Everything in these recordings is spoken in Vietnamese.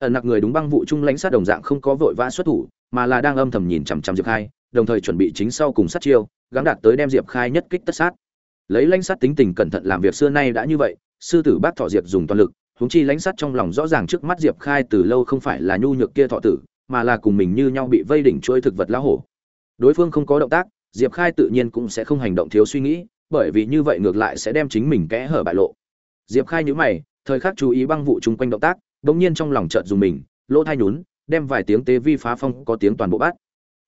ẩn nặc người đúng băng vụ trung lãnh sát đồng dạng không có vội vã xuất thủ, mà là đang âm thầm nhìn chằm chằm diệp khai, đồng thời chuẩn bị chính sau cùng sát chiêu, gắng đạt tới đem diệp khai nhất kích tất sát. Lấy lãnh sát tính tình cẩn thận làm việc xưa nay đã như vậy, sư tử bác thọ diệp dùng toàn lực, huống chi lãnh sát trong lòng rõ ràng trước mắt diệp khai từ lâu không phải là nhu nhược kia thọ tử, mà là cùng mình như nhau bị vây đỉnh chuỗi thực vật lá hổ. Đối phương không có động tác, diệp khai tự nhiên cũng sẽ không hành động thiếu suy nghĩ, bởi vì như vậy ngược lại sẽ đem chính mình kẽ hở bại lộ. Diệp khai nhữ mày, thời khắc chú ý băng vụ chung quanh động tác bỗng nhiên trong lòng chợt dùng mình, lỗ thai nhún, đem vài tiếng tế vi phá phong có tiếng toàn bộ bát.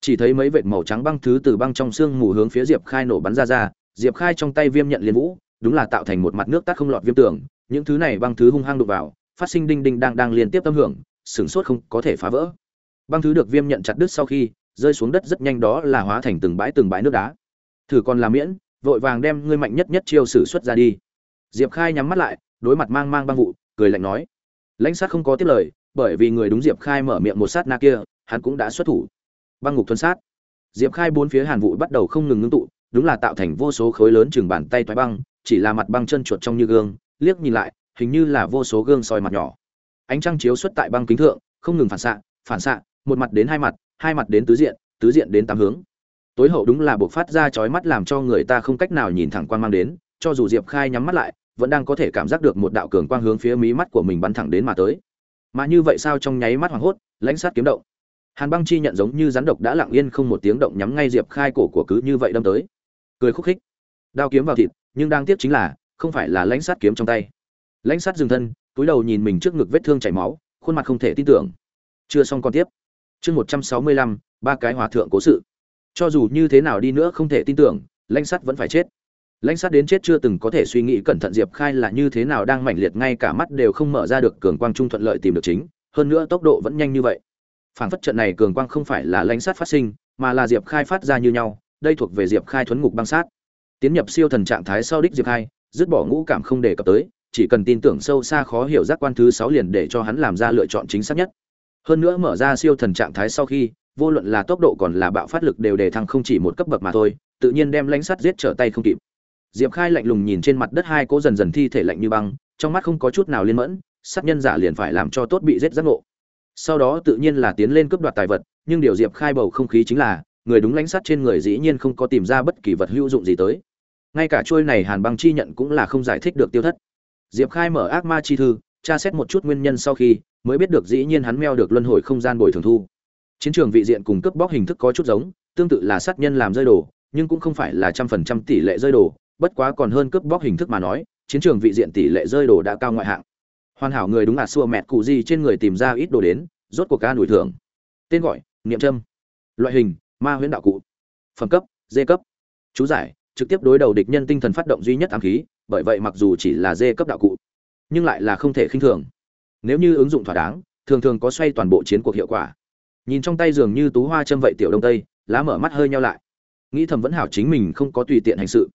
Chỉ thấy mấy vệt màu trắng băng thứ từ băng trong xương mù hướng phía diệp khai nổ bắn ra ra, diệp khai trong tay viêm nhận liên vũ, đúng là tạo thành một mặt nước tắt không lọt viêm tường, những thứ này băng thứ hung hăng đục vào, phát sinh đinh đinh đang đang liên tiếp tâm hưởng, sửng sốt không có thể phá vỡ. Băng thứ được viêm nhận chặt đứt sau khi, rơi xuống đất rất nhanh đó là hóa thành từng bãi từng bãi nước đá. Thử còn làm miễn, vội vàng đem ngươi mạnh nhất nhất chiêu sử xuất ra đi. Diệp khai nhắm mắt lại, đối mặt mang mang băng vụ, cười lạnh nói lãnh sát không có tiếp lời, bởi vì người đúng diệp khai mở miệng một sát na kia, hắn cũng đã xuất thủ. Băng ngục thuần sát. Diệp khai bốn phía hàn vụ bắt đầu không ngừng ngưng tụ, đúng là tạo thành vô số khối lớn chừng bàn tay thoái băng, chỉ là mặt băng chân chuột trong như gương, liếc nhìn lại, hình như là vô số gương soi mặt nhỏ. Ánh trăng chiếu xuất tại băng kính thượng, không ngừng phản xạ phản xạ, một mặt đến hai mặt hai mặt đến tứ diện tứ diện đến tám hướng. Tối hậu đúng là buộc phát ra chói mắt làm cho người ta không cách nào nhìn thẳng quan mang đến, cho dù diệp khai nhắm mắt lại vẫn đang có thể cảm giác được một đạo cường quang hướng phía mí mắt của mình bắn thẳng đến mà tới. Mà như vậy sao trong nháy mắt hoảng hốt, lãnh sát kiếm động. Hàn băng chi nhận giống như rắn độc đã lặng yên không một tiếng động nhắm ngay diệp khai cổ của cứ như vậy đâm tới. Cười khúc khích. Đao kiếm vào thịt, nhưng đang tiếp chính là, không phải là lãnh sát kiếm trong tay. Lãnh sát dừng thân, túi đầu nhìn mình trước ngực vết thương chảy máu, khuôn mặt không thể tin tưởng. Chưa xong còn tiếp. Chương một trăm sáu mươi lăm, ba cái hòa thượng cố sự. Cho dù như thế nào đi nữa không thể tin tưởng, lãnh sát vẫn phải chết lãnh sát đến chết chưa từng có thể suy nghĩ cẩn thận diệp khai là như thế nào đang mãnh liệt, ngay cả mắt đều không mở ra được cường quang trung thuận lợi tìm được chính. Hơn nữa tốc độ vẫn nhanh như vậy. Phản phất trận này cường quang không phải là lãnh sát phát sinh, mà là diệp khai phát ra như nhau, đây thuộc về diệp khai thuấn ngục băng sát. Tiến nhập siêu thần trạng thái sau đích diệp khai, dứt bỏ ngũ cảm không đề cập tới, chỉ cần tin tưởng sâu xa khó hiểu giác quan thứ sáu liền để cho hắn làm ra lựa chọn chính xác nhất. Hơn nữa mở ra siêu thần trạng thái sau khi, vô luận là tốc độ còn là bạo phát lực đều đề thăng không chỉ một cấp bậc mà thôi, tự nhiên đem lãnh sắt giết trở tay không kịp diệp khai lạnh lùng nhìn trên mặt đất hai cỗ dần dần thi thể lạnh như băng, trong mắt không có chút nào liên mẫn, sát nhân giả liền phải làm cho tốt bị giết giác ngộ. Sau đó tự nhiên là tiến lên cướp đoạt tài vật, nhưng điều diệp khai bầu không khí chính là, người đúng lãnh sát trên người dĩ nhiên không có tìm ra bất kỳ vật hữu dụng gì tới. Ngay cả trôi này hàn băng chi nhận cũng là không giải thích được tiêu thất. Diệp khai mở ác ma chi thư, tra xét một chút nguyên nhân sau khi, mới biết được dĩ nhiên hắn meo được luân hồi không gian bồi thường thu. Chiến trường vị diện cùng cướp bóc hình thức có chút giống, tương tự là sát nhân làm rơi đồ, nhưng cũng không phải là trăm phần trăm tỷ lệ rơi đồ bất quá còn hơn cướp bóc hình thức mà nói, chiến trường vị diện tỷ lệ rơi đồ đã cao ngoại hạng. Hoàn hảo người đúng là xua mẹt cụ gì trên người tìm ra ít đồ đến, rốt cuộc ca nổi thưởng. Tên gọi, niệm trâm. Loại hình, ma huyễn đạo cụ. Phẩm cấp, d cấp. Chú giải, trực tiếp đối đầu địch nhân tinh thần phát động duy nhất ám khí, bởi vậy mặc dù chỉ là d cấp đạo cụ, nhưng lại là không thể khinh thường. Nếu như ứng dụng thỏa đáng, thường thường có xoay toàn bộ chiến cuộc hiệu quả. Nhìn trong tay dường như tú hoa châm vậy tiểu đông tây, lá mở mắt hơi nhau lại. Nghĩ thầm vẫn hảo chính mình không có tùy tiện hành sự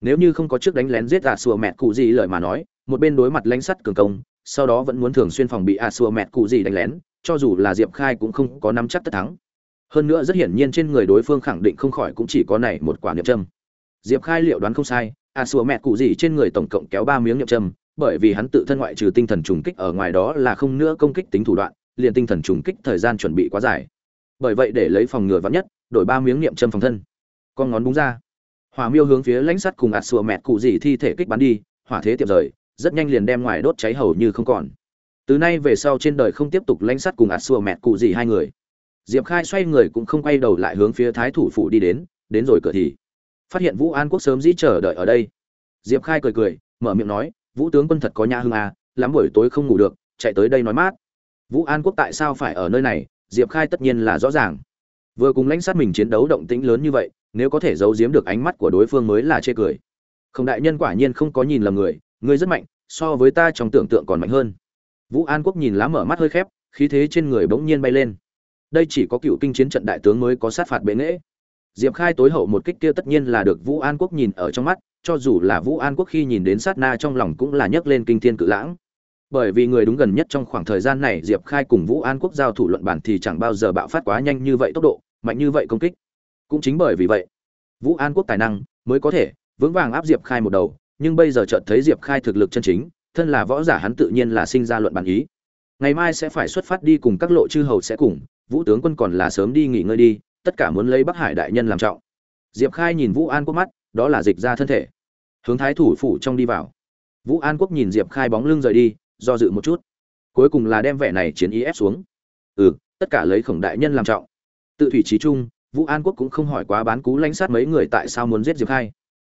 nếu như không có trước đánh lén giết ạ sùa mẹ cụ gì lời mà nói, một bên đối mặt lánh sắt cường công, sau đó vẫn muốn thường xuyên phòng bị ạ sùa mẹ cụ gì đánh lén, cho dù là diệp khai cũng không có nắm chắc tất thắng. Hơn nữa rất hiển nhiên trên người đối phương khẳng định không khỏi cũng chỉ có này một quả niệm châm. Diệp khai liệu đoán không sai ạ sùa mẹ cụ gì trên người tổng cộng kéo ba miếng niệm châm, bởi vì hắn tự thân ngoại trừ tinh thần trùng kích ở ngoài đó là không nữa công kích tính thủ đoạn, liền tinh thần trùng kích thời gian chuẩn bị quá dài. Bởi vậy để lấy phòng ngừa vắn nhất, đổi ba miếng niệm châm phòng thân. Con ngón búng ra hỏa miêu hướng phía lãnh sắt cùng ạt sùa mẹt cụ gì thi thể kích bắn đi, hỏa thế tiệm rời, rất nhanh liền đem ngoài đốt cháy hầu như không còn. Từ nay về sau trên đời không tiếp tục lãnh sắt cùng ạt sùa mẹt cụ gì hai người. Diệp khai xoay người cũng không quay đầu lại hướng phía thái thủ phủ đi đến đến rồi cửa thì. Phát hiện vũ an quốc sớm dĩ chờ đợi ở đây. Diệp khai cười cười, mở miệng nói, vũ tướng quân thật có nhà hưng à lắm buổi tối không ngủ được, chạy tới đây nói mát. Vũ an quốc tại sao phải ở nơi này? Diệp khai tất nhiên là rõ ràng vừa cùng lãnh sát mình chiến đấu động tĩnh lớn như vậy, nếu có thể giấu giếm được ánh mắt của đối phương mới là chê cười. Không đại nhân quả nhiên không có nhìn lầm người người rất mạnh, so với ta trong tưởng tượng còn mạnh hơn. Vũ an quốc nhìn lá mở mắt hơi khép, khí thế trên người bỗng nhiên bay lên. Đây chỉ có cựu kinh chiến trận đại tướng mới có sát phạt bệ nghễ. Diệp khai tối hậu một kích kia tất nhiên là được vũ an quốc nhìn ở trong mắt, cho dù là vũ an quốc khi nhìn đến sát na trong lòng cũng là nhấc lên kinh thiên cự lãng bởi vì người đúng gần nhất trong khoảng thời gian này, diệp khai cùng vũ an quốc giao thủ luận bản thì chẳng bao giờ bạo phát quá nhanh như vậy tốc độ, mạnh như vậy công kích. Cũng chính bởi vì vậy, vũ an quốc tài năng mới có thể vững vàng áp diệp khai một đầu, nhưng bây giờ chợt thấy diệp khai thực lực chân chính, thân là võ giả hắn tự nhiên là sinh ra luận bản ý. Ngày mai sẽ phải xuất phát đi cùng các lộ chư hầu sẽ cùng, vũ tướng quân còn là sớm đi nghỉ ngơi đi, tất cả muốn lấy bắc hải đại nhân làm trọng. Diệp khai nhìn vũ an quốc mắt, đó là dịch ra thân thể. Hướng thái thủ phủ trong đi vào. Vũ an quốc nhìn diệp khai bóng lưng rời đi do dự một chút. Cuối cùng là đem vẻ này chiến ý ép xuống. Ừ tất cả lấy khổng đại nhân làm trọng. Tự thủy trí trung, vũ an quốc cũng không hỏi quá bán cú lãnh sát mấy người tại sao muốn giết diệp khai.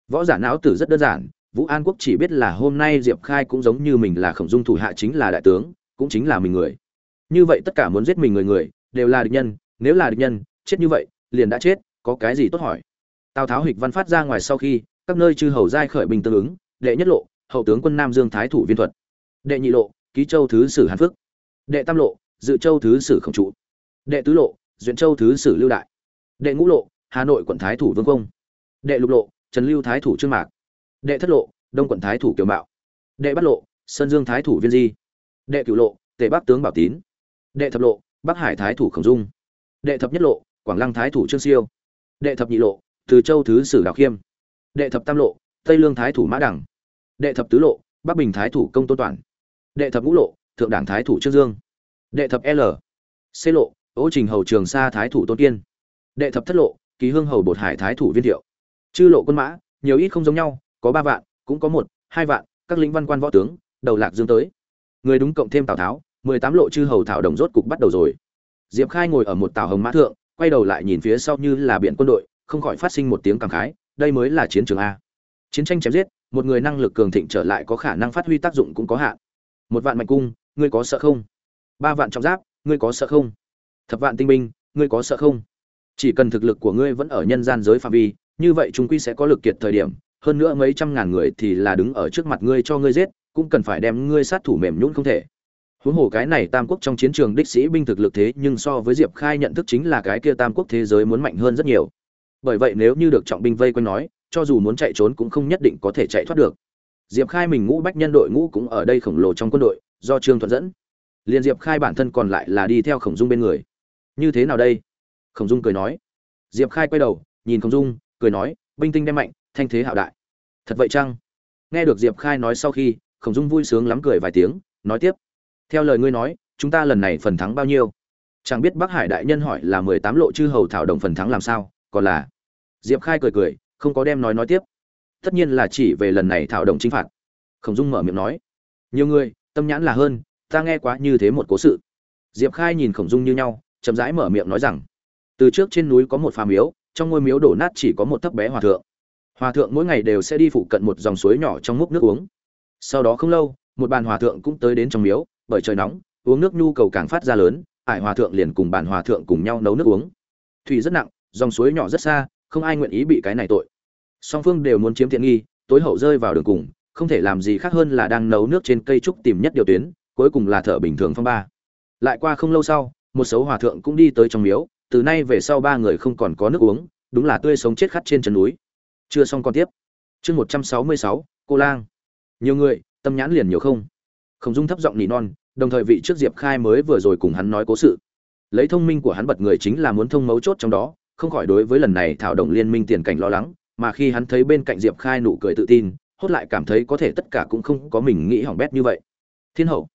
Võ giả não tử rất đơn giản, vũ an quốc chỉ biết là hôm nay diệp khai cũng giống như mình là khổng dung thủ hạ chính là đại tướng, cũng chính là mình người. Như vậy tất cả muốn giết mình người người, đều là địch nhân, nếu là địch nhân, chết như vậy, liền đã chết, có cái gì tốt hỏi? Tào tháo hịch văn phát ra ngoài sau khi, các nơi chư hầu giai khởi bình tương ứng, đệ nhất lộ, hậu tướng quân nam dương thái thủ viên thuật đệ nhị lộ, ký châu thứ sử hàn phước. Đệ tam lộ, dự châu thứ sử khổng trụ. Đệ tứ lộ, duyện châu thứ sử lưu đại. Đệ ngũ lộ, hà nội quận thái thủ vương công. Đệ lục lộ, trần lưu thái thủ trương mạc. Đệ thất lộ, đông quận thái thủ kiều mạo. Đệ bát lộ, sơn dương thái thủ viên di. Đệ cửu lộ, tề bắc tướng bảo tín. Đệ thập lộ, bắc hải thái thủ khổng dung. Đệ thập nhất lộ, quảng lăng thái thủ trương siêu. Đệ thập nhị lộ, từ châu thứ sử đào khiêm. Đệ thập tam lộ, tây lương thái thủ mã đẳng đệ thập tứ lộ, bắc bình thái thủ công tôn toàn đệ thập ngũ lộ, thượng đảng thái thủ trương dương. Đệ thập l, c lộ, ô trình hầu trường sa thái thủ tôn kiên. Đệ thập thất lộ ký hương hầu bột hải thái thủ viên thiệu. Chư lộ quân mã, nhiều ít không giống nhau, có ba vạn, cũng có một, hai vạn, các lĩnh văn quan võ tướng, đầu lạc dương tới. Người đúng cộng thêm tào tháo, mười tám lộ chư hầu thảo đồng rốt cục bắt đầu rồi. Diệp khai ngồi ở một tàu hồng mã thượng, quay đầu lại nhìn phía sau như là biển quân đội, không khỏi phát sinh một tiếng cảm khái, đây mới là chiến trường a. Chiến tranh chém giết, một người năng lực cường thịnh trở lại có khả năng phát huy tác dụng cũng có hạn một vạn mạnh cung, ngươi có sợ không? Ba vạn trọng giáp, ngươi có sợ không? Thập vạn tinh binh, ngươi có sợ không? Chỉ cần thực lực của ngươi vẫn ở nhân gian giới phạm vi, như vậy chúng quy sẽ có lực kiệt thời điểm. Hơn nữa mấy trăm ngàn người thì là đứng ở trước mặt ngươi cho ngươi giết, cũng cần phải đem ngươi sát thủ mềm nhũn không thể. Huống hồ cái này tam quốc trong chiến trường đích sĩ binh thực lực thế, nhưng so với diệp khai nhận thức chính là cái kia tam quốc thế giới muốn mạnh hơn rất nhiều. Bởi vậy nếu như được trọng binh vây quanh nói, cho dù muốn chạy trốn cũng không nhất định có thể chạy thoát được diệp khai mình ngũ bách nhân đội ngũ cũng ở đây khổng lồ trong quân đội, do trương thuận dẫn. Liền diệp khai bản thân còn lại là đi theo khổng dung bên người. Như thế nào đây? Khổng dung cười nói. Diệp khai quay đầu, nhìn khổng dung, cười nói, binh tinh đem mạnh, thanh thế hạo đại. Thật vậy chăng? Nghe được diệp khai nói sau khi, khổng dung vui sướng lắm cười vài tiếng, nói tiếp. Theo lời ngươi nói, chúng ta lần này phần thắng bao nhiêu? Chẳng biết bắc hải đại nhân hỏi là mười tám lộ chư hầu thảo đồng phần thắng làm sao, còn là? Diệp khai cười cười, không có đem nói nói tiếp tất nhiên là chỉ về lần này thảo đồng chinh phạt. Khổng dung mở miệng nói, nhiều người, tâm nhãn là hơn, ta nghe quá như thế một cố sự. Diệp khai nhìn khổng dung như nhau, chậm rãi mở miệng nói rằng, từ trước trên núi có một phà miếu, trong ngôi miếu đổ nát chỉ có một thấp bé hòa thượng. Hòa thượng mỗi ngày đều sẽ đi phụ cận một dòng suối nhỏ trong múc nước uống. Sau đó không lâu, một bàn hòa thượng cũng tới đến trong miếu, bởi trời nóng, uống nước nhu cầu càng phát ra lớn, ải hòa thượng liền cùng bàn hòa thượng cùng nhau nấu nước uống. Thủy rất nặng, dòng suối nhỏ rất xa, không ai nguyện ý bị cái này tội song phương đều muốn chiếm tiện nghi, tối hậu rơi vào đường cùng, không thể làm gì khác hơn là đang nấu nước trên cây trúc tìm nhất điều tuyến, cuối cùng là thợ bình thường phong ba. Lại qua không lâu sau, một số hòa thượng cũng đi tới trong miếu, từ nay về sau ba người không còn có nước uống, đúng là tươi sống chết khát trên chân núi. Chưa xong còn tiếp. Chương một trăm sáu mươi sáu, cô lang. Nhiều người, tâm nhãn liền nhiều không? Không dung thấp giọng nỉ non, đồng thời vị trước diệp khai mới vừa rồi cùng hắn nói cố sự. Lấy thông minh của hắn bật người chính là muốn thông mấu chốt trong đó, không khỏi đối với lần này thảo động liên minh tiền cảnh lo lắng mà khi hắn thấy bên cạnh diệp khai nụ cười tự tin, hốt lại cảm thấy có thể tất cả cũng không có mình nghĩ hỏng bét như vậy. Thiên hậu.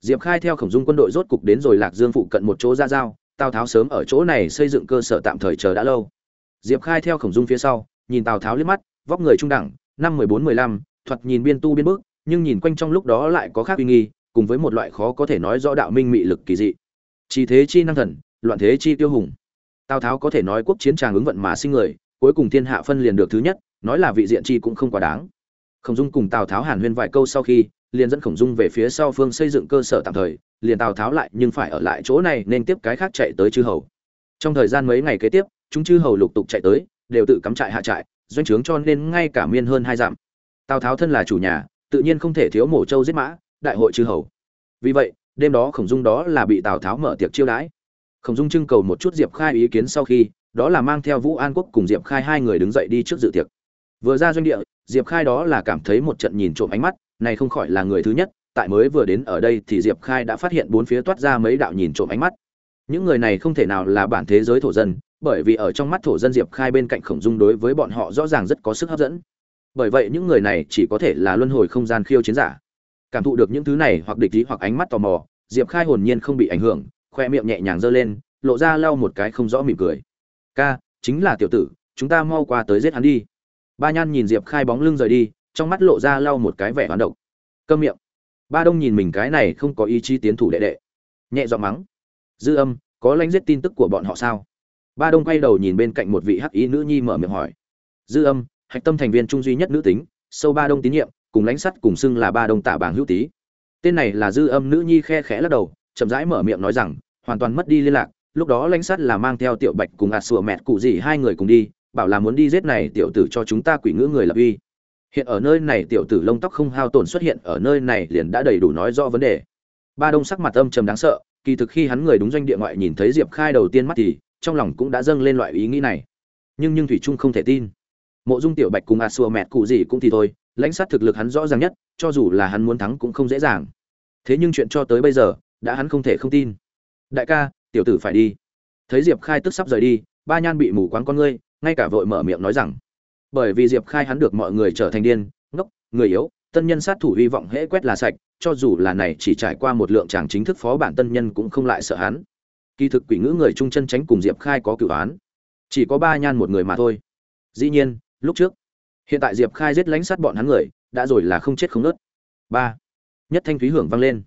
Diệp khai theo khổng dung quân đội rốt cục đến rồi lạc dương phụ cận một chỗ ra giao, tào tháo sớm ở chỗ này xây dựng cơ sở tạm thời chờ đã lâu. Diệp khai theo khổng dung phía sau, nhìn tào tháo liếc mắt, vóc người trung đẳng, năm mười bốn mười lăm, thoạt nhìn biên tu biên bước nhưng nhìn quanh trong lúc đó lại có khác uy nghi, cùng với một loại khó có thể nói rõ đạo minh mị lực kỳ dị. Chỉ thế chi năng thần, loạn thế chi tiêu hùng. Tào tháo có thể nói quốc chiến tràng ứng vận mà sinh người cuối cùng thiên hạ phân liền được thứ nhất, nói là vị diện chi cũng không quá đáng. Khổng dung cùng tào tháo hàn huyên vài câu sau khi, liền dẫn khổng dung về phía sau phương xây dựng cơ sở tạm thời, liền tào tháo lại nhưng phải ở lại chỗ này nên tiếp cái khác chạy tới chư hầu. Trong thời gian mấy ngày kế tiếp, chúng chư hầu lục tục chạy tới, đều tự cắm trại hạ trại, doanh trướng cho nên ngay cả miên hơn hai dặm. Tào tháo thân là chủ nhà, tự nhiên không thể thiếu mổ châu giết mã, đại hội chư hầu. Vì vậy, đêm đó khổng dung đó là bị tào tháo mở tiệc chiêu đãi. Khổng dung trưng cầu một chút diệp khai ý kiến sau khi đó là mang theo vũ an quốc cùng diệp khai hai người đứng dậy đi trước dự tiệc. Vừa ra doanh địa, diệp khai đó là cảm thấy một trận nhìn trộm ánh mắt, này không khỏi là người thứ nhất, tại mới vừa đến ở đây thì diệp khai đã phát hiện bốn phía toát ra mấy đạo nhìn trộm ánh mắt. Những người này không thể nào là bản thế giới thổ dân, bởi vì ở trong mắt thổ dân diệp khai bên cạnh khổng dung đối với bọn họ rõ ràng rất có sức hấp dẫn. Bởi vậy những người này chỉ có thể là luân hồi không gian khiêu chiến giả. Cảm thụ được những thứ này hoặc địch ý hoặc ánh mắt tò mò, diệp khai hồn nhiên không bị ảnh hưởng, khoe miệng nhẹ nhàng giơ lên, lộ ra lau một cái không rõ mỉm cười ca, chính là tiểu tử, chúng ta mau qua tới giết hắn đi. Ba nhan nhìn diệp khai bóng lưng rời đi, trong mắt lộ ra lau một cái vẻ hoán độc. Câm miệng. Ba đông nhìn mình cái này không có ý chí tiến thủ đệ đệ. Nhẹ giọng mắng. Dư âm, có lãnh giết tin tức của bọn họ sao? Ba đông quay đầu nhìn bên cạnh một vị hắc ý nữ nhi mở miệng hỏi. Dư âm, hạch tâm thành viên trung duy nhất nữ tính, sâu ba đông tín nhiệm, cùng lãnh sắt cùng xưng là ba đông tạ bảng hữu tý. Tên này là dư âm nữ nhi khe khẽ lắc đầu, chậm rãi mở miệng nói rằng, hoàn toàn mất đi liên lạc lúc đó lãnh sát là mang theo tiểu bạch cùng ạt sủa mẹt cụ gì hai người cùng đi, bảo là muốn đi giết này tiểu tử cho chúng ta quỷ ngữ người lập uy. Hiện ở nơi này tiểu tử lông tóc không hao tổn xuất hiện, ở nơi này liền đã đầy đủ nói rõ vấn đề. Ba đông sắc mặt âm trầm đáng sợ, kỳ thực khi hắn người đúng doanh địa ngoại nhìn thấy diệp khai đầu tiên mắt thì, trong lòng cũng đã dâng lên loại ý nghĩ này. Nhưng nhưng thủy trung không thể tin. Mộ dung tiểu bạch cùng a xua mẹt cụ gì cũng thì thôi, lãnh sát thực lực hắn rõ ràng nhất, cho dù là hắn muốn thắng cũng không dễ dàng. Thế nhưng chuyện cho tới bây giờ, đã hắn không thể không tin. Đại ca tiểu tử phải đi. Thấy diệp khai tức sắp rời đi, ba nhan bị mù quáng con ngươi, ngay cả vội mở miệng nói rằng, bởi vì diệp khai hắn được mọi người trở thành điên, ngốc, người yếu, tân nhân sát thủ hy vọng hễ quét là sạch, cho dù là này chỉ trải qua một lượng chàng chính thức phó bản tân nhân cũng không lại sợ hắn. Kỳ thực quỷ ngữ người trung chân tránh cùng diệp khai có cửu án chỉ có ba nhan một người mà thôi. Dĩ nhiên, lúc trước, hiện tại diệp khai giết lánh sát bọn hắn người, đã rồi là không chết không nớt. Ba, nhất thanh thúy hưởng vang lên.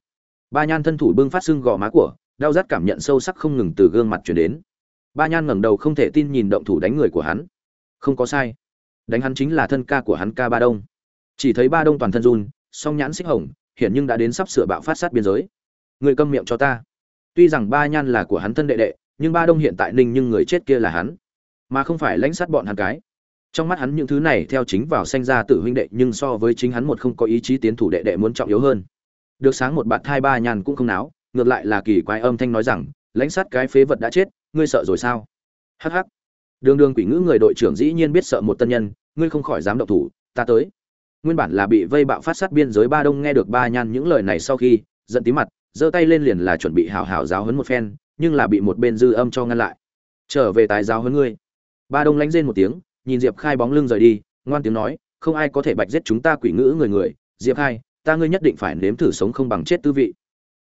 Ba nhan thân thủ bưng phát xương gò má của đau rát cảm nhận sâu sắc không ngừng từ gương mặt chuyển đến. Ba nhan ngẩng đầu không thể tin nhìn động thủ đánh người của hắn. Không có sai. Đánh hắn chính là thân ca của hắn ca ba đông. Chỉ thấy ba đông toàn thân run, song nhãn xích hồng, hiển nhưng đã đến sắp sửa bạo phát sát biên giới. Người câm miệng cho ta. Tuy rằng ba nhan là của hắn thân đệ đệ, nhưng ba đông hiện tại ninh nhưng người chết kia là hắn. Mà không phải lãnh sát bọn hắn cái. Trong mắt hắn những thứ này theo chính vào sanh ra tự huynh đệ, nhưng so với chính hắn một không có ý chí tiến thủ đệ đệ muốn trọng yếu hơn. Được sáng một bạn thai ba nhan cũng không náo ngược lại là kỳ quái âm thanh nói rằng, lãnh sát cái phế vật đã chết, ngươi sợ rồi sao? Hắc hắc. Đường đường quỷ ngữ người đội trưởng dĩ nhiên biết sợ một tân nhân, ngươi không khỏi dám động thủ, ta tới. Nguyên bản là bị vây bạo phát sát biên giới ba đông nghe được ba nhan những lời này sau khi, giận tí mặt, giơ tay lên liền là chuẩn bị hào hào giáo hấn một phen, nhưng là bị một bên dư âm cho ngăn lại. Trở về tài giáo hấn ngươi. Ba đông lánh rên một tiếng, nhìn diệp khai bóng lưng rời đi, ngoan tiếng nói, không ai có thể bạch giết chúng ta quỷ ngữ người người. Diệp khai, ta ngươi nhất định phải nếm thử sống không bằng chết tư vị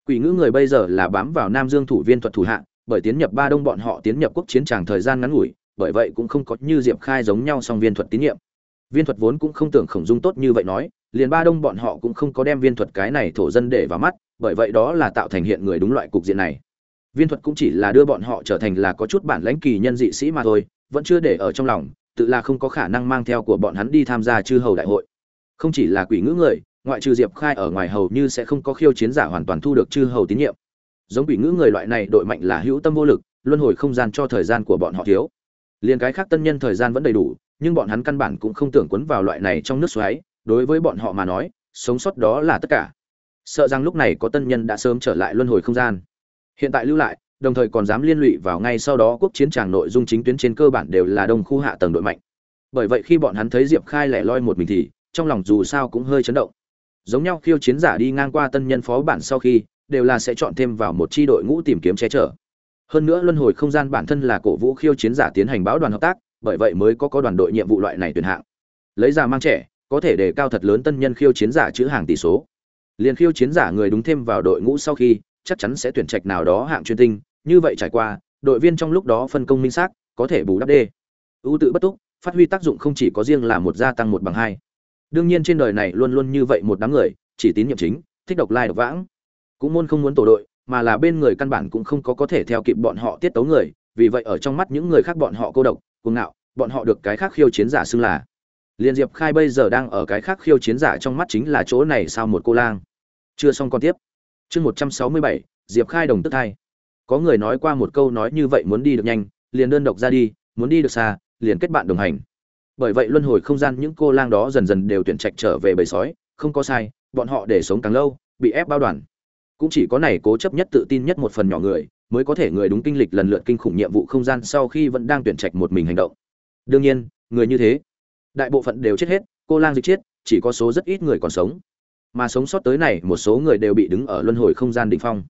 quỷ ngữ người bây giờ là bám vào nam dương thủ viên thuật thủ hạ, bởi tiến nhập ba đông bọn họ tiến nhập quốc chiến tràng thời gian ngắn ngủi, bởi vậy cũng không có như diệp khai giống nhau song viên thuật tín nhiệm. Viên thuật vốn cũng không tưởng khổng dung tốt như vậy nói, liền ba đông bọn họ cũng không có đem viên thuật cái này thổ dân để vào mắt, bởi vậy đó là tạo thành hiện người đúng loại cục diện này. Viên thuật cũng chỉ là đưa bọn họ trở thành là có chút bản lãnh kỳ nhân dị sĩ mà thôi, vẫn chưa để ở trong lòng, tự là không có khả năng mang theo của bọn hắn đi tham gia chư hầu đại hội. Không chỉ là quỷ ngữ người ngoại trừ diệp khai ở ngoài hầu như sẽ không có khiêu chiến giả hoàn toàn thu được chư hầu tín nhiệm. Giống bị ngữ người loại này, đội mạnh là hữu tâm vô lực, luân hồi không gian cho thời gian của bọn họ thiếu. Liền cái khác tân nhân thời gian vẫn đầy đủ, nhưng bọn hắn căn bản cũng không tưởng quấn vào loại này trong nước xoáy, đối với bọn họ mà nói, sống sót đó là tất cả. Sợ rằng lúc này có tân nhân đã sớm trở lại luân hồi không gian. Hiện tại lưu lại, đồng thời còn dám liên lụy vào ngay sau đó quốc chiến tràng nội dung chính tuyến trên cơ bản đều là đông khu hạ tầng đội mạnh. Bởi vậy khi bọn hắn thấy diệp khai lẻ loi một mình thì, trong lòng dù sao cũng hơi chấn động giống nhau khiêu chiến giả đi ngang qua tân nhân phó bản sau khi, đều là sẽ chọn thêm vào một chi đội ngũ tìm kiếm che chở. Hơn nữa luân hồi không gian bản thân là cổ vũ khiêu chiến giả tiến hành báo đoàn hợp tác, bởi vậy mới có có đoàn đội nhiệm vụ loại này tuyển hạng. Lấy giả mang trẻ, có thể đề cao thật lớn tân nhân khiêu chiến giả chữ hàng tỷ số. Liền khiêu chiến giả người đúng thêm vào đội ngũ sau khi, chắc chắn sẽ tuyển trạch nào đó hạng chuyên tinh, như vậy trải qua, đội viên trong lúc đó phân công minh xác, có thể bù đắp đê. Ưu tự bất túc, phát huy tác dụng không chỉ có riêng là một gia tăng một bằng hai đương nhiên trên đời này luôn luôn như vậy một đám người, chỉ tín nhiệm chính, thích độc lai độc vãng. Cũng môn không muốn tổ đội, mà là bên người căn bản cũng không có có thể theo kịp bọn họ tiết tấu người, vì vậy ở trong mắt những người khác bọn họ cô độc, cuồng ngạo, bọn họ được cái khác khiêu chiến giả xưng là. Liên diệp khai bây giờ đang ở cái khác khiêu chiến giả trong mắt chính là chỗ này sao một cô lang. Chưa xong con tiếp. Chương một trăm sáu mươi bảy, diệp khai đồng tức thay. có người nói qua một câu nói như vậy muốn đi được nhanh, liền đơn độc ra đi, muốn đi được xa, liền kết bạn đồng hành bởi vậy luân hồi không gian những cô lang đó dần dần đều tuyển trạch trở về bầy sói, không có sai, bọn họ để sống càng lâu, bị ép bao đoàn. Cũng chỉ có này cố chấp nhất tự tin nhất một phần nhỏ người, mới có thể người đúng kinh lịch lần lượt kinh khủng nhiệm vụ không gian sau khi vẫn đang tuyển trạch một mình hành động. Đương nhiên, người như thế, đại bộ phận đều chết hết, cô lang dịch chết, chỉ có số rất ít người còn sống. Mà sống sót tới này, một số người đều bị đứng ở luân hồi không gian đỉnh phong.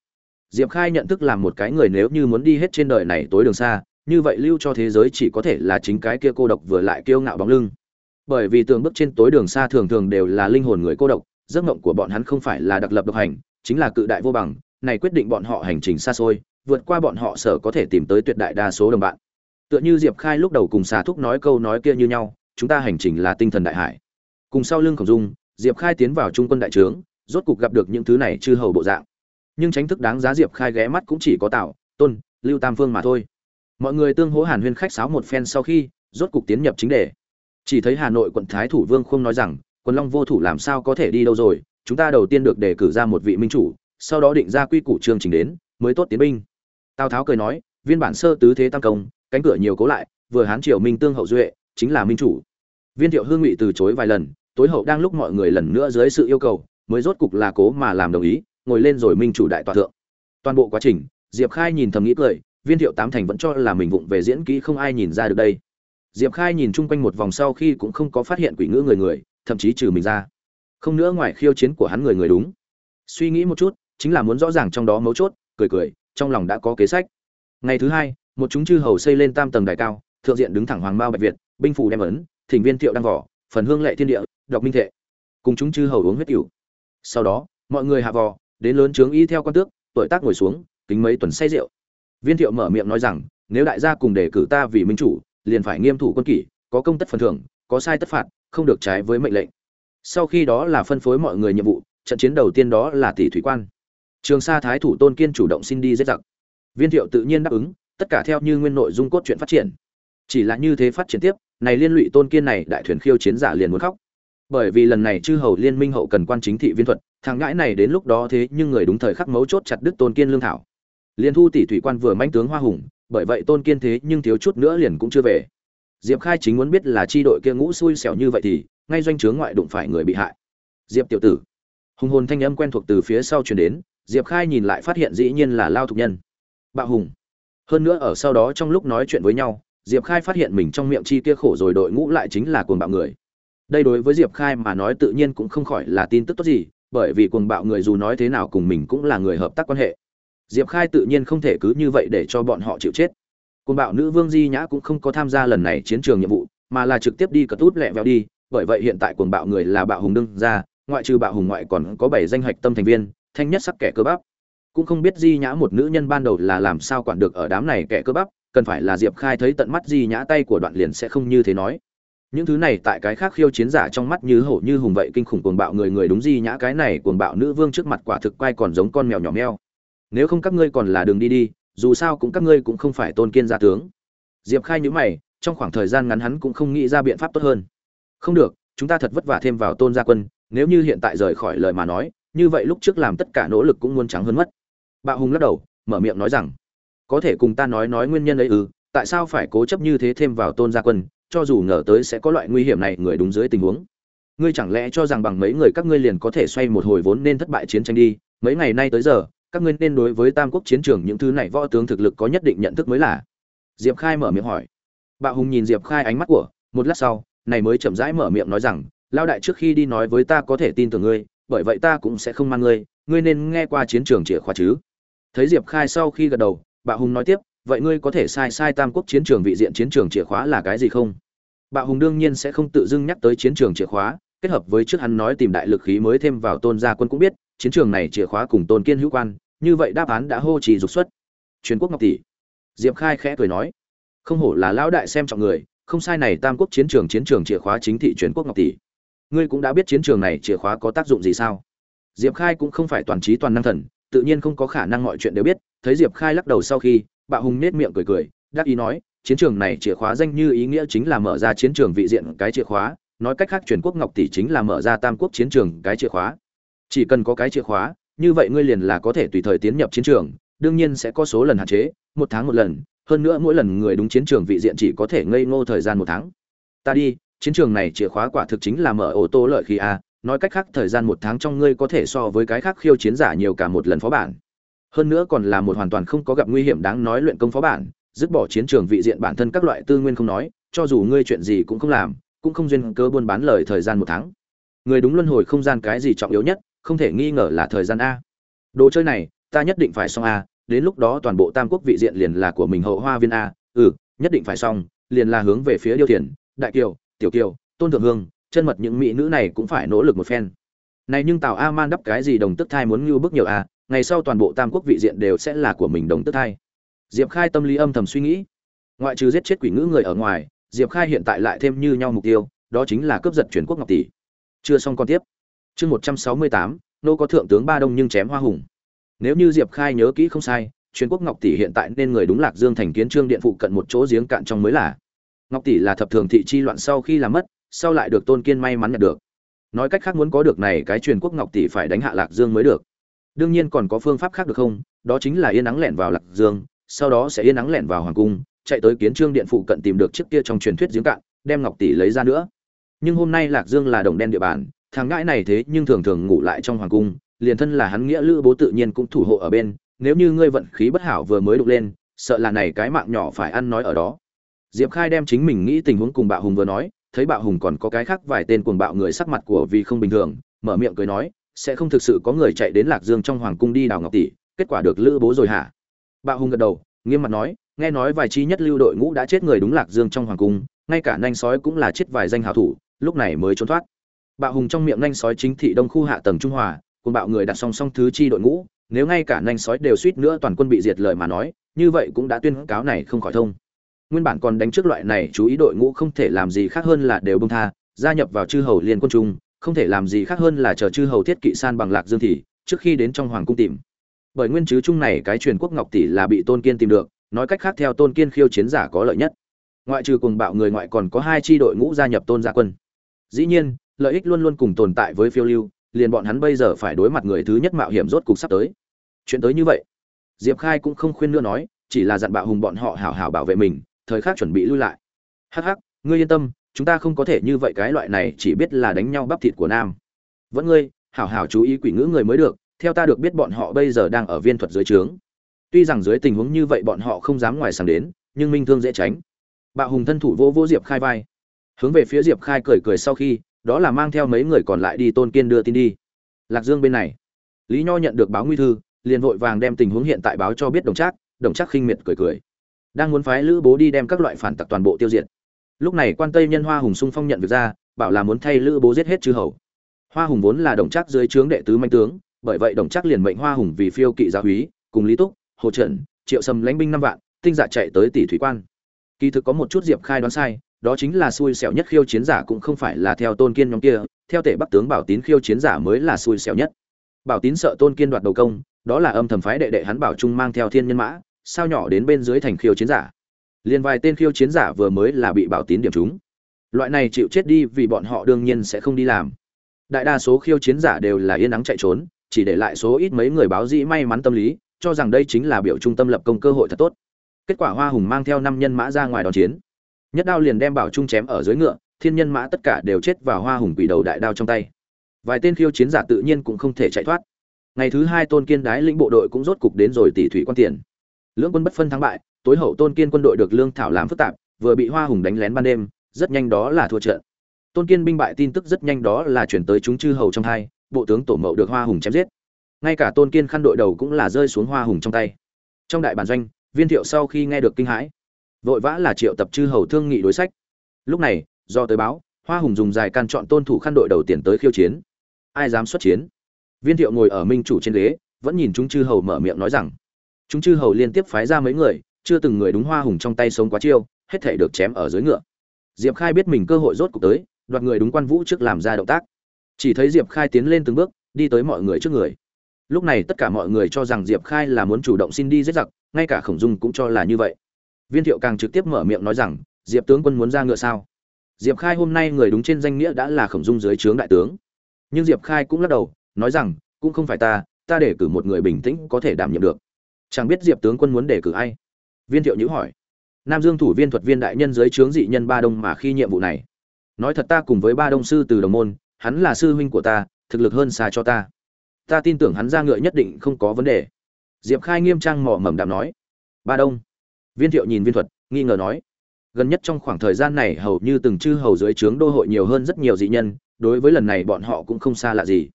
Diệp khai nhận thức làm một cái người nếu như muốn đi hết trên đời này tối đường xa như vậy lưu cho thế giới chỉ có thể là chính cái kia cô độc vừa lại kiêu ngạo bóng lưng. Bởi vì tường bước trên tối đường xa thường thường đều là linh hồn người cô độc, giấc mộng của bọn hắn không phải là đặc lập độc hành, chính là cự đại vô bằng, này quyết định bọn họ hành trình xa xôi, vượt qua bọn họ sở có thể tìm tới tuyệt đại đa số đồng bạn. Tựa như diệp khai lúc đầu cùng xà thúc nói câu nói kia như nhau, chúng ta hành trình là tinh thần đại hải. Cùng sau lưng khổng dung, diệp khai tiến vào trung quân đại trướng, rốt cục gặp được những thứ này chư hầu bộ dạng. Nhưng tránh thức đáng giá diệp khai ghé mắt cũng chỉ có tạo tôn, lưu tam phương mà thôi mọi người tương hỗ hàn huyên khách sáo một phen sau khi, rốt cục tiến nhập chính đề. Chỉ thấy hà nội quận thái thủ vương không nói rằng quân long vô thủ làm sao có thể đi đâu rồi? Chúng ta đầu tiên được đề cử ra một vị minh chủ, sau đó định ra quy củ chương trình đến, mới tốt tiến binh. Tào tháo cười nói, viên bản sơ tứ thế tam công, cánh cửa nhiều cố lại, vừa hán triều minh tương hậu duệ, chính là minh chủ. Viên thiệu hương ngụy từ chối vài lần, tối hậu đang lúc mọi người lần nữa dưới sự yêu cầu, mới rốt cục là cố mà làm đồng ý, ngồi lên rồi minh chủ đại tòa thượng. Toàn bộ quá trình, diệp khai nhìn thầm nghĩ cười viên thiệu tám thành vẫn cho là mình vụng về diễn kỹ không ai nhìn ra được đây. Diệp khai nhìn chung quanh một vòng sau khi cũng không có phát hiện quỷ ngữ người người, thậm chí trừ mình ra. Không nữa ngoài khiêu chiến của hắn người người đúng. Suy nghĩ một chút, chính là muốn rõ ràng trong đó mấu chốt, cười cười, trong lòng đã có kế sách. Ngày thứ hai, một chúng chư hầu xây lên tam tầng đài cao, thượng diện đứng thẳng hoàng mao bạch việt, binh phủ đem ấn, thỉnh viên thiệu đăng vỏ, phần hương lệ thiên địa, đọc minh thệ. Cùng chúng chư hầu uống huyết cửu sau đó, mọi người hạ vò, đến lớn trướng y theo quan tước, tuổi tác ngồi xuống, kính mấy tuần say rượu viên thiệu mở miệng nói rằng, nếu đại gia cùng đề cử ta vì minh chủ, liền phải nghiêm thủ quân kỷ, có công tất phần thưởng, có sai tất phạt, không được trái với mệnh lệnh. Sau khi đó là phân phối mọi người nhiệm vụ, trận chiến đầu tiên đó là tỷ thủy quan. Trường sa thái thủ tôn kiên chủ động xin đi giết giặc. Viên thiệu tự nhiên đáp ứng, tất cả theo như nguyên nội dung cốt truyện phát triển. Chỉ là như thế phát triển tiếp, này liên lụy tôn kiên này đại thuyền khiêu chiến giả liền muốn khóc. Bởi vì lần này chư hầu liên minh hậu cần quan chính thị viên thuật, thằng ngãi này đến lúc đó thế nhưng người đúng thời khắc mấu chốt chặt đứt tôn kiên lương thảo liên thu tỷ thủy quan vừa manh tướng hoa hùng, bởi vậy tôn kiên thế nhưng thiếu chút nữa liền cũng chưa về. Diệp khai chính muốn biết là chi đội kia ngũ xui xẻo như vậy thì, ngay doanh trướng ngoại đụng phải người bị hại. Diệp tiểu tử. Hùng hồn thanh âm quen thuộc từ phía sau truyền đến, diệp khai nhìn lại phát hiện dĩ nhiên là lao thục nhân. Bạo hùng. Hơn nữa ở sau đó trong lúc nói chuyện với nhau, diệp khai phát hiện mình trong miệng chi kia khổ rồi đội ngũ lại chính là cuồng bạo người. Đây đối với diệp khai mà nói tự nhiên cũng không khỏi là tin tức tốt gì, bởi vì cuồng bạo người dù nói thế nào cùng mình cũng là người hợp tác quan hệ diệp khai tự nhiên không thể cứ như vậy để cho bọn họ chịu chết. Côn bạo nữ vương di nhã cũng không có tham gia lần này chiến trường nhiệm vụ, mà là trực tiếp đi cất út lẹ vẹo đi, bởi vậy hiện tại cuồng bạo người là bạo hùng đương ra ngoại trừ bạo hùng ngoại còn có bảy danh hạch tâm thành viên, thanh nhất sắc kẻ cơ bắp. Cũng không biết di nhã một nữ nhân ban đầu là làm sao quản được ở đám này kẻ cơ bắp, cần phải là diệp khai thấy tận mắt di nhã tay của đoạn liền sẽ không như thế nói. Những thứ này tại cái khác khiêu chiến giả trong mắt như hổ như hùng vậy kinh khủng cuồng bạo người người đúng di nhã cái này cuồng bạo nữ vương trước mặt quả thực quay còn giống con mèo nhỏ meo nếu không các ngươi còn là đường đi đi, dù sao cũng các ngươi cũng không phải tôn kiên gia tướng. Diệp khai nhữ mày, trong khoảng thời gian ngắn hắn cũng không nghĩ ra biện pháp tốt hơn. Không được, chúng ta thật vất vả thêm vào tôn gia quân, nếu như hiện tại rời khỏi lời mà nói, như vậy lúc trước làm tất cả nỗ lực cũng muốn trắng hơn mất. Bạo hùng lắc đầu, mở miệng nói rằng, có thể cùng ta nói nói nguyên nhân ấy ư, tại sao phải cố chấp như thế thêm vào tôn gia quân, cho dù ngờ tới sẽ có loại nguy hiểm này người đúng dưới tình huống. Ngươi chẳng lẽ cho rằng bằng mấy người các ngươi liền có thể xoay một hồi vốn nên thất bại chiến tranh đi, mấy ngày nay tới giờ các ngươi nên đối với tam quốc chiến trường những thứ này võ tướng thực lực có nhất định nhận thức mới là. Diệp khai mở miệng hỏi. Bạo hùng nhìn diệp khai ánh mắt của, một lát sau, này mới chậm rãi mở miệng nói rằng lao đại trước khi đi nói với ta có thể tin tưởng ngươi, bởi vậy ta cũng sẽ không mang ngươi ngươi nên nghe qua chiến trường chìa khóa chứ. Thấy diệp khai sau khi gật đầu, bạo hùng nói tiếp, vậy ngươi có thể sai sai tam quốc chiến trường vị diện chiến trường chìa khóa là cái gì không? Bạo hùng đương nhiên sẽ không tự dưng nhắc tới chiến trường chìa khóa, kết hợp với trước hắn nói tìm đại lực khí mới thêm vào tôn gia quân cũng biết chiến trường này chìa khóa cùng tôn kiên hữu quan, như vậy đáp án đã hô trì dục xuất. Truyền quốc ngọc tỷ. Diệp khai khẽ cười nói, không hổ là lão đại xem trọng người, không sai này tam quốc chiến trường chiến trường chìa khóa chính thị truyền quốc ngọc tỷ. Ngươi cũng đã biết chiến trường này chìa khóa có tác dụng gì sao? Diệp khai cũng không phải toàn trí toàn năng thần, tự nhiên không có khả năng mọi chuyện đều biết, thấy diệp khai lắc đầu sau khi bạo hùng nết miệng cười cười, đắc ý nói, chiến trường này chìa khóa danh như ý nghĩa chính là mở ra chiến trường vị diện cái chìa khóa, nói cách khác truyền quốc ngọc tỷ chính là mở ra tam quốc chiến trường cái chìa khóa chỉ cần có cái chìa khóa, như vậy ngươi liền là có thể tùy thời tiến nhập chiến trường, đương nhiên sẽ có số lần hạn chế, một tháng một lần, hơn nữa mỗi lần người đúng chiến trường vị diện chỉ có thể ngây ngô thời gian một tháng. Ta đi, chiến trường này chìa khóa quả thực chính là mở ô tô lợi khi a, nói cách khác thời gian một tháng trong ngươi có thể so với cái khác khiêu chiến giả nhiều cả một lần phó bản. Hơn nữa còn là một hoàn toàn không có gặp nguy hiểm đáng nói luyện công phó bản, dứt bỏ chiến trường vị diện bản thân các loại tư nguyên không nói, cho dù ngươi chuyện gì cũng không làm, cũng không duyên cơ buôn bán lời thời gian một tháng. Người đúng luân hồi không gian cái gì trọng yếu nhất không thể nghi ngờ là thời gian a. Đồ chơi này, ta nhất định phải xong a, đến lúc đó toàn bộ tam quốc vị diện liền là của mình hậu hoa viên a. Ừ nhất định phải xong, liền là hướng về phía điêu thiền đại kiều, tiểu kiều, tôn thượng hương, chân mật những mỹ nữ này cũng phải nỗ lực một phen. Này nhưng tào a man đắp cái gì đồng tức thai muốn ngưu bức nhiều a, ngày sau toàn bộ tam quốc vị diện đều sẽ là của mình đồng tức thai. Diệp khai tâm lý âm thầm suy nghĩ. Ngoại trừ giết chết quỷ ngữ người ở ngoài, diệp khai hiện tại lại thêm như nhau mục tiêu, đó chính là cướp giật chuyển quốc ngọc tỷ. Chưa xong còn tiếp chương một trăm sáu mươi tám, nô có thượng tướng ba đông nhưng chém hoa hùng. Nếu như diệp khai nhớ kỹ không sai, truyền quốc ngọc tỷ hiện tại nên người đúng lạc dương thành kiến trương điện phụ cận một chỗ giếng cạn trong mới là. Ngọc tỷ là thập thường thị chi loạn sau khi làm mất, sau lại được tôn kiên may mắn nhận được. Nói cách khác muốn có được này cái truyền quốc ngọc tỷ phải đánh hạ lạc dương mới được. Đương nhiên còn có phương pháp khác được không? Đó chính là yên nắng lẻn vào lạc dương, sau đó sẽ yên nắng lẻn vào hoàng cung, chạy tới kiến trương điện phụ cận tìm được chiếc kia trong truyền thuyết giếng cạn, đem ngọc tỷ lấy ra nữa. Nhưng hôm nay lạc dương là đồng đen địa bàn thằng ngãi này thế nhưng thường thường ngủ lại trong hoàng cung, liền thân là hắn nghĩa lữ bố tự nhiên cũng thủ hộ ở bên, nếu như ngươi vận khí bất hảo vừa mới đục lên, sợ là này cái mạng nhỏ phải ăn nói ở đó. Diệp khai đem chính mình nghĩ tình huống cùng bạo hùng vừa nói, thấy bạo hùng còn có cái khác vài tên cuồng bạo người sắc mặt của vì không bình thường, mở miệng cười nói, sẽ không thực sự có người chạy đến lạc dương trong hoàng cung đi đào ngọc tỷ, kết quả được lữ bố rồi hả? Bạo hùng gật đầu, nghiêm mặt nói, nghe nói vài chi nhất lưu đội ngũ đã chết người đúng lạc dương trong hoàng cung, ngay cả nanh sói cũng là chết vài danh hảo thủ, lúc này mới trốn thoát bạo hùng trong miệng nhanh sói chính thị đông khu hạ tầng trung hòa, cùng bạo người đặt song song thứ chi đội ngũ, nếu ngay cả nhanh sói đều suýt nữa toàn quân bị diệt lời mà nói, như vậy cũng đã tuyên cáo này không khỏi thông. Nguyên bản còn đánh trước loại này chú ý đội ngũ không thể làm gì khác hơn là đều bông tha, gia nhập vào chư hầu liên quân trung không thể làm gì khác hơn là chờ chư hầu thiết kỵ san bằng lạc dương thị, trước khi đến trong hoàng cung tìm. Bởi nguyên chứ chung này cái truyền quốc ngọc tỷ là bị tôn kiên tìm được, nói cách khác theo tôn kiên khiêu chiến giả có lợi nhất. Ngoại trừ cùng bạo người ngoại còn có hai tri đội ngũ gia nhập tôn gia quân. Dĩ nhiên lợi ích luôn luôn cùng tồn tại với phiêu lưu, liền bọn hắn bây giờ phải đối mặt người thứ nhất mạo hiểm rốt cục sắp tới. Chuyện tới như vậy. Diệp khai cũng không khuyên nữa nói, chỉ là dặn bạo hùng bọn họ hảo hảo bảo vệ mình, thời khắc chuẩn bị lui lại. Hắc hắc, ngươi yên tâm, chúng ta không có thể như vậy, cái loại này chỉ biết là đánh nhau bắp thịt của nam. Vẫn ngươi, hảo hảo chú ý quỷ ngữ người mới được, theo ta được biết bọn họ bây giờ đang ở viên thuật dưới trướng. Tuy rằng dưới tình huống như vậy bọn họ không dám ngoài sàng đến, nhưng minh thương dễ tránh. Bạo hùng thân thủ vô vô diệp khai vai. Hướng về phía diệp khai cười cười sau khi đó là mang theo mấy người còn lại đi tôn kiên đưa tin đi. Lạc dương bên này. Lý nho nhận được báo nguy thư, liền vội vàng đem tình huống hiện tại báo cho biết đồng trác đồng trác khinh miệt cười cười. Đang muốn phái lữ bố đi đem các loại phản tặc toàn bộ tiêu diệt. Lúc này quan tây nhân hoa hùng sung phong nhận việc ra, bảo là muốn thay lữ bố giết hết chư hầu. Hoa hùng vốn là đồng trác dưới trướng đệ tứ manh tướng, bởi vậy đồng trác liền mệnh hoa hùng vì phiêu kỵ gia húy, cùng lý túc, hồ trận triệu sầm lãnh binh năm vạn, tinh dạ chạy tới tỷ thủy quan. Kỳ thực có một chút diệp khai đoán sai đó chính là xui xẻo nhất khiêu chiến giả cũng không phải là theo tôn kiên nhóm kia, theo tể bắc tướng bảo tín khiêu chiến giả mới là xui xẻo nhất. Bảo tín sợ tôn kiên đoạt đầu công, đó là âm thầm phái đệ đệ hắn bảo trung mang theo thiên nhân mã, sao nhỏ đến bên dưới thành khiêu chiến giả. Liền vài tên khiêu chiến giả vừa mới là bị bảo tín điểm chúng loại này chịu chết đi vì bọn họ đương nhiên sẽ không đi làm. Đại đa số khiêu chiến giả đều là yên nắng chạy trốn, chỉ để lại số ít mấy người báo dĩ may mắn tâm lý, cho rằng đây chính là biểu trung tâm lập công cơ hội thật tốt. Kết quả hoa hùng mang theo năm nhân mã ra ngoài đòn chiến nhất đao liền đem bảo trung chém ở dưới ngựa, thiên nhân mã tất cả đều chết vào hoa hùng quỷ đầu đại đao trong tay. Vài tên khiêu chiến giả tự nhiên cũng không thể chạy thoát. Ngày thứ hai tôn kiên đái lĩnh bộ đội cũng rốt cục đến rồi tỷ thủy quan tiền. Lưỡng quân bất phân thắng bại, tối hậu tôn kiên quân đội được lương thảo làm phức tạp, vừa bị hoa hùng đánh lén ban đêm, rất nhanh đó là thua trận. Tôn kiên binh bại tin tức rất nhanh đó là chuyển tới chúng chư hầu trong hai, bộ tướng tổ mậu được hoa hùng chém giết. Ngay cả tôn kiên khăn đội đầu cũng là rơi xuống hoa hùng trong tay. Trong đại bản doanh, viên thiệu sau khi nghe được kinh hãi vội vã là triệu tập chư hầu thương nghị đối sách. Lúc này, do tới báo, hoa hùng dùng dài can chọn tôn thủ khăn đội đầu tiền tới khiêu chiến. Ai dám xuất chiến? Viên thiệu ngồi ở minh chủ trên ghế, vẫn nhìn chúng chư hầu mở miệng nói rằng, chúng chư hầu liên tiếp phái ra mấy người, chưa từng người đúng hoa hùng trong tay sống quá chiêu, hết thể được chém ở dưới ngựa. Diệp khai biết mình cơ hội rốt cuộc tới, đoạt người đúng quan vũ trước làm ra động tác. Chỉ thấy diệp khai tiến lên từng bước, đi tới mọi người trước người. Lúc này tất cả mọi người cho rằng diệp khai là muốn chủ động xin đi giết giặc, ngay cả khổng dung cũng cho là như vậy viên thiệu càng trực tiếp mở miệng nói rằng, diệp tướng quân muốn ra ngựa sao? Diệp khai hôm nay người đúng trên danh nghĩa đã là khổng dung dưới trướng đại tướng. Nhưng diệp khai cũng lắc đầu, nói rằng, cũng không phải ta ta để cử một người bình tĩnh có thể đảm nhiệm được. Chẳng biết diệp tướng quân muốn để cử ai? Viên thiệu nhữ hỏi. Nam dương thủ viên thuật viên đại nhân dưới trướng dị nhân ba đông mà khi nhiệm vụ này. Nói thật ta cùng với ba đông sư từ đồng môn, hắn là sư huynh của ta, thực lực hơn xa cho ta. Ta tin tưởng hắn ra ngựa nhất định không có vấn đề. Diệp khai nghiêm trang mỏ mẩm đạm nói. Ba đông viên thiệu nhìn viên thuật, nghi ngờ nói, gần nhất trong khoảng thời gian này hầu như từng chư hầu dưới trướng đô hội nhiều hơn rất nhiều dị nhân, đối với lần này bọn họ cũng không xa lạ gì.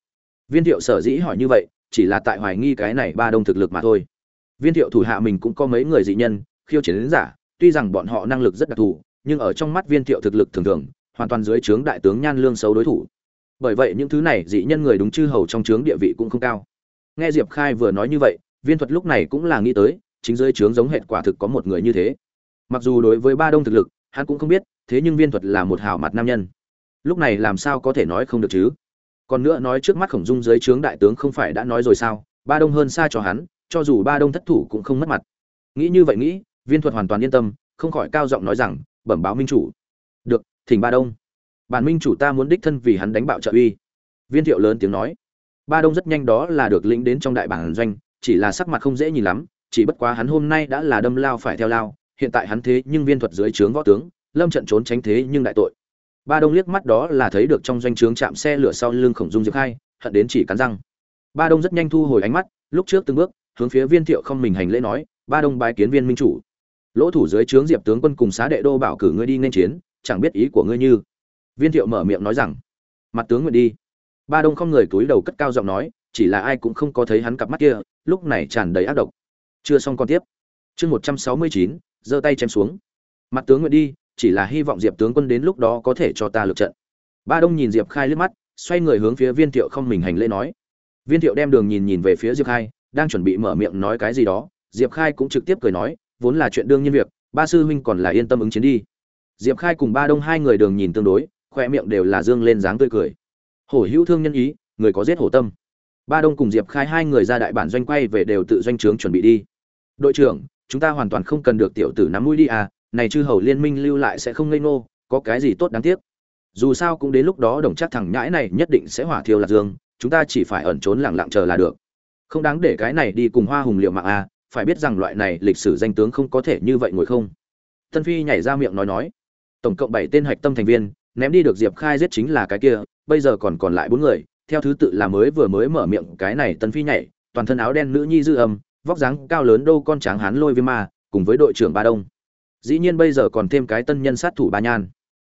Viên thiệu sở dĩ hỏi như vậy, chỉ là tại hoài nghi cái này ba đông thực lực mà thôi. Viên thiệu thủ hạ mình cũng có mấy người dị nhân, khiêu chiến đến giả, tuy rằng bọn họ năng lực rất đặc thù, nhưng ở trong mắt viên thiệu thực lực thường thường, hoàn toàn dưới trướng đại tướng nhan lương xấu đối thủ. Bởi vậy những thứ này dị nhân người đúng chư hầu trong trướng địa vị cũng không cao. Nghe diệp khai vừa nói như vậy, viên thuật lúc này cũng là nghĩ tới chính dưới trướng giống hệt quả thực có một người như thế. Mặc dù đối với ba đông thực lực, hắn cũng không biết, thế nhưng viên thuật là một hảo mặt nam nhân. Lúc này làm sao có thể nói không được chứ? Còn nữa nói trước mắt khổng dung dưới trướng đại tướng không phải đã nói rồi sao? Ba đông hơn xa cho hắn, cho dù ba đông thất thủ cũng không mất mặt. Nghĩ như vậy nghĩ, viên thuật hoàn toàn yên tâm, không khỏi cao giọng nói rằng, bẩm báo minh chủ. Được, thỉnh ba đông. Bản minh chủ ta muốn đích thân vì hắn đánh bạo trợ uy. Viên thiệu lớn tiếng nói. Ba đông rất nhanh đó là được lĩnh đến trong đại bản doanh, chỉ là sắc mặt không dễ nhìn lắm chỉ bất quá hắn hôm nay đã là đâm lao phải theo lao, hiện tại hắn thế nhưng viên thuật dưới trướng võ tướng, lâm trận trốn tránh thế nhưng đại tội. Ba đông liếc mắt đó là thấy được trong doanh trướng chạm xe lửa sau lưng khổng dung diệp khai, hận đến chỉ cắn răng. Ba đông rất nhanh thu hồi ánh mắt, lúc trước từng bước, hướng phía viên thiệu không mình hành lễ nói, ba đông bái kiến viên minh chủ. Lỗ thủ dưới trướng diệp tướng quân cùng xá đệ đô bảo cử ngươi đi nên chiến, chẳng biết ý của ngươi như. Viên thiệu mở miệng nói rằng, mặt tướng nguyện đi. Ba đông không người túi đầu cất cao giọng nói, chỉ là ai cũng không có thấy hắn cặp mắt kia, lúc này tràn đầy ác độc chưa xong còn tiếp. Chương một trăm sáu mươi chín, giơ tay chém xuống. Mặt tướng nguyện đi, chỉ là hy vọng diệp tướng quân đến lúc đó có thể cho ta lượt trận. Ba đông nhìn diệp khai liếc mắt, xoay người hướng phía viên thiệu không mình hành lễ nói. Viên thiệu đem đường nhìn nhìn về phía diệp khai, đang chuẩn bị mở miệng nói cái gì đó. Diệp khai cũng trực tiếp cười nói, vốn là chuyện đương nhiên việc, ba sư huynh còn là yên tâm ứng chiến đi. Diệp khai cùng ba đông hai người đường nhìn tương đối, khoe miệng đều là dương lên dáng tươi cười. Hổ hữu thương nhân ý, người có giết hổ tâm. Ba đông cùng diệp khai hai người ra đại bản doanh quay về đều tự doanh trướng chuẩn bị đi đội trưởng, chúng ta hoàn toàn không cần được tiểu tử nắm mũi đi à này chư hầu liên minh lưu lại sẽ không ngây ngô, có cái gì tốt đáng tiếc. Dù sao cũng đến lúc đó đồng chắc thằng nhãi này nhất định sẽ hỏa thiêu lạc dương, chúng ta chỉ phải ẩn trốn lẳng lặng chờ là được. Không đáng để cái này đi cùng hoa hùng liệu mạng à phải biết rằng loại này lịch sử danh tướng không có thể như vậy ngồi không. Tân phi nhảy ra miệng nói nói, tổng cộng bảy tên hạch tâm thành viên, ném đi được diệp khai giết chính là cái kia, bây giờ còn còn lại bốn người, theo thứ tự là mới vừa mới mở miệng cái này tân phi nhảy, toàn thân áo đen nữ nhi dư âm vóc dáng cao lớn đâu con tráng hán lôi viêm ma, cùng với đội trưởng ba đông. Dĩ nhiên bây giờ còn thêm cái tân nhân sát thủ ba nhan.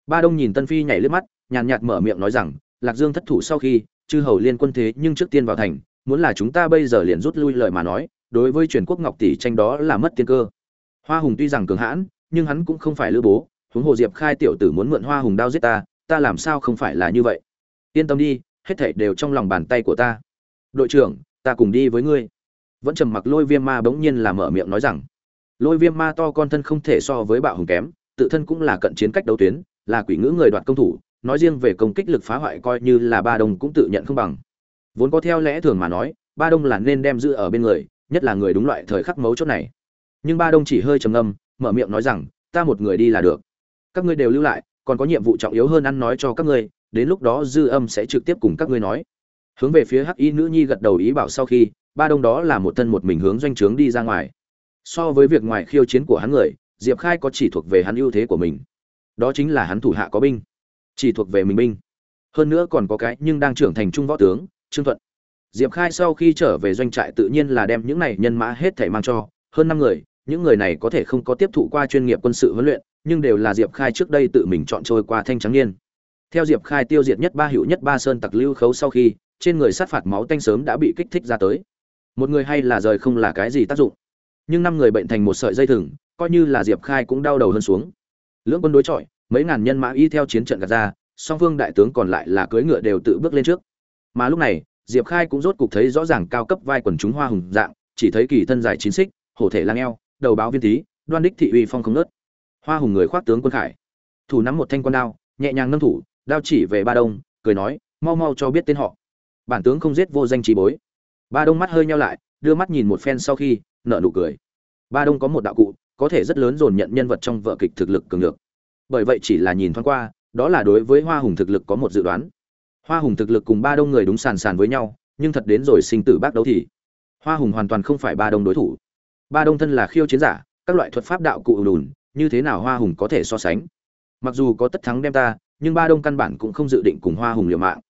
Ba đông nhìn tân phi nhảy lướt mắt, nhàn nhạt mở miệng nói rằng, lạc dương thất thủ sau khi, chư hầu liên quân thế nhưng trước tiên vào thành, muốn là chúng ta bây giờ liền rút lui lời mà nói, đối với truyền quốc ngọc tỷ tranh đó là mất tiên cơ. Hoa hùng tuy rằng cường hãn, nhưng hắn cũng không phải lữ bố, huống hồ diệp khai tiểu tử muốn mượn hoa hùng đao giết ta ta làm sao không phải là như vậy? Yên tâm đi, hết thảy đều trong lòng bàn tay của ta. Đội trưởng, ta cùng đi với ngươi vẫn trầm mặc lôi viêm ma bỗng nhiên là mở miệng nói rằng, lôi viêm ma to con thân không thể so với bạo hùng kém, tự thân cũng là cận chiến cách đấu tuyến, là quỷ ngữ người đoạt công thủ, nói riêng về công kích lực phá hoại coi như là ba đông cũng tự nhận không bằng. Vốn có theo lẽ thường mà nói, ba đông là nên đem giữ ở bên người, nhất là người đúng loại thời khắc mấu chốt này. Nhưng ba đông chỉ hơi trầm ngâm, mở miệng nói rằng, ta một người đi là được. Các ngươi đều lưu lại, còn có nhiệm vụ trọng yếu hơn ăn nói cho các ngươi, đến lúc đó dư âm sẽ trực tiếp cùng các ngươi nói. Hướng về phía hắc y nữ nhi gật đầu ý bảo sau khi ba đông đó là một thân một mình hướng doanh trướng đi ra ngoài. So với việc ngoài khiêu chiến của hắn người, diệp khai có chỉ thuộc về hắn ưu thế của mình. Đó chính là hắn thủ hạ có binh, chỉ thuộc về mình binh. Hơn nữa còn có cái nhưng đang trưởng thành trung võ tướng, trương thuận. Diệp khai sau khi trở về doanh trại tự nhiên là đem những này nhân mã hết thảy mang cho. Hơn năm người, những người này có thể không có tiếp thụ qua chuyên nghiệp quân sự huấn luyện, nhưng đều là diệp khai trước đây tự mình chọn trôi qua thanh trắng niên. Theo diệp khai tiêu diệt nhất ba hữu nhất ba sơn tặc lưu khấu sau khi, trên người sát phạt máu tanh sớm đã bị kích thích ra tới một người hay là rời không là cái gì tác dụng. Nhưng năm người bệnh thành một sợi dây thừng, coi như là diệp khai cũng đau đầu hơn xuống. Lưỡng quân đối chọi, mấy ngàn nhân mã y theo chiến trận gạt ra, song phương đại tướng còn lại là cưỡi ngựa đều tự bước lên trước. Mà lúc này, diệp khai cũng rốt cục thấy rõ ràng cao cấp vai quần chúng hoa hùng dạng, chỉ thấy kỳ thân dài chín xích, hổ thể lang eo, đầu báo viên tý đoan đích thị uy phong không nớt hoa hùng người khoác tướng quân khải. Thủ nắm một thanh quan đao, nhẹ nhàng nâng thủ, đao chỉ về ba đông, cười nói, mau mau cho biết tên họ. Bản tướng không giết vô danh trí bối ba đông mắt hơi nhau lại, đưa mắt nhìn một phen sau khi nợ nụ cười. Ba đông có một đạo cụ, có thể rất lớn dồn nhận nhân vật trong vở kịch thực lực cường được bởi vậy chỉ là nhìn thoáng qua, đó là đối với hoa hùng thực lực có một dự đoán. Hoa hùng thực lực cùng ba đông người đúng sàn sàn với nhau, nhưng thật đến rồi sinh tử bác đấu thì, hoa hùng hoàn toàn không phải ba đông đối thủ. Ba đông thân là khiêu chiến giả, các loại thuật pháp đạo cụ lùn như thế nào hoa hùng có thể so sánh? Mặc dù có tất thắng đem ta, nhưng ba đông căn bản cũng không dự định cùng hoa hùng liều mạng.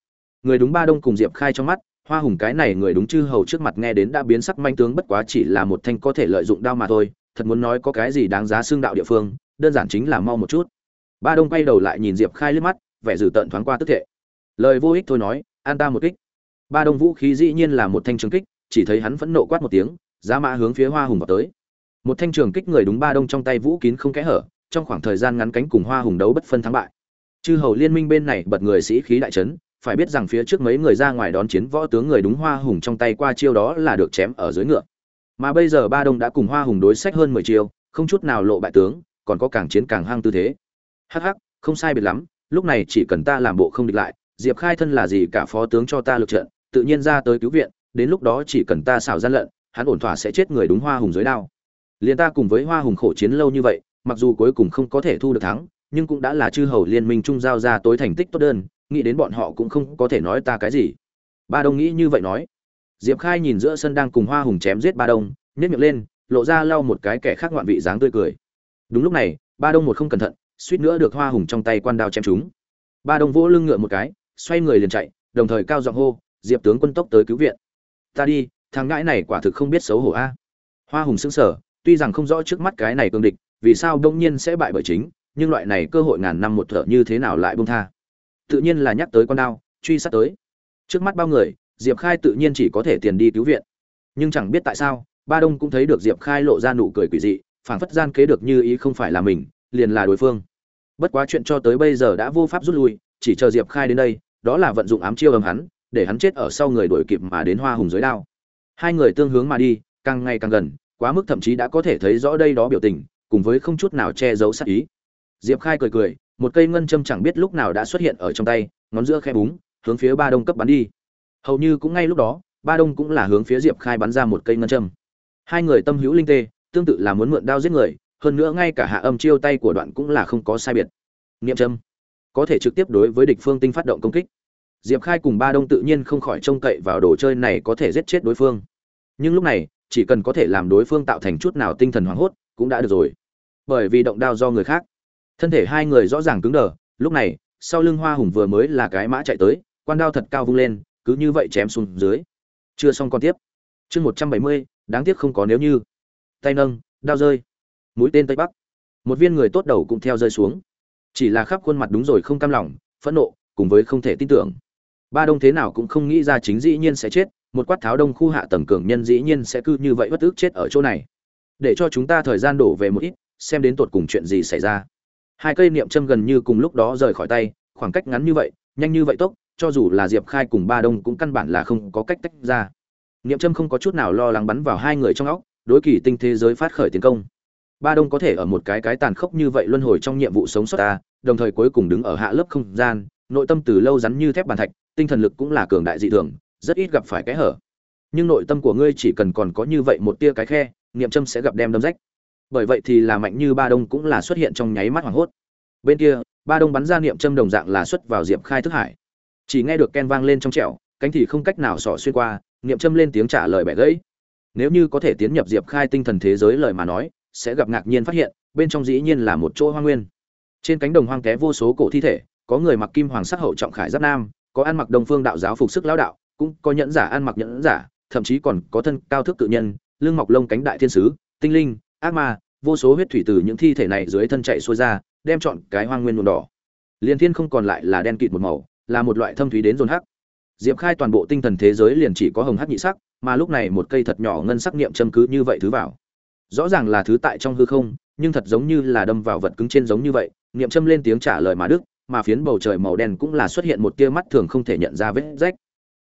Người đúng ba đông cùng diệp khai trong mắt hoa hùng cái này người đúng chư hầu trước mặt nghe đến đã biến sắc manh tướng bất quá chỉ là một thanh có thể lợi dụng đao mà thôi, thật muốn nói có cái gì đáng giá xương đạo địa phương, đơn giản chính là mau một chút. Ba đông quay đầu lại nhìn diệp khai liếc mắt, vẻ dử tợn thoáng qua tức thệ. Lời vô ích thôi nói, an ta một kích. Ba đông vũ khí dĩ nhiên là một thanh trường kích, chỉ thấy hắn phẫn nộ quát một tiếng, giá mã hướng phía hoa hùng vào tới. Một thanh trường kích người đúng ba đông trong tay vũ kín không kẽ hở, trong khoảng thời gian ngắn cánh cùng hoa hùng đấu bất phân thắng bại. Chư hầu liên minh bên này bật người sĩ khí đại trấn phải biết rằng phía trước mấy người ra ngoài đón chiến võ tướng người đúng hoa hùng trong tay qua chiêu đó là được chém ở dưới ngựa. Mà bây giờ ba đông đã cùng hoa hùng đối sách hơn mười chiêu, không chút nào lộ bại tướng, còn có càng chiến càng hăng tư thế. Hắc hắc, không sai biệt lắm, lúc này chỉ cần ta làm bộ không địch lại, diệp khai thân là gì cả phó tướng cho ta lực trận, tự nhiên ra tới cứu viện, đến lúc đó chỉ cần ta xảo gian lận, hắn ổn thỏa sẽ chết người đúng hoa hùng dưới đao. Liền ta cùng với hoa hùng khổ chiến lâu như vậy, mặc dù cuối cùng không có thể thu được thắng, nhưng cũng đã là chư hầu liên minh trung giao ra tối thành tích tốt đơn nghĩ đến bọn họ cũng không có thể nói ta cái gì. Ba đông nghĩ như vậy nói. Diệp khai nhìn giữa sân đang cùng hoa hùng chém giết ba đông nhét miệng lên, lộ ra lau một cái kẻ khác ngoạn vị dáng tươi cười. Đúng lúc này, ba đông một không cẩn thận, suýt nữa được hoa hùng trong tay quan đao chém chúng ba đông vỗ lưng ngựa một cái, xoay người liền chạy, đồng thời cao giọng hô, diệp tướng quân tốc tới cứu viện. Ta đi, thằng ngãi này quả thực không biết xấu hổ a. Hoa hùng sững sờ, tuy rằng không rõ trước mắt cái này cương địch, vì sao đông nhiên sẽ bại bởi chính, nhưng loại này cơ hội ngàn năm một thở như thế nào lại bông tha tự nhiên là nhắc tới con đao, truy sát tới. Trước mắt bao người, diệp khai tự nhiên chỉ có thể tiền đi cứu viện. Nhưng chẳng biết tại sao, ba đông cũng thấy được diệp khai lộ ra nụ cười quỷ dị, phảng phất gian kế được như ý không phải là mình, liền là đối phương. Bất quá chuyện cho tới bây giờ đã vô pháp rút lui, chỉ chờ diệp khai đến đây, đó là vận dụng ám chiêu ầm hắn, để hắn chết ở sau người đuổi kịp mà đến hoa hùng dưới đao. Hai người tương hướng mà đi, càng ngày càng gần, quá mức thậm chí đã có thể thấy rõ đây đó biểu tình, cùng với không chút nào che giấu sát ý. Diệp khai cười cười một cây ngân châm chẳng biết lúc nào đã xuất hiện ở trong tay, ngón giữa khe búng, hướng phía ba đông cấp bắn đi. Hầu như cũng ngay lúc đó, ba đông cũng là hướng phía diệp khai bắn ra một cây ngân châm. Hai người tâm hữu linh tê, tương tự là muốn mượn đao giết người, hơn nữa ngay cả hạ âm chiêu tay của đoạn cũng là không có sai biệt. Niệm châm có thể trực tiếp đối với địch phương tinh phát động công kích. Diệp khai cùng ba đông tự nhiên không khỏi trông cậy vào đồ chơi này có thể giết chết đối phương. Nhưng lúc này, chỉ cần có thể làm đối phương tạo thành chút nào tinh thần hoảng hốt, cũng đã được rồi. Bởi vì động đao do người khác thân thể hai người rõ ràng cứng đờ, lúc này, sau lưng hoa hùng vừa mới là cái mã chạy tới, quan đao thật cao vung lên, cứ như vậy chém xuống dưới. Chưa xong còn tiếp. Chương một trăm bảy mươi, đáng tiếc không có nếu như. Tay nâng, đao rơi. Mũi tên tây bắc. Một viên người tốt đầu cũng theo rơi xuống. Chỉ là khắp khuôn mặt đúng rồi không cam lòng, phẫn nộ, cùng với không thể tin tưởng. Ba đông thế nào cũng không nghĩ ra chính dĩ nhiên sẽ chết, một quát tháo đông khu hạ tầng cường nhân dĩ nhiên sẽ cứ như vậy bất ức chết ở chỗ này. Để cho chúng ta thời gian đổ về một ít, xem đến tột cùng chuyện gì xảy ra hai cây niệm châm gần như cùng lúc đó rời khỏi tay, khoảng cách ngắn như vậy, nhanh như vậy tốc, cho dù là diệp khai cùng ba đông cũng căn bản là không có cách tách ra. Niệm châm không có chút nào lo lắng bắn vào hai người trong óc, đối kỳ tinh thế giới phát khởi tiến công. Ba đông có thể ở một cái cái tàn khốc như vậy luân hồi trong nhiệm vụ sống sót ta, đồng thời cuối cùng đứng ở hạ lớp không gian, nội tâm từ lâu rắn như thép bàn thạch, tinh thần lực cũng là cường đại dị thường, rất ít gặp phải cái hở. Nhưng nội tâm của ngươi chỉ cần còn có như vậy một tia cái khe, niệm châm sẽ gặp đem đâm rách bởi vậy thì là mạnh như ba đông cũng là xuất hiện trong nháy mắt hoảng hốt. Bên kia, ba đông bắn ra niệm châm đồng dạng là xuất vào diệp khai thức hải. Chỉ nghe được ken vang lên trong trẻo, cánh thì không cách nào xỏ xuyên qua, niệm châm lên tiếng trả lời bẻ gãy. Nếu như có thể tiến nhập diệp khai tinh thần thế giới lời mà nói, sẽ gặp ngạc nhiên phát hiện, bên trong dĩ nhiên là một chỗ hoang nguyên. Trên cánh đồng hoang té vô số cổ thi thể, có người mặc kim hoàng sắc hậu trọng khải giáp nam, có ăn mặc đồng phương đạo giáo phục sức lão đạo, cũng có nhẫn giả ăn mặc nhẫn giả, thậm chí còn có thân cao thước tự nhân, lưng mọc lông cánh đại thiên sứ, tinh linh ác ma, vô số huyết thủy từ những thi thể này dưới thân chạy xuôi ra, đem chọn cái hoang nguyên nhuộm đỏ. Liền thiên không còn lại là đen kịt một màu, là một loại thâm thúy đến dồn hắc. Diệp khai toàn bộ tinh thần thế giới liền chỉ có hồng hắc nhị sắc, mà lúc này một cây thật nhỏ ngân sắc niệm châm cứ như vậy thứ vào. Rõ ràng là thứ tại trong hư không, nhưng thật giống như là đâm vào vật cứng trên giống như vậy, niệm châm lên tiếng trả lời mà đức, mà phiến bầu trời màu đen cũng là xuất hiện một tia mắt thường không thể nhận ra vết rách.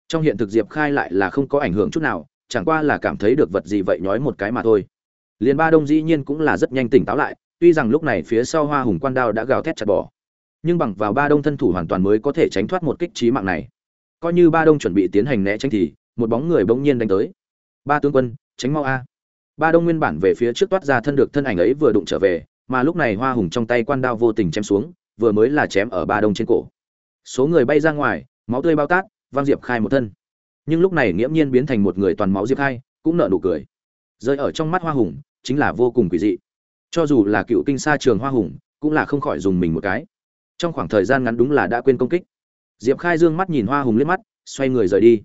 Trong hiện thực diệp khai lại là không có ảnh hưởng chút nào, chẳng qua là cảm thấy được vật gì vậy nhói một cái mà thôi liền ba đông dĩ nhiên cũng là rất nhanh tỉnh táo lại, tuy rằng lúc này phía sau hoa hùng quan đao đã gào thét chặt bỏ. Nhưng bằng vào ba đông thân thủ hoàn toàn mới có thể tránh thoát một kích trí mạng này. Coi như ba đông chuẩn bị tiến hành né tránh thì, một bóng người bỗng nhiên đánh tới. Ba tướng quân, tránh mau a. Ba đông nguyên bản về phía trước toát ra thân được thân ảnh ấy vừa đụng trở về, mà lúc này hoa hùng trong tay quan đao vô tình chém xuống, vừa mới là chém ở ba đông trên cổ. Số người bay ra ngoài, máu tươi bao tát, vang diệp khai một thân. Nhưng lúc này nghiễm nhiên biến thành một người toàn máu diệp khai, cũng nợ nụ cười. Rơi ở trong mắt hoa hùng chính là vô cùng quỷ dị. Cho dù là cựu kinh sa trường hoa hùng, cũng là không khỏi dùng mình một cái. Trong khoảng thời gian ngắn đúng là đã quên công kích. Diệp khai dương mắt nhìn hoa hùng liếc mắt, xoay người rời đi.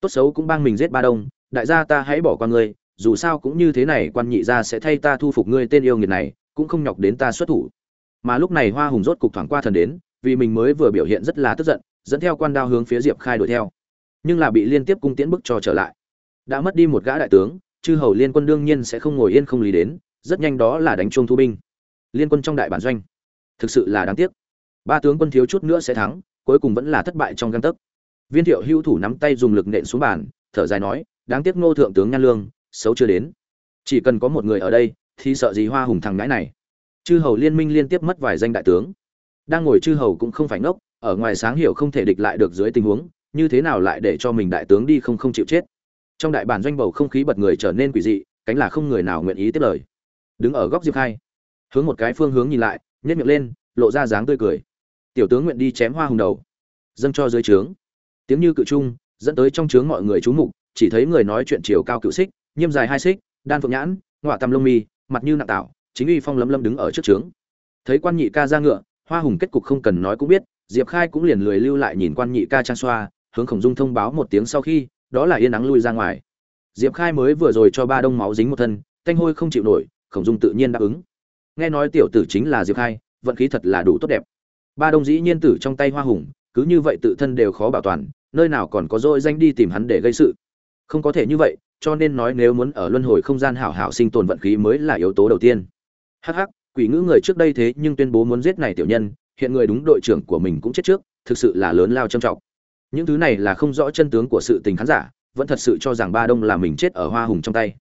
Tốt xấu cũng bang mình giết ba đông, đại gia ta hãy bỏ qua ngươi, dù sao cũng như thế này, quan nhị gia sẽ thay ta thu phục ngươi tên yêu nghiệt này, cũng không nhọc đến ta xuất thủ. Mà lúc này hoa hùng rốt cục thoảng qua thần đến, vì mình mới vừa biểu hiện rất là tức giận, dẫn theo quan đao hướng phía diệp khai đuổi theo. Nhưng là bị liên tiếp cung tiễn bức cho trở lại. Đã mất đi một gã đại tướng chư hầu liên quân đương nhiên sẽ không ngồi yên không lý đến, rất nhanh đó là đánh chuông thu binh. Liên quân trong đại bản doanh. Thực sự là đáng tiếc. Ba tướng quân thiếu chút nữa sẽ thắng, cuối cùng vẫn là thất bại trong găng tấc. Viên thiệu hưu thủ nắm tay dùng lực nện xuống bàn, thở dài nói, đáng tiếc ngô thượng tướng nhan lương, xấu chưa đến. Chỉ cần có một người ở đây, thì sợ gì hoa hùng thằng ngãi này. Chư hầu liên minh liên tiếp mất vài danh đại tướng. Đang ngồi chư hầu cũng không phải ngốc, ở ngoài sáng hiểu không thể địch lại được dưới tình huống, như thế nào lại để cho mình đại tướng đi không không chịu chết trong đại bản doanh bầu không khí bật người trở nên quỷ dị, cánh là không người nào nguyện ý tiếp lời. Đứng ở góc diệp khai, hướng một cái phương hướng nhìn lại nhét miệng lên, lộ ra dáng tươi cười. Tiểu tướng nguyện đi chém hoa hùng đầu. Dâng cho dưới trướng. Tiếng như cự trung, dẫn tới trong trướng mọi người chú mục, chỉ thấy người nói chuyện chiều cao cựu xích, nhiêm dài hai xích, đan phượng nhãn, ngọa tầm lông mi, mặt như nặng tạo chính uy phong lấm lâm đứng ở trước trướng. Thấy quan nhị ca ra ngựa, hoa hùng kết cục không cần nói cũng biết, diệp khai cũng liền lười lưu lại nhìn quan nhị ca trang xoa, hướng khổng dung thông báo một tiếng sau khi đó là yên nắng lui ra ngoài. Diệp khai mới vừa rồi cho ba đông máu dính một thân tanh hôi không chịu nổi, khổng dung tự nhiên đáp ứng. Nghe nói tiểu tử chính là diệp khai, vận khí thật là đủ tốt đẹp. Ba đông dĩ nhiên tử trong tay hoa hùng, cứ như vậy tự thân đều khó bảo toàn, nơi nào còn có dội danh đi tìm hắn để gây sự. Không có thể như vậy, cho nên nói nếu muốn ở luân hồi không gian hảo hảo sinh tồn vận khí mới là yếu tố đầu tiên. Hắc hắc, quỷ ngữ người trước đây thế nhưng tuyên bố muốn giết này tiểu nhân, hiện người đúng đội trưởng của mình cũng chết trước, thực sự là lớn lao trầm trọng những thứ này là không rõ chân tướng của sự tình khán giả, vẫn thật sự cho rằng ba đông là mình chết ở hoa hùng trong tay.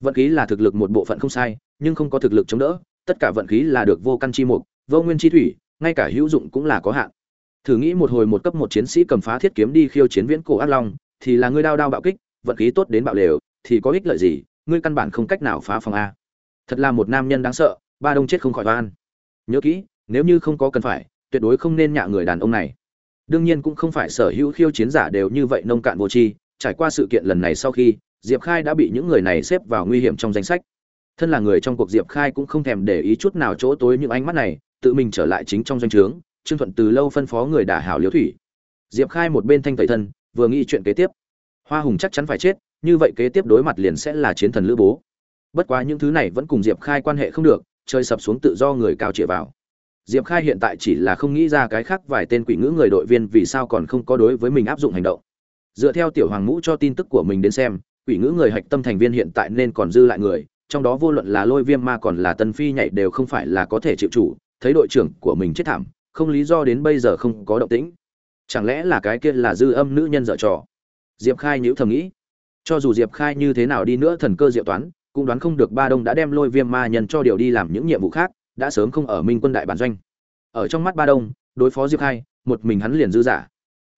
Vận khí là thực lực một bộ phận không sai, nhưng không có thực lực chống đỡ, tất cả vận khí là được vô căn chi mục, vô nguyên chi thủy, ngay cả hữu dụng cũng là có hạn. Thử nghĩ một hồi một cấp một chiến sĩ cầm phá thiết kiếm đi khiêu chiến viễn cổ ác long, thì là ngươi đao đao bạo kích, vận khí tốt đến bạo lều, thì có ích lợi gì, ngươi căn bản không cách nào phá phòng a. Thật là một nam nhân đáng sợ, ba đông chết không khỏi oan. Nhớ kỹ, nếu như không có cần phải, tuyệt đối không nên nhạ người đàn ông này đương nhiên cũng không phải sở hữu khiêu chiến giả đều như vậy nông cạn vô tri, trải qua sự kiện lần này sau khi, diệp khai đã bị những người này xếp vào nguy hiểm trong danh sách. Thân là người trong cuộc, diệp khai cũng không thèm để ý chút nào chỗ tối những ánh mắt này, tự mình trở lại chính trong doanh trướng, trương thuận từ lâu phân phó người đả hảo liễu thủy. Diệp khai một bên thanh tẩy thân, vừa nghĩ chuyện kế tiếp. Hoa hùng chắc chắn phải chết, như vậy kế tiếp đối mặt liền sẽ là chiến thần lữ bố. Bất quá những thứ này vẫn cùng diệp khai quan hệ không được chơi sập xuống tự do người cao chĩa vào diệp khai hiện tại chỉ là không nghĩ ra cái khác vài tên quỷ ngữ người đội viên vì sao còn không có đối với mình áp dụng hành động. Dựa theo tiểu hoàng ngũ cho tin tức của mình đến xem, quỷ ngữ người hạch tâm thành viên hiện tại nên còn dư lại người, trong đó vô luận là lôi viêm ma còn là tân phi nhảy đều không phải là có thể chịu chủ, thấy đội trưởng của mình chết thảm, không lý do đến bây giờ không có động tĩnh. Chẳng lẽ là cái kia là dư âm nữ nhân dở trò? Diệp khai nhíu thầm nghĩ. Cho dù diệp khai như thế nào đi nữa thần cơ diệu toán, cũng đoán không được ba đông đã đem lôi viêm ma nhân cho điều đi làm những nhiệm vụ khác đã sớm không ở minh quân đại bản doanh. Ở trong mắt ba đông, đối phó diệp khai, một mình hắn liền dư giả.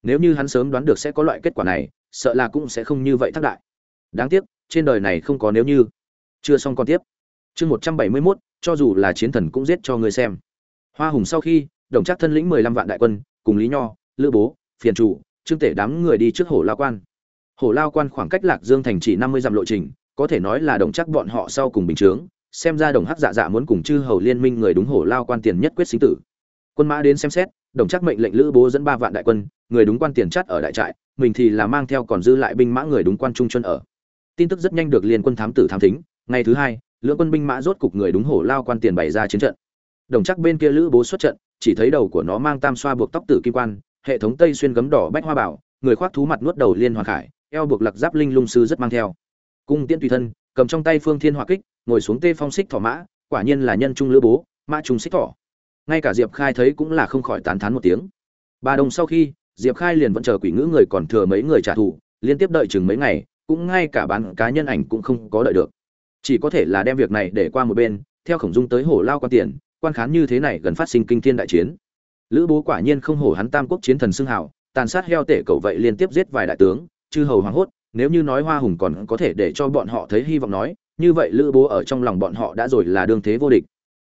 Nếu như hắn sớm đoán được sẽ có loại kết quả này, sợ là cũng sẽ không như vậy thác đại đáng tiếc, trên đời này không có nếu như. Chưa xong còn tiếp. Chương một trăm bảy mươi mốt, cho dù là chiến thần cũng giết cho người xem. Hoa hùng sau khi, đồng chắc thân lĩnh mười lăm vạn đại quân, cùng lý nho, lữ bố, phiền chủ, trương tể đám người đi trước hồ lao quan. Hồ lao quan khoảng cách lạc dương thành chỉ năm mươi dặm lộ trình, có thể nói là đồng chắc bọn họ sau cùng bình chướng xem ra đồng hắc dạ dạ muốn cùng chư hầu liên minh người đúng hổ lao quan tiền nhất quyết sinh tử. Quân mã đến xem xét, đồng chắc mệnh lệnh lữ bố dẫn ba vạn đại quân, người đúng quan tiền chắt ở đại trại, mình thì là mang theo còn dư lại binh mã người đúng quan trung chân ở. Tin tức rất nhanh được liên quân thám tử thám thính, ngày thứ hai lưỡng quân binh mã rốt cục người đúng hổ lao quan tiền bày ra chiến trận. Đồng chắc bên kia lữ bố xuất trận, chỉ thấy đầu của nó mang tam xoa buộc tóc tử kim quan, hệ thống tây xuyên gấm đỏ bách hoa bảo, người khoác thú mặt nuốt đầu liên hoàng khải, eo buộc lặc giáp linh lung sư rất mang theo. Cung tiễn tùy thân, cầm trong tay phương thiên hỏa kích ngồi xuống tê phong xích thỏ mã, quả nhiên là nhân trung lữ bố, mã trung xích thỏ. Ngay cả diệp khai thấy cũng là không khỏi tán thán một tiếng. Ba đồng sau khi, diệp khai liền vẫn chờ quỷ ngữ người còn thừa mấy người trả thù, liên tiếp đợi chừng mấy ngày, cũng ngay cả bán cá nhân ảnh cũng không có đợi được. Chỉ có thể là đem việc này để qua một bên, theo khổng dung tới hổ lao quan tiền, quan khán như thế này gần phát sinh kinh thiên đại chiến. Lữ bố quả nhiên không hổ hắn tam quốc chiến thần xưng hào, tàn sát heo tể cầu vậy liên tiếp giết vài đại tướng, chư hầu hoảng hốt, nếu như nói hoa hùng còn có thể để cho bọn họ thấy hy vọng nói như vậy lữ bố ở trong lòng bọn họ đã rồi là đương thế vô địch.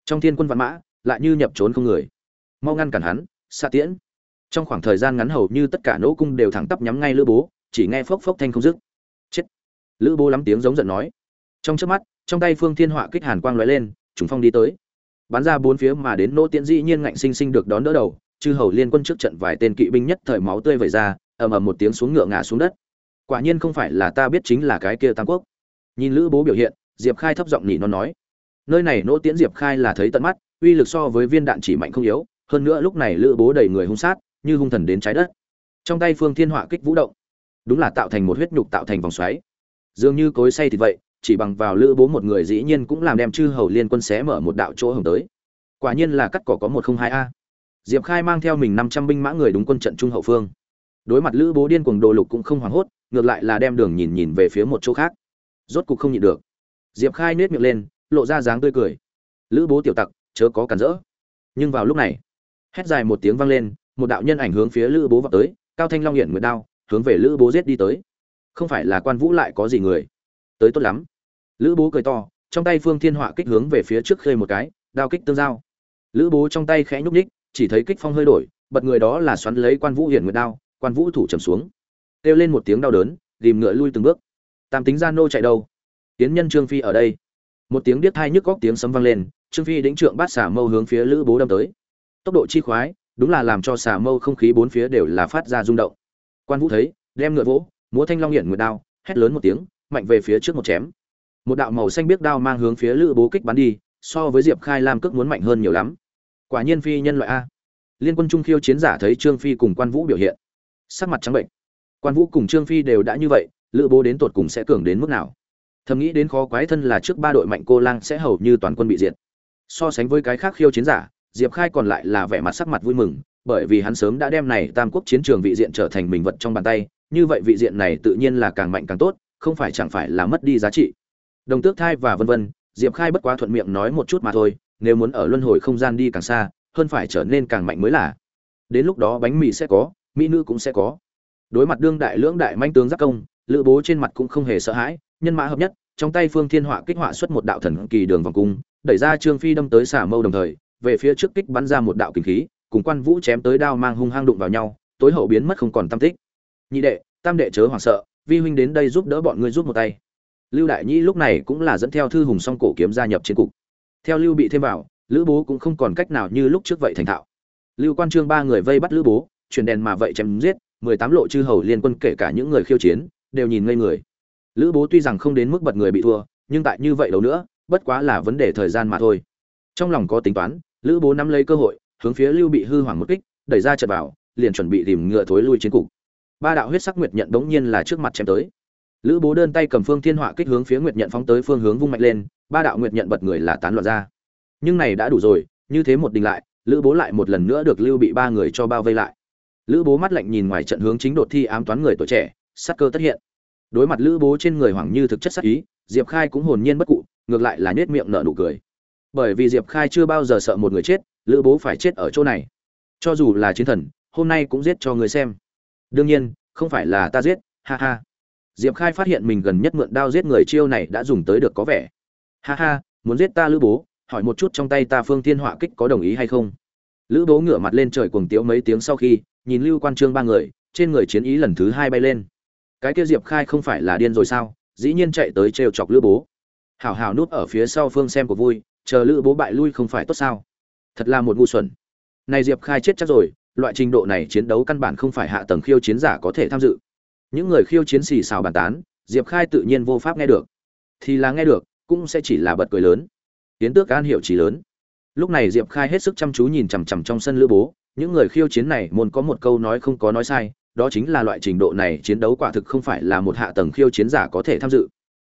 Trong thiên quân văn mã, lại như nhập trốn không người. Mau ngăn cản hắn xạ tiễn. Trong khoảng thời gian ngắn hầu như tất cả nỗ cung đều thẳng tắp nhắm ngay lữ bố, chỉ nghe phốc phốc thanh không dứt. Chết. Lữ bố lắm tiếng giống giận nói. Trong trước mắt, trong tay phương thiên họa kích hàn quang lóe lên, trùng phong đi tới. Bắn ra bốn phía mà đến nỗ tiễn dĩ nhiên ngạnh sinh sinh được đón đỡ đầu, chư hầu liên quân trước trận vài tên kỵ binh nhất thời máu tươi vẩy ra, ầm ầm một tiếng xuống ngựa ngã xuống đất. Quả nhiên không phải là ta biết chính là cái kia tam quốc nhìn lữ bố biểu hiện, diệp khai thấp giọng nhị nó nói, nơi này nỗ tiễn diệp khai là thấy tận mắt, uy lực so với viên đạn chỉ mạnh không yếu, hơn nữa lúc này lữ bố đầy người hung sát, như hung thần đến trái đất. Trong tay phương thiên họa kích vũ động, đúng là tạo thành một huyết nhục tạo thành vòng xoáy. Dường như cối say thì vậy, chỉ bằng vào lữ bố một người dĩ nhiên cũng làm đem chư hầu liên quân xé mở một đạo chỗ hồng tới. Quả nhiên là cắt cỏ có một không hai a. Diệp khai mang theo mình năm trăm binh mã người đúng quân trận trung hậu phương. Đối mặt lữ bố điên cuồng đồ lục cũng không hoảng hốt, ngược lại là đem đường nhìn nhìn về phía một chỗ khác rốt cục không nhịn được. Diệp khai nết miệng lên, lộ ra dáng tươi cười. Lữ bố tiểu tặc, chớ có cản rỡ. Nhưng vào lúc này, hét dài một tiếng vang lên, một đạo nhân ảnh hướng phía lữ bố vào tới, cao thanh long hiện nguyệt đao, hướng về lữ bố giết đi tới. Không phải là quan vũ lại có gì người? Tới tốt lắm. Lữ bố cười to, trong tay phương thiên họa kích hướng về phía trước khơi một cái, đao kích tương giao. Lữ bố trong tay khẽ nhúc ních chỉ thấy kích phong hơi đổi, bật người đó là xoắn lấy quan vũ hiển nguyệt đao, quan vũ thủ trầm xuống. Kêu lên một tiếng đau đớn, tìm ngựa lui từng bước tam tính gia nô chạy đâu? Tiến nhân trương phi ở đây. Một tiếng điếc thai nhức góc tiếng sấm vang lên, trương phi đĩnh trượng bát xả mâu hướng phía lữ bố đâm tới. Tốc độ chi khoái, đúng là làm cho xả mâu không khí bốn phía đều là phát ra rung động. Quan vũ thấy, đem ngựa vỗ, múa thanh long hiển nguyệt đao, hét lớn một tiếng, mạnh về phía trước một chém. Một đạo màu xanh biếc đao mang hướng phía lữ bố kích bắn đi, so với diệp khai lam cước muốn mạnh hơn nhiều lắm. Quả nhiên phi nhân loại a. Liên quân trung khiêu chiến giả thấy trương phi cùng quan vũ biểu hiện. Sắc mặt trắng bệnh. Quan vũ cùng trương phi đều đã như vậy lữ bố đến tột cùng sẽ cường đến mức nào? Thầm nghĩ đến khó quái thân là trước ba đội mạnh cô lang sẽ hầu như toàn quân bị diệt. So sánh với cái khác khiêu chiến giả, diệp khai còn lại là vẻ mặt sắc mặt vui mừng, bởi vì hắn sớm đã đem này tam quốc chiến trường vị diện trở thành mình vật trong bàn tay, như vậy vị diện này tự nhiên là càng mạnh càng tốt, không phải chẳng phải là mất đi giá trị. Đồng tước thai và vân vân, diệp khai bất quá thuận miệng nói một chút mà thôi, nếu muốn ở luân hồi không gian đi càng xa, hơn phải trở nên càng mạnh mới là. Đến lúc đó bánh mì sẽ có, mỹ nữ cũng sẽ có. Đối mặt đương đại lưỡng đại manh tướng giáp công lữ bố trên mặt cũng không hề sợ hãi, nhân mã hợp nhất, trong tay phương thiên họa kích họa xuất một đạo thần kỳ đường vòng cung, đẩy ra trương phi đâm tới xả mâu đồng thời, về phía trước kích bắn ra một đạo kinh khí, cùng quan vũ chém tới đao mang hung hăng đụng vào nhau, tối hậu biến mất không còn tâm tích. Nhị đệ, tam đệ chớ hoảng sợ, vi huynh đến đây giúp đỡ bọn ngươi giúp một tay. Lưu đại nhĩ lúc này cũng là dẫn theo thư hùng song cổ kiếm gia nhập chiến cục. Theo lưu bị thêm vào, lữ bố cũng không còn cách nào như lúc trước vậy thành thạo. Lưu quan trương ba người vây bắt lữ bố, chuyển đèn mà vậy chém giết, mười tám lộ chư hầu liên quân kể cả những người khiêu chiến đều nhìn ngây người. Lữ bố tuy rằng không đến mức bật người bị thua, nhưng tại như vậy đâu nữa, bất quá là vấn đề thời gian mà thôi. Trong lòng có tính toán, lữ bố nắm lấy cơ hội, hướng phía lưu bị hư hoảng một kích, đẩy ra trận vào, liền chuẩn bị tìm ngựa thối lui chiến cục. Ba đạo huyết sắc nguyệt nhận đống nhiên là trước mặt chém tới. Lữ bố đơn tay cầm phương thiên họa kích hướng phía nguyệt nhận phóng tới phương hướng vung mạnh lên, ba đạo nguyệt nhận bật người là tán loạn ra. Nhưng này đã đủ rồi, như thế một đình lại, lữ bố lại một lần nữa được lưu bị ba người cho bao vây lại. Lữ bố mắt lạnh nhìn ngoài trận hướng chính đột thi ám toán người tuổi trẻ sát cơ tất hiện. Đối mặt lữ bố trên người hoàng như thực chất sát ý, diệp khai cũng hồn nhiên bất cụ, ngược lại là nhếch miệng nở nụ cười. Bởi vì diệp khai chưa bao giờ sợ một người chết, lữ bố phải chết ở chỗ này. Cho dù là chiến thần, hôm nay cũng giết cho người xem. Đương nhiên, không phải là ta giết, ha ha. Diệp khai phát hiện mình gần nhất mượn đao giết người chiêu này đã dùng tới được có vẻ. Ha ha, muốn giết ta lữ bố, hỏi một chút trong tay ta phương thiên họa kích có đồng ý hay không? Lữ bố ngửa mặt lên trời cuồng tiếu mấy tiếng sau khi, nhìn lưu quan trương ba người, trên người chiến ý lần thứ hai bay lên cái kia diệp khai không phải là điên rồi sao? Dĩ nhiên chạy tới trêu chọc lữ bố. Hảo hảo núp ở phía sau phương xem của vui, chờ lữ bố bại lui không phải tốt sao? Thật là một ngu xuẩn. Này diệp khai chết chắc rồi, loại trình độ này chiến đấu căn bản không phải hạ tầng khiêu chiến giả có thể tham dự. Những người khiêu chiến xì xào bàn tán, diệp khai tự nhiên vô pháp nghe được. Thì là nghe được, cũng sẽ chỉ là bật cười lớn. Tiến tước an hiệu chỉ lớn. Lúc này diệp khai hết sức chăm chú nhìn chằm chằm trong sân lữ bố. Những người khiêu chiến này muốn có một câu nói không có nói sai đó chính là loại trình độ này, chiến đấu quả thực không phải là một hạ tầng khiêu chiến giả có thể tham dự.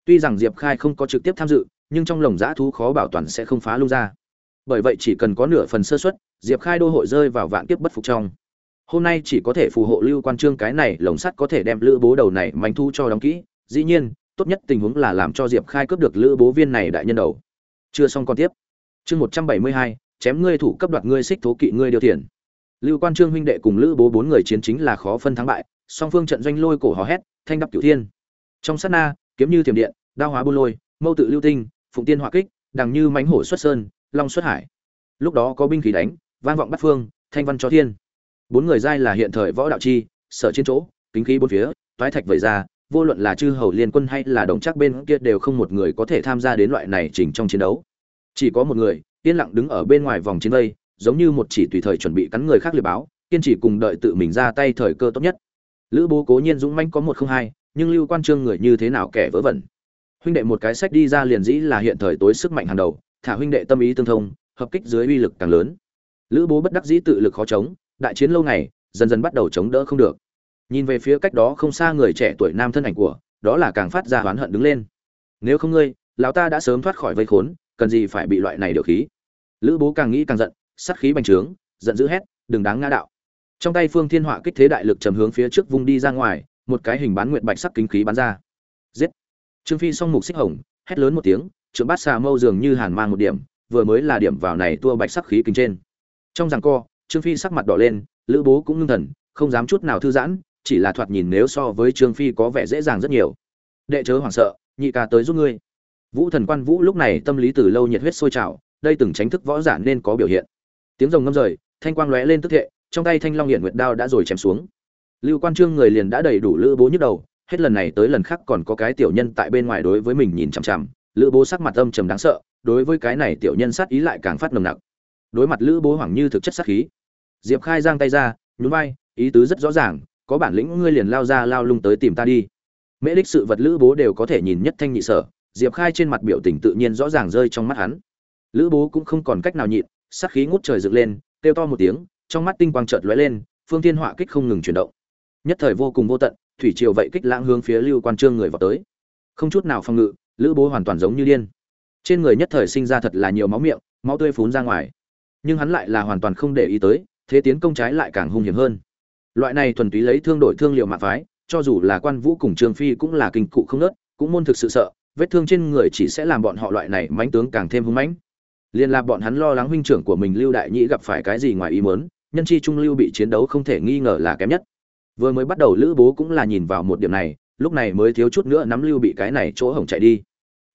Tuy rằng diệp khai không có trực tiếp tham dự, nhưng trong lồng giã thú khó bảo toàn sẽ không phá lung ra. Bởi vậy chỉ cần có nửa phần sơ xuất diệp khai đô hội rơi vào vạn kiếp bất phục trong. Hôm nay chỉ có thể phù hộ lưu quan trương cái này, lồng sắt có thể đem lữ bố đầu này manh thu cho đóng kỹ. Dĩ nhiên, tốt nhất tình huống là làm cho diệp khai cướp được lữ bố viên này đại nhân đầu. Chưa xong còn tiếp. Chương một trăm bảy mươi hai, chém ngươi thủ cấp đoạt ngươi xích thố kỵ ngươi điều tiền lưu quan trương huynh đệ cùng lữ bố bốn người chiến chính là khó phân thắng bại, song phương trận doanh lôi cổ hò hét, thanh đắp cửu thiên. Trong sát na, kiếm như thiểm điện, đao hóa buôn lôi, mâu tự lưu tinh, phụng tiên hỏa kích, đằng như mánh hổ xuất sơn, long xuất hải. Lúc đó có binh khí đánh, vang vọng bắt phương, thanh văn cho thiên. Bốn người giai là hiện thời võ đạo chi, sở chiến chỗ, kính khí bốn phía, toái thạch vẩy ra, vô luận là chư hầu liên quân hay là đồng chắc bên kia đều không một người có thể tham gia đến loại này trình trong chiến đấu. Chỉ có một người, yên lặng đứng ở bên ngoài vòng chiến vây giống như một chỉ tùy thời chuẩn bị cắn người khác liệt báo, kiên chỉ cùng đợi tự mình ra tay thời cơ tốt nhất. Lữ bố cố nhiên dũng mãnh có một không hai, nhưng lưu quan trương người như thế nào kẻ vớ vẩn. Huynh đệ một cái sách đi ra liền dĩ là hiện thời tối sức mạnh hàng đầu, thả huynh đệ tâm ý tương thông, hợp kích dưới uy lực càng lớn. Lữ bố bất đắc dĩ tự lực khó chống, đại chiến lâu ngày, dần dần bắt đầu chống đỡ không được. Nhìn về phía cách đó không xa người trẻ tuổi nam thân ảnh của, đó là càng phát ra oán hận đứng lên. Nếu không ngươi, lão ta đã sớm thoát khỏi vây khốn, cần gì phải bị loại này điều khí? Lữ bố càng nghĩ càng giận sát khí bành trướng, giận dữ hét, đừng đáng ngã đạo. Trong tay phương thiên họa kích thế đại lực trầm hướng phía trước vung đi ra ngoài, một cái hình bán nguyệt bạch sắc kính khí bắn ra. Giết! Trương phi song mục xích hồng, hét lớn một tiếng trượng bát xà mâu dường như hàn mang một điểm, vừa mới là điểm vào này tua bạch sắc khí kính trên. Trong giằng co, trương phi sắc mặt đỏ lên, lữ bố cũng ngưng thần, không dám chút nào thư giãn, chỉ là thoạt nhìn nếu so với trương phi có vẻ dễ dàng rất nhiều. Đệ chớ hoảng sợ, nhị ca tới giúp ngươi. Vũ thần quan vũ lúc này tâm lý từ lâu nhiệt huyết sôi trào, đây từng tránh thức võ giả nên có biểu hiện tiếng rồng ngâm rời, thanh quang lóe lên tức thệ, trong tay thanh long hiện nguyệt đao đã rồi chém xuống. Lưu quan trương người liền đã đầy đủ lữ bố nhức đầu, hết lần này tới lần khác còn có cái tiểu nhân tại bên ngoài đối với mình nhìn chằm chằm, lữ bố sắc mặt âm trầm đáng sợ, đối với cái này tiểu nhân sát ý lại càng phát nồng nặc. Đối mặt lữ bố hoảng như thực chất sát khí, diệp khai giang tay ra, nhún vai, ý tứ rất rõ ràng, có bản lĩnh ngươi liền lao ra lao lung tới tìm ta đi. Mễ đích sự vật lữ bố đều có thể nhìn nhất thanh nhị sở, diệp khai trên mặt biểu tình tự nhiên rõ ràng rơi trong mắt hắn. Lữ bố cũng không còn cách nào nhịn sát khí ngút trời dựng lên, kêu to một tiếng, trong mắt tinh quang chợt lóe lên, phương thiên họa kích không ngừng chuyển động. Nhất thời vô cùng vô tận, thủy triều vậy kích lãng hướng phía lưu quan trương người vào tới. Không chút nào phòng ngự, lữ bố hoàn toàn giống như điên. Trên người nhất thời sinh ra thật là nhiều máu miệng, máu tươi phún ra ngoài. Nhưng hắn lại là hoàn toàn không để ý tới, thế tiến công trái lại càng hung hiểm hơn. Loại này thuần túy lấy thương đổi thương liệu mà phái, cho dù là quan vũ cùng trương phi cũng là kinh cụ không nớt, cũng môn thực sự sợ, vết thương trên người chỉ sẽ làm bọn họ loại này mãnh tướng càng thêm hung mãnh liên là bọn hắn lo lắng huynh trưởng của mình lưu đại nhĩ gặp phải cái gì ngoài ý muốn, nhân chi trung lưu bị chiến đấu không thể nghi ngờ là kém nhất. Vừa mới bắt đầu lữ bố cũng là nhìn vào một điểm này, lúc này mới thiếu chút nữa nắm lưu bị cái này chỗ hổng chạy đi.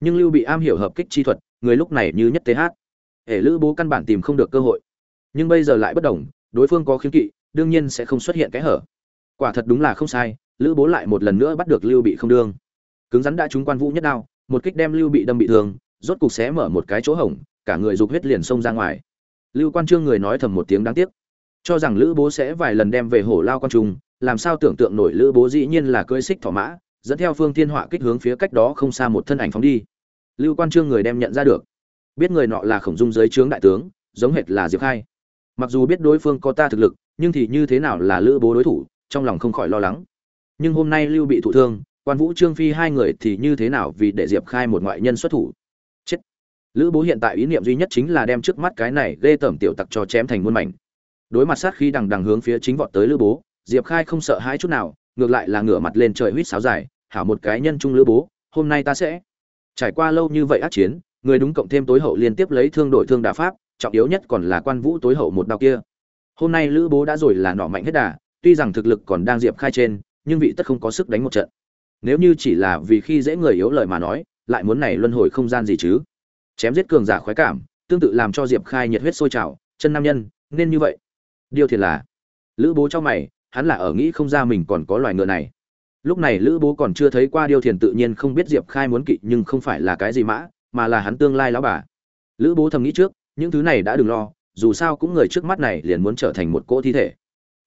Nhưng lưu bị am hiểu hợp kích chi thuật, người lúc này như nhất thế hát. Hệ lữ bố căn bản tìm không được cơ hội. Nhưng bây giờ lại bất đồng, đối phương có khiếm kỵ, đương nhiên sẽ không xuất hiện cái hở. Quả thật đúng là không sai, lữ bố lại một lần nữa bắt được lưu bị không đương. Cứng rắn đã trúng quan vũ nhất đao, một kích đem lưu bị đâm bị thương, rốt cục xé mở một cái chỗ hổng cả người dục huyết liền xông ra ngoài. Lưu quan trương người nói thầm một tiếng đáng tiếc. Cho rằng lữ bố sẽ vài lần đem về hổ lao quan trung, làm sao tưởng tượng nổi lữ bố dĩ nhiên là cưỡi xích thỏ mã, dẫn theo phương thiên họa kích hướng phía cách đó không xa một thân ảnh phóng đi. Lưu quan trương người đem nhận ra được. Biết người nọ là khổng dung dưới trướng đại tướng, giống hệt là diệp khai. Mặc dù biết đối phương có ta thực lực, nhưng thì như thế nào là lữ bố đối thủ, trong lòng không khỏi lo lắng. Nhưng hôm nay lưu bị thụ thương, quan vũ trương phi hai người thì như thế nào vì để diệp khai một ngoại nhân xuất thủ? Lữ bố hiện tại ý niệm duy nhất chính là đem trước mắt cái này ghê tởm tiểu tặc cho chém thành muôn mảnh. Đối mặt sát khi đằng đằng hướng phía chính vọt tới lữ bố, diệp khai không sợ hãi chút nào, ngược lại là ngửa mặt lên trời huýt sáo dài, hảo một cái nhân trung lữ bố, hôm nay ta sẽ trải qua lâu như vậy ác chiến, người đúng cộng thêm tối hậu liên tiếp lấy thương đổi thương đà pháp, trọng yếu nhất còn là quan vũ tối hậu một đao kia. Hôm nay lữ bố đã rồi là nọ mạnh hết đà, tuy rằng thực lực còn đang diệp khai trên, nhưng vị tất không có sức đánh một trận. Nếu như chỉ là vì khi dễ người yếu lời mà nói, lại muốn này luân hồi không gian gì chứ? Chém giết cường giả khoái cảm, tương tự làm cho diệp khai nhiệt huyết sôi trào, chân nam nhân, nên như vậy. Điều thiệt là, lữ bố cho mày, hắn là ở nghĩ không ra mình còn có loài ngựa này. Lúc này lữ bố còn chưa thấy qua điều thiền tự nhiên không biết diệp khai muốn kỵ nhưng không phải là cái gì mã, mà là hắn tương lai lão bà. Lữ bố thầm nghĩ trước, những thứ này đã đừng lo, dù sao cũng người trước mắt này liền muốn trở thành một cỗ thi thể.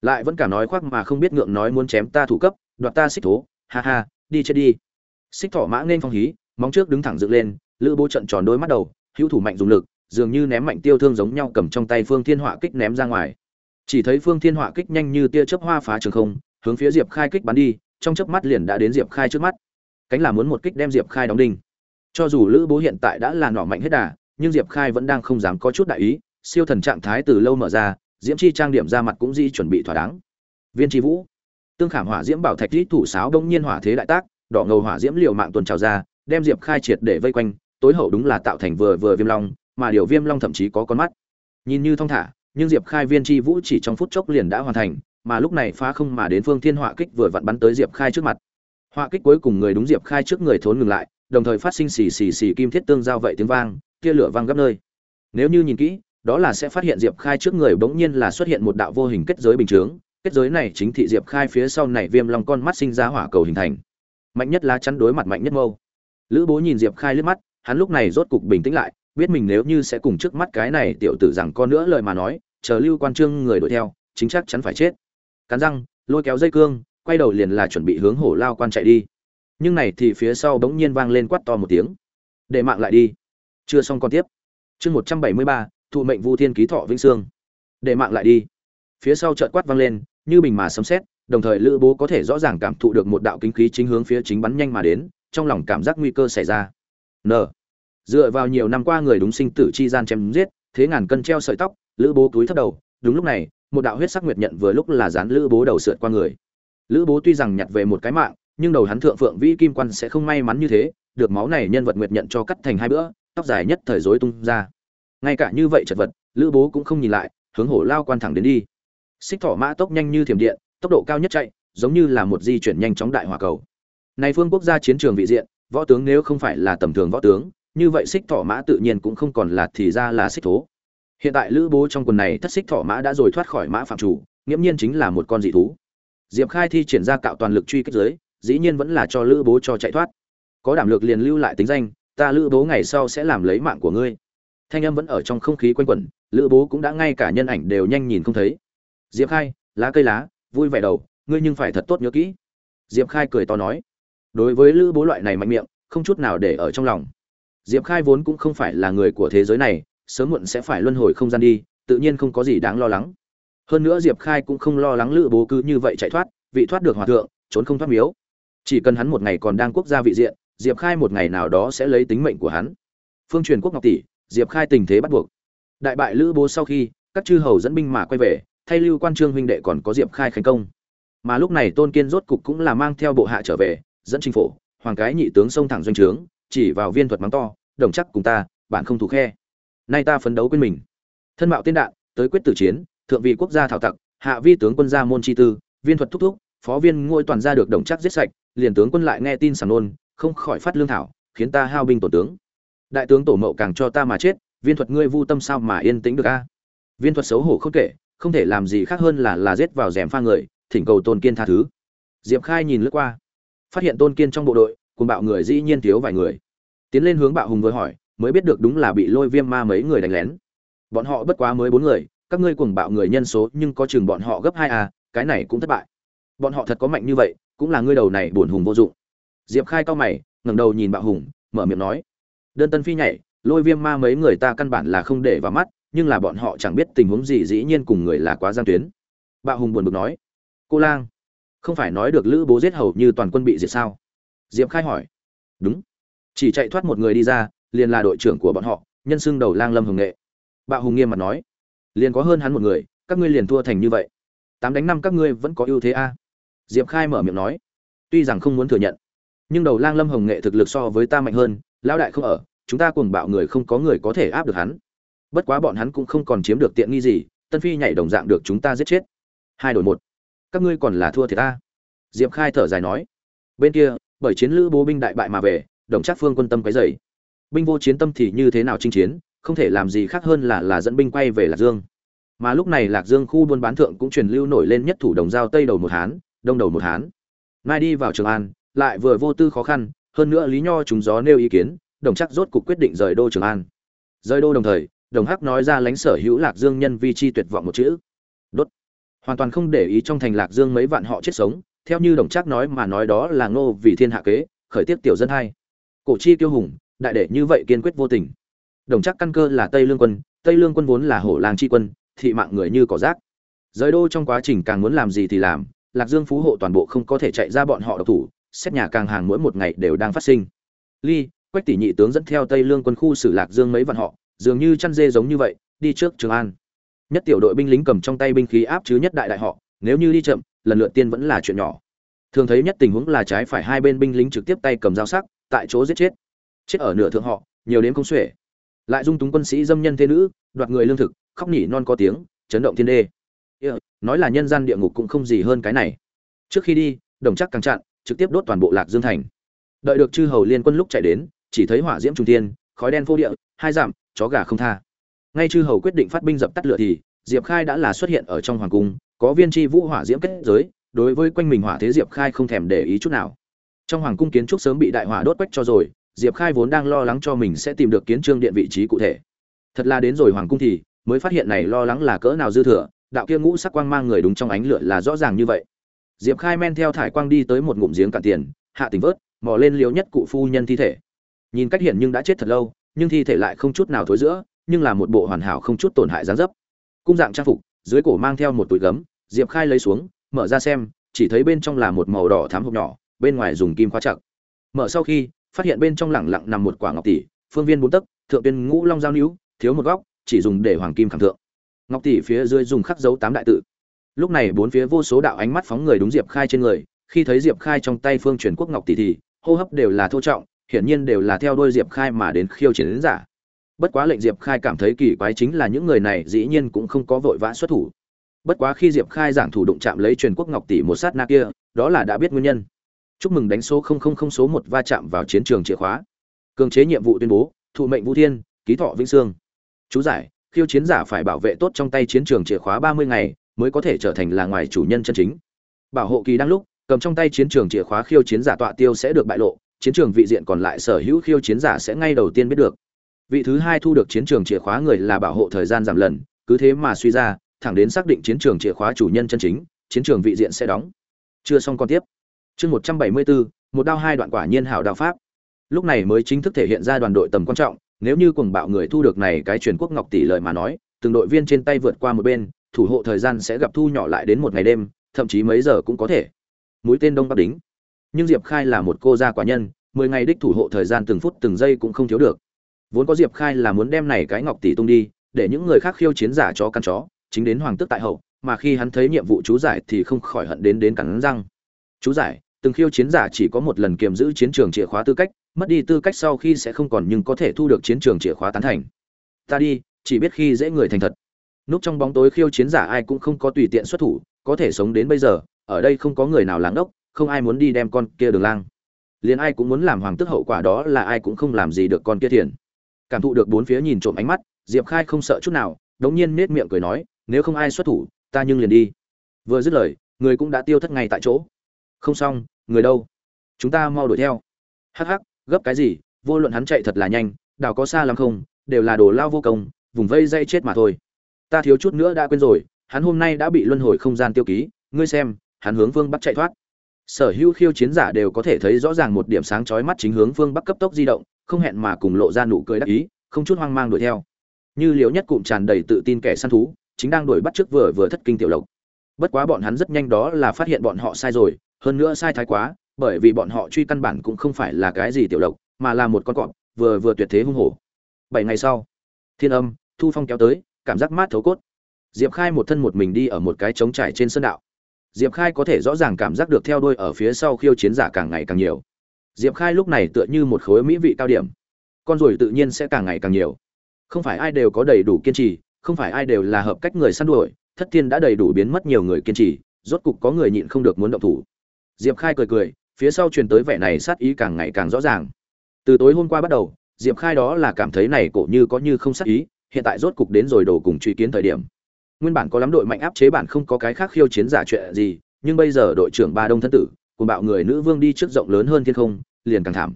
Lại vẫn cả nói khoác mà không biết ngượng nói muốn chém ta thủ cấp, đoạt ta xích thố, ha ha, đi chết đi. Xích thỏ mã nên phong hí, móng trước đứng thẳng dựng lên lữ bố trận tròn đôi mắt đầu, hữu thủ mạnh dùng lực, dường như ném mạnh tiêu thương giống nhau cầm trong tay phương thiên họa kích ném ra ngoài. Chỉ thấy phương thiên họa kích nhanh như tia chớp hoa phá trường không, hướng phía diệp khai kích bắn đi, trong chớp mắt liền đã đến diệp khai trước mắt. Cánh là muốn một kích đem diệp khai đóng đinh. Cho dù lữ bố hiện tại đã là nỏ mạnh hết đà, nhưng diệp khai vẫn đang không dám có chút đại ý, siêu thần trạng thái từ lâu mở ra, diễm chi trang điểm ra mặt cũng di chuẩn bị thỏa đáng. Viên tri vũ, tương khảm hỏa diễm bảo thạch lý thủ sáo đông nhiên hỏa thế đại tác, đỏ ngầu hỏa diễm liều mạng tuần trào ra, đem diệp khai triệt để vây quanh tối hậu đúng là tạo thành vừa vừa viêm long, mà điều viêm long thậm chí có con mắt. Nhìn như thong thả, nhưng diệp khai viên chi vũ chỉ trong phút chốc liền đã hoàn thành, mà lúc này phá không mà đến phương thiên hỏa kích vừa vặn bắn tới diệp khai trước mặt. Hỏa kích cuối cùng người đúng diệp khai trước người thốn ngừng lại, đồng thời phát sinh xì xì xì kim thiết tương giao vậy tiếng vang, tia lửa vang gấp nơi. Nếu như nhìn kỹ, đó là sẽ phát hiện diệp khai trước người bỗng nhiên là xuất hiện một đạo vô hình kết giới bình chướng, kết giới này chính thị diệp khai phía sau này viêm long con mắt sinh ra hỏa cầu hình thành. Mạnh nhất lá chắn đối mặt mạnh nhất mâu. Lữ bố nhìn diệp khai liếc mắt hắn lúc này rốt cục bình tĩnh lại, biết mình nếu như sẽ cùng trước mắt cái này tiểu tử rằng con nữa lời mà nói, chờ lưu quan trương người đuổi theo, chính chắc chắn phải chết. Cắn răng, lôi kéo dây cương, quay đầu liền là chuẩn bị hướng hổ lao quan chạy đi. Nhưng này thì phía sau bỗng nhiên vang lên quát to một tiếng. Để mạng lại đi. Chưa xong con tiếp. Chương một trăm bảy mươi ba, thụ mệnh vu thiên ký thọ vĩnh sương. Để mạng lại đi. Phía sau chợt quát vang lên, như bình mà sấm sét, đồng thời lữ bố có thể rõ ràng cảm thụ được một đạo kinh khí chính hướng phía chính bắn nhanh mà đến, trong lòng cảm giác nguy cơ xảy ra n. Dựa vào nhiều năm qua người đúng sinh tử chi gian chém giết, thế ngàn cân treo sợi tóc, lữ bố túi thấp đầu, đúng lúc này, một đạo huyết sắc nguyệt nhận vừa lúc là dán lữ bố đầu sượt qua người. Lữ bố tuy rằng nhặt về một cái mạng, nhưng đầu hắn thượng phượng vĩ kim quan sẽ không may mắn như thế, được máu này nhân vật nguyệt nhận cho cắt thành hai bữa, tóc dài nhất thời rối tung ra. Ngay cả như vậy chật vật, lữ bố cũng không nhìn lại, hướng hổ lao quan thẳng đến đi. Xích thỏ mã tốc nhanh như thiểm điện, tốc độ cao nhất chạy, giống như là một di chuyển nhanh chóng đại hỏa cầu. Này phương quốc gia chiến trường vị diện võ tướng nếu không phải là tầm thường võ tướng, như vậy xích thỏ mã tự nhiên cũng không còn là thì ra là xích thố. Hiện tại lữ bố trong quần này thất xích thỏ mã đã rồi thoát khỏi mã phạm chủ, nghiễm nhiên chính là một con dị thú. Diệp khai thi triển ra cạo toàn lực truy kích giới, dĩ nhiên vẫn là cho lữ bố cho chạy thoát. Có đảm lược liền lưu lại tính danh, ta lữ bố ngày sau sẽ làm lấy mạng của ngươi. Thanh âm vẫn ở trong không khí quanh quẩn, lữ bố cũng đã ngay cả nhân ảnh đều nhanh nhìn không thấy. Diệp khai, lá cây lá, vui vẻ đầu, ngươi nhưng phải thật tốt nhớ kỹ. Diệp khai cười to nói đối với lữ bố loại này mạnh miệng, không chút nào để ở trong lòng. Diệp khai vốn cũng không phải là người của thế giới này, sớm muộn sẽ phải luân hồi không gian đi, tự nhiên không có gì đáng lo lắng. Hơn nữa diệp khai cũng không lo lắng lữ bố cứ như vậy chạy thoát, vị thoát được hòa thượng, trốn không thoát miếu. Chỉ cần hắn một ngày còn đang quốc gia vị diện, diệp khai một ngày nào đó sẽ lấy tính mệnh của hắn. Phương truyền quốc ngọc tỷ, diệp khai tình thế bắt buộc. Đại bại lữ bố sau khi, các chư hầu dẫn binh mà quay về, thay lưu quan trương huynh đệ còn có diệp khai khánh công. Mà lúc này tôn kiên rốt cục cũng là mang theo bộ hạ trở về dẫn chinh phổ, hoàng cái nhị tướng xông thẳng doanh trướng, chỉ vào viên thuật mắng to, đồng chắc cùng ta, bạn không thủ khe. Nay ta phấn đấu quên mình. Thân mạo tiên đạn, tới quyết tử chiến, thượng vị quốc gia thảo tặc, hạ vi tướng quân gia môn chi tư, viên thuật thúc thúc, phó viên ngôi toàn ra được đồng chắc giết sạch, liền tướng quân lại nghe tin sảng nôn, không khỏi phát lương thảo, khiến ta hao binh tổ tướng. Đại tướng tổ mậu càng cho ta mà chết, viên thuật ngươi vu tâm sao mà yên tĩnh được a? Viên thuật xấu hổ không kể, không thể làm gì khác hơn là là giết vào rèm pha người, thỉnh cầu tôn kiên tha thứ. Diệp khai nhìn lướt qua phát hiện tôn kiên trong bộ đội, cùng bạo người dĩ nhiên thiếu vài người. Tiến lên hướng bạo hùng vừa hỏi, mới biết được đúng là bị lôi viêm ma mấy người đánh lén. Bọn họ bất quá mới bốn người, các ngươi cùng bạo người nhân số nhưng có chừng bọn họ gấp hai a cái này cũng thất bại. Bọn họ thật có mạnh như vậy, cũng là ngươi đầu này buồn hùng vô dụng. Diệp khai cao mày, ngẩng đầu nhìn bạo hùng, mở miệng nói, đơn tân phi nhảy, lôi viêm ma mấy người ta căn bản là không để vào mắt, nhưng là bọn họ chẳng biết tình huống gì dĩ nhiên cùng người là quá gian tuyến. Bạo hùng buồn bực nói, cô lang không phải nói được lữ bố giết hầu như toàn quân bị diệt sao? Diệp khai hỏi. Đúng. Chỉ chạy thoát một người đi ra, liền là đội trưởng của bọn họ, nhân xưng đầu lang lâm hồng nghệ. Bạo hùng nghiêm mặt nói. Liền có hơn hắn một người, các ngươi liền thua thành như vậy. Tám đánh năm các ngươi vẫn có ưu thế a. Diệp khai mở miệng nói. Tuy rằng không muốn thừa nhận, nhưng đầu lang lâm hồng nghệ thực lực so với ta mạnh hơn, lão đại không ở, chúng ta cùng bạo người không có người có thể áp được hắn. Bất quá bọn hắn cũng không còn chiếm được tiện nghi gì, tân phi nhảy đồng dạng được chúng ta giết chết. Hai đổi một các ngươi còn là thua thì ta. Diệp khai thở dài nói. Bên kia, bởi chiến lữ bố binh đại bại mà về, đồng chắc phương quân tâm cái dày binh vô chiến tâm thì như thế nào chinh chiến, không thể làm gì khác hơn là là dẫn binh quay về lạc dương. Mà lúc này lạc dương khu buôn bán thượng cũng truyền lưu nổi lên nhất thủ đồng giao tây đầu một hán, đông đầu một hán. Mai đi vào trường an, lại vừa vô tư khó khăn, hơn nữa lý nho chúng gió nêu ý kiến, đồng chắc rốt cục quyết định rời đô trường an. Rời đô đồng thời, đồng hắc nói ra lãnh sở hữu lạc dương nhân vi chi tuyệt vọng một chữ hoàn toàn không để ý trong thành lạc dương mấy vạn họ chết sống, theo như đồng chắc nói mà nói đó là ngô vì thiên hạ kế, khởi tiếp tiểu dân hai. Cổ chi tiêu hùng, đại đệ như vậy kiên quyết vô tình. Đồng chắc căn cơ là tây lương quân, tây lương quân vốn là hổ làng tri quân, thị mạng người như cỏ rác. Giới đô trong quá trình càng muốn làm gì thì làm, lạc dương phú hộ toàn bộ không có thể chạy ra bọn họ độc thủ, xét nhà càng hàng mỗi một ngày đều đang phát sinh. Ly, quách tỷ nhị tướng dẫn theo tây lương quân khu xử lạc dương mấy vạn họ, dường như chăn dê giống như vậy, đi trước trường an nhất tiểu đội binh lính cầm trong tay binh khí áp chứ nhất đại đại họ nếu như đi chậm lần lượt tiên vẫn là chuyện nhỏ. Thường thấy nhất tình huống là trái phải hai bên binh lính trực tiếp tay cầm dao sắc tại chỗ giết chết. Chết ở nửa thượng họ nhiều đến không xuể. Lại dung túng quân sĩ dâm nhân thế nữ đoạt người lương thực khóc nỉ non có tiếng chấn động thiên đê. Yeah, nói là nhân gian địa ngục cũng không gì hơn cái này. Trước khi đi đồng chắc càng chặn trực tiếp đốt toàn bộ lạc dương thành. Đợi được chư hầu liên quân lúc chạy đến chỉ thấy hỏa diễm trung tiên khói đen vô địa hai giảm chó gà không tha ngay chư hầu quyết định phát binh dập tắt lửa thì, diệp khai đã là xuất hiện ở trong hoàng cung, có viên tri vũ hỏa diễm kết giới, đối với quanh mình hỏa thế diệp khai không thèm để ý chút nào. Trong hoàng cung kiến trúc sớm bị đại hỏa đốt quách cho rồi, diệp khai vốn đang lo lắng cho mình sẽ tìm được kiến trương điện vị trí cụ thể. Thật là đến rồi hoàng cung thì, mới phát hiện này lo lắng là cỡ nào dư thừa, đạo kia ngũ sắc quang mang người đúng trong ánh lửa là rõ ràng như vậy. Diệp khai men theo thải quang đi tới một ngụm giếng cạn tiền, hạ tình vớt, mò lên liếu nhất cụ phu nhân thi thể. Nhìn cách hiện nhưng đã chết thật lâu, nhưng thi thể lại không chút nào thối giữa nhưng là một bộ hoàn hảo không chút tổn hại dáng dấp. Cung dạng trang phục, dưới cổ mang theo một túi gấm, diệp khai lấy xuống, mở ra xem, chỉ thấy bên trong là một màu đỏ thám hộp nhỏ, bên ngoài dùng kim khóa chặt. Mở sau khi, phát hiện bên trong lẳng lặng nằm một quả ngọc tỷ, phương viên bốn tấc, thượng viên ngũ long giao níu, thiếu một góc, chỉ dùng để hoàng kim khảm thượng. Ngọc tỷ phía dưới dùng khắc dấu tám đại tự. Lúc này bốn phía vô số đạo ánh mắt phóng người đúng diệp khai trên người, khi thấy diệp khai trong tay phương truyền quốc ngọc tỷ thì, hô hấp đều là thô trọng, hiển nhiên đều là theo đôi diệp khai mà đến khiêu chiến đến giả bất quá lệnh diệp khai cảm thấy kỳ quái chính là những người này dĩ nhiên cũng không có vội vã xuất thủ. Bất quá khi diệp khai giảng thủ đụng chạm lấy truyền quốc ngọc tỷ một sát na kia, đó là đã biết nguyên nhân. Chúc mừng đánh số không không không số một va chạm vào chiến trường chìa khóa. Cường chế nhiệm vụ tuyên bố, thụ mệnh vũ thiên, ký thọ vĩnh sương. Chú giải, khiêu chiến giả phải bảo vệ tốt trong tay chiến trường chìa khóa ba mươi ngày, mới có thể trở thành là ngoài chủ nhân chân chính. Bảo hộ kỳ đang lúc, cầm trong tay chiến trường chìa khóa khiêu chiến giả tọa tiêu sẽ được bại lộ, chiến trường vị diện còn lại sở hữu khiêu chiến giả sẽ ngay đầu tiên biết được vị thứ hai thu được chiến trường chìa khóa người là bảo hộ thời gian giảm lần, cứ thế mà suy ra, thẳng đến xác định chiến trường chìa khóa chủ nhân chân chính, chiến trường vị diện sẽ đóng. Chưa xong còn tiếp. Chương một trăm bảy mươi bốn một đao hai đoạn quả nhiên hảo đạo pháp. Lúc này mới chính thức thể hiện ra đoàn đội tầm quan trọng, nếu như cùng bạo người thu được này cái truyền quốc ngọc tỷ lời mà nói, từng đội viên trên tay vượt qua một bên, thủ hộ thời gian sẽ gặp thu nhỏ lại đến một ngày đêm, thậm chí mấy giờ cũng có thể. Mũi tên đông bắc đính. Nhưng diệp khai là một cô gia quả nhân, mười ngày đích thủ hộ thời gian từng phút từng giây cũng không thiếu được vốn có diệp khai là muốn đem này cái ngọc tỷ tung đi, để những người khác khiêu chiến giả cho căn chó, chính đến hoàng tước tại hậu, mà khi hắn thấy nhiệm vụ chú giải thì không khỏi hận đến đến cắn răng. Chú giải, từng khiêu chiến giả chỉ có một lần kiềm giữ chiến trường chìa khóa tư cách, mất đi tư cách sau khi sẽ không còn nhưng có thể thu được chiến trường chìa khóa tán thành. Ta đi, chỉ biết khi dễ người thành thật. Núp trong bóng tối khiêu chiến giả ai cũng không có tùy tiện xuất thủ, có thể sống đến bây giờ, ở đây không có người nào láng đốc, không ai muốn đi đem con kia đường lang. Liền ai cũng muốn làm hoàng tức hậu quả đó là ai cũng không làm gì được con kia thiền cảm thụ được bốn phía nhìn trộm ánh mắt, diệp khai không sợ chút nào, đống nhiên nết miệng cười nói, nếu không ai xuất thủ, ta nhưng liền đi. Vừa dứt lời, người cũng đã tiêu thất ngay tại chỗ. Không xong, người đâu? Chúng ta mau đuổi theo. Hắc hắc, gấp cái gì? Vô luận hắn chạy thật là nhanh đào có xa lắm không, đều là đồ lao vô công, vùng vây dây chết mà thôi. Ta thiếu chút nữa đã quên rồi, hắn hôm nay đã bị luân hồi không gian tiêu ký, ngươi xem, hắn hướng vương bắc chạy thoát. Sở hữu khiêu chiến giả đều có thể thấy rõ ràng một điểm sáng chói mắt chính hướng vương bắc cấp tốc di động không hẹn mà cùng lộ ra nụ cười đắc ý, không chút hoang mang đuổi theo. Như liễu nhất cụm tràn đầy tự tin kẻ săn thú, chính đang đuổi bắt trước vừa vừa thất kinh tiểu lộc. Bất quá bọn hắn rất nhanh đó là phát hiện bọn họ sai rồi, hơn nữa sai thái quá, bởi vì bọn họ truy căn bản cũng không phải là cái gì tiểu lộc, mà là một con cọp, vừa vừa tuyệt thế hung hổ. Bảy ngày sau, thiên âm, thu phong kéo tới, cảm giác mát thấu cốt. Diệp khai một thân một mình đi ở một cái trống trải trên sân đạo. Diệp khai có thể rõ ràng cảm giác được theo đuôi ở phía sau khiêu chiến giả càng ngày càng nhiều diệp khai lúc này tựa như một khối mỹ vị cao điểm. Con ruồi tự nhiên sẽ càng ngày càng nhiều. Không phải ai đều có đầy đủ kiên trì, không phải ai đều là hợp cách người săn đuổi, thất thiên đã đầy đủ biến mất nhiều người kiên trì, rốt cục có người nhịn không được muốn động thủ. Diệp khai cười cười, phía sau truyền tới vẻ này sát ý càng ngày càng rõ ràng. Từ tối hôm qua bắt đầu, diệp khai đó là cảm thấy này cổ như có như không sát ý, hiện tại rốt cục đến rồi đồ cùng truy kiến thời điểm. Nguyên bản có lắm đội mạnh áp chế bản không có cái khác khiêu chiến giả chuyện gì, nhưng bây giờ đội trưởng ba đông thân tử, cùng bạo người nữ vương đi trước rộng lớn hơn thiên không liền càng thảm.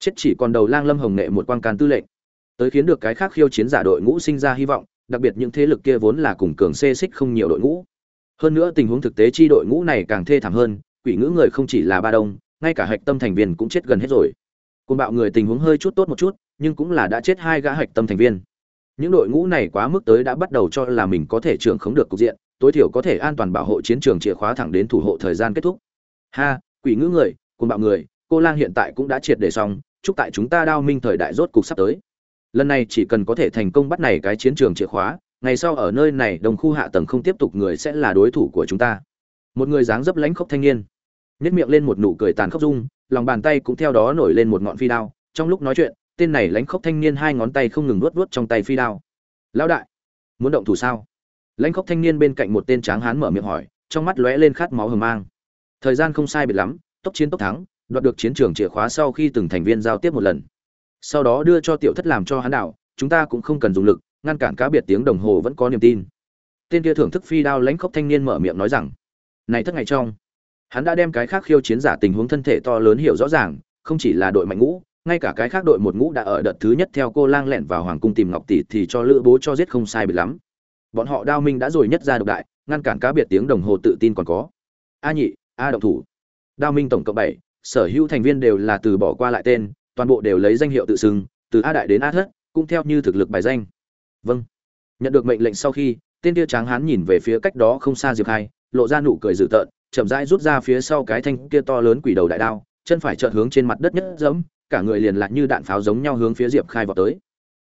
Chết chỉ còn đầu lang lâm hồng nghệ một quan can tư lệnh. Tới khiến được cái khác khiêu chiến giả đội ngũ sinh ra hy vọng, đặc biệt những thế lực kia vốn là cùng cường xê xích không nhiều đội ngũ. Hơn nữa tình huống thực tế chi đội ngũ này càng thê thảm hơn, quỷ ngữ người không chỉ là ba đông, ngay cả hạch tâm thành viên cũng chết gần hết rồi. Côn bạo người tình huống hơi chút tốt một chút, nhưng cũng là đã chết hai gã hạch tâm thành viên. Những đội ngũ này quá mức tới đã bắt đầu cho là mình có thể trưởng khống được cục diện, tối thiểu có thể an toàn bảo hộ chiến trường chìa khóa thẳng đến thủ hộ thời gian kết thúc. Ha, quỷ ngữ người côn bạo người cô lang hiện tại cũng đã triệt để xong, chúc tại chúng ta đao minh thời đại rốt cục sắp tới. Lần này chỉ cần có thể thành công bắt này cái chiến trường chìa khóa, ngày sau ở nơi này đồng khu hạ tầng không tiếp tục người sẽ là đối thủ của chúng ta. Một người dáng dấp lãnh khốc thanh niên nhét miệng lên một nụ cười tàn khốc dung, lòng bàn tay cũng theo đó nổi lên một ngọn phi đao. Trong lúc nói chuyện, tên này lãnh khốc thanh niên hai ngón tay không ngừng luốt luốt trong tay phi đao. Lão đại, muốn động thủ sao? Lãnh khốc thanh niên bên cạnh một tên tráng hán mở miệng hỏi, trong mắt lóe lên khát máu hờ mang. Thời gian không sai biệt lắm, tốc chiến tốc thắng đoạt được chiến trường chìa khóa sau khi từng thành viên giao tiếp một lần. Sau đó đưa cho tiểu thất làm cho hắn đạo, chúng ta cũng không cần dùng lực, ngăn cản cá biệt tiếng đồng hồ vẫn có niềm tin. Tên kia thưởng thức phi đao lãnh khốc thanh niên mở miệng nói rằng, này thất ngày trong, hắn đã đem cái khác khiêu chiến giả tình huống thân thể to lớn hiểu rõ ràng, không chỉ là đội mạnh ngũ, ngay cả cái khác đội một ngũ đã ở đợt thứ nhất theo cô lang lẹn vào hoàng cung tìm ngọc tỷ thì cho lữ bố cho giết không sai bị lắm. Bọn họ đao minh đã rồi nhất ra độc đại, ngăn cản cá biệt tiếng đồng hồ tự tin còn có. A nhị, a động thủ. Đao minh tổng cộng bảy sở hữu thành viên đều là từ bỏ qua lại tên, toàn bộ đều lấy danh hiệu tự xưng, từ a đại đến a thất, cũng theo như thực lực bài danh. Vâng. Nhận được mệnh lệnh sau khi, tên tia tráng hán nhìn về phía cách đó không xa diệp khai lộ ra nụ cười dữ tợn, chậm rãi rút ra phía sau cái thanh kia to lớn quỷ đầu đại đao, chân phải chợt hướng trên mặt đất nhất dẫm cả người liền lại như đạn pháo giống nhau hướng phía diệp khai vào tới.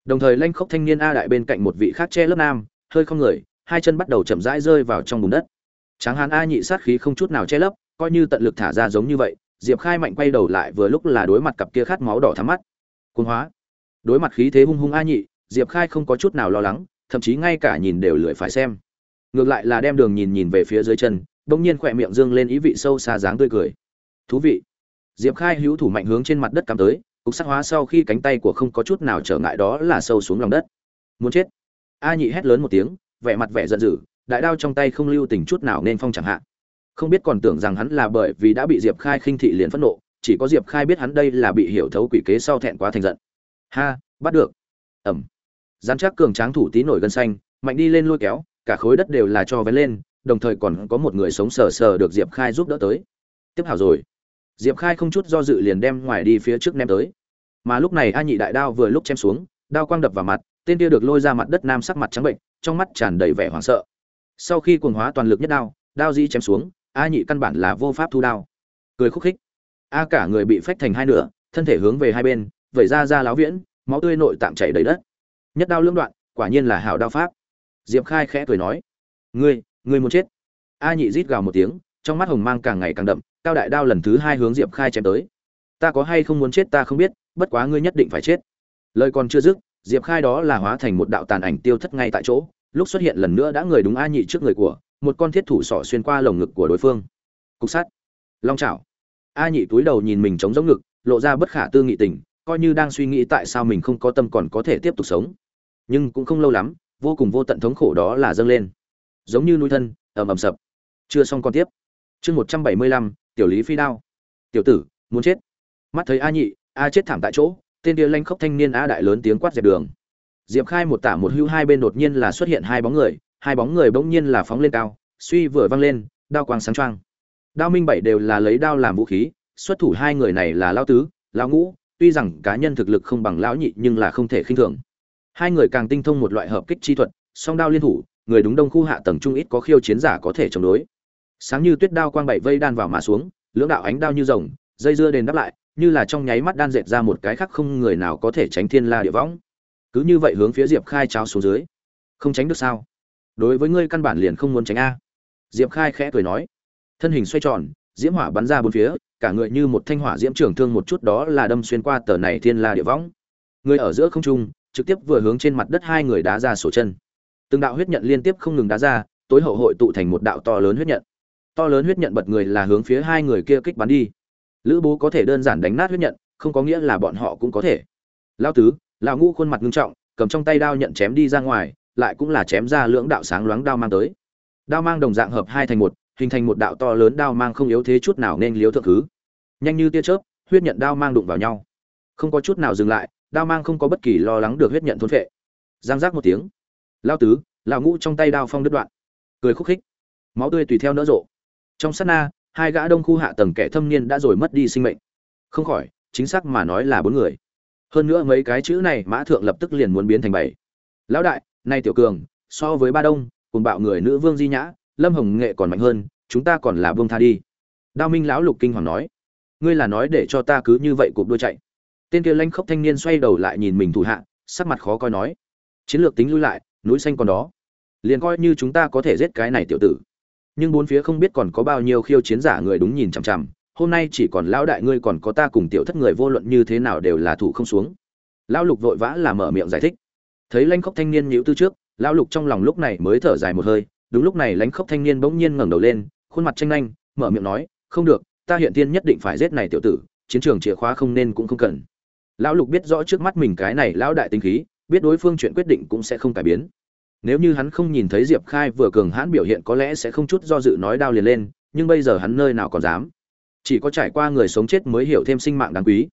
Đồng thời lanh khốc thanh niên a đại bên cạnh một vị khác che lớp nam, hơi không người, hai chân bắt đầu chậm rãi rơi vào trong bùn đất. Tráng hán a nhị sát khí không chút nào che lấp, coi như tận lực thả ra giống như vậy diệp khai mạnh quay đầu lại vừa lúc là đối mặt cặp kia khát máu đỏ thắm mắt. Cuồng hóa. Đối mặt khí thế hung hung a nhị, diệp khai không có chút nào lo lắng, thậm chí ngay cả nhìn đều lười phải xem. Ngược lại là đem đường nhìn nhìn về phía dưới chân, bỗng nhiên khỏe miệng dương lên ý vị sâu xa dáng tươi cười. Thú vị. Diệp khai hữu thủ mạnh hướng trên mặt đất cắm tới, cục sắc hóa sau khi cánh tay của không có chút nào trở ngại đó là sâu xuống lòng đất. Muốn chết. A nhị hét lớn một tiếng, vẻ mặt vẻ giận dữ, đại đao trong tay không lưu tình chút nào nên phong chẳng hạn không biết còn tưởng rằng hắn là bởi vì đã bị diệp khai khinh thị liền phẫn nộ, chỉ có diệp khai biết hắn đây là bị hiểu thấu quỷ kế sau thẹn quá thành giận. Ha, bắt được. Ẩm dán chắc cường tráng thủ tí nổi gân xanh, mạnh đi lên lôi kéo, cả khối đất đều là cho vén lên, đồng thời còn có một người sống sờ sờ được diệp khai giúp đỡ tới. Tiếp hảo rồi. Diệp khai không chút do dự liền đem ngoài đi phía trước ném tới. Mà lúc này a nhị đại đao vừa lúc chém xuống, đao quang đập vào mặt, tên kia được lôi ra mặt đất nam sắc mặt trắng bệnh trong mắt tràn đầy vẻ hoảng sợ. Sau khi cuồng hóa toàn lực nhất đao đao di chém xuống a nhị căn bản là vô pháp thu đao. Cười khúc khích. A cả người bị phách thành hai nửa, thân thể hướng về hai bên, vẩy ra ra láo viễn, máu tươi nội tạng chảy đầy đất. Nhất đao lưỡng đoạn, quả nhiên là hảo đao pháp. Diệp khai khẽ cười nói, ngươi ngươi muốn chết? A nhị rít gào một tiếng, trong mắt hồng mang càng ngày càng đậm, cao đại đao lần thứ hai hướng diệp khai chém tới. Ta có hay không muốn chết ta không biết, bất quá ngươi nhất định phải chết. Lời còn chưa dứt, diệp khai đó là hóa thành một đạo tàn ảnh tiêu thất ngay tại chỗ, lúc xuất hiện lần nữa đã người đúng a nhị trước người của một con thiết thủ sọ xuyên qua lồng ngực của đối phương. Cục sắt. Long chảo. A nhị túi đầu nhìn mình chống giống ngực, lộ ra bất khả tư nghị tình, coi như đang suy nghĩ tại sao mình không có tâm còn có thể tiếp tục sống. Nhưng cũng không lâu lắm, vô cùng vô tận thống khổ đó là dâng lên. Giống như núi thân, ầm ầm sập. Chưa xong còn tiếp. Chương một trăm bảy mươi lăm, tiểu lý phi đao. Tiểu tử, muốn chết. Mắt thấy a nhị, a chết thảm tại chỗ, tên kia lanh khốc thanh niên a đại lớn tiếng quát dẹp đường. Diệp khai một tả một hưu hai bên đột nhiên là xuất hiện hai bóng người hai bóng người bỗng nhiên là phóng lên cao, suy vừa văng lên, đao quang sáng trăng đao minh bảy đều là lấy đao làm vũ khí, xuất thủ hai người này là lão tứ, lão ngũ, tuy rằng cá nhân thực lực không bằng lão nhị nhưng là không thể khinh thường. Hai người càng tinh thông một loại hợp kích chi thuật, song đao liên thủ, người đúng đông khu hạ tầng trung ít có khiêu chiến giả có thể chống đối. Sáng như tuyết đao quang bảy vây đan vào mà xuống, lưỡng đạo ánh đao như rồng, dây dưa đền đáp lại, như là trong nháy mắt đan dệt ra một cái khác không người nào có thể tránh thiên la địa võng. Cứ như vậy hướng phía diệp khai trao xuống dưới. Không tránh được sao? Đối với ngươi căn bản liền không muốn tránh a. Diệp khai khẽ cười nói. Thân hình xoay tròn, diễm hỏa bắn ra bốn phía, cả người như một thanh hỏa diễm trưởng thương một chút đó là đâm xuyên qua tờ này thiên la địa võng. Người ở giữa không trung, trực tiếp vừa hướng trên mặt đất hai người đá ra sổ chân. Từng đạo huyết nhận liên tiếp không ngừng đá ra, tối hậu hội tụ thành một đạo to lớn huyết nhận. To lớn huyết nhận bật người là hướng phía hai người kia kích bắn đi. Lữ bố có thể đơn giản đánh nát huyết nhận, không có nghĩa là bọn họ cũng có thể. Lao tứ lao ngũ khuôn mặt ngưng trọng, cầm trong tay đao nhận chém đi ra ngoài lại cũng là chém ra lưỡng đạo sáng loáng đao mang tới. Đao mang đồng dạng hợp hai thành một, hình thành một đạo to lớn đao mang không yếu thế chút nào nên liếu thượng thứ. Nhanh như tia chớp, huyết nhận đao mang đụng vào nhau. Không có chút nào dừng lại, đao mang không có bất kỳ lo lắng được huyết nhận thôn phệ. Giang giác một tiếng. Lao tứ, lão ngũ trong tay đao phong đứt đoạn. Cười khúc khích. Máu tươi tùy theo nỡ rộ. Trong sát na, hai gã đông khu hạ tầng kẻ thâm niên đã rồi mất đi sinh mệnh. Không khỏi, chính xác mà nói là bốn người. Hơn nữa mấy cái chữ này mã thượng lập tức liền muốn biến thành bảy. Lão đại nay tiểu cường, so với ba đông, cùng bạo người nữ vương di nhã, lâm hồng nghệ còn mạnh hơn, chúng ta còn là vương tha đi. Đao minh lão lục kinh hoàng nói, ngươi là nói để cho ta cứ như vậy cụp đuôi chạy. Tên kia lanh khốc thanh niên xoay đầu lại nhìn mình thủ hạ, sắc mặt khó coi nói, chiến lược tính lui lại, núi xanh còn đó. Liền coi như chúng ta có thể giết cái này tiểu tử. Nhưng bốn phía không biết còn có bao nhiêu khiêu chiến giả người đúng nhìn chằm chằm, hôm nay chỉ còn lão đại ngươi còn có ta cùng tiểu thất người vô luận như thế nào đều là thủ không xuống. Lão lục vội vã là mở miệng giải thích thấy lãnh khốc thanh niên nhíu tư trước, lão lục trong lòng lúc này mới thở dài một hơi, đúng lúc này lãnh khốc thanh niên bỗng nhiên ngẩng đầu lên, khuôn mặt tranh nhanh mở miệng nói, không được, ta hiện tiên nhất định phải giết này tiểu tử, chiến trường chìa khóa không nên cũng không cần. Lão lục biết rõ trước mắt mình cái này lão đại tinh khí, biết đối phương chuyện quyết định cũng sẽ không cải biến. Nếu như hắn không nhìn thấy diệp khai vừa cường hãn biểu hiện có lẽ sẽ không chút do dự nói đao liền lên, nhưng bây giờ hắn nơi nào còn dám? Chỉ có trải qua người sống chết mới hiểu thêm sinh mạng đáng quý.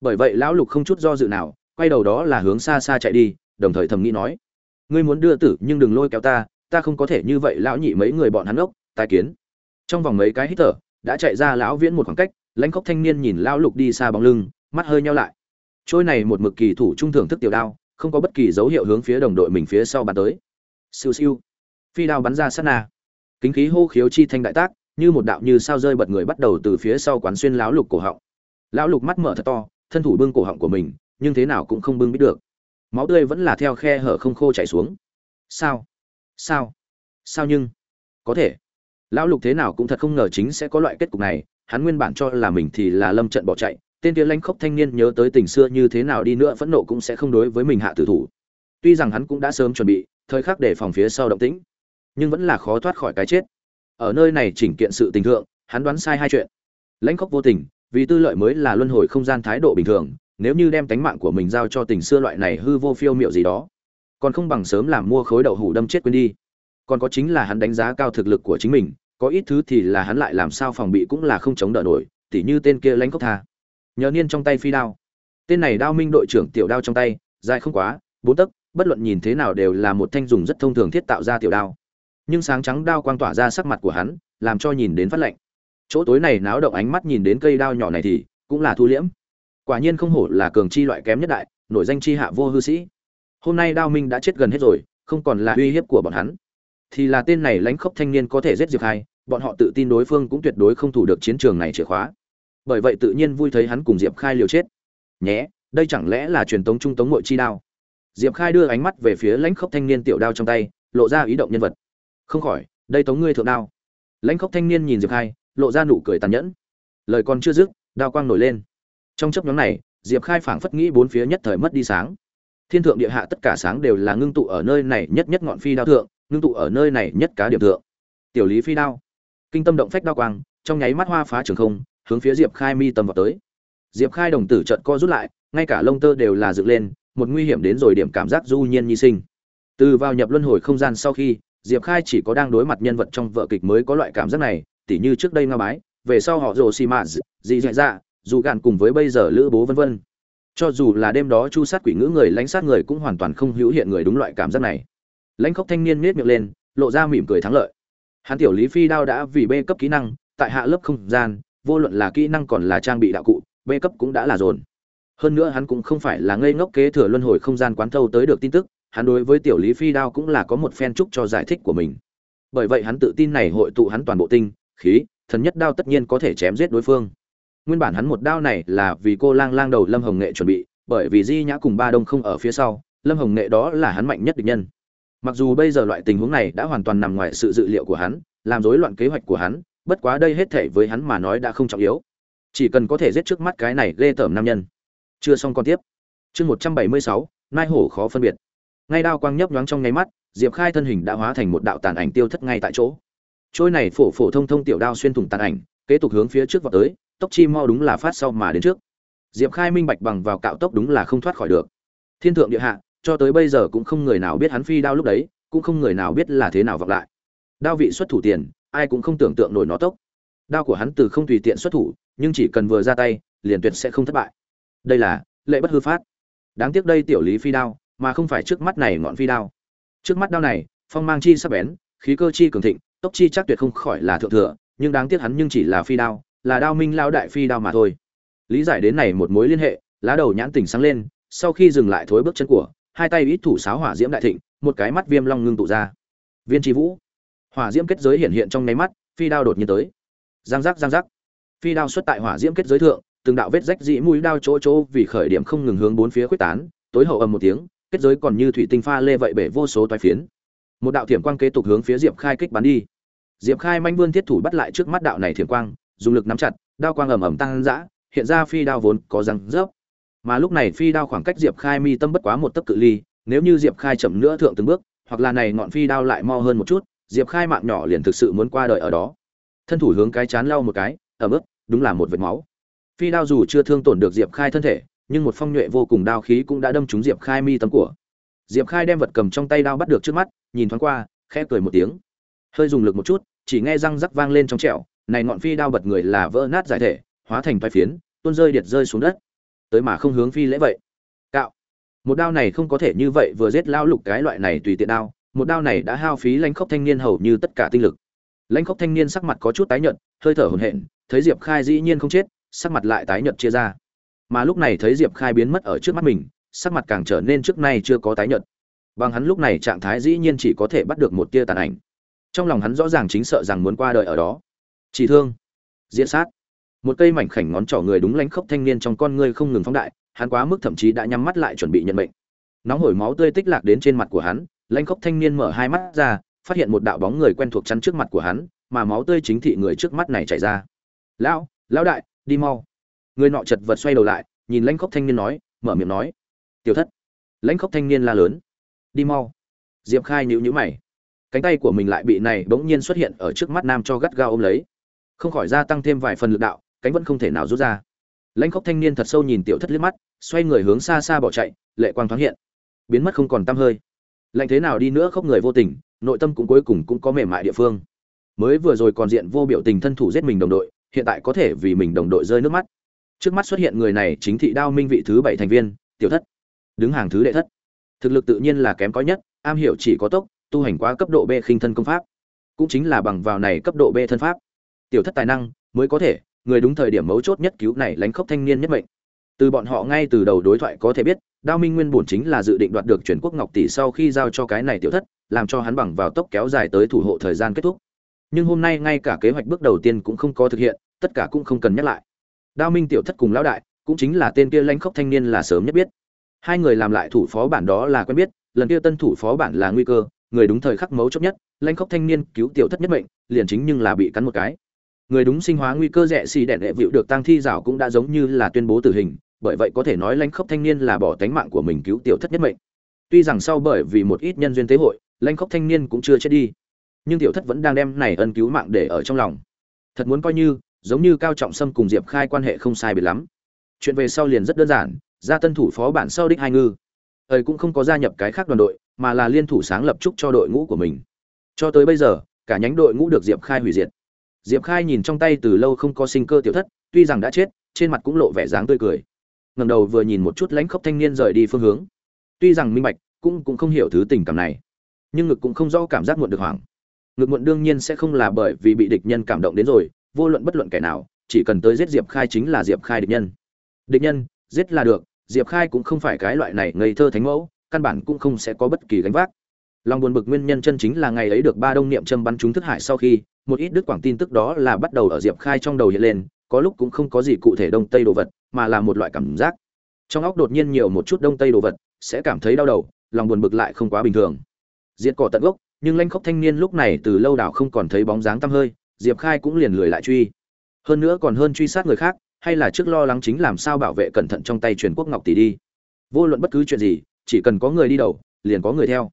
Bởi vậy lão lục không chút do dự nào, quay đầu đó là hướng xa xa chạy đi đồng thời thầm nghĩ nói, ngươi muốn đưa tử nhưng đừng lôi kéo ta ta không có thể như vậy lão nhị mấy người bọn hắn ốc, tai kiến. Trong vòng mấy cái hít thở, đã chạy ra lão viễn một khoảng cách, lãnh khốc thanh niên nhìn lão lục đi xa bóng lưng, mắt hơi nhau lại. Trôi này một mực kỳ thủ trung thưởng thức tiểu đao, không có bất kỳ dấu hiệu hướng phía đồng đội mình phía sau bắn tới. Siêu siêu. Phi đao bắn ra sát na. Kính khí hô khiếu chi thanh đại tác, như một đạo như sao rơi bật người bắt đầu từ phía sau quán xuyên lão lục cổ họng. Lão lục mắt mở thật to, thân thủ bưng cổ họng của mình, nhưng thế nào cũng không bưng biết được máu tươi vẫn là theo khe hở không khô chảy xuống. Sao? Sao? Sao nhưng? Có thể. Lão lục thế nào cũng thật không ngờ chính sẽ có loại kết cục này. Hắn nguyên bản cho là mình thì là lâm trận bỏ chạy. Tên kia lãnh khốc thanh niên nhớ tới tình xưa như thế nào đi nữa phẫn nộ cũng sẽ không đối với mình hạ tử thủ. Tuy rằng hắn cũng đã sớm chuẩn bị, thời khắc để phòng phía sau động tĩnh, nhưng vẫn là khó thoát khỏi cái chết. Ở nơi này chỉnh kiện sự tình thượng, hắn đoán sai hai chuyện. Lãnh khốc vô tình, vì tư lợi mới là luân hồi không gian thái độ bình thường nếu như đem tánh mạng của mình giao cho tình xưa loại này hư vô phiêu miệu gì đó, còn không bằng sớm làm mua khối đậu hủ đâm chết quên đi. Còn có chính là hắn đánh giá cao thực lực của chính mình, có ít thứ thì là hắn lại làm sao phòng bị cũng là không chống đỡ nổi, tỉ như tên kia lãnh cốc tha. Nhờ niên trong tay phi đao. Tên này đao minh đội trưởng tiểu đao trong tay, dài không quá, bốn tấc, bất luận nhìn thế nào đều là một thanh dùng rất thông thường thiết tạo ra tiểu đao. Nhưng sáng trắng đao quang tỏa ra sắc mặt của hắn, làm cho nhìn đến phát lạnh. Chỗ tối này náo động ánh mắt nhìn đến cây đao nhỏ này thì cũng là thu liễm quả nhiên không hổ là cường chi loại kém nhất đại, nổi danh chi hạ vô hư sĩ. Hôm nay đao minh đã chết gần hết rồi, không còn là uy hiếp của bọn hắn. Thì là tên này lãnh khốc thanh niên có thể giết diệp khai bọn họ tự tin đối phương cũng tuyệt đối không thủ được chiến trường này chìa khóa. Bởi vậy tự nhiên vui thấy hắn cùng diệp khai liều chết. Nhé, đây chẳng lẽ là truyền tống trung tống mội chi đao? Diệp khai đưa ánh mắt về phía lãnh khốc thanh niên tiểu đao trong tay, lộ ra ý động nhân vật. Không khỏi, đây tống ngươi thượng đao. Lãnh khốc thanh niên nhìn diệp khai, lộ ra nụ cười tàn nhẫn. Lời còn chưa dứt, đao quang nổi lên trong chấp nhóm này, diệp khai phảng phất nghĩ bốn phía nhất thời mất đi sáng. Thiên thượng địa hạ tất cả sáng đều là ngưng tụ ở nơi này nhất nhất ngọn phi đao thượng, ngưng tụ ở nơi này nhất cá điểm thượng. Tiểu lý phi đao. Kinh tâm động phách đao quang, trong nháy mắt hoa phá trường không, hướng phía diệp khai mi tâm vào tới. Diệp khai đồng tử trận co rút lại, ngay cả lông tơ đều là dựng lên, một nguy hiểm đến rồi điểm cảm giác du nhiên nhi sinh. Từ vào nhập luân hồi không gian sau khi, diệp khai chỉ có đang đối mặt nhân vật trong vợ kịch mới có loại cảm giác này, tỉ như trước đây nga bái, về sau họ rồ xì mã dị dạ dạ dù gạn cùng với bây giờ lữ bố vân vân. Cho dù là đêm đó chu sát quỷ ngữ người, lãnh sát người cũng hoàn toàn không hữu hiện người đúng loại cảm giác này. Lãnh khóc thanh niên nết miệng lên, lộ ra mỉm cười thắng lợi. Hắn tiểu lý phi đao đã vì b cấp kỹ năng, tại hạ lớp không gian, vô luận là kỹ năng còn là trang bị đạo cụ b cấp cũng đã là dồn. Hơn nữa hắn cũng không phải là ngây ngốc kế thừa luân hồi không gian quán thâu tới được tin tức, hắn đối với tiểu lý phi đao cũng là có một phen trúc cho giải thích của mình. Bởi vậy hắn tự tin này hội tụ hắn toàn bộ tinh, khí, thần nhất đao tất nhiên có thể chém giết đối phương nguyên bản hắn một đao này là vì cô lang lang đầu lâm hồng nghệ chuẩn bị, bởi vì di nhã cùng ba đông không ở phía sau, lâm hồng nghệ đó là hắn mạnh nhất địch nhân. Mặc dù bây giờ loại tình huống này đã hoàn toàn nằm ngoài sự dự liệu của hắn, làm rối loạn kế hoạch của hắn, bất quá đây hết thể với hắn mà nói đã không trọng yếu. Chỉ cần có thể giết trước mắt cái này ghê tởm nam nhân. Chưa xong còn tiếp. Chương một trăm bảy mươi sáu, nai hổ khó phân biệt. Ngay đao quang nhấp nhoáng trong nháy mắt, diệp khai thân hình đã hóa thành một đạo tàn ảnh tiêu thất ngay tại chỗ. Trôi này phổ phổ thông thông tiểu đao xuyên thủng tàn ảnh, kế tục hướng phía trước vào tới tốc chi mau đúng là phát sau mà đến trước. Diệp khai minh bạch bằng vào cạo tốc đúng là không thoát khỏi được. Thiên thượng địa hạ, cho tới bây giờ cũng không người nào biết hắn phi đao lúc đấy, cũng không người nào biết là thế nào vọng lại. Đao vị xuất thủ tiền, ai cũng không tưởng tượng nổi nó tốc. Đao của hắn từ không tùy tiện xuất thủ, nhưng chỉ cần vừa ra tay, liền tuyệt sẽ không thất bại. Đây là, lệ bất hư phát. Đáng tiếc đây tiểu lý phi đao, mà không phải trước mắt này ngọn phi đao. Trước mắt đao này, phong mang chi sắp bén, khí cơ chi cường thịnh, tốc chi chắc tuyệt không khỏi là thượng thừa, nhưng đáng tiếc hắn nhưng chỉ là phi đao là đao minh lao đại phi đao mà thôi. Lý giải đến này một mối liên hệ, lá đầu nhãn tỉnh sáng lên, sau khi dừng lại thối bước chân của, hai tay ít thủ sáo hỏa diễm đại thịnh, một cái mắt viêm long ngưng tụ ra. Viên tri vũ. Hỏa diễm kết giới hiện hiện trong nháy mắt, phi đao đột nhiên tới. Giang giác giang giác. Phi đao xuất tại hỏa diễm kết giới thượng, từng đạo vết rách dĩ mũi đao chỗ chỗ vì khởi điểm không ngừng hướng bốn phía quyết tán, tối hậu ầm một tiếng, kết giới còn như thủy tinh pha lê vậy bể vô số toái phiến. Một đạo thiểm quang kế tục hướng phía diệp khai kích bắn đi. Diệp khai manh vươn thiết thủ bắt lại trước mắt đạo này thiểm quang dùng lực nắm chặt đao quang ầm ầm tăng dã hiện ra phi đao vốn có răng rớp. Mà lúc này phi đao khoảng cách diệp khai mi tâm bất quá một tấc cự ly nếu như diệp khai chậm nữa thượng từng bước hoặc là này ngọn phi đao lại mo hơn một chút diệp khai mạng nhỏ liền thực sự muốn qua đời ở đó. Thân thủ hướng cái chán lau một cái ở ướt, đúng là một vệt máu. Phi đao dù chưa thương tổn được diệp khai thân thể nhưng một phong nhuệ vô cùng đao khí cũng đã đâm trúng diệp khai mi tâm của. Diệp khai đem vật cầm trong tay đao bắt được trước mắt nhìn thoáng qua khẽ cười một tiếng. Hơi dùng lực một chút chỉ nghe răng rắc vang lên trong trẹo này ngọn phi đao bật người là vỡ nát giải thể, hóa thành vai phiến, tuôn rơi điệt rơi xuống đất. Tới mà không hướng phi lễ vậy. Cạo. Một đao này không có thể như vậy vừa giết lao lục cái loại này tùy tiện đao, một đao này đã hao phí lãnh khốc thanh niên hầu như tất cả tinh lực. Lãnh khốc thanh niên sắc mặt có chút tái nhợt, hơi thở hổn hển, thấy diệp khai dĩ nhiên không chết, sắc mặt lại tái nhợt chia ra. Mà lúc này thấy diệp khai biến mất ở trước mắt mình, sắc mặt càng trở nên trước nay chưa có tái nhợt. Bằng hắn lúc này trạng thái dĩ nhiên chỉ có thể bắt được một tia tàn ảnh. Trong lòng hắn rõ ràng chính sợ rằng muốn qua đời ở đó chỉ thương. Diễn sát. Một cây mảnh khảnh ngón trỏ người đúng lánh khốc thanh niên trong con ngươi không ngừng phóng đại, hắn quá mức thậm chí đã nhắm mắt lại chuẩn bị nhận bệnh nóng hổi máu tươi tích lạc đến trên mặt của hắn lãnh khốc thanh niên mở hai mắt ra, phát hiện một đạo bóng người quen thuộc chắn trước mặt của hắn, mà máu tươi chính thị người trước mắt này chảy ra. Lão lão đại, đi mau. Người nọ chật vật xoay đầu lại, nhìn lãnh khốc thanh niên nói, mở miệng nói, tiểu thất. Lãnh khốc thanh niên la lớn, đi mau. Diệp khai nhíu nhíu mày. Cánh tay của mình lại bị này bỗng nhiên xuất hiện ở trước mắt nam cho gắt gao ôm lấy không khỏi gia tăng thêm vài phần lực đạo, cánh vẫn không thể nào rút ra. Lãnh khốc thanh niên thật sâu nhìn tiểu thất liếc mắt, xoay người hướng xa xa bỏ chạy, lệ quang thoáng hiện. Biến mất không còn tăm hơi. Lạnh thế nào đi nữa khóc người vô tình, nội tâm cũng cuối cùng cũng có mềm mại địa phương. Mới vừa rồi còn diện vô biểu tình thân thủ giết mình đồng đội, hiện tại có thể vì mình đồng đội rơi nước mắt. Trước mắt xuất hiện người này chính thị đao minh vị thứ bảy thành viên, tiểu thất. Đứng hàng thứ đệ thất. Thực lực tự nhiên là kém có nhất, am hiểu chỉ có tốc, tu hành quá cấp độ b khinh thân công pháp. Cũng chính là bằng vào này cấp độ b thân pháp tiểu thất tài năng mới có thể, người đúng thời điểm mấu chốt nhất cứu này lánh khốc thanh niên nhất mệnh. Từ bọn họ ngay từ đầu đối thoại có thể biết, đao minh nguyên bổn chính là dự định đoạt được chuyển quốc ngọc tỷ sau khi giao cho cái này tiểu thất, làm cho hắn bằng vào tốc kéo dài tới thủ hộ thời gian kết thúc. Nhưng hôm nay ngay cả kế hoạch bước đầu tiên cũng không có thực hiện, tất cả cũng không cần nhắc lại. Đao minh tiểu thất cùng lão đại, cũng chính là tên kia lãnh khốc thanh niên là sớm nhất biết. Hai người làm lại thủ phó bản đó là quen biết, lần kia tân thủ phó bản là nguy cơ, người đúng thời khắc mấu chốt nhất, lãnh khốc thanh niên cứu tiểu thất nhất mệnh, liền chính nhưng là bị cắn một cái người đúng sinh hóa nguy cơ rẻ xì đèn đệ vịu được tăng thi rảo cũng đã giống như là tuyên bố tử hình, bởi vậy có thể nói lãnh khốc thanh niên là bỏ tánh mạng của mình cứu tiểu thất nhất mệnh. Tuy rằng sau bởi vì một ít nhân duyên tế hội, lãnh khốc thanh niên cũng chưa chết đi, nhưng tiểu thất vẫn đang đem này ân cứu mạng để ở trong lòng. Thật muốn coi như, giống như cao trọng sâm cùng diệp khai quan hệ không sai biệt lắm. Chuyện về sau liền rất đơn giản, ra tân thủ phó bản sau đích hai ngư. Ấy cũng không có gia nhập cái khác đoàn đội, mà là liên thủ sáng lập trúc cho đội ngũ của mình. Cho tới bây giờ, cả nhánh đội ngũ được diệp khai hủy diệt diệp khai nhìn trong tay từ lâu không có sinh cơ tiểu thất, tuy rằng đã chết, trên mặt cũng lộ vẻ dáng tươi cười. Ngẩng đầu vừa nhìn một chút lãnh khốc thanh niên rời đi phương hướng. Tuy rằng minh bạch, cũng cũng không hiểu thứ tình cảm này, nhưng ngực cũng không rõ cảm giác muộn được hoảng. Ngực muộn đương nhiên sẽ không là bởi vì bị địch nhân cảm động đến rồi, vô luận bất luận kẻ nào, chỉ cần tới giết diệp khai chính là diệp khai địch nhân. Địch nhân, giết là được, diệp khai cũng không phải cái loại này ngây thơ thánh mẫu, căn bản cũng không sẽ có bất kỳ gánh vác. Long buồn bực nguyên nhân chân chính là ngày ấy được ba đông niệm châm bắn trúng thức hải sau khi, một ít đức quảng tin tức đó là bắt đầu ở diệp khai trong đầu hiện lên, có lúc cũng không có gì cụ thể đông tây đồ vật, mà là một loại cảm giác. Trong óc đột nhiên nhiều một chút đông tây đồ vật, sẽ cảm thấy đau đầu, lòng buồn bực lại không quá bình thường. Diệt cỏ tận gốc, nhưng lanh khốc thanh niên lúc này từ lâu đảo không còn thấy bóng dáng tăm hơi, diệp khai cũng liền lười lại truy. Hơn nữa còn hơn truy sát người khác, hay là trước lo lắng chính làm sao bảo vệ cẩn thận trong tay truyền quốc ngọc tỷ đi. Vô luận bất cứ chuyện gì, chỉ cần có người đi đầu, liền có người theo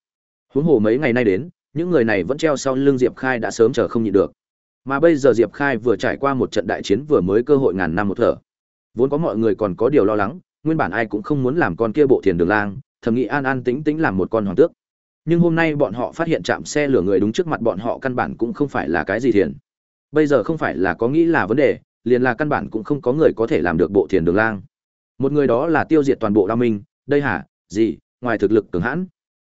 huống hồ mấy ngày nay đến, những người này vẫn treo sau lưng diệp khai đã sớm chờ không nhịn được. Mà bây giờ diệp khai vừa trải qua một trận đại chiến vừa mới cơ hội ngàn năm một thở. Vốn có mọi người còn có điều lo lắng, nguyên bản ai cũng không muốn làm con kia bộ thiền đường lang, thầm nghĩ an an tĩnh tĩnh làm một con hoàng tước. Nhưng hôm nay bọn họ phát hiện chạm xe lửa người đúng trước mặt bọn họ căn bản cũng không phải là cái gì thiền. Bây giờ không phải là có nghĩ là vấn đề, liền là căn bản cũng không có người có thể làm được bộ thiền đường lang. Một người đó là tiêu diệt toàn bộ đao minh, đây hả? Gì? Ngoài thực lực cường hãn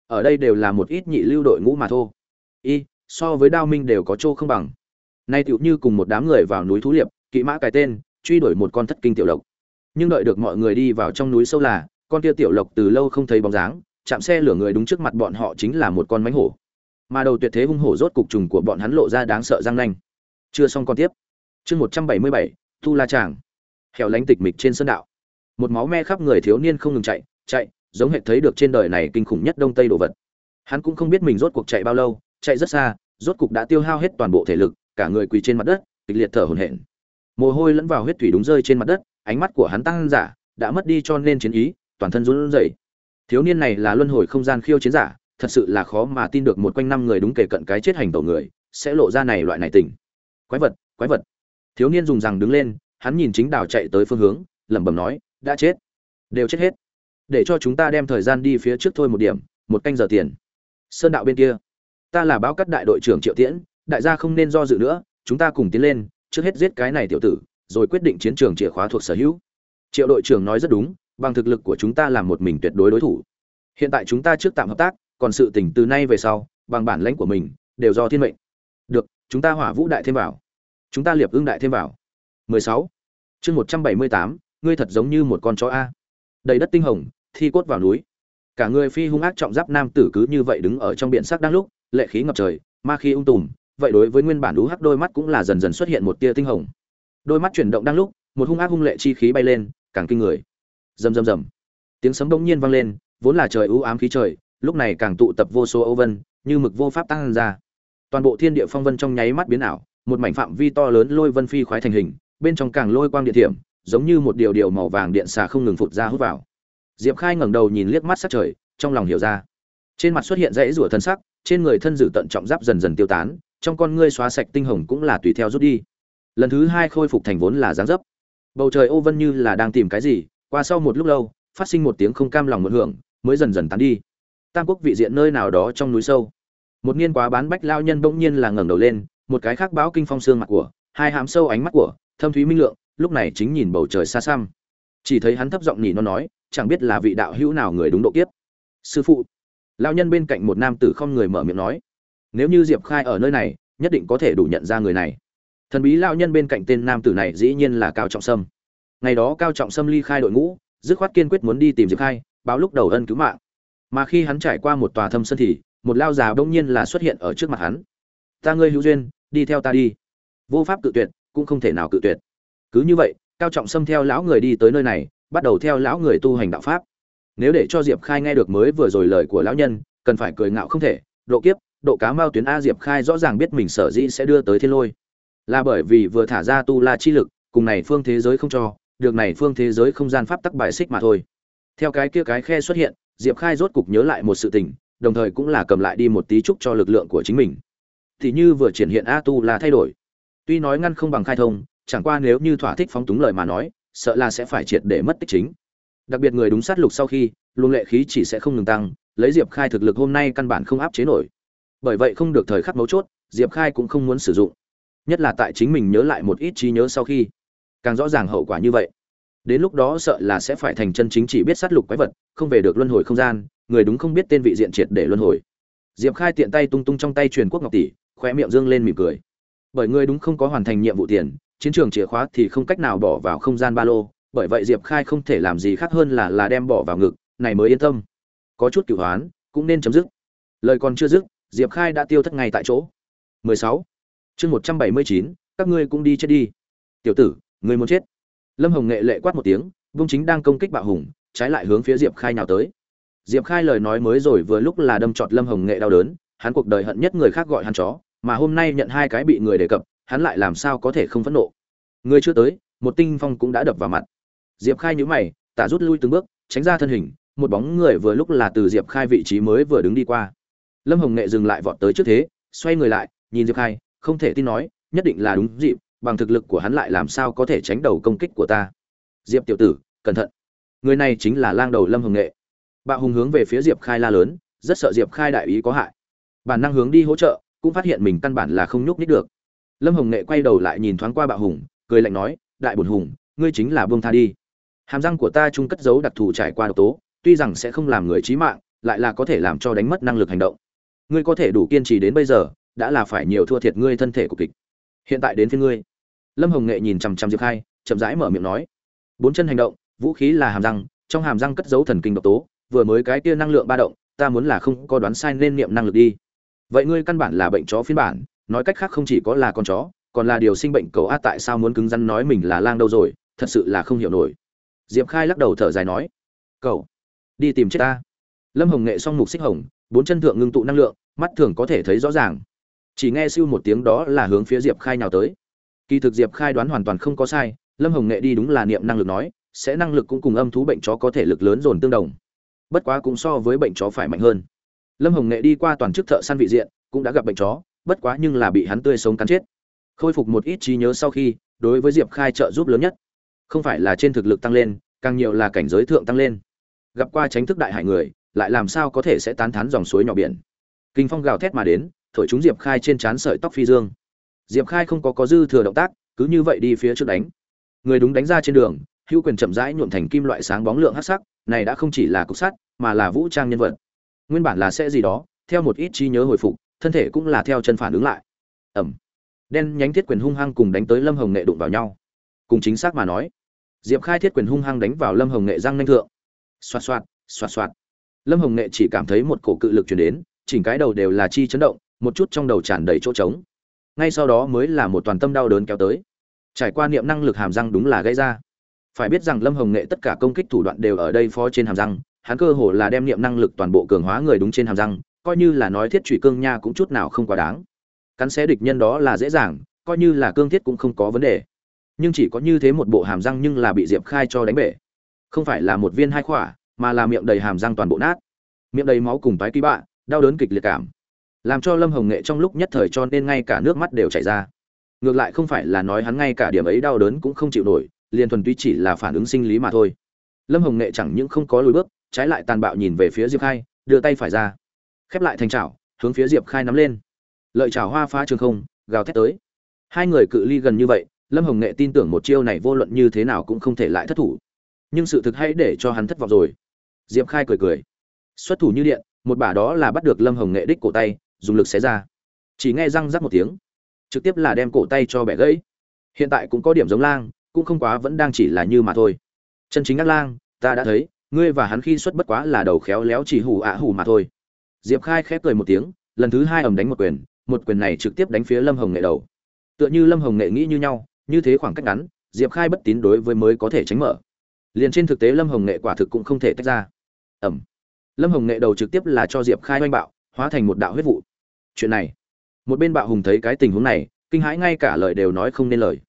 ở đây đều là một ít nhị lưu đội ngũ mà thôi. Y, so với đao minh đều có chỗ không bằng. Nay tựu như cùng một đám người vào núi thú liệp, kỵ mã cài tên, truy đuổi một con thất kinh tiểu lộc. Nhưng đợi được mọi người đi vào trong núi sâu là, con kia tiểu lộc từ lâu không thấy bóng dáng, chạm xe lửa người đúng trước mặt bọn họ chính là một con mánh hổ. Mà đầu tuyệt thế hung hổ rốt cục trùng của bọn hắn lộ ra đáng sợ răng nanh. Chưa xong con tiếp. Chương một trăm bảy mươi bảy tu la tràng. Hẻo lánh tịch mịch trên sân đạo. Một máu me khắp người thiếu niên không ngừng chạy chạy giống hệ thấy được trên đời này kinh khủng nhất đông tây đồ vật. Hắn cũng không biết mình rốt cuộc chạy bao lâu, chạy rất xa, rốt cục đã tiêu hao hết toàn bộ thể lực, cả người quỳ trên mặt đất, kịch liệt thở hổn hển. Mồ hôi lẫn vào huyết thủy đúng rơi trên mặt đất, ánh mắt của hắn tăng giả, đã mất đi cho nên chiến ý, toàn thân run rẩy. Thiếu niên này là luân hồi không gian khiêu chiến giả, thật sự là khó mà tin được một quanh năm người đúng kể cận cái chết hành tổ người, sẽ lộ ra này loại này tình. Quái vật quái vật. Thiếu niên dùng rằng đứng lên, hắn nhìn chính đảo chạy tới phương hướng, lẩm bẩm nói, đã chết. Đều chết hết để cho chúng ta đem thời gian đi phía trước thôi một điểm một canh giờ tiền. Sơn đạo bên kia ta là báo cắt đại đội trưởng triệu tiễn đại gia không nên do dự nữa chúng ta cùng tiến lên trước hết giết cái này tiểu tử rồi quyết định chiến trường chìa khóa thuộc sở hữu. Triệu đội trưởng nói rất đúng bằng thực lực của chúng ta làm một mình tuyệt đối đối thủ. Hiện tại chúng ta trước tạm hợp tác còn sự tình từ nay về sau bằng bản lãnh của mình đều do thiên mệnh. Được chúng ta hỏa vũ đại thêm vào. Chúng ta liệp ương đại thêm vào. 16. chương 178, ngươi thật giống như một con chó a. Đầy đất tinh hồng thi cốt vào núi. Cả người phi hung ác trọng giáp nam tử cứ như vậy đứng ở trong biển sắc đang lúc, lệ khí ngập trời, ma khí ung tùm, vậy đối với nguyên bản đú hắc đôi mắt cũng là dần dần xuất hiện một tia tinh hồng. Đôi mắt chuyển động đang lúc, một hung ác hung lệ chi khí bay lên, càng kinh người. Rầm rầm rầm. Tiếng sấm bỗng nhiên vang lên, vốn là trời ưu ám khí trời, lúc này càng tụ tập vô số âu vân, như mực vô pháp tăng ra. Toàn bộ thiên địa phong vân trong nháy mắt biến ảo, một mảnh phạm vi to lớn lôi vân phi khoái thành hình, bên trong càng lôi quang điện thiểm, giống như một điều điều màu vàng điện xà không ngừng phụt ra hút vào diệp khai ngẩng đầu nhìn liếc mắt sắc trời, trong lòng hiểu ra. Trên mặt xuất hiện dãy rủa thân sắc, trên người thân dự tận trọng giáp dần dần tiêu tán, trong con ngươi xóa sạch tinh hồng cũng là tùy theo rút đi. Lần thứ hai khôi phục thành vốn là dáng dấp. Bầu trời ô vân như là đang tìm cái gì, qua sau một lúc lâu, phát sinh một tiếng không cam lòng một hưởng, mới dần dần tán đi. Tam quốc vị diện nơi nào đó trong núi sâu. Một niên quá bán bách lao nhân bỗng nhiên là ngẩng đầu lên, một cái khác báo kinh phong xương mặt của, hai hàm sâu ánh mắt của, thâm thúy minh lượng, lúc này chính nhìn bầu trời xa xăm. Chỉ thấy hắn thấp giọng nhỉ nó nói chẳng biết là vị đạo hữu nào người đúng độ kiếp. Sư phụ lao nhân bên cạnh một nam tử không người mở miệng nói, nếu như diệp khai ở nơi này, nhất định có thể đủ nhận ra người này. Thần bí lao nhân bên cạnh tên nam tử này dĩ nhiên là cao trọng sâm. Ngày đó cao trọng sâm ly khai đội ngũ, dứt khoát kiên quyết muốn đi tìm diệp khai, báo lúc đầu ân cứu mạng. Mà khi hắn trải qua một tòa thâm sân thì, một lao già bỗng nhiên là xuất hiện ở trước mặt hắn. Ta ngươi hữu duyên, đi theo ta đi. Vô pháp cự tuyệt, cũng không thể nào cự tuyệt. Cứ như vậy, cao trọng sâm theo lão người đi tới nơi này bắt đầu theo lão người tu hành đạo pháp. Nếu để cho diệp khai nghe được mới vừa rồi lời của lão nhân, cần phải cười ngạo không thể. Độ kiếp, độ cá mao tuyến a diệp khai rõ ràng biết mình sở dĩ sẽ đưa tới thiên lôi. Là bởi vì vừa thả ra tu la chi lực, cùng này phương thế giới không cho, được này phương thế giới không gian pháp tắc bài xích mà thôi. Theo cái kia cái khe xuất hiện, diệp khai rốt cục nhớ lại một sự tình, đồng thời cũng là cầm lại đi một tí chút cho lực lượng của chính mình. Thì như vừa triển hiện a tu la thay đổi. Tuy nói ngăn không bằng khai thông, chẳng qua nếu như thỏa thích phóng túng lời mà nói sợ là sẽ phải triệt để mất tích chính. Đặc biệt người đúng sát lục sau khi, luồng lệ khí chỉ sẽ không ngừng tăng, lấy diệp khai thực lực hôm nay căn bản không áp chế nổi. Bởi vậy không được thời khắc mấu chốt, diệp khai cũng không muốn sử dụng. Nhất là tại chính mình nhớ lại một ít trí nhớ sau khi. Càng rõ ràng hậu quả như vậy. Đến lúc đó sợ là sẽ phải thành chân chính chỉ biết sát lục quái vật, không về được luân hồi không gian, người đúng không biết tên vị diện triệt để luân hồi. Diệp khai tiện tay tung tung trong tay truyền quốc ngọc tỷ khoe miệng dương lên mỉm cười. Bởi người đúng không có hoàn thành nhiệm vụ tiền chiến trường chìa khóa thì không cách nào bỏ vào không gian ba lô bởi vậy diệp khai không thể làm gì khác hơn là là đem bỏ vào ngực này mới yên tâm. Có chút cửu hoán cũng nên chấm dứt. Lời còn chưa dứt diệp khai đã tiêu thất ngay tại chỗ. 16. chương 179, các ngươi cũng đi chết đi. Tiểu tử ngươi muốn chết. Lâm hồng nghệ lệ quát một tiếng vung chính đang công kích bạo hùng trái lại hướng phía diệp khai nào tới. Diệp khai lời nói mới rồi vừa lúc là đâm trọt lâm hồng nghệ đau đớn hắn cuộc đời hận nhất người khác gọi hắn chó mà hôm nay nhận hai cái bị người đề cập hắn lại làm sao có thể không phẫn nộ? Người chưa tới, một tinh phong cũng đã đập vào mặt. Diệp khai nhíu mày, tả rút lui từng bước, tránh ra thân hình, một bóng người vừa lúc là từ diệp khai vị trí mới vừa đứng đi qua. Lâm hồng nghệ dừng lại vọt tới trước thế, xoay người lại, nhìn diệp khai, không thể tin nói, nhất định là đúng dịp, bằng thực lực của hắn lại làm sao có thể tránh đầu công kích của ta. Diệp tiểu tử, cẩn thận. Người này chính là lang đầu lâm hồng nghệ. Bạo hùng hướng về phía diệp khai la lớn, rất sợ diệp khai đại ý có hại. Bản năng hướng đi hỗ trợ, cũng phát hiện mình căn bản là không nhúc nhích được lâm hồng nghệ quay đầu lại nhìn thoáng qua bạo hùng, cười lạnh nói, đại bổn hùng, ngươi chính là buông tha đi. Hàm răng của ta chung cất giấu đặc thù trải qua độc tố, tuy rằng sẽ không làm người trí mạng, lại là có thể làm cho đánh mất năng lực hành động. Ngươi có thể đủ kiên trì đến bây giờ, đã là phải nhiều thua thiệt ngươi thân thể của kịch. Hiện tại đến phía ngươi. Lâm hồng nghệ nhìn chằm chằm diệp khai, chậm rãi mở miệng nói, bốn chân hành động, vũ khí là hàm răng, trong hàm răng cất giấu thần kinh độc tố, vừa mới cái kia năng lượng ba động, ta muốn là không có đoán sai nên niệm năng lực đi. Vậy ngươi căn bản là bệnh chó phiên bản nói cách khác không chỉ có là con chó, còn là điều sinh bệnh cầu a tại sao muốn cứng rắn nói mình là lang đâu rồi, thật sự là không hiểu nổi. Diệp khai lắc đầu thở dài nói, cậu, đi tìm chết ta. Lâm hồng nghệ song mục xích hồng, bốn chân thượng ngưng tụ năng lượng, mắt thường có thể thấy rõ ràng. Chỉ nghe siêu một tiếng đó là hướng phía diệp khai nào tới. Kỳ thực diệp khai đoán hoàn toàn không có sai, lâm hồng nghệ đi đúng là niệm năng lực nói, sẽ năng lực cũng cùng âm thú bệnh chó có thể lực lớn dồn tương đồng. Bất quá cũng so với bệnh chó phải mạnh hơn. Lâm hồng nghệ đi qua toàn chức thợ săn vị diện, cũng đã gặp bệnh chó bất quá nhưng là bị hắn tươi sống cắn chết. Khôi phục một ít trí nhớ sau khi, đối với diệp khai trợ giúp lớn nhất. Không phải là trên thực lực tăng lên, càng nhiều là cảnh giới thượng tăng lên. Gặp qua tránh thức đại hải người, lại làm sao có thể sẽ tán thán dòng suối nhỏ biển. Kinh phong gào thét mà đến, thổi chúng diệp khai trên trán sợi tóc phi dương. Diệp khai không có có dư thừa động tác, cứ như vậy đi phía trước đánh. Người đúng đánh ra trên đường, hữu quyền chậm rãi nhuộm thành kim loại sáng bóng lượng hắc sắc, này đã không chỉ là cục sắt, mà là vũ trang nhân vật. Nguyên bản là sẽ gì đó, theo một ít trí nhớ hồi phục thân thể cũng là theo chân phản ứng lại. Ẩm đen nhánh thiết quyền hung hăng cùng đánh tới lâm hồng nghệ đụng vào nhau. Cùng chính xác mà nói, diệp khai thiết quyền hung hăng đánh vào lâm hồng nghệ răng nanh thượng. Xoạt xoạt xoạt xoạt. Lâm hồng nghệ chỉ cảm thấy một cổ cự lực chuyển đến, chỉnh cái đầu đều là chi chấn động, một chút trong đầu tràn đầy chỗ trống. Ngay sau đó mới là một toàn tâm đau đớn kéo tới. Trải qua niệm năng lực hàm răng đúng là gây ra. Phải biết rằng lâm hồng nghệ tất cả công kích thủ đoạn đều ở đây phó trên hàm răng, hắn cơ hồ là đem niệm năng lực toàn bộ cường hóa người đúng trên hàm răng coi như là nói thiết trụy cương nha cũng chút nào không quá đáng. Cắn xé địch nhân đó là dễ dàng, coi như là cương thiết cũng không có vấn đề. Nhưng chỉ có như thế một bộ hàm răng nhưng là bị diệp khai cho đánh bể. Không phải là một viên hai khỏa, mà là miệng đầy hàm răng toàn bộ nát. Miệng đầy máu cùng tái ký bạ, đau đớn kịch liệt cảm. Làm cho lâm hồng nghệ trong lúc nhất thời cho nên ngay cả nước mắt đều chảy ra. Ngược lại không phải là nói hắn ngay cả điểm ấy đau đớn cũng không chịu nổi, liền thuần túy chỉ là phản ứng sinh lý mà thôi. Lâm hồng nghệ chẳng những không có lùi bước, trái lại tàn bạo nhìn về phía diệp khai, đưa tay phải ra khép lại thành trảo hướng phía diệp khai nắm lên. Lợi trảo hoa phá trường không, gào thét tới. Hai người cự ly gần như vậy, lâm hồng nghệ tin tưởng một chiêu này vô luận như thế nào cũng không thể lại thất thủ. Nhưng sự thực hãy để cho hắn thất vọng rồi. Diệp khai cười cười. Xuất thủ như điện, một bả đó là bắt được lâm hồng nghệ đích cổ tay, dùng lực xé ra. Chỉ nghe răng rắc một tiếng, trực tiếp là đem cổ tay cho bẻ gãy. Hiện tại cũng có điểm giống lang, cũng không quá vẫn đang chỉ là như mà thôi. Chân chính ác lang, ta đã thấy, ngươi và hắn khi xuất bất quá là đầu khéo léo chỉ hù ạ hù mà thôi diệp khai khép cười một tiếng, lần thứ hai ầm đánh một quyền một quyền này trực tiếp đánh phía lâm hồng nghệ đầu. Tựa như lâm hồng nghệ nghĩ như nhau, như thế khoảng cách ngắn, diệp khai bất tín đối với mới có thể tránh mở. Liền trên thực tế lâm hồng nghệ quả thực cũng không thể tách ra. Ẩm lâm hồng nghệ đầu trực tiếp là cho diệp khai oanh bạo, hóa thành một đạo huyết vụ. Chuyện này, một bên bạo hùng thấy cái tình huống này, kinh hãi ngay cả lời đều nói không nên lời.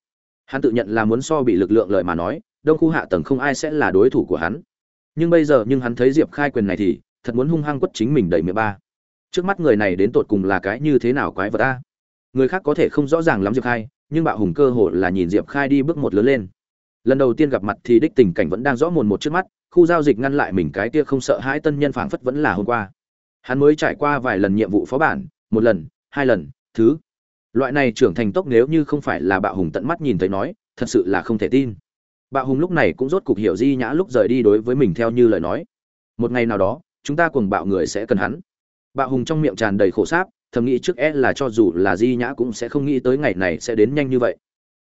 Hắn tự nhận là muốn so bị lực lượng lời mà nói, đông khu hạ tầng không ai sẽ là đối thủ của hắn. Nhưng bây giờ nhưng hắn thấy diệp khai quyền này thì thật muốn hung hăng quất chính mình đầy miệng ba. Trước mắt người này đến tột cùng là cái như thế nào quái vật ta người khác có thể không rõ ràng lắm diệp khai, nhưng bạo hùng cơ hồ là nhìn diệp khai đi bước một lớn lên. Lần đầu tiên gặp mặt thì đích tình cảnh vẫn đang rõ mồn một trước mắt, khu giao dịch ngăn lại mình cái kia không sợ hãi tân nhân phảng phất vẫn là hôm qua. Hắn mới trải qua vài lần nhiệm vụ phó bản, một lần, hai lần, thứ. Loại này trưởng thành tốc nếu như không phải là bạo hùng tận mắt nhìn thấy nói, thật sự là không thể tin. Bạo hùng lúc này cũng rốt cục hiểu di nhã lúc rời đi đối với mình theo như lời nói. Một ngày nào đó chúng ta cùng bạo người sẽ cần hắn. Bạo hùng trong miệng tràn đầy khổ sáp, thầm nghĩ trước é là cho dù là di nhã cũng sẽ không nghĩ tới ngày này sẽ đến nhanh như vậy.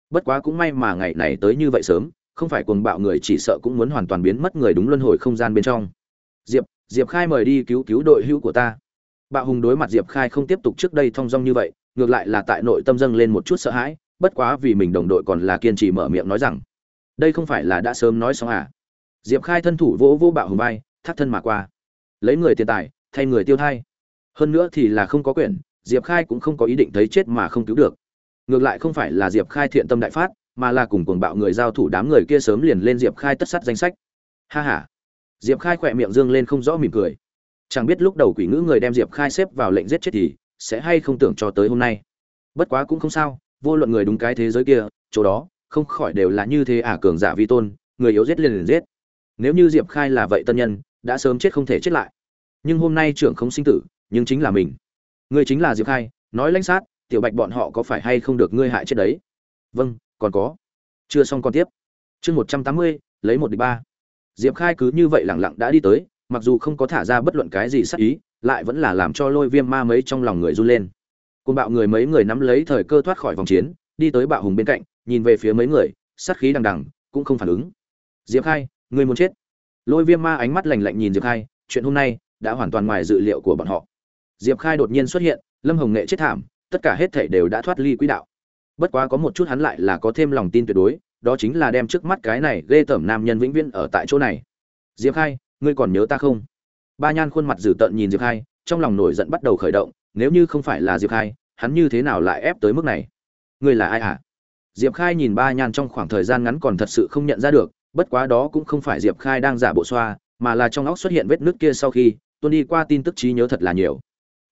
Bất quá cũng may mà ngày này tới như vậy sớm, không phải cuồng bạo người chỉ sợ cũng muốn hoàn toàn biến mất người đúng luân hồi không gian bên trong. Diệp diệp khai mời đi cứu cứu đội hữu của ta. Bạo hùng đối mặt diệp khai không tiếp tục trước đây thong dong như vậy, ngược lại là tại nội tâm dâng lên một chút sợ hãi, bất quá vì mình đồng đội còn là kiên trì mở miệng nói rằng, đây không phải là đã sớm nói xong à? Diệp khai thân thủ vỗ vỗ bạo hùng vai, thắt thân mà qua lấy người tiền tài thay người tiêu thai. Hơn nữa thì là không có quyền diệp khai cũng không có ý định thấy chết mà không cứu được. Ngược lại không phải là diệp khai thiện tâm đại phát mà là cùng cuồng bạo người giao thủ đám người kia sớm liền lên diệp khai tất sát danh sách. Ha h a diệp khai khỏe miệng dương lên không rõ mỉm cười. Chẳng biết lúc đầu quỷ ngữ người đem diệp khai xếp vào lệnh giết chết thì sẽ hay không tưởng cho tới hôm nay. Bất quá cũng không sao vô luận người đúng cái thế giới kia chỗ đó không khỏi đều là như thế ả à, cường giả vi tôn người yếu giết liền liền giết. Nếu như diệp khai là vậy tân nhân đã sớm chết không thể chết lại. Nhưng hôm nay trưởng không sinh tử, nhưng chính là mình. Ngươi chính là diệp khai, nói lãnh sát, tiểu bạch bọn họ có phải hay không được ngươi hại chết đấy? Vâng còn có. Chưa xong còn tiếp. Chương một trăm tám mươi, lấy một địch ba. Diệp khai cứ như vậy lẳng lặng đã đi tới, mặc dù không có thả ra bất luận cái gì sắc ý, lại vẫn là làm cho lôi viêm ma mấy trong lòng người run lên. Côn bạo người mấy người nắm lấy thời cơ thoát khỏi vòng chiến, đi tới bạo hùng bên cạnh, nhìn về phía mấy người, sát khí đằng đằng, cũng không phản ứng. Diệp khai người muốn chết lôi viêm ma ánh mắt lạnh lạnh nhìn diệp khai, chuyện hôm nay đã hoàn toàn ngoài dự liệu của bọn họ. Diệp khai đột nhiên xuất hiện, lâm hồng nghệ chết thảm, tất cả hết thảy đều đã thoát ly quỹ đạo. Bất quá có một chút hắn lại là có thêm lòng tin tuyệt đối, đó chính là đem trước mắt cái này ghê tởm nam nhân vĩnh viễn ở tại chỗ này. Diệp khai, ngươi còn nhớ ta không? Ba nhan khuôn mặt dữ tợn nhìn diệp khai, trong lòng nổi giận bắt đầu khởi động, nếu như không phải là diệp khai, hắn như thế nào lại ép tới mức này? Ngươi là ai hả? Diệp khai nhìn ba nhan trong khoảng thời gian ngắn còn thật sự không nhận ra được bất quá đó cũng không phải diệp khai đang giả bộ xoa, mà là trong óc xuất hiện vết nước kia sau khi tuân đi qua tin tức trí nhớ thật là nhiều.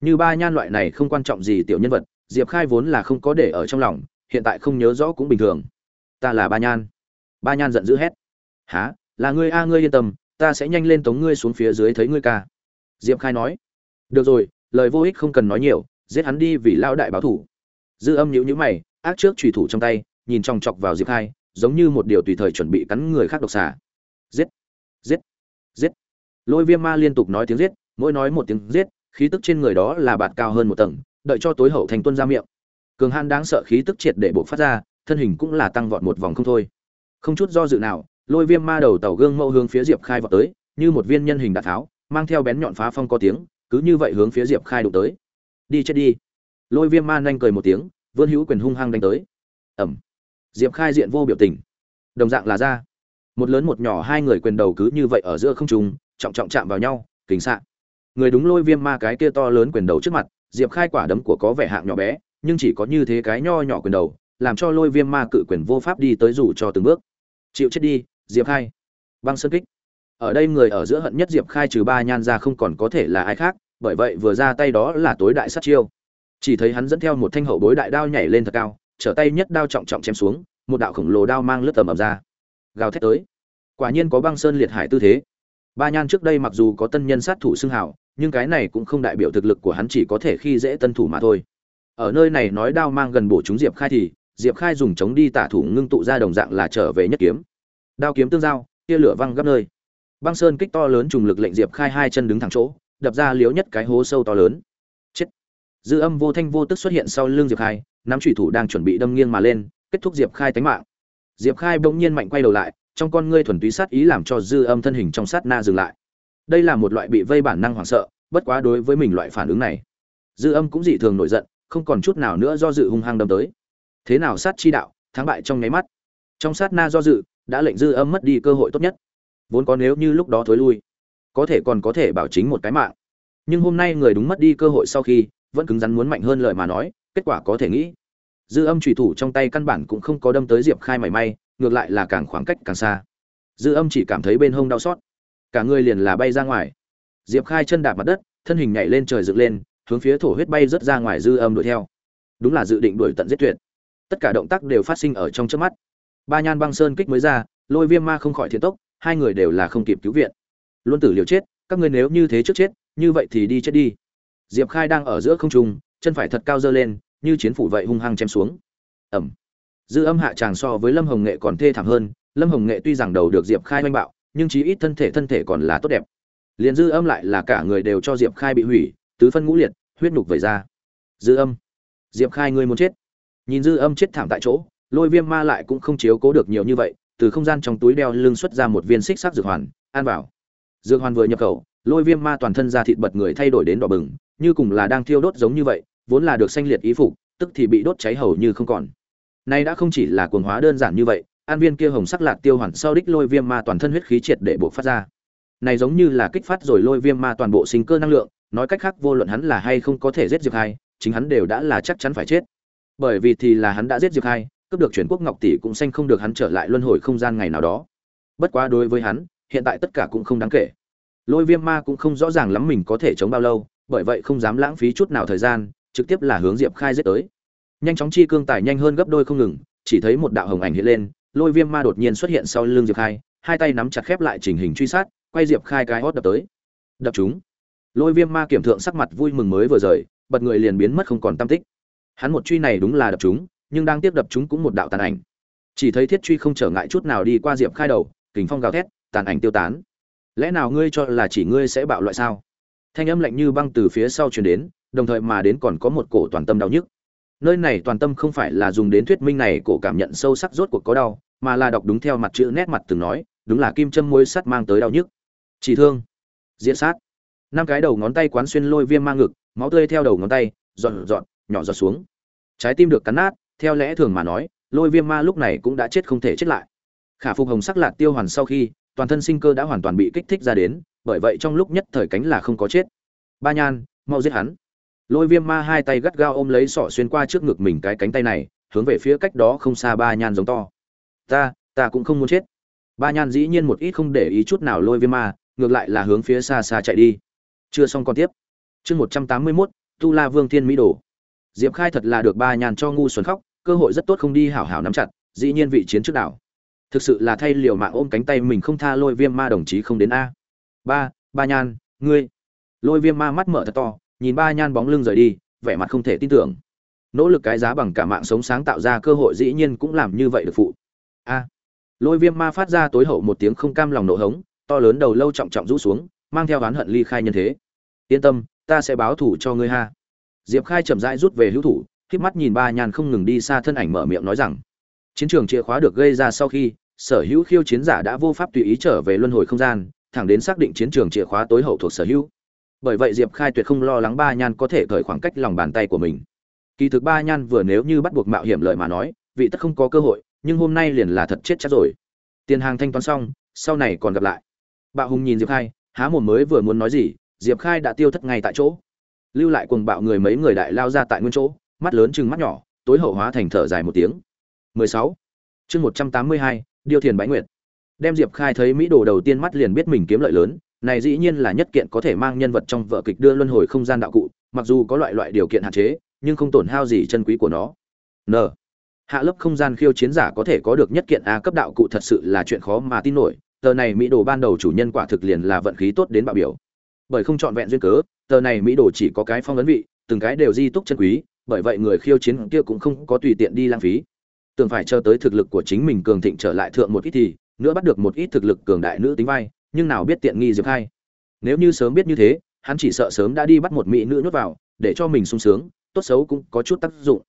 Như ba nhan loại này không quan trọng gì tiểu nhân vật, diệp khai vốn là không có để ở trong lòng, hiện tại không nhớ rõ cũng bình thường. Ta là ba nhan. Ba nhan giận dữ hét. Há là ngươi a, ngươi yên tâm, ta sẽ nhanh lên tống ngươi xuống phía dưới thấy ngươi ca. Diệp khai nói. Được rồi, lời vô ích không cần nói nhiều, giết hắn đi vì lao đại báo thủ. Dư âm nhữ nhữ mày, ác trước trùy thủ trong tay, nhìn chòng chọc vào diệp khai giống như một điều tùy thời chuẩn bị cắn người khác độc xà. Giết giết giết. Lôi viêm ma liên tục nói tiếng giết, mỗi nói một tiếng giết, khí tức trên người đó là bạt cao hơn một tầng, đợi cho tối hậu thành tuân ra miệng. Cường han đáng sợ khí tức triệt để bộ phát ra, thân hình cũng là tăng vọt một vòng không thôi. Không chút do dự nào, lôi viêm ma đầu tàu gương mẫu hướng phía diệp khai vọt tới, như một viên nhân hình đạn tháo, mang theo bén nhọn phá phong có tiếng, cứ như vậy hướng phía diệp khai đụng tới. Đi chết đi. Lôi viêm ma nhanh cười một tiếng, vươn hữu quyền hung hăng đánh tới. Ẩm diệp khai diện vô biểu tình. Đồng dạng là ra. Một lớn một nhỏ hai người quyền đầu cứ như vậy ở giữa không trùng trọng trọng chạm vào nhau, kính xạ người đúng lôi viêm ma cái kia to lớn quyền đầu trước mặt, diệp khai quả đấm của có vẻ hạng nhỏ bé, nhưng chỉ có như thế cái nho nhỏ quyền đầu, làm cho lôi viêm ma cự quyền vô pháp đi tới dù cho từng bước. Chịu chết đi, diệp khai. Băng sơn kích. Ở đây người ở giữa hận nhất diệp khai trừ ba nhan ra không còn có thể là ai khác, bởi vậy vừa ra tay đó là tối đại sát chiêu. Chỉ thấy hắn dẫn theo một thanh hậu bối đại đao nhảy lên thật cao trở tay nhất đao trọng trọng chém xuống, một đạo khổng lồ đao mang lướt tầm ầm ra. Gào thét tới. Quả nhiên có băng sơn liệt hải tư thế. Ba nhan trước đây mặc dù có tân nhân sát thủ xưng hảo nhưng cái này cũng không đại biểu thực lực của hắn chỉ có thể khi dễ tân thủ mà thôi. Ở nơi này nói đao mang gần bổ chúng diệp khai thì, diệp khai dùng chống đi tả thủ ngưng tụ ra đồng dạng là trở về nhất kiếm. Đao kiếm tương giao, tia lửa văng gấp nơi. Băng sơn kích to lớn trùng lực lệnh diệp khai hai chân đứng thẳng chỗ, đập ra liếu nhất cái hố sâu to lớn. Chết. Dư âm vô thanh vô tức xuất hiện sau lưng diệp khai nắm chủy thủ đang chuẩn bị đâm nghiêng mà lên, kết thúc diệp khai tánh mạng. Diệp khai bỗng nhiên mạnh quay đầu lại, trong con ngươi thuần túy sát ý làm cho dư âm thân hình trong sát na dừng lại. Đây là một loại bị vây bản năng hoảng sợ, bất quá đối với mình loại phản ứng này, dư âm cũng dị thường nổi giận, không còn chút nào nữa do dự hung hăng đâm tới. Thế nào sát chi đạo, thắng bại trong nháy mắt. Trong sát na do dự, đã lệnh dư âm mất đi cơ hội tốt nhất. Vốn có nếu như lúc đó thối lui, có thể còn có thể bảo chính một cái mạng. Nhưng hôm nay người đúng mất đi cơ hội sau khi, vẫn cứng rắn muốn mạnh hơn lời mà nói kết quả có thể nghĩ. Dư âm trùy thủ trong tay căn bản cũng không có đâm tới diệp khai mảy may, ngược lại là càng khoảng cách càng xa. Dư âm chỉ cảm thấy bên hông đau xót. Cả người liền là bay ra ngoài. Diệp khai chân đạp mặt đất, thân hình nhảy lên trời dựng lên, hướng phía thổ huyết bay rớt ra ngoài dư âm đuổi theo. Đúng là dự định đuổi tận giết tuyệt. Tất cả động tác đều phát sinh ở trong trước mắt. Ba nhan băng sơn kích mới ra, lôi viêm ma không khỏi thiệt tốc, hai người đều là không kịp cứu viện. Luân tử liều chết, các ngươi nếu như thế trước chết, như vậy thì đi chết đi. Diệp khai đang ở giữa không trung, chân phải thật cao dơ lên như chiến phủ vậy hung hăng chém xuống. Ẩm. Dư âm hạ tràng so với lâm hồng nghệ còn thê thảm hơn, lâm hồng nghệ tuy rằng đầu được diệp khai oanh bạo, nhưng chí ít thân thể thân thể còn là tốt đẹp. Liền dư âm lại là cả người đều cho diệp khai bị hủy, tứ phân ngũ liệt, huyết nhục vẩy ra. Dư âm. Diệp khai ngươi muốn chết. Nhìn dư âm chết thảm tại chỗ, lôi viêm ma lại cũng không chiếu cố được nhiều như vậy, từ không gian trong túi đeo lưng xuất ra một viên xích sắc dược hoàn an bảo dược hoàn vừa nhập khẩu, lôi viêm ma toàn thân da thịt bật người thay đổi đến đỏ bừng, như cùng là đang thiêu đốt giống như vậy vốn là được sanh liệt ý phục, tức thì bị đốt cháy hầu như không còn. Nay đã không chỉ là cuồng hóa đơn giản như vậy, an viên kia hồng sắc lạc tiêu hoàn sau đích lôi viêm ma toàn thân huyết khí triệt để buộc phát ra. Này giống như là kích phát rồi lôi viêm ma toàn bộ sinh cơ năng lượng, nói cách khác vô luận hắn là hay không có thể giết diệp hai, chính hắn đều đã là chắc chắn phải chết. Bởi vì thì là hắn đã giết diệp hai, cướp được chuyển quốc ngọc tỷ cũng sanh không được hắn trở lại luân hồi không gian ngày nào đó. Bất quá đối với hắn, hiện tại tất cả cũng không đáng kể. Lôi viêm ma cũng không rõ ràng lắm mình có thể chống bao lâu, bởi vậy không dám lãng phí chút nào thời gian trực tiếp là hướng diệp khai giết tới. Nhanh chóng chi cương tải nhanh hơn gấp đôi không ngừng, chỉ thấy một đạo hồng ảnh hiện lên, lôi viêm ma đột nhiên xuất hiện sau lưng diệp khai, hai tay nắm chặt khép lại trình hình truy sát, quay diệp khai cái hốt đập tới. Đập chúng. Lôi viêm ma kiểm thượng sắc mặt vui mừng mới vừa rời, bật người liền biến mất không còn tâm tích. Hắn một truy này đúng là đập chúng, nhưng đang tiếp đập chúng cũng một đạo tàn ảnh. Chỉ thấy thiết truy không trở ngại chút nào đi qua diệp khai đầu, kình phong gào thét, tàn ảnh tiêu tán. Lẽ nào ngươi cho là chỉ ngươi sẽ bạo loại sao? Thanh âm lạnh như băng từ phía sau truyền đến, đồng thời mà đến còn có một cổ toàn tâm đau nhức. Nơi này toàn tâm không phải là dùng đến thuyết minh này cổ cảm nhận sâu sắc rốt cuộc có đau, mà là đọc đúng theo mặt chữ nét mặt từng nói, đúng là kim châm môi sắt mang tới đau nhức. Chỉ thương. Diễn sát. Năm cái đầu ngón tay quán xuyên lôi viêm mang ngực, máu tươi theo đầu ngón tay, dọn dọn, nhỏ giọt xuống. Trái tim được cắn nát, theo lẽ thường mà nói, lôi viêm ma lúc này cũng đã chết không thể chết lại. Khả phục hồng sắc lạc tiêu hoàn sau khi, toàn thân sinh cơ đã hoàn toàn bị kích thích ra đến bởi vậy trong lúc nhất thời cánh là không có chết. Ba nhan, mau giết hắn. Lôi viêm ma hai tay gắt gao ôm lấy sọ xuyên qua trước ngực mình cái cánh tay này, hướng về phía cách đó không xa ba nhan giống to. Ta ta cũng không muốn chết. Ba nhan dĩ nhiên một ít không để ý chút nào lôi viêm ma, ngược lại là hướng phía xa xa chạy đi. Chưa xong còn tiếp. Chương một trăm tám mươi mốt, tu la vương thiên mỹ đồ. Diệp khai thật là được ba nhan cho ngu xuẩn khóc, cơ hội rất tốt không đi hảo hảo nắm chặt, dĩ nhiên vị chiến trước đảo. Thực sự là thay liều mạng ôm cánh tay mình không tha lôi viêm ma đồng chí không đến a ba ba nhan, ngươi. Lôi viêm ma mắt mở thật to, nhìn ba nhan bóng lưng rời đi, vẻ mặt không thể tin tưởng. Nỗ lực cái giá bằng cả mạng sống sáng tạo ra cơ hội dĩ nhiên cũng làm như vậy được phụ. A. Lôi viêm ma phát ra tối hậu một tiếng không cam lòng nổ hống, to lớn đầu lâu trọng trọng rũ xuống, mang theo oán hận ly khai nhân thế. Yên tâm, ta sẽ báo thủ cho ngươi ha. Diệp khai chậm rãi rút về hữu thủ k mắt nhìn ba nhan không ngừng đi xa thân ảnh mở miệng nói rằng, chiến trường chìa khóa được gây ra sau khi, sở hữu khiêu chiến giả đã vô pháp tùy ý trở về luân hồi không gian thẳng đến xác định chiến trường chìa khóa tối hậu thuộc sở hữu. Bởi vậy diệp khai tuyệt không lo lắng ba nhan có thể cởi khoảng cách lòng bàn tay của mình. Kỳ thực ba nhan vừa nếu như bắt buộc mạo hiểm lợi mà nói vị tất không có cơ hội nhưng hôm nay liền là thật chết chắc rồi. Tiền hàng thanh toán xong sau này còn gặp lại. Bạo hùng nhìn diệp khai há mồm mới vừa muốn nói gì diệp khai đã tiêu thất ngay tại chỗ. Lưu lại cùng bạo người mấy người đại lao ra tại nguyên chỗ mắt lớn chừng mắt nhỏ tối hậu hóa thành thở dài một tiếng. 16. chương 182, điêu thiền bái nguyệt đem diệp khai thấy mỹ đồ đầu tiên mắt liền biết mình kiếm lợi lớn, này dĩ nhiên là nhất kiện có thể mang nhân vật trong vở kịch đưa luân hồi không gian đạo cụ, mặc dù có loại loại điều kiện hạn chế, nhưng không tổn hao gì chân quý của nó. N. Hạ lớp không gian khiêu chiến giả có thể có được nhất kiện a cấp đạo cụ thật sự là chuyện khó mà tin nổi, tờ này mỹ đồ ban đầu chủ nhân quả thực liền là vận khí tốt đến bạo biểu. Bởi không chọn vẹn duyên cớ, tờ này mỹ đồ chỉ có cái phong ấn vị, từng cái đều di túc chân quý, bởi vậy người khiêu chiến kia cũng không có tùy tiện đi lãng phí. Tưởng phải chờ tới thực lực của chính mình cường thịnh trở lại thượng một ít thì nữa bắt được một ít thực lực cường đại nữ tính vai, nhưng nào biết tiện nghi diệp khai. Nếu như sớm biết như thế, hắn chỉ sợ sớm đã đi bắt một mỹ nữ nhốt vào, để cho mình sung sướng, tốt xấu cũng có chút tác dụng.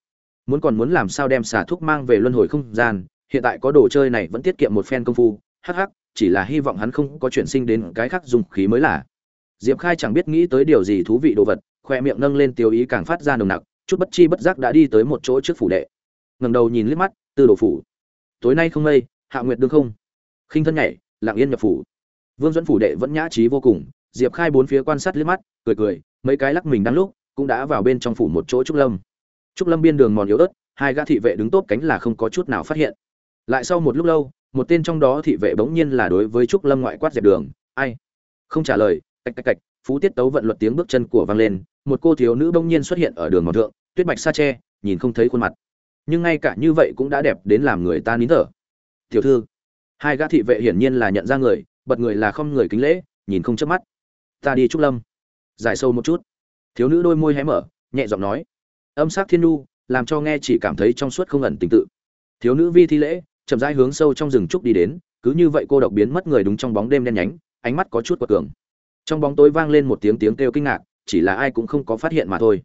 Muốn còn muốn làm sao đem xả thuốc mang về luân hồi không gian, hiện tại có đồ chơi này vẫn tiết kiệm một phen công phu, hắc hắc, chỉ là hy vọng hắn không có chuyển sinh đến cái khác dùng khí mới là. Diệp khai chẳng biết nghĩ tới điều gì thú vị đồ vật, khoe miệng nâng lên tiêu ý càng phát ra nồng nặc, chút bất chi bất giác đã đi tới một chỗ trước phủ đệ. Ngẩng đầu nhìn liếc mắt tư đồ phủ. Tối nay không mây, hạ nguyệt đương không khinh thân nhảy, lặng yên nhập phủ. Vương dẫn phủ đệ vẫn nhã trí vô cùng, diệp khai bốn phía quan sát liếc mắt, cười cười, mấy cái lắc mình đang lúc, cũng đã vào bên trong phủ một chỗ trúc lâm. Trúc lâm biên đường mòn yếu ớt, hai gã thị vệ đứng tốt cánh là không có chút nào phát hiện. Lại sau một lúc lâu, một tên trong đó thị vệ bỗng nhiên là đối với trúc lâm ngoại quát dẹp đường, ai? Không trả lời, cạch cạch cạch, phú tiết tấu vận luật tiếng bước chân của vang lên, một cô thiếu nữ bỗng nhiên xuất hiện ở đường mòn thượng, tuyết bạch sa tre nhìn không thấy khuôn mặt. Nhưng ngay cả như vậy cũng đã đẹp đến làm người ta nín thở. Tiểu thư hai gã thị vệ hiển nhiên là nhận ra người, bật người là không người kính lễ, nhìn không chớp mắt. Ta đi trúc lâm. Dài sâu một chút. Thiếu nữ đôi môi hé mở, nhẹ giọng nói. Âm sắc thiên nu, làm cho nghe chỉ cảm thấy trong suốt không ẩn tình tự. Thiếu nữ vi thi lễ, chậm rãi hướng sâu trong rừng trúc đi đến, cứ như vậy cô độc biến mất người đúng trong bóng đêm đen nhánh, ánh mắt có chút quật cường. Trong bóng tối vang lên một tiếng tiếng kêu kinh ngạc, chỉ là ai cũng không có phát hiện mà thôi.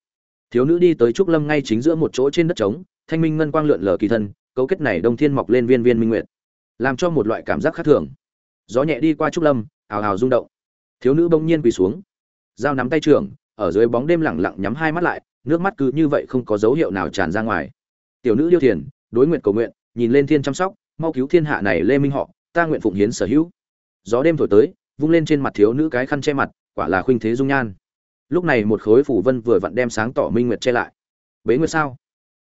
Thiếu nữ đi tới trúc lâm ngay chính giữa một chỗ trên đất trống, thanh minh ngân quang lượn lờ kỳ thân, cấu kết này đông thiên mọc lên viên viên minh nguyệt làm cho một loại cảm giác khác thường. Gió nhẹ đi qua trúc lâm hào hào rung động. Thiếu nữ bỗng nhiên quỳ xuống. Dao nắm tay trưởng, ở dưới bóng đêm lẳng lặng nhắm hai mắt lại, nước mắt cứ như vậy không có dấu hiệu nào tràn ra ngoài. Tiểu nữ điêu thiền, đối nguyện cầu nguyện, nhìn lên thiên chăm sóc, mau cứu thiên hạ này lê minh họ, ta nguyện phụng hiến sở hữu. Gió đêm thổi tới, vung lên trên mặt thiếu nữ cái khăn che mặt, quả là khuynh thế dung nhan. Lúc này một khối phủ vân vừa vặn đem sáng tỏ minh nguyệt che lại. Bế nguyệt sao?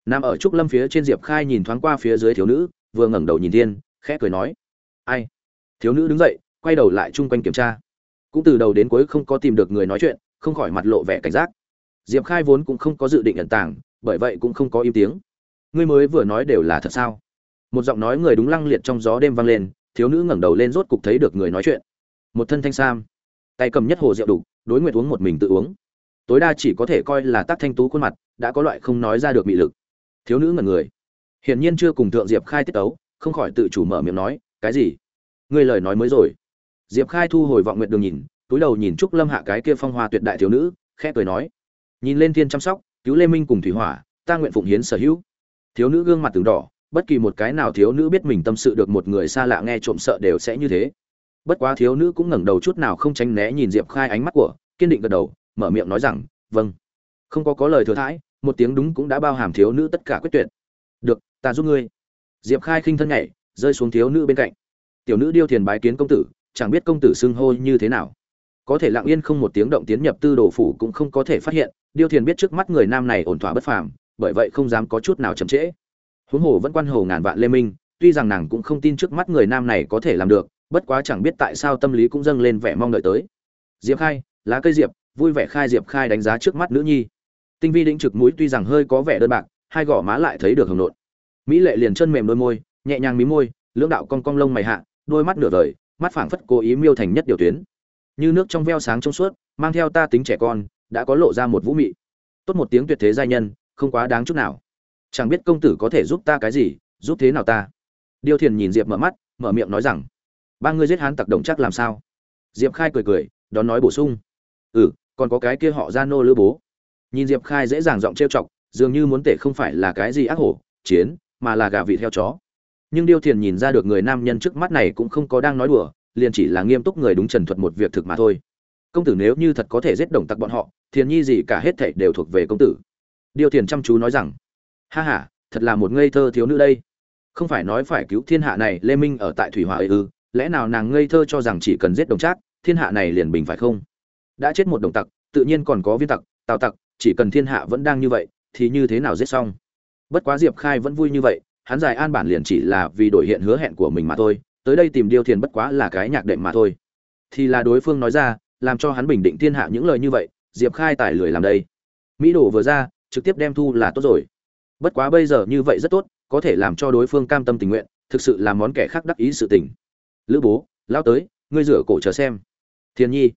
Nằm ở trúc lâm phía trên diệp khai nhìn thoáng qua phía dưới thiếu nữ, vừa ngẩng đầu nhìn thiên khẽ cười nói, ai? Thiếu nữ đứng dậy, quay đầu lại chung quanh kiểm tra. Cũng từ đầu đến cuối không có tìm được người nói chuyện, không khỏi mặt lộ vẻ cảnh giác. Diệp khai vốn cũng không có dự định ẩn tàng, bởi vậy cũng không có im tiếng. Ngươi mới vừa nói đều là thật sao? Một giọng nói người đúng lăng liệt trong gió đêm vang lên, thiếu nữ ngẩng đầu lên rốt cục thấy được người nói chuyện. Một thân thanh sam, tay cầm nhất hồ rượu đục đối nguyện uống một mình tự uống. Tối đa chỉ có thể coi là tác thanh tú khuôn mặt, đã có loại không nói ra được mị lực. Thiếu nữ ngẩn người. Hiển nhiên chưa cùng thượng diệp khai tiết tấu không khỏi tự chủ mở miệng nói, cái gì? Ngươi lời nói mới rồi. Diệp khai thu hồi vọng nguyện đường nhìn, túi đầu nhìn trúc lâm hạ cái kia phong hoa tuyệt đại thiếu nữ, khẽ cười nói, nhìn lên thiên chăm sóc, cứu lê minh cùng thủy hỏa, ta nguyện phụng hiến sở hữu. Thiếu nữ gương mặt từng đỏ, bất kỳ một cái nào thiếu nữ biết mình tâm sự được một người xa lạ nghe trộm sợ đều sẽ như thế. Bất quá thiếu nữ cũng ngẩng đầu chút nào không tránh né nhìn diệp khai ánh mắt của, kiên định gật đầu, mở miệng nói rằng vâng. Không có có lời thừa thãi, một tiếng đúng cũng đã bao hàm thiếu nữ tất cả quyết tuyệt. Được, ta giúp ngươi diệp khai khinh thân nhảy, rơi xuống thiếu nữ bên cạnh. Tiểu nữ điêu thiền bái kiến công tử, chẳng biết công tử xưng hô như thế nào. Có thể lặng yên không một tiếng động tiến nhập tư đồ phủ cũng không có thể phát hiện, điêu thiền biết trước mắt người nam này ổn thỏa bất phàm, bởi vậy không dám có chút nào chậm trễ. Huống hồ vẫn quan hồ ngàn vạn lê minh, tuy rằng nàng cũng không tin trước mắt người nam này có thể làm được, bất quá chẳng biết tại sao tâm lý cũng dâng lên vẻ mong đợi tới. Diệp khai, lá cây diệp, vui vẻ khai diệp khai đánh giá trước mắt nữ nhi. Tinh vi đĩnh trực mũi tuy rằng hơi có vẻ đơn bạc, hai gò má lại thấy được hồng nộn mỹ lệ liền chân mềm đôi môi, nhẹ nhàng mí môi, lưỡng đạo cong cong lông mày hạ, đôi mắt nửa đời mắt phảng phất cố ý miêu thành nhất điều tuyến. Như nước trong veo sáng trong suốt, mang theo ta tính trẻ con, đã có lộ ra một vũ mị. Tốt một tiếng tuyệt thế giai nhân, không quá đáng chút nào. Chẳng biết công tử có thể giúp ta cái gì, giúp thế nào ta? Điêu thiền nhìn diệp mở mắt, mở miệng nói rằng, ba ngươi giết hán tặc đồng chắc làm sao? Diệp khai cười cười, đón nói bổ sung ừ còn có cái kia họ ra nô lữ bố. Nhìn diệp khai dễ dàng giọng trêu chọc, dường như muốn tể không phải là cái gì ác hổ, chiến mà là gà vịt theo chó. Nhưng điêu thiền nhìn ra được người nam nhân trước mắt này cũng không có đang nói đùa, liền chỉ là nghiêm túc người đúng trần thuật một việc thực mà thôi. Công tử nếu như thật có thể giết đồng tặc bọn họ, thiền nhi gì cả hết thảy đều thuộc về công tử. Điêu thiền chăm chú nói rằng, ha ha, thật là một ngây thơ thiếu nữ đây. Không phải nói phải cứu thiên hạ này, lê minh ở tại thủy hòa ư? Lẽ nào nàng ngây thơ cho rằng chỉ cần giết đồng trác, thiên hạ này liền bình phải không? Đã chết một đồng tặc, tự nhiên còn có viên tặc, tào tặc, chỉ cần thiên hạ vẫn đang như vậy, thì như thế nào giết xong? Bất quá diệp khai vẫn vui như vậy, hắn giải an bản liền chỉ là vì đổi hiện hứa hẹn của mình mà thôi, tới đây tìm điêu thiền bất quá là cái nhạc đệm mà thôi. Thì là đối phương nói ra, làm cho hắn bình định thiên hạ những lời như vậy, diệp khai tài lười làm đây. Mỹ đồ vừa ra, trực tiếp đem thu là tốt rồi. Bất quá bây giờ như vậy rất tốt, có thể làm cho đối phương cam tâm tình nguyện, thực sự là món kẻ khác đắc ý sự tình. Lữ bố, lao tới, ngươi rửa cổ chờ xem. Thiên nhi.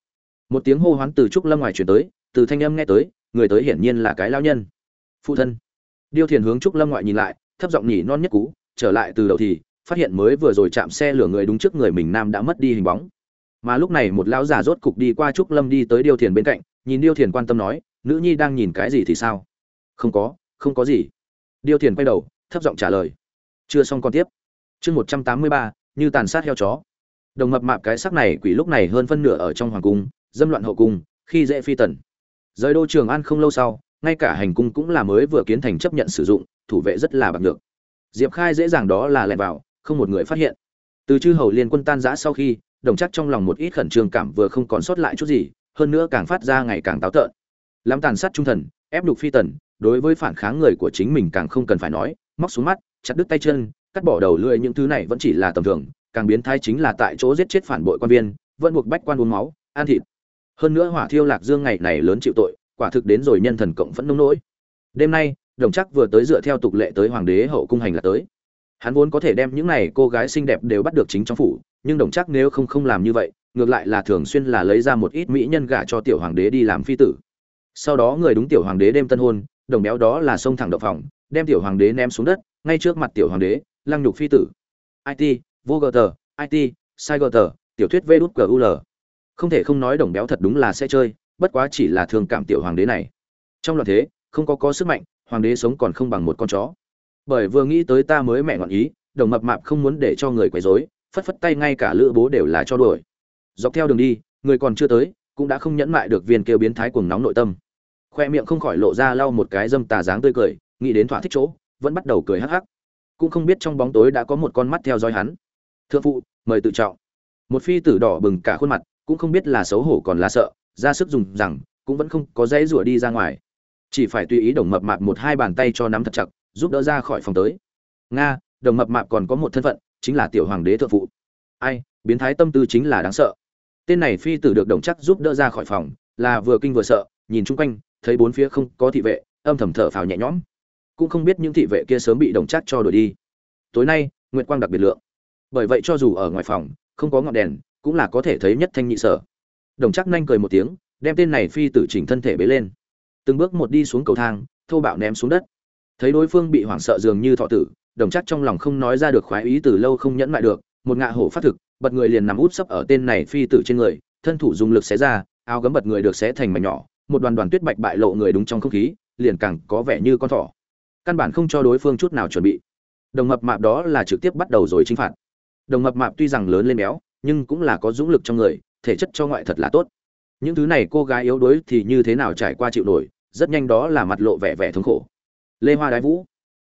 Một tiếng hô hoán từ trúc lâm ngoài chuyển tới, từ thanh âm nghe tới, người tới hiển nhiên là cái lao nhân. Phụ thân điêu thiền hướng trúc lâm ngoại nhìn lại, thấp giọng nhỉ non nhất cú, trở lại từ đầu thì, phát hiện mới vừa rồi chạm xe lửa người đúng trước người mình nam đã mất đi hình bóng. Mà lúc này một lão già rốt cục đi qua trúc lâm đi tới điêu thiền bên cạnh, nhìn điêu thiền quan tâm nói, nữ nhi đang nhìn cái gì thì sao? Không có không có gì. Điêu thiền quay đầu, thấp giọng trả lời, chưa xong còn tiếp. Chương một trăm tám mươi ba, như tàn sát heo chó. Đồng mập mạp cái sắc này quỷ lúc này hơn phân nửa ở trong hoàng cung, dâm loạn hậu cung, khi dễ phi tần. Rời đô trường an không lâu sau ngay cả hành cung cũng là mới vừa kiến thành chấp nhận sử dụng, thủ vệ rất là bạc được diệp khai dễ dàng đó là lẻn vào, không một người phát hiện. Từ chư hầu liên quân tan giã sau khi, đồng chắc trong lòng một ít khẩn trương cảm vừa không còn sót lại chút gì, hơn nữa càng phát ra ngày càng táo tợn. Lắm tàn sát trung thần, ép nhục phi tần, đối với phản kháng người của chính mình càng không cần phải nói, móc xuống mắt, chặt đứt tay chân, cắt bỏ đầu lưỡi những thứ này vẫn chỉ là tầm thường, càng biến thái chính là tại chỗ giết chết phản bội quan viên, vẫn buộc bách quan uống máu, ăn thịt. Hơn nữa hỏa thiêu lạc dương ngày này lớn chịu tội quả thực đến rồi nhân thần cộng phẫn nông nỗi. Đêm nay, đồng chắc vừa tới dựa theo tục lệ tới hoàng đế hậu cung hành là tới. Hắn vốn có thể đem những này cô gái xinh đẹp đều bắt được chính trong phủ, nhưng đồng chắc nếu không không làm như vậy, ngược lại là thường xuyên là lấy ra một ít mỹ nhân gả cho tiểu hoàng đế đi làm phi tử. Sau đó người đúng tiểu hoàng đế đêm tân hôn, đồng béo đó là xông thẳng đập phòng, đem tiểu hoàng đế ném xuống đất, ngay trước mặt tiểu hoàng đế, lăng nhục phi tử. It vô gờ tờ it sai gờ tờ, tiểu thuyết vê đút gul không thể không nói đồng béo thật đúng là sẽ chơi bất quá chỉ là thương cảm tiểu hoàng đế này. Trong loạn thế, không có có sức mạnh, hoàng đế sống còn không bằng một con chó. Bởi vừa nghĩ tới ta mới mẹ ngọn ý, đồng mập mạp không muốn để cho người quấy rối, phất phất tay ngay cả lữ bố đều là cho đuổi. Dọc theo đường đi, người còn chưa tới, cũng đã không nhẫn mại được viên kêu biến thái cuồng nóng nội tâm. Khoe miệng không khỏi lộ ra lau một cái dâm tà dáng tươi cười, nghĩ đến thỏa thích chỗ, vẫn bắt đầu cười hắc hắc. Cũng không biết trong bóng tối đã có một con mắt theo dõi hắn. Thượng phụ, mời tự trọng. Một phi tử đỏ bừng cả khuôn mặt, cũng không biết là xấu hổ còn là sợ ra sức dùng rằng, cũng vẫn không có dãy rủa đi ra ngoài. Chỉ phải tùy ý đồng mập mạp một hai bàn tay cho nắm thật chặt, giúp đỡ ra khỏi phòng tới. Nga, đồng mập mạp còn có một thân phận, chính là tiểu hoàng đế thượng phụ. Ai, biến thái tâm tư chính là đáng sợ. Tên này phi tử được đồng chắc giúp đỡ ra khỏi phòng, là vừa kinh vừa sợ, nhìn chung quanh, thấy bốn phía không có thị vệ, âm thầm thở phào nhẹ nhõm. Cũng không biết những thị vệ kia sớm bị đồng chắc cho đuổi đi. Tối nay, nguyệt quang đặc biệt lượng. Bởi vậy cho dù ở ngoài phòng, không có ngọn đèn, cũng là có thể thấy nhất thanh nhị sở đồng chắc nhanh cười một tiếng, đem tên này phi tử chỉnh thân thể bế lên. Từng bước một đi xuống cầu thang, thô bạo ném xuống đất. Thấy đối phương bị hoảng sợ dường như thọ tử, đồng chắc trong lòng không nói ra được khoái ý từ lâu không nhẫn mại được, một ngạ hổ phát thực, bật người liền nằm út sấp ở tên này phi tử trên người, thân thủ dùng lực xé ra, áo gấm bật người được xé thành mảnh nhỏ, một đoàn đoàn tuyết bạch bại lộ người đúng trong không khí, liền càng có vẻ như con thỏ. Căn bản không cho đối phương chút nào chuẩn bị. Đồng mập mạp đó là trực tiếp bắt đầu rồi chinh phạt. Đồng mập mạp tuy rằng lớn lên béo, nhưng cũng là có dũng lực trong người thể chất cho ngoại thật là tốt. Những thứ này cô gái yếu đuối thì như thế nào trải qua chịu nổi, rất nhanh đó là mặt lộ vẻ vẻ thống khổ. Lê hoa đái vũ.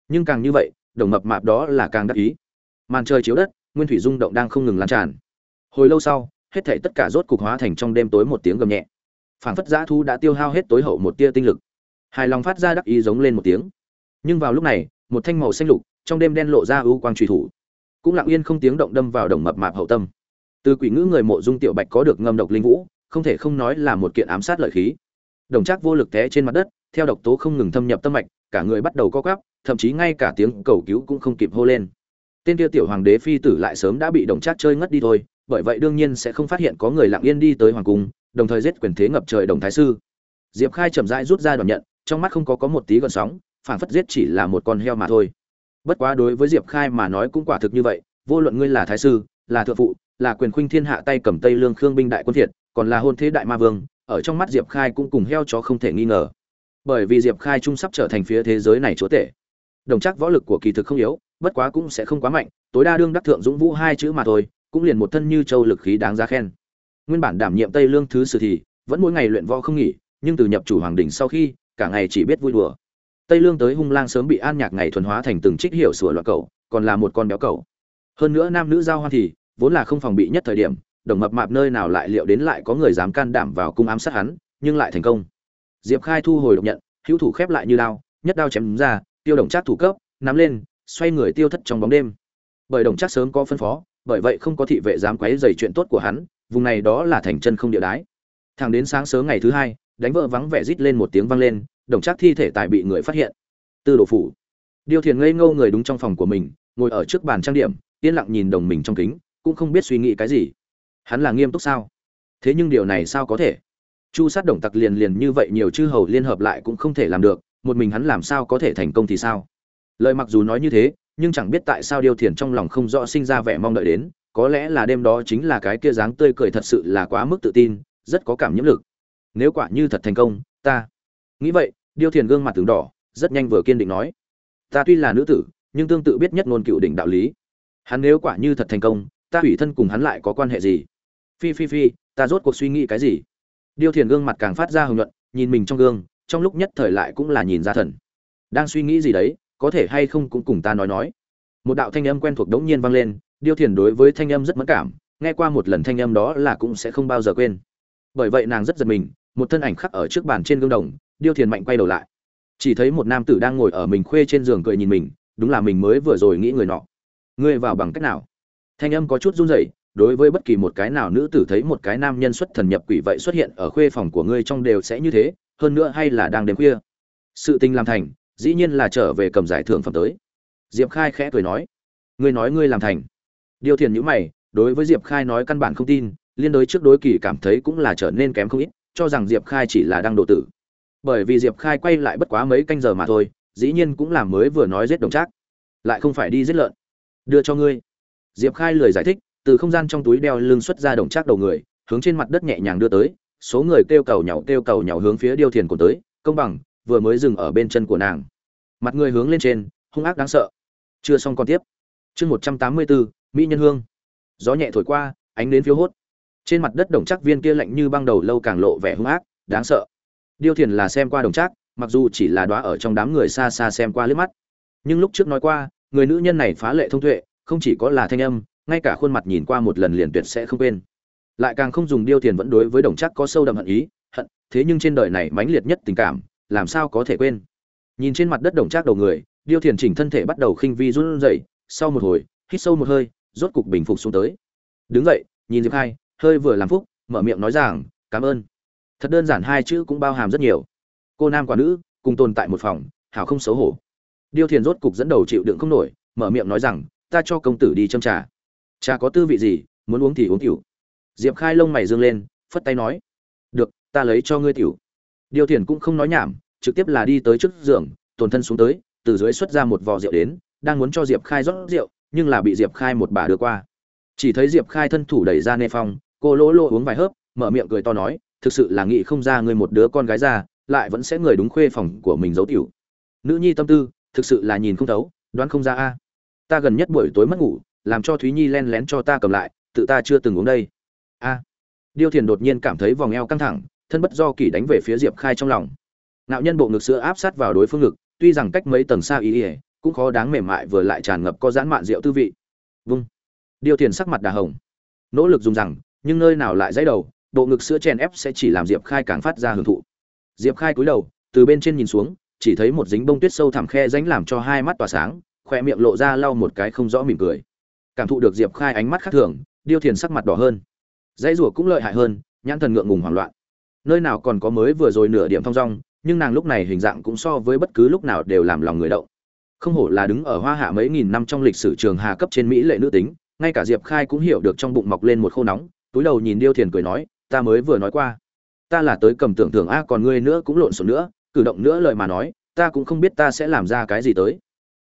Nhưng càng như vậy, đồng mập mạp đó là càng đắc ý. Màn trời chiếu đất, nguyên thủy rung động đang không ngừng lan tràn. Hồi lâu sau, hết thảy tất cả rốt cục hóa thành trong đêm tối một tiếng gầm nhẹ. Phảng phất giã thu đã tiêu hao hết tối hậu một tia tinh lực. Hài lòng phát ra đắc ý giống lên một tiếng. Nhưng vào lúc này, một thanh màu xanh lục, trong đêm đen lộ ra ưu quang truy thủ. Cũng lặng yên không tiếng động đâm vào đồng mập mạp hậu tâm từ quỷ ngữ người mộ dung tiểu bạch có được ngâm độc linh vũ, không thể không nói là một kiện ám sát lợi khí. Đồng trác vô lực té trên mặt đất, theo độc tố không ngừng thâm nhập tâm mạch, cả người bắt đầu co quắp, thậm chí ngay cả tiếng cầu cứu cũng không kịp hô lên. Tên kia tiểu hoàng đế phi tử lại sớm đã bị đồng trác chơi ngất đi thôi, bởi vậy đương nhiên sẽ không phát hiện có người lặng yên đi tới hoàng cung, đồng thời giết quyền thế ngập trời đồng thái sư. Diệp khai chậm rãi rút ra đoạn nhận, trong mắt không có có một tí gợn sóng, phảng phất giết chỉ là một con heo mà thôi. Bất quá đối với diệp khai mà nói cũng quả thực như vậy, vô luận ngươi là thái sư, là thượng phụ là quyền khuynh thiên hạ tay cầm tây lương khương binh đại quân thiệt còn là hôn thế đại ma vương, ở trong mắt diệp khai cũng cùng heo chó không thể nghi ngờ. Bởi vì diệp khai trung sắp trở thành phía thế giới này chúa tể. Đồng chắc võ lực của kỳ thực không yếu, bất quá cũng sẽ không quá mạnh, tối đa đương đắc thượng dũng vũ hai chữ mà thôi, cũng liền một thân như châu lực khí đáng ra khen. Nguyên bản đảm nhiệm tây lương thứ sử thì, vẫn mỗi ngày luyện võ không nghỉ, nhưng từ nhập chủ hoàng đình sau khi, cả ngày chỉ biết vui đùa. Tây lương tới hung lang sớm bị an nhạc ngày thuần hóa thành từng trích hiểu sủa loạt cậu còn là một con béo cậu hơn nữa nam nữ giao hoa thì vốn là không phòng bị nhất thời điểm đồng mập mạp nơi nào lại liệu đến lại có người dám can đảm vào cung ám sát hắn nhưng lại thành công. Diệp khai thu hồi độc nhận hữu thủ khép lại như đao, nhất đao chém ra tiêu đồng trác thủ cấp nắm lên xoay người tiêu thất trong bóng đêm. Bởi đồng trác sớm có phân phó bởi vậy không có thị vệ dám quấy dày chuyện tốt của hắn vùng này đó là thành chân không địa đái. Thẳng đến sáng sớm ngày thứ hai đánh vợ vắng vẻ rít lên một tiếng vang lên đồng trác thi thể tài bị người phát hiện. Tư đồ phủ. Điêu thiền ngây ngâu người đúng trong phòng của mình ngồi ở trước bàn trang điểm yên lặng nhìn đồng mình trong kính cũng không biết suy nghĩ cái gì. Hắn là nghiêm túc sao? Thế nhưng điều này sao có thể? Chu sát đồng tặc liền liền như vậy nhiều chư hầu liên hợp lại cũng không thể làm được, một mình hắn làm sao có thể thành công thì sao? Lời mặc dù nói như thế, nhưng chẳng biết tại sao điều thiền trong lòng không rõ sinh ra vẻ mong đợi đến, có lẽ là đêm đó chính là cái kia dáng tươi cười thật sự là quá mức tự tin, rất có cảm nhiễm lực. Nếu quả như thật thành công, ta nghĩ vậy, điêu thiền gương mặt tướng đỏ, rất nhanh vừa kiên định nói. Ta tuy là nữ tử, nhưng tương tự biết nhất ngôn cựu đỉnh đạo lý. Hắn nếu quả như thật thành công ta hủy thân cùng hắn lại có quan hệ gì? Phi phi phi, ta rốt cuộc suy nghĩ cái gì? Điêu thiền gương mặt càng phát ra hưởng nhuận, nhìn mình trong gương, trong lúc nhất thời lại cũng là nhìn ra thần. Đang suy nghĩ gì đấy, có thể hay không cũng cùng ta nói nói. Một đạo thanh âm quen thuộc đống nhiên vang lên, điêu thiền đối với thanh âm rất mất cảm, nghe qua một lần thanh âm đó là cũng sẽ không bao giờ quên. Bởi vậy nàng rất giật mình, một thân ảnh khắc ở trước bàn trên gương đồng, điêu thiền mạnh quay đầu lại. Chỉ thấy một nam tử đang ngồi ở mình khuê trên giường cười nhìn mình, đúng là mình mới vừa rồi nghĩ người nọ. Ngươi vào bằng cách nào? Thanh âm có chút run rẩy, đối với bất kỳ một cái nào nữ tử thấy một cái nam nhân xuất thần nhập quỷ vậy xuất hiện ở khuê phòng của ngươi trong đều sẽ như thế, hơn nữa hay là đang đêm khuya. Sự tình làm thành, dĩ nhiên là trở về cầm giải thưởng phẩm tới. Diệp khai khẽ cười nói, ngươi nói ngươi làm thành. Điều thiền nhữ mày, đối với diệp khai nói căn bản không tin, liên đối trước đối kỳ cảm thấy cũng là trở nên kém không ít, cho rằng diệp khai chỉ là đang độ tử. Bởi vì diệp khai quay lại bất quá mấy canh giờ mà thôi, dĩ nhiên cũng làm mới vừa nói giết đồng trác. Lại không phải đi giết lợn. Đưa cho ngươi diệp khai lời giải thích, từ không gian trong túi đeo lưng xuất ra đồng trác đầu người, hướng trên mặt đất nhẹ nhàng đưa tới, số người kêu cầu nhàu kêu cầu nhàu hướng phía điêu thiền của tới, công bằng, vừa mới dừng ở bên chân của nàng. Mặt người hướng lên trên, hung ác đáng sợ. Chưa xong còn tiếp. Chương một trăm tám mươi bốn mỹ nhân hương. Gió nhẹ thổi qua, ánh đến phiếu hốt. Trên mặt đất đồng trác viên kia lạnh như băng đầu lâu càng lộ vẻ hung ác, đáng sợ. Điêu thiền là xem qua đồng trác, mặc dù chỉ là đoá ở trong đám người xa xa xem qua liếc mắt. Nhưng lúc trước nói qua, người nữ nhân này phá lệ thông tuệ không chỉ có là thanh âm, ngay cả khuôn mặt nhìn qua một lần liền tuyệt sẽ không quên. Lại càng không dùng điêu thiền vẫn đối với đồng trác có sâu đậm hận ý, hận, thế nhưng trên đời này mãnh liệt nhất tình cảm, làm sao có thể quên? Nhìn trên mặt đất đồng trác đầu người, điêu thiền chỉnh thân thể bắt đầu khinh vi run rẩy, sau một hồi, hít sâu một hơi, rốt cục bình phục xuống tới. Đứng dậy, nhìn diệp khai, hơi vừa làm phúc, mở miệng nói rằng, cảm ơn. Thật đơn giản hai chữ cũng bao hàm rất nhiều. Cô nam quả nữ, cùng tồn tại một phòng, hảo không xấu hổ. Điêu thiền rốt cục dẫn đầu chịu đựng không nổi, mở miệng nói rằng ta cho công tử đi châm trà. Trà có tư vị gì, muốn uống thì uống tiểu. Diệp khai lông mày dương lên, phất tay nói, được, ta lấy cho ngươi tiểu. Điều thiền cũng không nói nhảm, trực tiếp là đi tới trước giường tồn thân xuống tới, từ dưới xuất ra một vò rượu đến, đang muốn cho diệp khai rót rượu, nhưng là bị diệp khai một bà đưa qua. Chỉ thấy diệp khai thân thủ đẩy ra nê phong, cô lỗ lỗ uống vài hớp, mở miệng cười to nói, thực sự là nghĩ không ra ngươi một đứa con gái ra lại vẫn sẽ người đúng khuê phòng của mình giấu tiểu. Nữ nhi tâm tư, thực sự là nhìn không thấu, đoán không ra a ta gần nhất buổi tối mất ngủ, làm cho thúy nhi len lén cho ta cầm lại, tự ta chưa từng uống đây. A. Điêu thiền đột nhiên cảm thấy vòng eo căng thẳng, thân bất do kỳ đánh về phía diệp khai trong lòng. Nạo nhân bộ ngực sữa áp sát vào đối phương ngực, tuy rằng cách mấy tầng xa ý ỉa cũng khó đáng mềm mại vừa lại tràn ngập có giãn mạn rượu tư vị. Vung. Điêu thiền sắc mặt đà hồng. Nỗ lực dùng rằng, nhưng nơi nào lại dãy đầu, bộ ngực sữa chèn ép sẽ chỉ làm diệp khai càng phát ra hưởng thụ. Diệp khai cúi đầu, từ bên trên nhìn xuống, chỉ thấy một dính bông tuyết sâu thẳm khe rãnh làm cho hai mắt tỏa sáng khoe miệng lộ ra lau một cái không rõ mỉm cười. Cảm thụ được diệp khai ánh mắt khác thường, điêu thiền sắc mặt đỏ hơn. Dãy rủa cũng lợi hại hơn, nhãn thần ngượng ngùng hoảng loạn. Nơi nào còn có mới vừa rồi nửa điểm thong dong, nhưng nàng lúc này hình dạng cũng so với bất cứ lúc nào đều làm lòng người động. Không hổ là đứng ở hoa hạ mấy nghìn năm trong lịch sử trường hà cấp trên mỹ lệ nữ tính, ngay cả diệp khai cũng hiểu được trong bụng mọc lên một khô nóng, túi đầu nhìn điêu thiền cười nói, ta mới vừa nói qua, ta là tới cầm tưởng thưởng a, còn ngươi nữa cũng lộn xộn nữa, cử động nữa lời mà nói, ta cũng không biết ta sẽ làm ra cái gì tới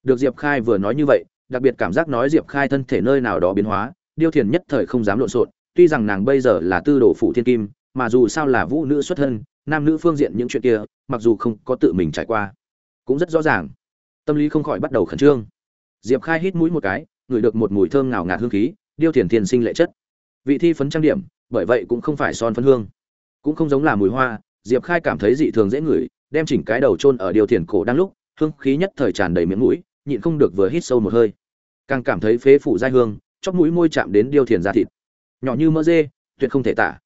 được diệp khai vừa nói như vậy, đặc biệt cảm giác nói diệp khai thân thể nơi nào đó biến hóa, điêu thiền nhất thời không dám lộn xộn, tuy rằng nàng bây giờ là tư đồ phủ thiên kim, mà dù sao là vũ nữ xuất thân, nam nữ phương diện những chuyện kia, mặc dù không có tự mình trải qua, cũng rất rõ ràng. Tâm lý không khỏi bắt đầu khẩn trương. Diệp khai hít mũi một cái, ngửi được một mùi thơm ngào ngạt hương khí, điêu thiền thiền sinh lệ chất. Vị thi phấn trang điểm, bởi vậy cũng không phải son phấn hương. Cũng không giống là mùi hoa, diệp khai cảm thấy dị thường dễ ngửi, đem chỉnh cái đầu chôn ở Điêu thiền cổ đang lúc, hương khí nhất thời tràn đầy miệng mũi nhịn không được vừa hít sâu một hơi. Càng cảm thấy phế phủ dai hương, chóp mũi môi chạm đến điêu thiền da thịt. Nhỏ như mỡ dê, tuyệt không thể tả.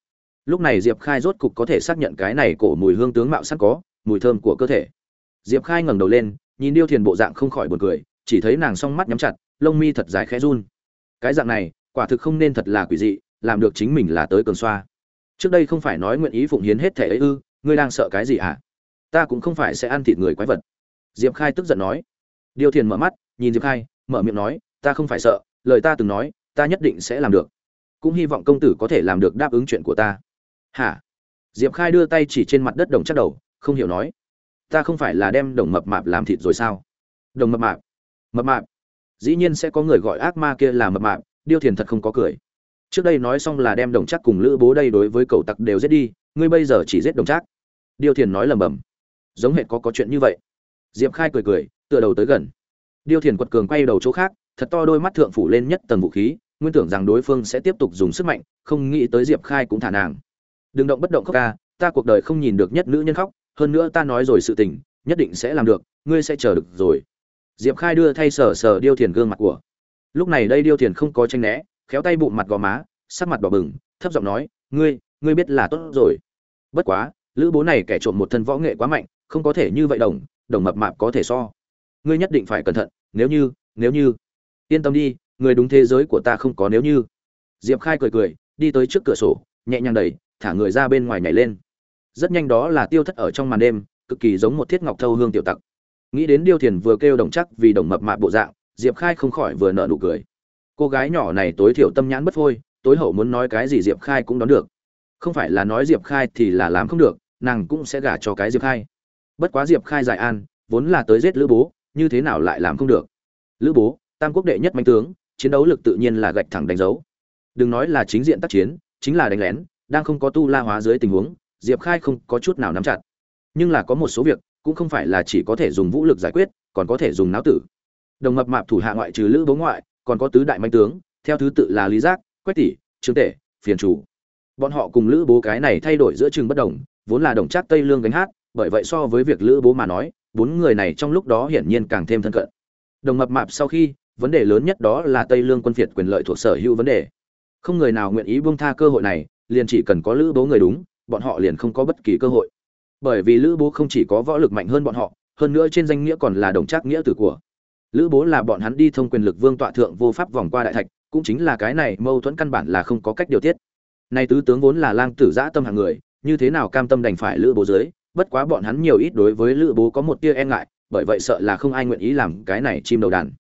Lúc này diệp khai rốt cục có thể xác nhận cái này cổ mùi hương tướng mạo sẵn có, mùi thơm của cơ thể. Diệp khai ngẩng đầu lên, nhìn điêu thiền bộ dạng không khỏi buồn cười, chỉ thấy nàng song mắt nhắm chặt, lông mi thật dài khẽ run. Cái dạng này, quả thực không nên thật là quỷ dị, làm được chính mình là tới cường xoa. Trước đây không phải nói nguyện ý phụng hiến hết thể ấy ư, ngươi đang sợ cái gì à? ta cũng không phải sẽ ăn thịt người quái vật. Diệp khai tức giận nói điêu thiền mở mắt, nhìn diệp khai, mở miệng nói, ta không phải sợ, lời ta từng nói, ta nhất định sẽ làm được. Cũng hy vọng công tử có thể làm được đáp ứng chuyện của ta. Hả? Diệp khai đưa tay chỉ trên mặt đất đồng chắc đầu, không hiểu nói, ta không phải là đem đồng mập mạp làm thịt rồi sao? Đồng mập mạp. Mập mạp? Dĩ nhiên sẽ có người gọi ác ma kia là mập mạp, điêu thiền thật không có cười. Trước đây nói xong là đem đồng chắc cùng lữ bố đây đối với cậu tặc đều giết đi, ngươi bây giờ chỉ giết đồng chắc. Điêu thiền nói lầm bầm giống hệt có có chuyện như vậy. Diệp khai cười cười tựa đầu tới gần. Điêu thiền quật cường quay đầu chỗ khác, thật to đôi mắt thượng phủ lên nhất tầng vũ khí, nguyên tưởng rằng đối phương sẽ tiếp tục dùng sức mạnh, không nghĩ tới diệp khai cũng thả nàng. Đừng động bất động khóc ca, ta cuộc đời không nhìn được nhất nữ nhân khóc, hơn nữa ta nói rồi sự tình, nhất định sẽ làm được, ngươi sẽ chờ được rồi. Diệp khai đưa thay sờ sờ điêu thiền gương mặt của. Lúc này đây điêu thiền không có tranh né, khéo tay bụng mặt gò má, sắc mặt đỏ bừng, thấp giọng nói, ngươi ngươi biết là tốt rồi. Bất quá, lữ bố này kẻ trộm một thân võ nghệ quá mạnh, không có thể như vậy đồng đồng mập mạp có thể so ngươi nhất định phải cẩn thận, nếu như nếu như. Yên tâm đi, người đúng thế giới của ta không có nếu như. Diệp khai cười cười, đi tới trước cửa sổ, nhẹ nhàng đẩy, thả người ra bên ngoài nhảy lên. Rất nhanh đó là tiêu thất ở trong màn đêm, cực kỳ giống một thiết ngọc thâu hương tiểu tặc. Nghĩ đến điêu thiền vừa kêu đồng chắc vì đồng mập mạp bộ dạng, diệp khai không khỏi vừa nợ nụ cười. Cô gái nhỏ này tối thiểu tâm nhãn bất phôi, tối hậu muốn nói cái gì diệp khai cũng đón được. Không phải là nói diệp khai thì là làm không được, nàng cũng sẽ gả cho cái diệp khai. Bất quá diệp khai giải an, vốn là tới giết lữ bố như thế nào lại làm không được? Lữ bố, tam quốc đệ nhất mạnh tướng, chiến đấu lực tự nhiên là gạch thẳng đánh dấu. Đừng nói là chính diện tác chiến, chính là đánh lén, đang không có tu la hóa dưới tình huống, diệp khai không có chút nào nắm chặt. Nhưng là có một số việc, cũng không phải là chỉ có thể dùng vũ lực giải quyết, còn có thể dùng não tử. Đồng mập mạp thủ hạ ngoại trừ lữ bố ngoại, còn có tứ đại manh tướng, theo thứ tự là lý giác, quách tỷ, trương tể, phiền chủ. Bọn họ cùng lữ bố cái này thay đổi giữa trường bất đồng, vốn là đồng trác tây lương gánh hát, bởi vậy so với việc lữ bố mà nói bốn người này trong lúc đó hiển nhiên càng thêm thân cận. Đồng mập mạp sau khi, vấn đề lớn nhất đó là tây lương quân phiệt quyền lợi thuộc sở hữu vấn đề. Không người nào nguyện ý buông tha cơ hội này, liền chỉ cần có lữ bố người đúng, bọn họ liền không có bất kỳ cơ hội. Bởi vì lữ bố không chỉ có võ lực mạnh hơn bọn họ, hơn nữa trên danh nghĩa còn là đồng trác nghĩa tử của. Lữ bố là bọn hắn đi thông quyền lực vương tọa thượng vô pháp vòng qua đại thạch, cũng chính là cái này mâu thuẫn căn bản là không có cách điều tiết. Nay tứ tướng vốn là lang tử giã tâm hạng người, như thế nào cam tâm đành phải lữ bố dưới bất quá bọn hắn nhiều ít đối với lữ bố có một tia e ngại, bởi vậy sợ là không ai nguyện ý làm cái này chim đầu đàn.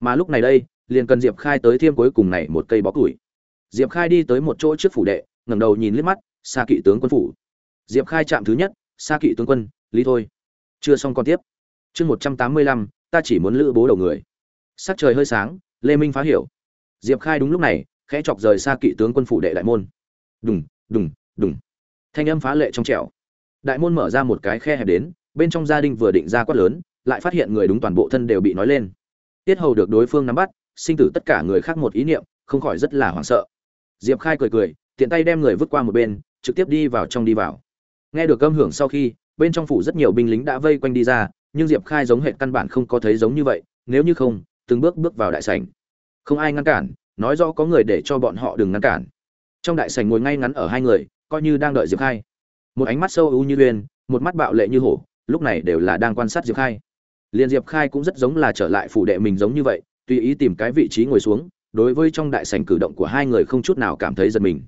Mà lúc này đây, liền cần diệp khai tới thiêm cuối cùng này một cây bó củi. Diệp khai đi tới một chỗ trước phủ đệ, ngẩng đầu nhìn liếc mắt xa kỵ tướng quân phủ. Diệp khai chạm thứ nhất xa kỵ tướng quân, lý thôi. Chưa xong còn tiếp. Chương một trăm tám mươi lăm, ta chỉ muốn lữ bố đầu người. Sắc trời hơi sáng, lê minh phá hiểu. Diệp khai đúng lúc này, khẽ chọc rời xa kỵ tướng quân phủ đệ đại môn. Đùng đùng đùng. Thanh âm phá lệ trong trẻo đại môn mở ra một cái khe hẹp đến, bên trong gia đình vừa định ra quát lớn, lại phát hiện người đúng toàn bộ thân đều bị nói lên. Tiết hầu được đối phương nắm bắt, sinh tử tất cả người khác một ý niệm, không khỏi rất là hoảng sợ. Diệp khai cười cười, tiện tay đem người vứt qua một bên, trực tiếp đi vào trong đi vào. Nghe được âm hưởng sau khi, bên trong phủ rất nhiều binh lính đã vây quanh đi ra, nhưng diệp khai giống hệ căn bản không có thấy giống như vậy, nếu như không, từng bước bước vào đại sảnh. Không ai ngăn cản, nói rõ có người để cho bọn họ đừng ngăn cản. Trong đại sảnh ngồi ngay ngắn ở hai người, coi như đang đợi diệp khai một ánh mắt sâu u như uyên, một mắt bạo lệ như hổ, lúc này đều là đang quan sát diệp khai. Liền diệp khai cũng rất giống là trở lại phủ đệ mình giống như vậy, tùy ý tìm cái vị trí ngồi xuống, đối với trong đại sảnh cử động của hai người không chút nào cảm thấy giật mình.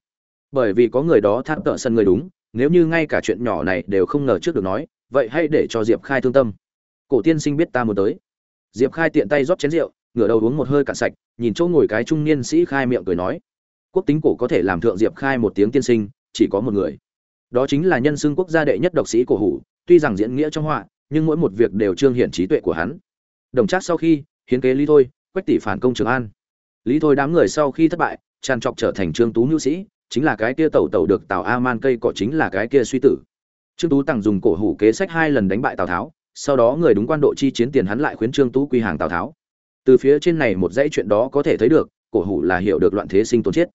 Bởi vì có người đó tháp tợ sân người đúng, nếu như ngay cả chuyện nhỏ này đều không ngờ trước được nói, vậy hãy để cho diệp khai thương tâm. Cổ tiên sinh biết ta muốn tới. Diệp khai tiện tay rót chén rượu, ngửa đầu uống một hơi cạn sạch, nhìn chỗ ngồi cái trung niên sĩ khai miệng cười nói. Quốc tính cổ có thể làm thượng diệp khai một tiếng tiên sinh, chỉ có một người đó chính là nhân xưng quốc gia đệ nhất độc sĩ cổ hủ, tuy rằng diễn nghĩa trong họa, nhưng mỗi một việc đều trương hiển trí tuệ của hắn. Đồng trác sau khi, hiến kế lý thôi, quách tỷ phản công trường an. Lý thôi đám người sau khi thất bại, tràn trọc trở thành trương tú nhu sĩ, chính là cái kia tẩu tẩu được tào a man cây cọ chính là cái kia suy tử. Trương tú tặng dùng cổ hủ kế sách hai lần đánh bại tào tháo, sau đó người đúng quan độ chi chiến tiền hắn lại khuyến trương tú quy hàng tào tháo. Từ phía trên này một dãy chuyện đó có thể thấy được, cổ hủ là hiểu được loạn thế sinh tồn chết.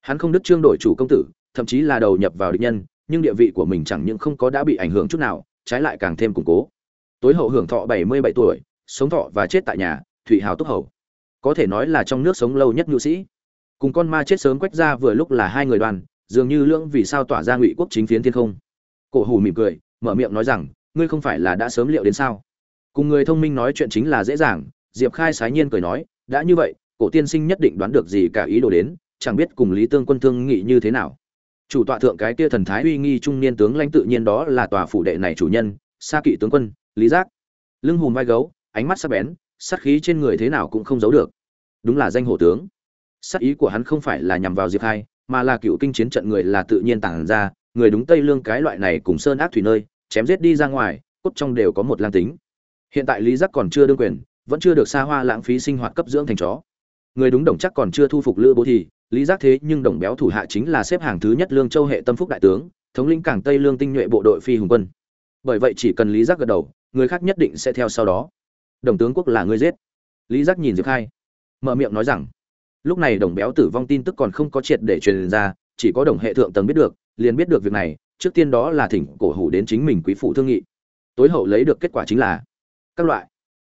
Hắn không đứt trương đổi chủ công tử, thậm chí là đầu nhập vào địch nhân nhưng địa vị của mình chẳng những không có đã bị ảnh hưởng chút nào, trái lại càng thêm củng cố. Tối hậu hưởng thọ bảy mươi bảy tuổi, sống thọ và chết tại nhà, thụy hào túc hầu. Có thể nói là trong nước sống lâu nhất nhu sĩ. Cùng con ma chết sớm quách ra vừa lúc là hai người đoàn, dường như lưỡng vì sao tỏa ra ngụy quốc chính phiến thiên không. Cổ hủ mỉm cười, mở miệng nói rằng, ngươi không phải là đã sớm liệu đến sao? Cùng người thông minh nói chuyện chính là dễ dàng, diệp khai sái nhiên cười nói, đã như vậy, cổ tiên sinh nhất định đoán được gì cả ý đồ đến, chẳng biết cùng lý tương quân thương nghị như thế nào chủ tọa thượng cái kia thần thái uy nghi trung niên tướng lãnh tự nhiên đó là tòa phủ đệ này chủ nhân xa kỵ tướng quân, lý giác. Lưng hùm vai gấu, ánh mắt sắc bén, sát khí trên người thế nào cũng không giấu được. Đúng là danh hổ tướng. Sát ý của hắn không phải là nhằm vào diệp hai, mà là cựu kinh chiến trận người là tự nhiên tàng ra, người đúng tây lương cái loại này cùng sơn ác thủy nơi, chém giết đi ra ngoài, cốt trong đều có một lang tính. Hiện tại lý giác còn chưa đương quyền, vẫn chưa được xa hoa lãng phí sinh hoạt cấp dưỡng thành chó. Người đúng đồng chắc còn chưa thu phục lữ bố thì lý giác thế nhưng đồng béo thủ hạ chính là xếp hàng thứ nhất lương châu hệ tâm phúc đại tướng, thống lĩnh cảng tây lương tinh nhuệ bộ đội phi hùng quân. Bởi vậy chỉ cần lý giác gật đầu, người khác nhất định sẽ theo sau đó. Đồng tướng quốc là người giết. Lý giác nhìn diệp khai, mở miệng nói rằng, lúc này đồng béo tử vong tin tức còn không có triệt để truyền ra, chỉ có đồng hệ thượng tầng biết được, liền biết được việc này, trước tiên đó là thỉnh cổ hủ đến chính mình quý phụ thương nghị. Tối hậu lấy được kết quả chính là các loại.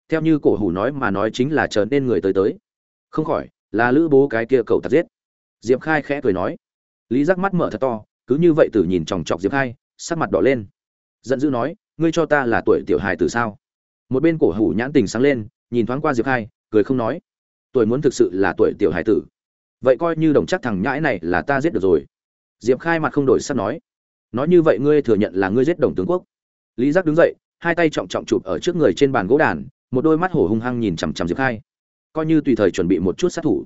Theo như cổ hủ nói mà nói chính là trở nên người tới tới. Không khỏi, là lữ bố cái kia cầu tạt giết diệp khai khẽ cười nói. Lý giác mắt mở thật to, cứ như vậy tử nhìn chòng chọc diệp khai, sắc mặt đỏ lên. Giận dữ nói, ngươi cho ta là tuổi tiểu hài từ sao? Một bên cổ hủ nhãn tình sáng lên, nhìn thoáng qua diệp khai, cười không nói. Tuổi muốn thực sự là tuổi tiểu hài tử. Vậy coi như đồng chắc thằng nhãi này là ta giết được rồi. Diệp khai mặt không đổi sắp nói. Nói như vậy ngươi thừa nhận là ngươi giết đồng tướng quốc. Lý giác đứng dậy, hai tay trọng trọng chụp ở trước người trên bàn gỗ đàn, một đôi mắt hổ hung hăng nhìn chằm chằm diệp khai. Coi như tùy thời chuẩn bị một chút sát thủ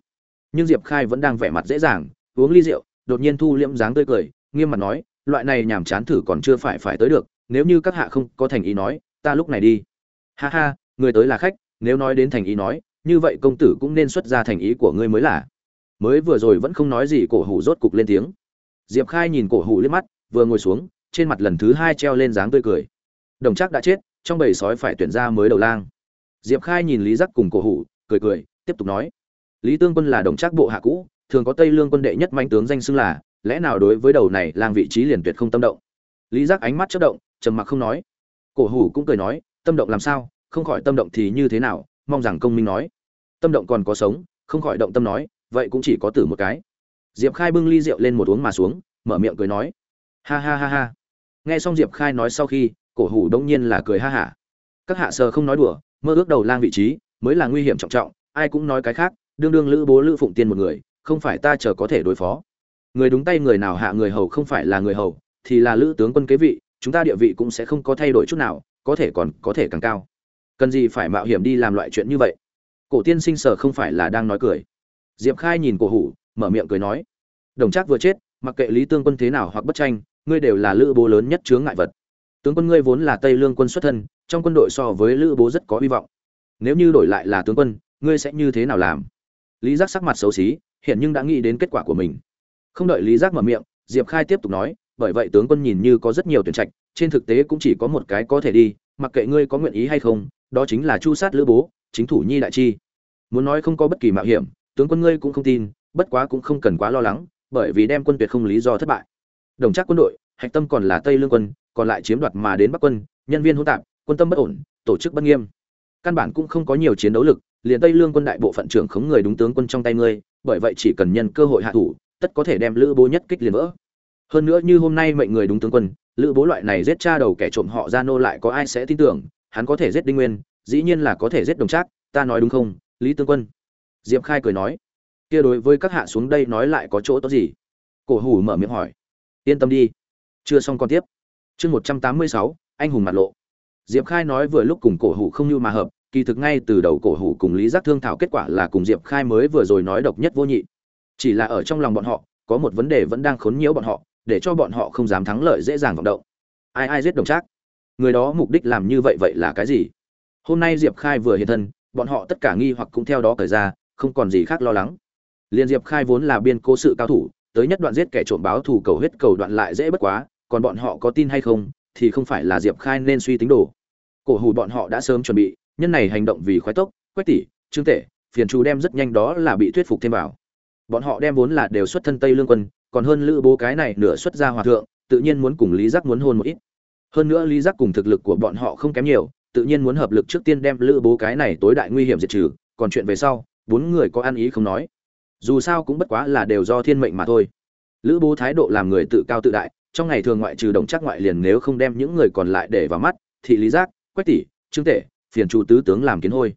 nhưng diệp khai vẫn đang vẻ mặt dễ dàng, uống ly rượu, đột nhiên thu liễm dáng tươi cười, nghiêm mặt nói, loại này nhàm chán thử còn chưa phải phải tới được, nếu như các hạ không có thành ý nói, ta lúc này đi. Ha ha, người tới là khách, nếu nói đến thành ý nói, như vậy công tử cũng nên xuất ra thành ý của ngươi mới là. Mới vừa rồi vẫn không nói gì, cổ hủ rốt cục lên tiếng. Diệp khai nhìn cổ hủ liếc mắt, vừa ngồi xuống, trên mặt lần thứ hai treo lên dáng tươi cười. Đồng trác đã chết, trong bầy sói phải tuyển ra mới đầu lang. Diệp khai nhìn lý giác cùng cổ hủ, cười cười, tiếp tục nói lý tương quân là đồng trác bộ hạ cũ, thường có tây lương quân đệ nhất manh tướng danh xưng là, lẽ nào đối với đầu này lang vị trí liền tuyệt không tâm động? Lý giác ánh mắt chất động, trầm mặc không nói. Cổ hủ cũng cười nói, tâm động làm sao? Không khỏi tâm động thì như thế nào? Mong rằng công minh nói. Tâm động còn có sống, không khỏi động tâm nói, vậy cũng chỉ có tử một cái. Diệp khai bưng ly rượu lên một uống mà xuống, mở miệng cười nói. Ha ha ha ha. Nghe xong diệp khai nói sau khi, cổ hủ đông nhiên là cười ha hả. Các hạ sờ không nói đùa, mơ ước đầu lang vị trí mới là nguy hiểm trọng trọng, ai cũng nói cái khác đương đương lữ bố lữ phụng tiên một người, không phải ta chờ có thể đối phó. Người đúng tay người nào hạ người hầu không phải là người hầu, thì là lữ tướng quân kế vị, chúng ta địa vị cũng sẽ không có thay đổi chút nào, có thể còn có thể càng cao. Cần gì phải mạo hiểm đi làm loại chuyện như vậy? Cổ tiên sinh sở không phải là đang nói cười. Diệp khai nhìn cổ hủ, mở miệng cười nói, đồng trác vừa chết, mặc kệ lý tương quân thế nào hoặc bất tranh, ngươi đều là lữ bố lớn nhất chướng ngại vật. Tướng quân ngươi vốn là tây lương quân xuất thân, trong quân đội so với lữ bố rất có hy vọng. Nếu như đổi lại là tướng quân, ngươi sẽ như thế nào làm? Lý giác sắc mặt xấu xí, hiện nhưng đã nghĩ đến kết quả của mình. Không đợi lý giác mở miệng, diệp khai tiếp tục nói, bởi vậy tướng quân nhìn như có rất nhiều tuyển trạch, trên thực tế cũng chỉ có một cái có thể đi, mặc kệ ngươi có nguyện ý hay không, đó chính là chu sát lữ bố, chính thủ nhi đại chi. Muốn nói không có bất kỳ mạo hiểm, tướng quân ngươi cũng không tin, bất quá cũng không cần quá lo lắng, bởi vì đem quân tuyệt không lý do thất bại. Đồng chắc quân đội, hạch tâm còn là tây lương quân, còn lại chiếm đoạt mà đến bắc quân, nhân viên hỗn tạp, quân tâm bất ổn, tổ chức bất nghiêm. Căn bản cũng không có nhiều chiến đấu lực liền tây lương quân đại bộ phận trưởng khống người đúng tướng quân trong tay ngươi, bởi vậy chỉ cần nhân cơ hội hạ thủ, tất có thể đem lữ bố nhất kích liền vỡ. Hơn nữa như hôm nay mệnh người đúng tướng quân, lữ bố loại này giết cha đầu kẻ trộm họ ra nô lại có ai sẽ tin tưởng, hắn có thể giết đinh nguyên, dĩ nhiên là có thể giết đồng trác, ta nói đúng không, lý tướng quân? Diệp khai cười nói. Kia đối với các hạ xuống đây nói lại có chỗ tốt gì? Cổ hủ mở miệng hỏi. Yên tâm đi. Chưa xong còn tiếp. Chương một trăm tám mươi sáu, anh hùng mặt lộ. Diệp khai nói vừa lúc cùng cổ hủ không như mà hợp kỳ thực ngay từ đầu cổ hủ cùng lý giác thương thảo kết quả là cùng diệp khai mới vừa rồi nói độc nhất vô nhị. Chỉ là ở trong lòng bọn họ, có một vấn đề vẫn đang khốn nhiễu bọn họ, để cho bọn họ không dám thắng lợi dễ dàng vọng động. Ai ai giết đồng trác? Người đó mục đích làm như vậy vậy là cái gì? Hôm nay diệp khai vừa hiện thân, bọn họ tất cả nghi hoặc cũng theo đó thời ra, không còn gì khác lo lắng. Liên diệp khai vốn là biên cố sự cao thủ, tới nhất đoạn giết kẻ trộm báo thù cầu huyết cầu đoạn lại dễ bất quá, còn bọn họ có tin hay không, thì không phải là diệp khai nên suy tính đồ. Cổ hủ bọn họ đã sớm chuẩn bị nhân này hành động vì khoái tốc, quách tỷ trương tể, phiền chú đem rất nhanh đó là bị thuyết phục thêm vào. Bọn họ đem vốn là đều xuất thân tây lương quân, còn hơn lữ bố cái này nửa xuất gia hòa thượng, tự nhiên muốn cùng lý giác muốn hôn một ít. Hơn nữa lý giác cùng thực lực của bọn họ không kém nhiều, tự nhiên muốn hợp lực trước tiên đem lữ bố cái này tối đại nguy hiểm diệt trừ, còn chuyện về sau, bốn người có ăn ý không nói. Dù sao cũng bất quá là đều do thiên mệnh mà thôi. Lữ bố thái độ làm người tự cao tự đại, trong ngày thường ngoại trừ đồng chắc ngoại liền nếu không đem những người còn lại để vào mắt, thì lý giác, quách tỷ trương tể phiền chủ tứ tướng làm kiến hôi.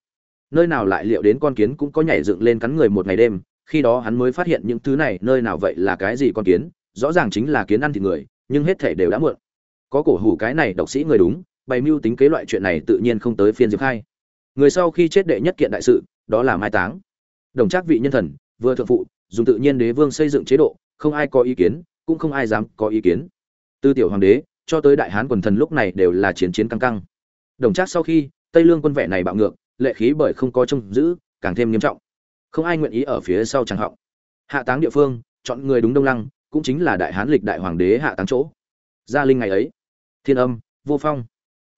Nơi nào lại liệu đến con kiến cũng có nhảy dựng lên cắn người một ngày đêm, khi đó hắn mới phát hiện những thứ này, nơi nào vậy là cái gì con kiến, rõ ràng chính là kiến ăn thịt người, nhưng hết thể đều đã muộn. Có cổ hủ cái này, độc sĩ người đúng, bày mưu tính kế loại chuyện này tự nhiên không tới phiên diệp khai. Người sau khi chết đệ nhất kiện đại sự, đó là mai táng. Đồng trác vị nhân thần, vừa thượng phụ, dùng tự nhiên đế vương xây dựng chế độ, không ai có ý kiến, cũng không ai dám có ý kiến. Từ tiểu hoàng đế, cho tới đại hán quần thần lúc này đều là chiến chiến căng căng. Đồng trác sau khi tây lương quân vẻ này bạo ngược, lệ khí bởi không có trông giữ, càng thêm nghiêm trọng. Không ai nguyện ý ở phía sau tràng họng. Hạ táng địa phương, chọn người đúng đông lăng, cũng chính là đại hán lịch đại hoàng đế hạ táng chỗ. Gia linh ngày ấy, thiên âm, vô phong.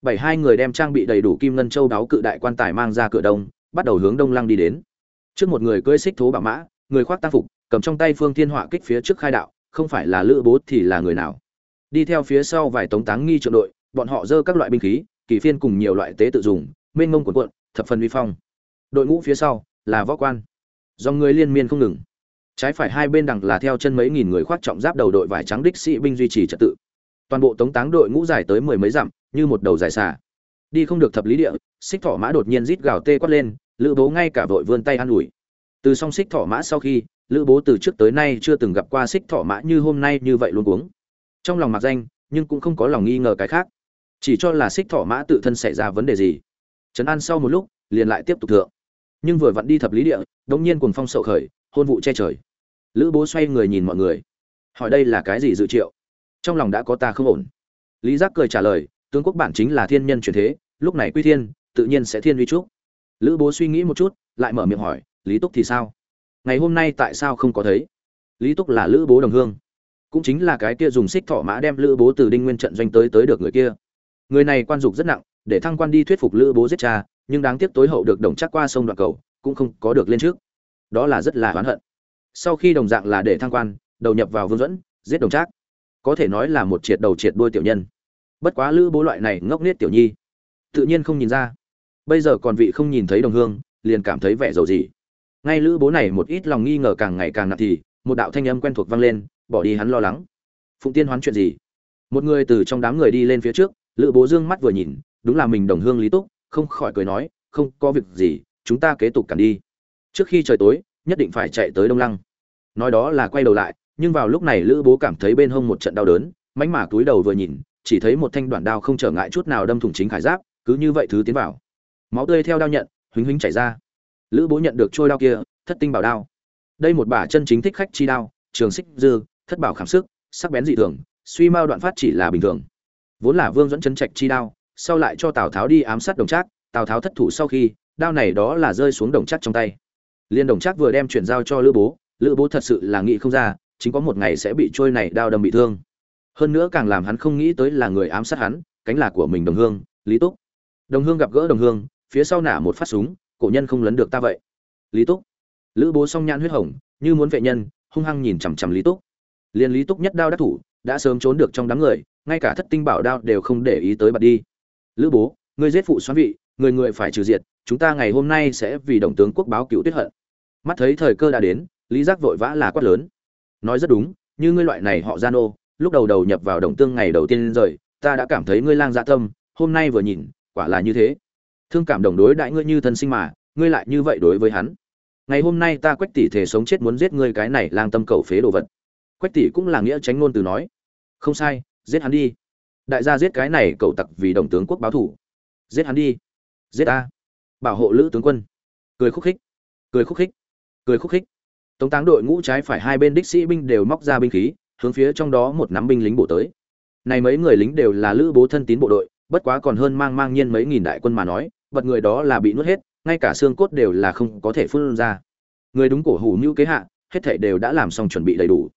Bảy hai người đem trang bị đầy đủ kim ngân châu đáo cự đại quan tài mang ra cửa đông, bắt đầu hướng đông lăng đi đến. Trước một người cưỡi xích thố bạo mã, người khoác tác phục, cầm trong tay phương thiên họa kích phía trước khai đạo, không phải là lữ bố thì là người nào? Đi theo phía sau vài tống táng nghi trượng đội, bọn họ dơ các loại binh khí kỳ phiên cùng nhiều loại tế tự dùng, mênh mông cuộn cuộn, thập phần uy phong. Đội ngũ phía sau là võ quan. Do người liên miên không ngừng. Trái phải hai bên đằng là theo chân mấy nghìn người khoác trọng giáp đầu đội vải trắng đích sĩ binh duy trì trật tự. Toàn bộ tống táng đội ngũ dài tới mười mấy dặm, như một đầu dài xà. Đi không được thập lý địa, xích thỏ mã đột nhiên rít gào tê quát lên, lữ bố ngay cả vội vươn tay an ủi. Từ song xích thỏ mã sau khi, lữ bố từ trước tới nay chưa từng gặp qua xích thỏ mã như hôm nay như vậy luôn uống trong lòng mặc danh, nhưng cũng không có lòng nghi ngờ cái khác chỉ cho là xích thỏ mã tự thân xảy ra vấn đề gì. Trấn an sau một lúc, liền lại tiếp tục thượng. Nhưng vừa vặn đi thập lý địa, đống nhiên cùng phong sậu khởi, hôn vụ che trời. Lữ bố xoay người nhìn mọi người. Hỏi đây là cái gì dự triệu? Trong lòng đã có ta không ổn. Lý giác cười trả lời, tướng quốc bản chính là thiên nhân truyền thế, lúc này quy thiên, tự nhiên sẽ thiên uy trúc. Lữ bố suy nghĩ một chút, lại mở miệng hỏi, lý túc thì sao? Ngày hôm nay tại sao không có thấy? Lý túc là lữ bố đồng hương. Cũng chính là cái kia dùng xích thọ mã đem lữ bố từ đinh nguyên trận doanh tới tới được người kia người này quan dục rất nặng, để thăng quan đi thuyết phục lữ bố giết cha, nhưng đáng tiếc tối hậu được đồng chắc qua sông đoạn cầu, cũng không có được lên trước. Đó là rất là oán hận. Sau khi đồng dạng là để thăng quan, đầu nhập vào vương dẫn, giết đồng trác. Có thể nói là một triệt đầu triệt đuôi tiểu nhân. Bất quá lữ bố loại này ngốc nết tiểu nhi, tự nhiên không nhìn ra. Bây giờ còn vị không nhìn thấy đồng hương, liền cảm thấy vẻ dầu gì ngay lữ bố này một ít lòng nghi ngờ càng ngày càng nặng thì, một đạo thanh âm quen thuộc vang lên, bỏ đi hắn lo lắng. Phụng tiên hoán chuyện gì? Một người từ trong đám người đi lên phía trước lữ bố dương mắt vừa nhìn, đúng là mình đồng hương lý túc, không khỏi cười nói, không có việc gì, chúng ta kế tục cản đi. Trước khi trời tối, nhất định phải chạy tới đông lăng. Nói đó là quay đầu lại, nhưng vào lúc này lữ bố cảm thấy bên hông một trận đau đớn mánh mả túi đầu vừa nhìn, chỉ thấy một thanh đoạn đao không trở ngại chút nào đâm thủng chính khải giáp, cứ như vậy thứ tiến vào. Máu tươi theo đao nhận, huỳnh huỳnh chảy ra. Lữ bố nhận được trôi đao kia, thất tinh bảo đao. Đây một bả chân chính thích khách chi đao, trường xích dư, thất bảo khảm sức, sắc bén dị thường, suy mao đoạn phát chỉ là bình thường vốn là vương dẫn chấn trạch chi đao, sau lại cho tào tháo đi ám sát đồng trác, tào tháo thất thủ sau khi, đao này đó là rơi xuống đồng trác trong tay. Liên đồng trác vừa đem chuyển giao cho lữ bố lữ bố thật sự là nghĩ không ra, chính có một ngày sẽ bị trôi này đao đâm bị thương. Hơn nữa càng làm hắn không nghĩ tới là người ám sát hắn, cánh là của mình đồng hương, lý túc. Đồng hương gặp gỡ đồng hương, phía sau nả một phát súng, cổ nhân không lấn được ta vậy. Lý túc. Lữ bố song nhãn huyết hồng, như muốn vệ nhân, hung hăng nhìn chằm chằm lý túc. Liền lý túc nhất đao đắc thủ, đã sớm trốn được trong đám người ngay cả thất tinh bảo đao đều không để ý tới bật đi. Lữ bố người giết phụ xoắn vị, người người phải trừ diệt, chúng ta ngày hôm nay sẽ vì đồng tướng quốc báo cựu tuyết hận. Mắt thấy thời cơ đã đến, lý giác vội vã là quát lớn. Nói rất đúng, như ngươi loại này họ gian ô lúc đầu đầu nhập vào đồng tương ngày đầu tiên rời, ta đã cảm thấy ngươi lang dạ tâm hôm nay vừa nhìn, quả là như thế. Thương cảm đồng đối đại ngươi như thân sinh mà, ngươi lại như vậy đối với hắn. Ngày hôm nay ta quách tỷ thể sống chết muốn giết ngươi cái này lang tâm cầu phế đồ vật. Quách tỷ cũng là nghĩa tránh ngôn từ nói. Không sai giết hắn đi. Đại gia giết cái này cậu tặc vì đồng tướng quốc báo thủ. Giết hắn đi. Giết ta. Bảo hộ lữ tướng quân. Cười khúc khích. Cười khúc khích. Cười khúc khích. Tống táng đội ngũ trái phải hai bên đích sĩ binh đều móc ra binh khí, hướng phía trong đó một nắm binh lính bổ tới. Này mấy người lính đều là lữ bố thân tín bộ đội, bất quá còn hơn mang mang nhiên mấy nghìn đại quân mà nói, vật người đó là bị nuốt hết, ngay cả xương cốt đều là không có thể phun ra. Người đúng cổ hủ như kế hạ, hết thảy đều đã làm xong chuẩn bị đầy đủ.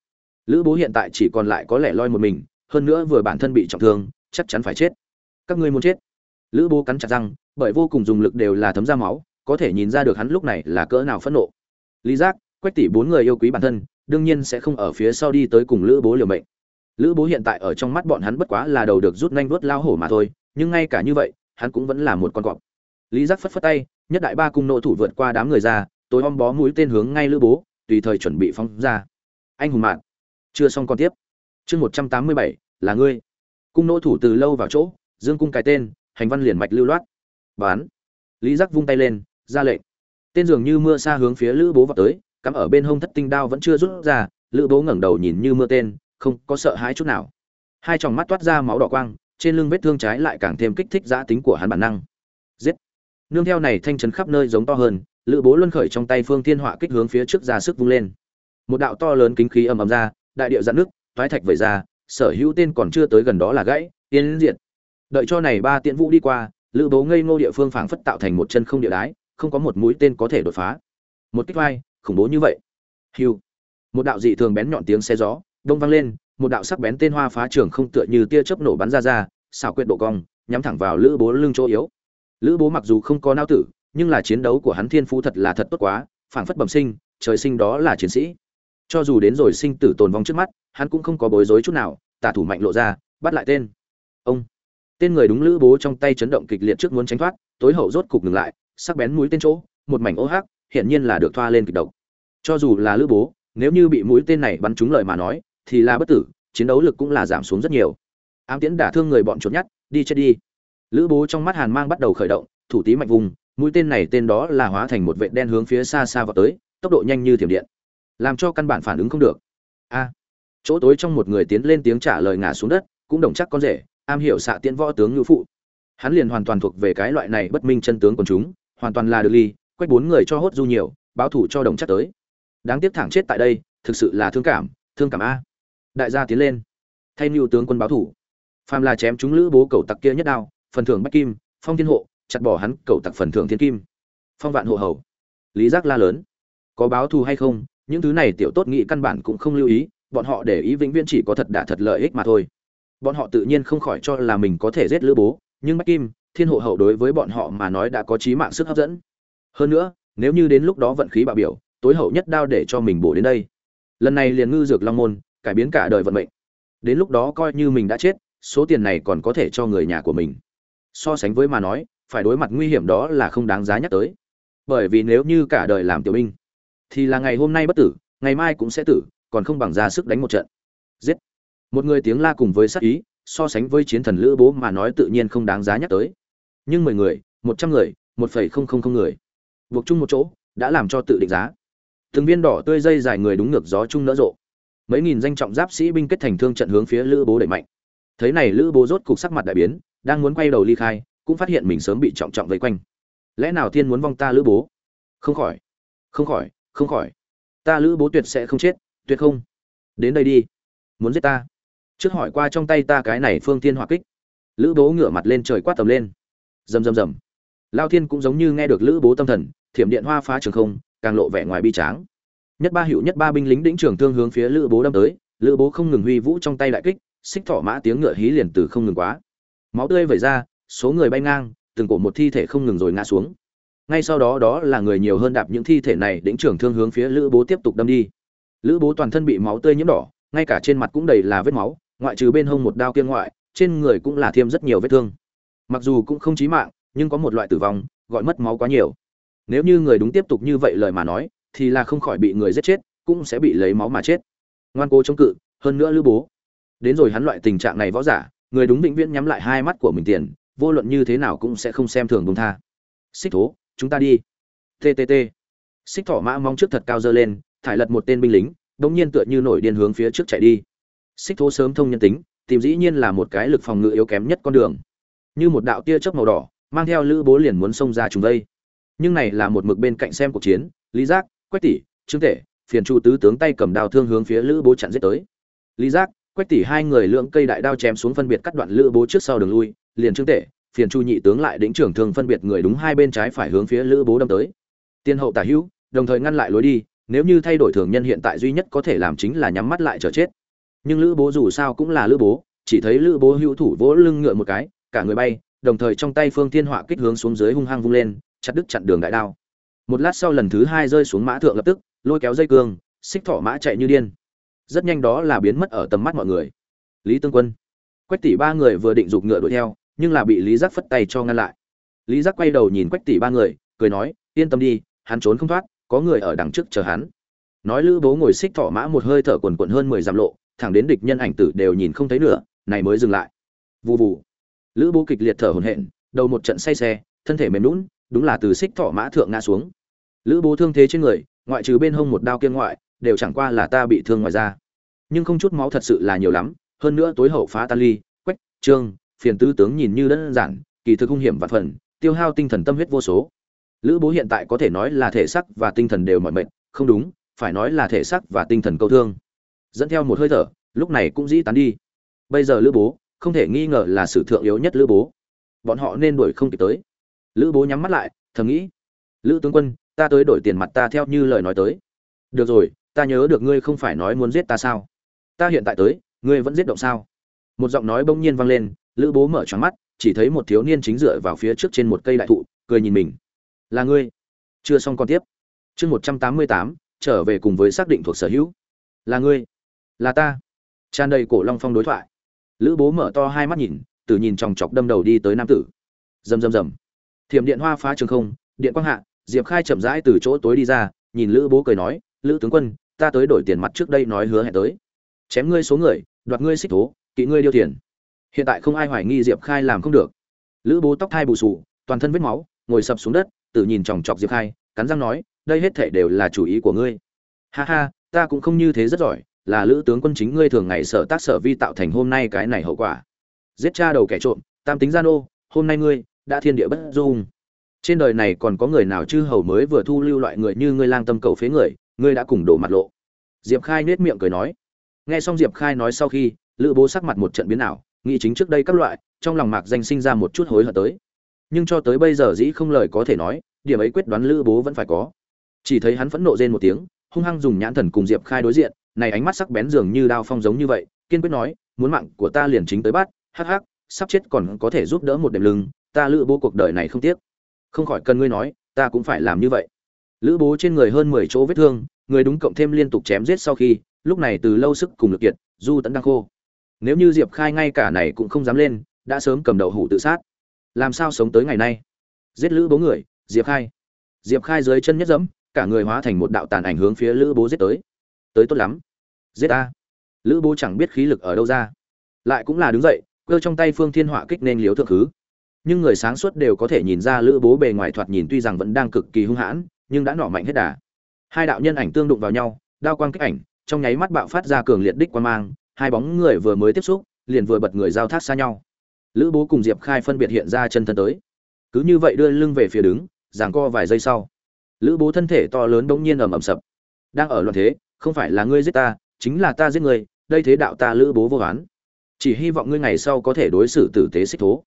Lữ bố hiện tại chỉ còn lại có lẽ loi một mình hơn nữa vừa bản thân bị trọng thương, chắc chắn phải chết. Các ngươi muốn chết? Lữ bố cắn chặt răng, bởi vô cùng dùng lực đều là thấm ra máu, có thể nhìn ra được hắn lúc này là cỡ nào phẫn nộ. Lý giác, quách tỷ bốn người yêu quý bản thân, đương nhiên sẽ không ở phía sau đi tới cùng lữ bố liều mệnh. Lữ bố hiện tại ở trong mắt bọn hắn bất quá là đầu được rút nhanh vuốt lao hổ mà thôi, nhưng ngay cả như vậy, hắn cũng vẫn là một con cọp. Lý giác phất phất tay, nhất đại ba cung nộ thủ vượt qua đám người ra, tối om bó mũi tên hướng ngay lữ bố, tùy thời chuẩn bị phóng ra. Anh hùng mạn chưa xong còn tiếp chương một trăm tám mươi bảy, là ngươi. Cung nỗ thủ từ lâu vào chỗ, dương cung cái tên, hành văn liền mạch lưu loát. Bán. Lý giác vung tay lên, ra lệnh. Tên dường như mưa xa hướng phía lữ bố vào tới, cắm ở bên hông thất tinh đao vẫn chưa rút ra, lữ bố ngẩng đầu nhìn như mưa tên, không có sợ hãi chút nào. Hai tròng mắt toát ra máu đỏ quang, trên lưng vết thương trái lại càng thêm kích thích giã tính của hắn bản năng. Giết. Nương theo này thanh trấn khắp nơi giống to hơn, lữ bố luân khởi trong tay phương thiên họa kích hướng phía trước ra sức vung lên. Một đạo to lớn kính khí ầm ầm ra, đại địa dạn nước toái thạch vẩy ra, sở hữu tên còn chưa tới gần đó là gãy tiến diện đợi cho này ba tiễn vũ đi qua, lữ bố ngây ngô địa phương phảng phất tạo thành một chân không địa đái, không có một mũi tên có thể đột phá. Một kích vai, khủng bố như vậy. Hiu một đạo dị thường bén nhọn tiếng xe gió, đông vang lên, một đạo sắc bén tên hoa phá trường không tựa như tia chớp nổ bắn ra ra, xảo quyệt độ cong, nhắm thẳng vào lữ bố lưng chỗ yếu. Lữ bố mặc dù không có nao tử, nhưng là chiến đấu của hắn thiên phú thật là thật tốt quá, phảng phất bẩm sinh, trời sinh đó là chiến sĩ cho dù đến rồi sinh tử tồn vong trước mắt, hắn cũng không có bối rối chút nào tả thủ mạnh lộ ra, bắt lại tên. Ông. Tên người đúng lữ bố trong tay chấn động kịch liệt trước muốn tránh thoát, tối hậu rốt cục ngừng lại, sắc bén mũi tên chỗ, một mảnh ô hắc hiện nhiên là được thoa lên kịch độc. Cho dù là lữ bố, nếu như bị mũi tên này bắn trúng lời mà nói, thì là bất tử, chiến đấu lực cũng là giảm xuống rất nhiều. Ám tiễn đả thương người bọn trốn nhát đi chết đi. Lữ bố trong mắt hàn mang bắt đầu khởi động, thủ tí mạnh vùng, mũi tên này tên đó là hóa thành một vệ đen hướng phía xa xa vào tới, tốc độ nhanh như thiểm điện làm cho căn bản phản ứng không được. A. Chỗ tối trong một người tiến lên tiếng trả lời ngả xuống đất, cũng đồng chắc con rể, am hiểu xạ tiễn võ tướng ngữ phụ. Hắn liền hoàn toàn thuộc về cái loại này bất minh chân tướng của chúng, hoàn toàn là được ly quách bốn người cho hốt du nhiều, báo thủ cho đồng chắc tới. Đáng tiếc thẳng chết tại đây, thực sự là thương cảm thương cảm a. Đại gia tiến lên. Thay mưu tướng quân báo thủ. Phàm là chém chúng lữ bố cầu tặc kia nhất đao, phần thưởng bách kim, phong thiên hộ, chặt bỏ hắn cầu tặc phần thưởng thiên kim. Phong vạn hộ hầu. Lý giác la lớn. Có báo thù hay không? Những thứ này tiểu tốt nghị căn bản cũng không lưu ý, bọn họ để ý vĩnh viễn chỉ có thật đả thật lợi ích mà thôi. Bọn họ tự nhiên không khỏi cho là mình có thể giết lữ bố, nhưng bách kim, thiên hộ hậu đối với bọn họ mà nói đã có trí mạng sức hấp dẫn. Hơn nữa, nếu như đến lúc đó vận khí bạo biểu, tối hậu nhất đao để cho mình bổ đến đây. Lần này liền ngư dược long môn, cải biến cả đời vận mệnh. Đến lúc đó coi như mình đã chết, số tiền này còn có thể cho người nhà của mình. So sánh với mà nói, phải đối mặt nguy hiểm đó là không đáng giá nhắc tới. Bởi vì nếu như cả đời làm tiểu binh thì là ngày hôm nay bất tử, ngày mai cũng sẽ tử, còn không bằng ra sức đánh một trận. Giết. Một người tiếng la cùng với sát ý, so sánh với chiến thần lữ bố mà nói tự nhiên không đáng giá nhắc tới. Nhưng mười người, một trăm người, một phẩy không không không người. Buộc chung một chỗ, đã làm cho tự định giá. Từng viên đỏ tươi dây dài người đúng ngược gió chung nỡ rộ. Mấy nghìn danh trọng giáp sĩ binh kết thành thương trận hướng phía lữ bố đẩy mạnh. Thấy này lữ bố rốt cục sắc mặt đại biến, đang muốn quay đầu ly khai, cũng phát hiện mình sớm bị trọng trọng vây quanh. Lẽ nào thiên muốn vong ta lữ bố? Không khỏi. Không khỏi không khỏi. Ta lữ bố tuyệt sẽ không chết, tuyệt không. Đến đây đi. Muốn giết ta. Trước hỏi qua trong tay ta cái này phương thiên hỏa kích. Lữ bố ngửa mặt lên trời quát tầm lên. Rầm rầm rầm. Lao thiên cũng giống như nghe được lữ bố tâm thần, thiểm điện hoa phá trường không, càng lộ vẻ ngoài bi tráng. Nhất ba hiệu nhất ba binh lính đĩnh trưởng thương hướng phía lữ bố đâm tới. Lữ bố không ngừng huy vũ trong tay đại kích, xích thỏ mã tiếng ngựa hí liền từ không ngừng quá. Máu tươi vẩy ra, số người bay ngang, từng cổ một thi thể không ngừng rồi ngã xuống ngay sau đó đó là người nhiều hơn đạp những thi thể này đĩnh trưởng thương hướng phía lữ bố tiếp tục đâm đi. Lữ bố toàn thân bị máu tươi nhiễm đỏ, ngay cả trên mặt cũng đầy là vết máu, ngoại trừ bên hông một đao kia ngoại, trên người cũng là thêm rất nhiều vết thương. Mặc dù cũng không chí mạng, nhưng có một loại tử vong, gọi mất máu quá nhiều. Nếu như người đúng tiếp tục như vậy lời mà nói, thì là không khỏi bị người giết chết, cũng sẽ bị lấy máu mà chết. Ngoan cố chống cự, hơn nữa lữ bố. Đến rồi hắn loại tình trạng này võ giả, người đúng vĩnh viễn nhắm lại hai mắt của mình tiền, vô luận như thế nào cũng sẽ không xem thường bông tha. Xích thố chúng ta đi. Ttt xích thỏ mã mong trước thật cao dơ lên, thải lật một tên binh lính, đống nhiên tựa như nổi điên hướng phía trước chạy đi. Xích thố sớm thông nhân tính, tìm dĩ nhiên là một cái lực phòng ngự yếu kém nhất con đường. Như một đạo tia chớp màu đỏ, mang theo lữ bố liền muốn xông ra trùng vây. Nhưng này là một mực bên cạnh xem cuộc chiến, lý giác, quách tỷ, trương tể, phiền chu tứ tướng tay cầm đao thương hướng phía lữ bố chặn giết tới. Lý giác, quách tỷ hai người lượng cây đại đao chém xuống phân biệt cắt đoạn lữ bố trước sau đường lui, liền trương tể phiền chu nhị tướng lại đĩnh trưởng thương phân biệt người đúng hai bên trái phải hướng phía lữ bố đâm tới. Tiên hậu tả hữu, đồng thời ngăn lại lối đi, nếu như thay đổi thường nhân hiện tại duy nhất có thể làm chính là nhắm mắt lại chờ chết. Nhưng lữ bố dù sao cũng là lữ bố, chỉ thấy lữ bố hữu thủ vỗ lưng ngựa một cái, cả người bay, đồng thời trong tay phương thiên họa kích hướng xuống dưới hung hăng vung lên, chặt đứt chặn đường đại đao. Một lát sau lần thứ hai rơi xuống mã thượng lập tức, lôi kéo dây cương, xích thỏ mã chạy như điên. Rất nhanh đó là biến mất ở tầm mắt mọi người. Lý tương quân, quách tỷ ba người vừa định giục ngựa đuổi theo nhưng là bị lý giác phất tay cho ngăn lại. Lý giác quay đầu nhìn quách tỷ ba người, cười nói, yên tâm đi, hắn trốn không thoát, có người ở đằng trước chờ hắn. Nói lữ bố ngồi xích thỏ mã một hơi thở quần quần hơn mười dặm lộ, thẳng đến địch nhân ảnh tử đều nhìn không thấy nữa, này mới dừng lại. Vù vù. Lữ bố kịch liệt thở hổn hển, đầu một trận say xe, thân thể mềm lún đúng là từ xích thọ mã thượng ngã xuống. Lữ bố thương thế trên người, ngoại trừ bên hông một đao kiên ngoại, đều chẳng qua là ta bị thương ngoài ra nhưng không chút máu thật sự là nhiều lắm, hơn nữa tối hậu phá tan ly, quách, trương phiền tứ tướng nhìn như đơn giản, kỳ thực hung hiểm và phần, tiêu hao tinh thần tâm huyết vô số. Lữ bố hiện tại có thể nói là thể xác và tinh thần đều mọi mệnh không đúng, phải nói là thể xác và tinh thần câu thương. Dẫn theo một hơi thở, lúc này cũng dĩ tán đi. Bây giờ lữ bố, không thể nghi ngờ là sử thượng yếu nhất lữ bố. Bọn họ nên đuổi không kịp tới. Lữ bố nhắm mắt lại, thầm nghĩ. Lữ tướng quân, ta tới đổi tiền mặt ta theo như lời nói tới. Được rồi, ta nhớ được ngươi không phải nói muốn giết ta sao? Ta hiện tại tới, ngươi vẫn giết động sao? Một giọng nói bỗng nhiên vang lên lữ bố mở choáng mắt, chỉ thấy một thiếu niên chính dựa vào phía trước trên một cây đại thụ, cười nhìn mình. Là ngươi? Chưa xong còn tiếp. Chương một trăm tám mươi tám, trở về cùng với xác định thuộc sở hữu. Là ngươi? Là ta? Tràn đầy cổ long phong đối thoại. Lữ bố mở to hai mắt nhìn, từ nhìn chòng chọc đâm đầu đi tới nam tử. Rầm rầm rầm. Thiểm điện hoa phá trường không, điện quang hạ, diệp khai chậm rãi từ chỗ tối đi ra, nhìn lữ bố cười nói, lữ tướng quân, ta tới đổi tiền mặt trước đây nói hứa hẹn tới. Chém ngươi số người, đoạt ngươi xích thố, kỵ ngươi điêu tiền hiện tại không ai hoài nghi diệp khai làm không được. Lữ bố tóc thai bù sù toàn thân vết máu, ngồi sập xuống đất, tự nhìn chòng chọc diệp khai, cắn răng nói, đây hết thể đều là chủ ý của ngươi. Ha ha, ta cũng không như thế rất giỏi, là lữ tướng quân chính ngươi thường ngày sở tác sở vi tạo thành hôm nay cái này hậu quả. Giết cha đầu kẻ trộm, tam tính gian nô, hôm nay ngươi đã thiên địa bất dung. Trên đời này còn có người nào chư hầu mới vừa thu lưu loại người như ngươi lang tâm cầu phế người, ngươi đã cùng đổ mặt lộ? Diệp khai nết miệng cười nói. Nghe xong diệp khai nói sau khi, lữ bố sắc mặt một trận biến ảo nghĩ chính trước đây các loại, trong lòng mạc danh sinh ra một chút hối hận tới. Nhưng cho tới bây giờ dĩ không lời có thể nói, điểm ấy quyết đoán lữ bố vẫn phải có. Chỉ thấy hắn phẫn nộ rên một tiếng, hung hăng dùng nhãn thần cùng diệp khai đối diện, này ánh mắt sắc bén dường như đao phong giống như vậy, kiên quyết nói, muốn mạng của ta liền chính tới bắt, hắc hắc, sắp chết còn có thể giúp đỡ một đệm lưng, ta lữ bố cuộc đời này không tiếc. Không khỏi cần ngươi nói, ta cũng phải làm như vậy. Lữ bố trên người hơn mười chỗ vết thương, người đúng cộng thêm liên tục chém giết sau khi, lúc này từ lâu sức cùng lực kiệt, du tẫn đang khô nếu như diệp khai ngay cả này cũng không dám lên, đã sớm cầm đậu hủ tự sát. Làm sao sống tới ngày nay? Giết lữ bố người, diệp khai. Diệp khai dưới chân nhất dẫm, cả người hóa thành một đạo tàn ảnh hướng phía lữ bố giết tới. Tới tốt lắm. Giết ta. Lữ bố chẳng biết khí lực ở đâu ra. Lại cũng là đứng dậy, cơ trong tay phương thiên họa kích nên liếu thượng khứ nhưng người sáng suốt đều có thể nhìn ra lữ bố bề ngoài thoạt nhìn tuy rằng vẫn đang cực kỳ hung hãn, nhưng đã nỏ mạnh hết đà. Hai đạo nhân ảnh tương đụng vào nhau, đao quang kích ảnh, trong nháy mắt bạo phát ra cường liệt đích quan mang hai bóng người vừa mới tiếp xúc liền vừa bật người giao thác xa nhau. Lữ bố cùng diệp khai phân biệt hiện ra chân thân tới. Cứ như vậy đưa lưng về phía đứng giằng co vài giây sau lữ bố thân thể to lớn bỗng nhiên ầm ầm sập. Đang ở loạn thế không phải là ngươi giết ta chính là ta giết người, đây thế đạo ta lữ bố vô oán. Chỉ hy vọng ngươi ngày sau có thể đối xử tử tế xích thố.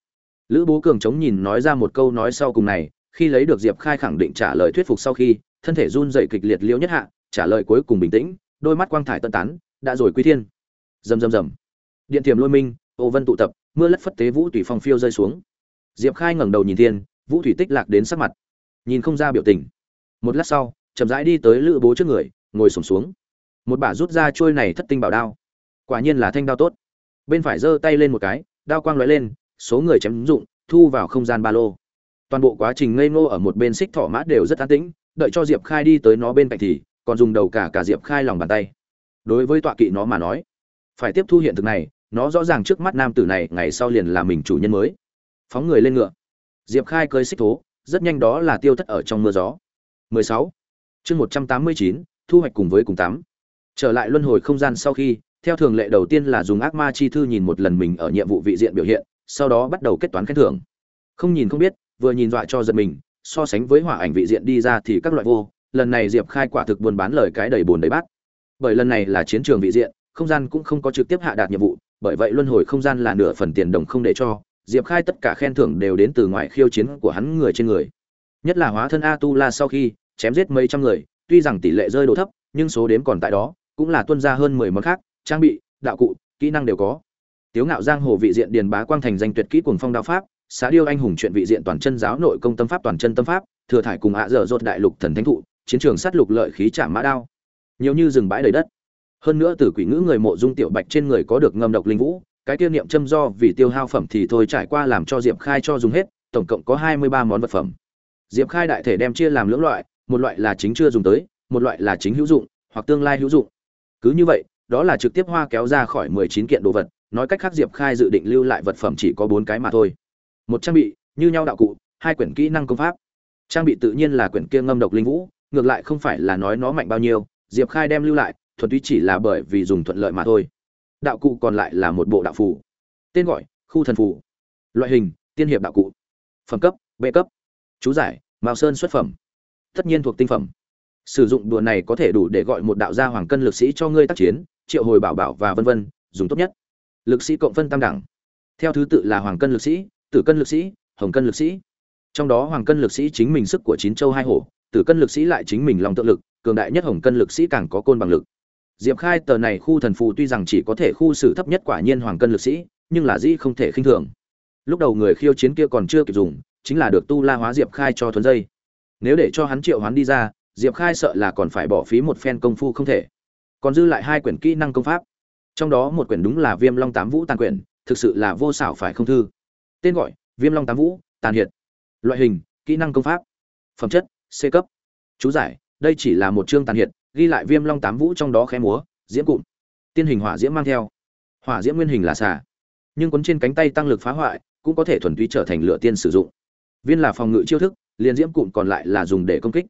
Lữ bố cường chống nhìn nói ra một câu nói sau cùng này khi lấy được diệp khai khẳng định trả lời thuyết phục sau khi thân thể run dậy kịch liệt liễu nhất hạ trả lời cuối cùng bình tĩnh đôi mắt quang thải tân tán đã rồi quy thiên rầm rầm rầm. Điện tiềm lôi minh, ô vân tụ tập, mưa lất phất tế vũ tùy phong phiêu rơi xuống. Diệp khai ngẩng đầu nhìn thiên, vũ thủy tích lạc đến sắc mặt. Nhìn không ra biểu tình. Một lát sau, chậm rãi đi tới lữ bố trước người, ngồi sổm xuống. Một bả rút ra trôi này thất tinh bảo đao. Quả nhiên là thanh đao tốt. Bên phải giơ tay lên một cái, đao quang lóe lên, số người chém dụng, thu vào không gian ba lô. Toàn bộ quá trình ngây ngô ở một bên xích thỏ mã đều rất an tĩnh, đợi cho diệp khai đi tới nó bên cạnh thì, còn dùng đầu cả cả diệp khai lòng bàn tay. Đối với tọa kỵ nó mà nói phải tiếp thu hiện thực này nó rõ ràng trước mắt nam tử này ngày sau liền là mình chủ nhân mới. Phóng người lên ngựa. Diệp khai cơi xích thố rất nhanh đó là tiêu thất ở trong mưa gió. 16. chương 189, thu hoạch cùng với cùng tám. Trở lại luân hồi không gian sau khi theo thường lệ đầu tiên là dùng ác ma chi thư nhìn một lần mình ở nhiệm vụ vị diện biểu hiện sau đó bắt đầu kết toán khen thưởng. Không nhìn không biết vừa nhìn dọa cho giật mình so sánh với hỏa ảnh vị diện đi ra thì các loại vô lần này diệp khai quả thực buôn bán lời cái đầy bồn đầy bát. Bởi lần này là chiến trường vị diện không gian cũng không có trực tiếp hạ đạt nhiệm vụ, bởi vậy luân hồi không gian là nửa phần tiền đồng không để cho, diệp khai tất cả khen thưởng đều đến từ ngoài khiêu chiến của hắn người trên người. Nhất là hóa thân a tu la sau khi chém giết mấy trăm người, tuy rằng tỷ lệ rơi độ thấp, nhưng số đếm còn tại đó, cũng là tuân ra hơn mười món khác, trang bị, đạo cụ, kỹ năng đều có. Tiếu ngạo giang hồ vị diện điền bá quang thành danh tuyệt kỹ cuồng phong đạo pháp xã điêu anh hùng chuyện vị diện toàn chân giáo nội công tâm pháp toàn chân tâm pháp, thừa thải cùng ạ dở dột đại lục thần thánh thụ, chiến trường sát lục lợi khí chạm mã đao. Nhiều như rừng bãi đầy đất hơn nữa từ quỷ ngữ người mộ dung tiểu bạch trên người có được ngâm độc linh vũ, cái tiêu niệm châm do vì tiêu hao phẩm thì thôi trải qua làm cho diệp khai cho dùng hết, tổng cộng có hai mươi ba món vật phẩm. Diệp khai đại thể đem chia làm lưỡng loại, một loại là chính chưa dùng tới, một loại là chính hữu dụng, hoặc tương lai hữu dụng. Cứ như vậy, đó là trực tiếp hoa kéo ra khỏi mười chín kiện đồ vật, nói cách khác diệp khai dự định lưu lại vật phẩm chỉ có bốn cái mà thôi. Một trang bị, như nhau đạo cụ, hai quyển kỹ năng công pháp. Trang bị tự nhiên là quyển kia ngâm độc linh vũ, ngược lại không phải là nói nó mạnh bao nhiêu, diệp khai đem lưu lại thuần túy chỉ là bởi vì dùng thuận lợi mà thôi. Đạo cụ còn lại là một bộ đạo phù. Tên gọi, khu thần phù. Loại hình, tiên hiệp đạo cụ. Phẩm cấp, b cấp. Chú giải, mao sơn xuất phẩm. Tất nhiên thuộc tinh phẩm. Sử dụng đùa này có thể đủ để gọi một đạo gia hoàng cân lực sĩ cho ngươi tác chiến, triệu hồi bảo bảo và vân vân, dùng tốt nhất. Lực sĩ cộng phân tam đẳng. Theo thứ tự là hoàng cân lực sĩ, tử cân lực sĩ, hồng cân lực sĩ. Trong đó hoàng cân lực sĩ chính mình sức của chín châu hai hổ, tử cân lực sĩ lại chính mình lòng tự lực, cường đại nhất hồng cân lực sĩ càng có côn bằng lực diệp khai tờ này khu thần phù tuy rằng chỉ có thể khu xử thấp nhất quả nhiên hoàng cân lực sĩ, nhưng là dĩ không thể khinh thường. Lúc đầu người khiêu chiến kia còn chưa kịp dùng, chính là được tu la hóa diệp khai cho thuần dây. Nếu để cho hắn triệu hoán đi ra, diệp khai sợ là còn phải bỏ phí một phen công phu không thể. Còn dư lại hai quyển kỹ năng công pháp. Trong đó một quyển đúng là viêm long tám vũ tàn quyển, thực sự là vô xảo phải không thư. Tên gọi, viêm long tám vũ, tàn hiệt. Loại hình, kỹ năng công pháp. Phẩm chất, c cấp. Chú giải, đây chỉ là một chương tàn hiệt ghi lại viêm long tám vũ trong đó khẽ múa, diễm cụm. Tiên hình hỏa diễm mang theo. Hỏa diễm nguyên hình là xà. Nhưng cuốn trên cánh tay tăng lực phá hoại, cũng có thể thuần túy trở thành lửa tiên sử dụng. Viên là phòng ngự chiêu thức, liền diễm cụm còn lại là dùng để công kích.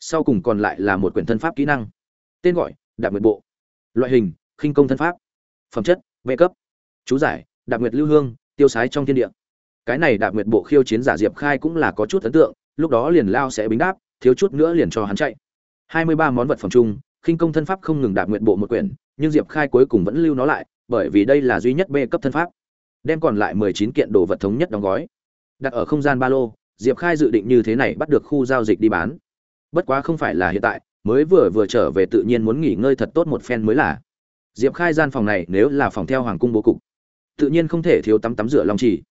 Sau cùng còn lại là một quyển thân pháp kỹ năng. Tên gọi, đạp nguyệt bộ. Loại hình, khinh công thân pháp. Phẩm chất vệ cấp. Chú giải, đạp nguyệt lưu hương, tiêu sái trong thiên địa. Cái này đạp nguyệt bộ khiêu chiến giả diệp khai cũng là có chút ấn tượng, lúc đó liền lao sẽ bính đáp, thiếu chút nữa liền cho hắn chạy hai mươi ba món vật phẩm chung, khinh công thân pháp không ngừng đạp nguyện bộ một quyển, nhưng diệp khai cuối cùng vẫn lưu nó lại, bởi vì đây là duy nhất b cấp thân pháp. Đem còn lại mười chín kiện đồ vật thống nhất đóng gói. Đặt ở không gian ba lô, diệp khai dự định như thế này bắt được khu giao dịch đi bán. Bất quá không phải là hiện tại, mới vừa vừa trở về tự nhiên muốn nghỉ ngơi thật tốt một phen mới là. Diệp khai gian phòng này nếu là phòng theo hoàng cung bố cục, tự nhiên không thể thiếu tắm tắm rửa long chỉ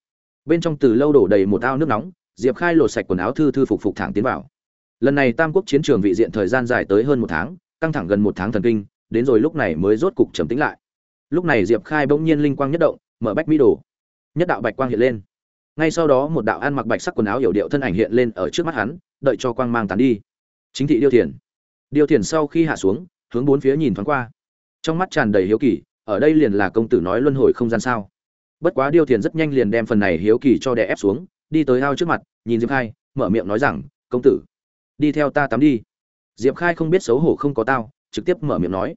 bên trong từ lâu đổ đầy một ao nước nóng, diệp khai lột sạch quần áo thư thư phục phục thẳng tiến vào lần này tam quốc chiến trường vị diện thời gian dài tới hơn một tháng, căng thẳng gần một tháng thần kinh, đến rồi lúc này mới rốt cục trầm tĩnh lại. Lúc này diệp khai bỗng nhiên linh quang nhất động, mở bách mỹ đồ. Nhất đạo bạch quang hiện lên. Ngay sau đó một đạo ăn mặc bạch sắc quần áo hiểu điệu thân ảnh hiện lên ở trước mắt hắn, đợi cho quang mang tán đi. Chính thị điêu thiền điêu thiền sau khi hạ xuống, hướng bốn phía nhìn thoáng qua. Trong mắt tràn đầy hiếu kỳ, ở đây liền là công tử nói luân hồi không gian sao? Bất quá điêu thiền rất nhanh liền đem phần này hiếu kỳ cho đè ép xuống, đi tới ao trước mặt, nhìn diệp khai, mở miệng nói rằng, công tử đi theo ta tắm đi. Diệp khai không biết xấu hổ không có tao, trực tiếp mở miệng nói.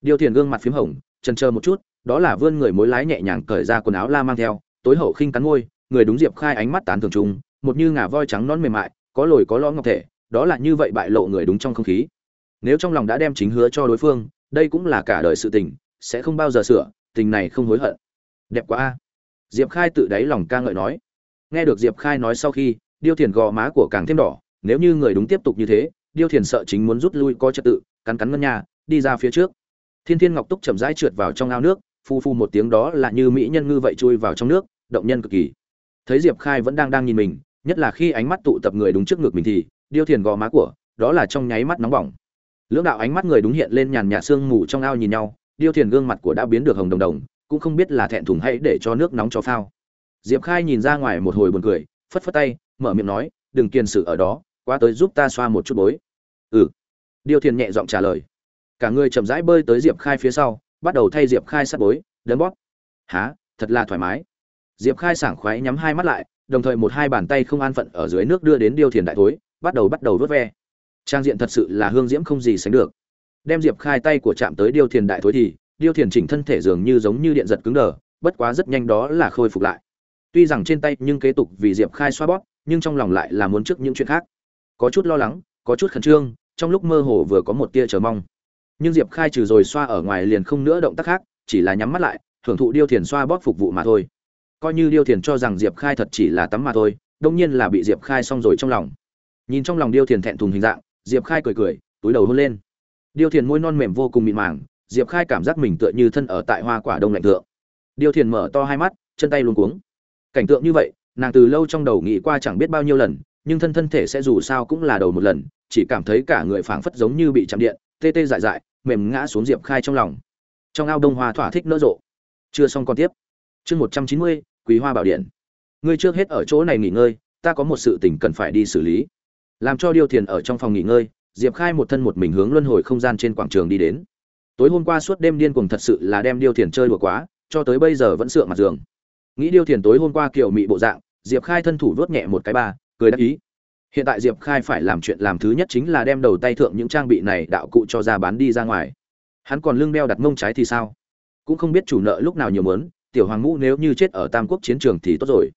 Điều thiền gương mặt p h í m hồng, trần chờ một chút, đó là vươn người mối lái nhẹ nhàng cởi ra quần áo la mang theo, tối hậu khinh cắn môi, người đúng diệp khai ánh mắt tán thường trùng, một như ngà voi trắng non mềm mại, có lồi có lo ngọc thể, đó là như vậy bại lộ người đúng trong không khí. Nếu trong lòng đã đem chính hứa cho đối phương, đây cũng là cả đời sự tình, sẽ không bao giờ sửa, tình này không hối hận. Đẹp quá a. Diệp khai tự đáy lòng ca ngợi nói. Nghe được diệp khai nói sau khi, điêu thiền gò má của càng thêm đỏ nếu như người đúng tiếp tục như thế, điêu thiền sợ chính muốn rút lui có trật tự, cắn cắn ngân nhà đi ra phía trước. Thiên thiên ngọc túc chậm rãi trượt vào trong ao nước, phu phu một tiếng đó là như mỹ nhân ngư vậy chui vào trong nước, động nhân cực kỳ. Thấy diệp khai vẫn đang đang nhìn mình, nhất là khi ánh mắt tụ tập người đúng trước ngực mình thì, điêu thiền gò má của, đó là trong nháy mắt nóng bỏng. Lưỡng đạo ánh mắt người đúng hiện lên nhàn nhạt sương mù trong ao nhìn nhau, điêu thiền gương mặt của đã biến được hồng đồng đồng, cũng không biết là thẹn thùng hay để cho nước nóng cho phao. Diệp khai nhìn ra ngoài một hồi buồn cười, phất phất tay, mở miệng nói, đừng kiên sự ở đó qua tới giúp ta xoa một chút bối. Ừ. Điêu thiền nhẹ giọng trả lời. Cả người chậm rãi bơi tới diệp khai phía sau, bắt đầu thay diệp khai sát bối, đấm bóp. Há thật là thoải mái. Diệp khai sảng khoái nhắm hai mắt lại, đồng thời một hai bàn tay không an phận ở dưới nước đưa đến điêu thiền đại thối, bắt đầu bắt đầu vớt ve. Trang diện thật sự là hương diễm không gì sánh được. Đem diệp khai tay của chạm tới điêu thiền đại thối thì, điêu thiền chỉnh thân thể dường như giống như điện giật cứng đờ, bất quá rất nhanh đó là khôi phục lại. Tuy rằng trên tay nhưng kế tục vì diệp khai xoa bóp, nhưng trong lòng lại là muốn trước những chuyện khác có chút lo lắng, có chút khẩn trương, trong lúc mơ hồ vừa có một tia chờ mong. Nhưng diệp khai trừ rồi xoa ở ngoài liền không nữa động tác khác, chỉ là nhắm mắt lại thưởng thụ điêu thiền xoa bóp phục vụ mà thôi. Coi như điêu thiền cho rằng diệp khai thật chỉ là tắm mà thôi đông nhiên là bị diệp khai xong rồi trong lòng. Nhìn trong lòng điêu thiền thẹn thùng hình dạng, diệp khai cười cười, túi đầu hôn lên. Điêu thiền môi non mềm vô cùng mịn màng, diệp khai cảm giác mình tựa như thân ở tại hoa quả đông lạnh thượng. Điêu thiền mở to hai mắt, chân tay luôn cuống. Cảnh tượng như vậy, nàng từ lâu trong đầu nghĩ qua chẳng biết bao nhiêu lần nhưng thân thân thể sẽ dù sao cũng là đầu một lần, chỉ cảm thấy cả người phảng phất giống như bị chạm điện, tê tê dại dại, mềm ngã xuống diệp khai trong lòng. Trong ao đông hoa thỏa thích nỡ rộ. Chưa xong còn tiếp. Chương một trăm chín mươi, quý hoa bảo điện. Ngươi trước hết ở chỗ này nghỉ ngơi, ta có một sự tình cần phải đi xử lý. Làm cho điêu thiền ở trong phòng nghỉ ngơi, diệp khai một thân một mình hướng luân hồi không gian trên quảng trường đi đến. Tối hôm qua suốt đêm điên cuồng thật sự là đem điêu thiền chơi đùa quá, cho tới bây giờ vẫn sượng mặt giường. Nghĩ điêu thiền tối hôm qua kiểu mị bộ dạng, diệp khai thân thủ vớt nhẹ một cái ba cười đắc ý. Hiện tại diệp khai phải làm chuyện làm thứ nhất chính là đem đầu tay thượng những trang bị này đạo cụ cho ra bán đi ra ngoài. Hắn còn lưng đeo đặt mông trái thì sao? Cũng không biết chủ nợ lúc nào nhiều mớn, tiểu hoàng ngũ nếu như chết ở tam quốc chiến trường thì tốt rồi.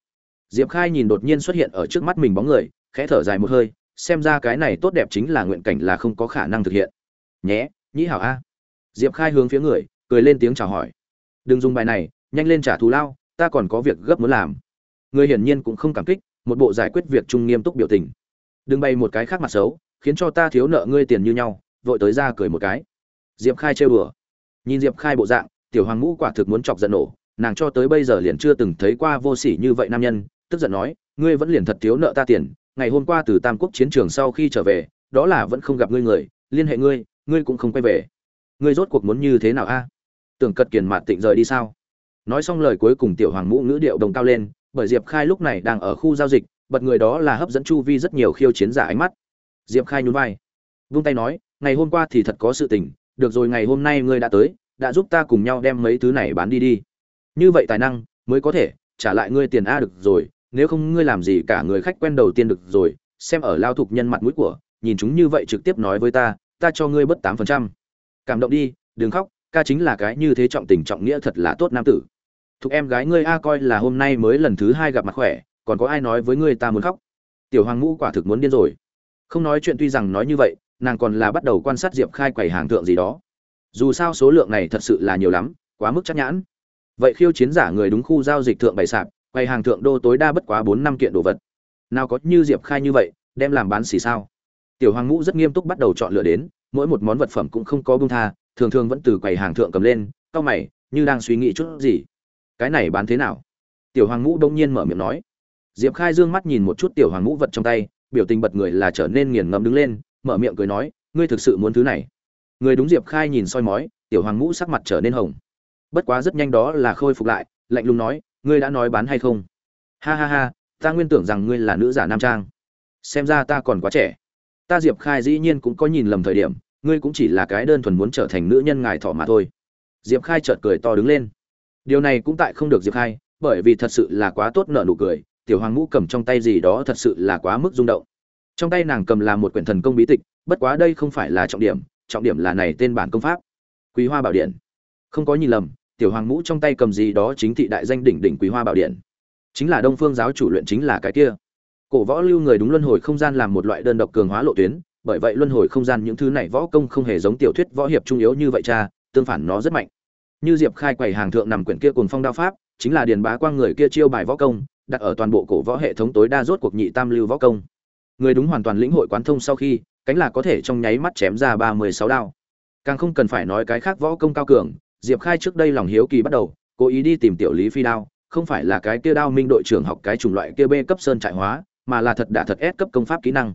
Diệp khai nhìn đột nhiên xuất hiện ở trước mắt mình bóng người, khẽ thở dài một hơi, xem ra cái này tốt đẹp chính là nguyện cảnh là không có khả năng thực hiện. Nhé, nhĩ hảo a. Diệp khai hướng phía người, cười lên tiếng chào hỏi. Đừng dùng bài này, nhanh lên trả thù lao, ta còn có việc gấp muốn làm. Người hiển nhiên cũng không cảm kích một bộ giải quyết việc chung nghiêm túc biểu tình. Đừng bày một cái khác mặt xấu, khiến cho ta thiếu nợ ngươi tiền như nhau, vội tới ra cười một cái. Diệp khai trêu đùa. Nhìn diệp khai bộ dạng, tiểu hoàng ngũ quả thực muốn chọc giận nổ, nàng cho tới bây giờ liền chưa từng thấy qua vô sỉ như vậy nam nhân, tức giận nói, ngươi vẫn liền thật thiếu nợ ta tiền, ngày hôm qua từ tam quốc chiến trường sau khi trở về, đó là vẫn không gặp ngươi người, liên hệ ngươi ngươi cũng không quay về. Ngươi rốt cuộc muốn như thế nào a? Tưởng cật kiền mạt tịnh rời đi sao? Nói xong lời cuối cùng tiểu hoàng ngũ ngữ điệu đồng cao lên bởi diệp khai lúc này đang ở khu giao dịch, bật người đó là hấp dẫn chu vi rất nhiều khiêu chiến giả ánh mắt. Diệp khai nhún vai, vung tay nói, ngày hôm qua thì thật có sự tình, được rồi ngày hôm nay ngươi đã tới, đã giúp ta cùng nhau đem mấy thứ này bán đi đi. Như vậy tài năng mới có thể trả lại ngươi tiền a được rồi, nếu không ngươi làm gì cả người khách quen đầu tiên được rồi, xem ở lao thục nhân mặt mũi của, nhìn chúng như vậy trực tiếp nói với ta ta cho ngươi bất tám phần trăm. Cảm động đi, đừng khóc, ca chính là cái như thế trọng tình trọng nghĩa thật là tốt nam tử thục em gái ngươi a coi là hôm nay mới lần thứ hai gặp mặt khỏe, còn có ai nói với ngươi ta muốn khóc? Tiểu hoàng ngũ quả thực muốn điên rồi. Không nói chuyện tuy rằng nói như vậy, nàng còn là bắt đầu quan sát diệp khai quầy hàng thượng gì đó. Dù sao số lượng này thật sự là nhiều lắm, quá mức chắc nhãn. Vậy khiêu chiến giả người đúng khu giao dịch thượng bày sạp, quầy hàng thượng đô tối đa bất quá bốn năm kiện đồ vật. Nào có như diệp khai như vậy, đem làm bán xì sao? Tiểu hoàng ngũ rất nghiêm túc bắt đầu chọn lựa đến, mỗi một món vật phẩm cũng không có bông tha, thường thường vẫn từ quầy hàng thượng cầm lên, cau mày, như đang suy nghĩ chút gì cái này bán thế nào? Tiểu hoàng ngũ đông nhiên mở miệng nói. Diệp khai dương mắt nhìn một chút tiểu hoàng ngũ vật trong tay, biểu tình bật người là trở nên nghiền ngẫm đứng lên, mở miệng cười nói, ngươi thực sự muốn thứ này? Người đúng diệp khai nhìn soi mói, tiểu hoàng ngũ sắc mặt trở nên hồng. Bất quá rất nhanh đó là khôi phục lại, lạnh lùng nói, ngươi đã nói bán hay không? Ha ha ha, ta nguyên tưởng rằng ngươi là nữ giả nam trang. Xem ra ta còn quá trẻ. Ta diệp khai dĩ nhiên cũng có nhìn lầm thời điểm, ngươi cũng chỉ là cái đơn thuần muốn trở thành nữ nhân ngài thỏ mà thôi. Diệp khai chợt cười to đứng lên điều này cũng tại không được diệp khai, bởi vì thật sự là quá tốt nợ nụ cười, tiểu hoàng ngũ cầm trong tay gì đó thật sự là quá mức rung động. Trong tay nàng cầm là một quyển thần công bí tịch, bất quá đây không phải là trọng điểm trọng điểm là này tên bản công pháp. Quý hoa bảo điện. Không có nhìn lầm, tiểu hoàng ngũ trong tay cầm gì đó chính thị đại danh đỉnh đỉnh quý hoa bảo điện. Chính là đông phương giáo chủ luyện chính là cái kia. Cổ võ lưu người đúng luân hồi không gian làm một loại đơn độc cường hóa lộ tuyến, bởi vậy luân hồi không gian những thứ này võ công không hề giống tiểu thuyết võ hiệp trung yếu như vậy cha, tương phản nó rất mạnh như diệp khai quầy hàng thượng nằm quyển kia cùng phong đao pháp, chính là điền bá quang người kia chiêu bài võ công, đặt ở toàn bộ cổ võ hệ thống tối đa rốt cuộc nhị tam lưu võ công. Người đúng hoàn toàn lĩnh hội quán thông sau khi, cánh là có thể trong nháy mắt chém ra ba mươi sáu đao. Càng không cần phải nói cái khác võ công cao cường, diệp khai trước đây lòng hiếu kỳ bắt đầu, cố ý đi tìm tiểu lý phi đao, không phải là cái kia đao minh đội trưởng học cái chủng loại kia b cấp sơn trại hóa, mà là thật đạ thật ép cấp công pháp kỹ năng.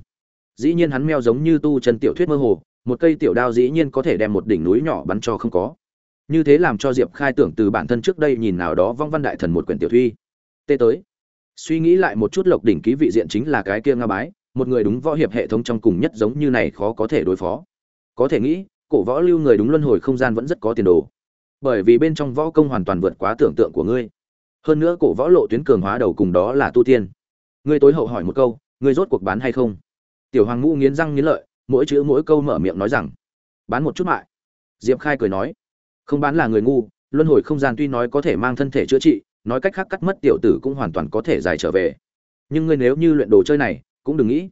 Dĩ nhiên hắn meo giống như tu chân tiểu thuyết mơ hồ, một cây tiểu đao dĩ nhiên có thể đem một đỉnh núi nhỏ bắn cho không có như thế làm cho diệp khai tưởng từ bản thân trước đây nhìn nào đó vong văn đại thần một quyển tiểu thuy tê tới. Suy nghĩ lại một chút lộc đỉnh ký vị diện chính là cái kia nga bái, một người đúng võ hiệp hệ thống trong cùng nhất giống như này khó có thể đối phó. Có thể nghĩ, cổ võ lưu người đúng luân hồi không gian vẫn rất có tiền đồ. Bởi vì bên trong võ công hoàn toàn vượt quá tưởng tượng của ngươi. Hơn nữa cổ võ lộ tuyến cường hóa đầu cùng đó là tu tiên. Ngươi tối hậu hỏi một câu, ngươi rốt cuộc bán hay không? Tiểu hoàng ngũ nghiến răng nghiến lợi, mỗi chữ mỗi câu mở miệng nói rằng, bán một chút mại. Diệp khai cười nói không bán là người ngu, luân hồi không gian tuy nói có thể mang thân thể chữa trị, nói cách khác cắt mất tiểu tử cũng hoàn toàn có thể giải trở về. Nhưng ngươi nếu như luyện đồ chơi này, cũng đừng nghĩ.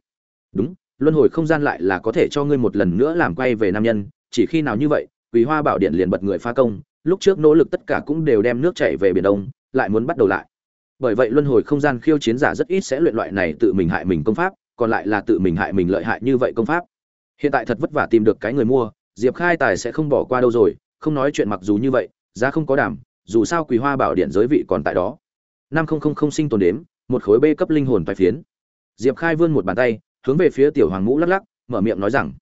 Đúng, luân hồi không gian lại là có thể cho ngươi một lần nữa làm quay về nam nhân, chỉ khi nào như vậy quý hoa bảo điện liền bật người phá công, lúc trước nỗ lực tất cả cũng đều đem nước chảy về biển đông, lại muốn bắt đầu lại. Bởi vậy luân hồi không gian khiêu chiến giả rất ít sẽ luyện loại này tự mình hại mình công pháp, còn lại là tự mình hại mình lợi hại như vậy công pháp. Hiện tại thật vất vả tìm được cái người mua, diệp khai tài sẽ không bỏ qua đâu rồi không nói chuyện mặc dù như vậy, giá không có đảm, dù sao quý hoa bảo điện giới vị còn tại đó. Năm không không không sinh tồn đếm, một khối b cấp linh hồn phải phiến. Diệp khai vươn một bàn tay, hướng về phía tiểu hoàng ngũ lắc lắc, mở miệng nói rằng,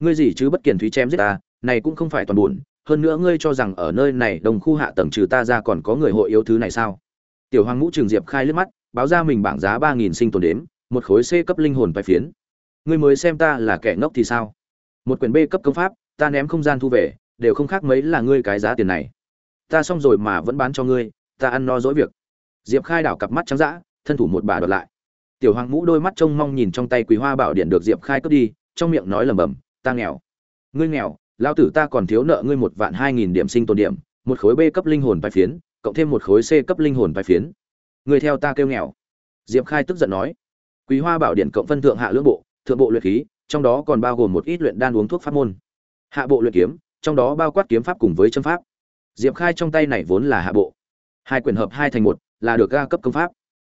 ngươi gì chứ bất kiền thúy chém giết ta, này cũng không phải toàn buồn, hơn nữa ngươi cho rằng ở nơi này đồng khu hạ tầng trừ ta ra còn có người hội yếu thứ này sao? Tiểu hoàng ngũ trường diệp khai liếc mắt, báo ra mình bảng giá ba nghìn sinh tồn đếm, một khối c cấp linh hồn phải phiến. Ngươi mới xem ta là kẻ ngốc thì sao? Một quyển b cấp công pháp, ta ném không gian thu về đều không khác mấy là ngươi cái giá tiền này. Ta xong rồi mà vẫn bán cho ngươi, ta ăn no dỗi việc. Diệp khai đảo cặp mắt trắng dã, thân thủ một bà đột lại. Tiểu hoàng mũ đôi mắt trông mong nhìn trong tay quý hoa bảo điện được diệp khai cướp đi, trong miệng nói lầm bầm ta nghèo. Ngươi nghèo lao tử ta còn thiếu nợ ngươi một vạn hai nghìn điểm sinh tồn điểm, một khối b cấp linh hồn bài phiến, cộng thêm một khối c cấp linh hồn bài phiến. Ngươi theo ta kêu nghèo. Diệp khai tức giận nói. Quý hoa bảo điện cộng phân thượng hạ lưỡng bộ, thượng bộ luyện khí, trong đó còn bao gồm một ít luyện đan uống thuốc pháp môn. Hạ bộ luyện kiếm trong đó bao quát kiếm pháp cùng với châm pháp. Diệp khai trong tay này vốn là hạ bộ. Hai quyền hợp hai thành một, là được ga cấp công pháp.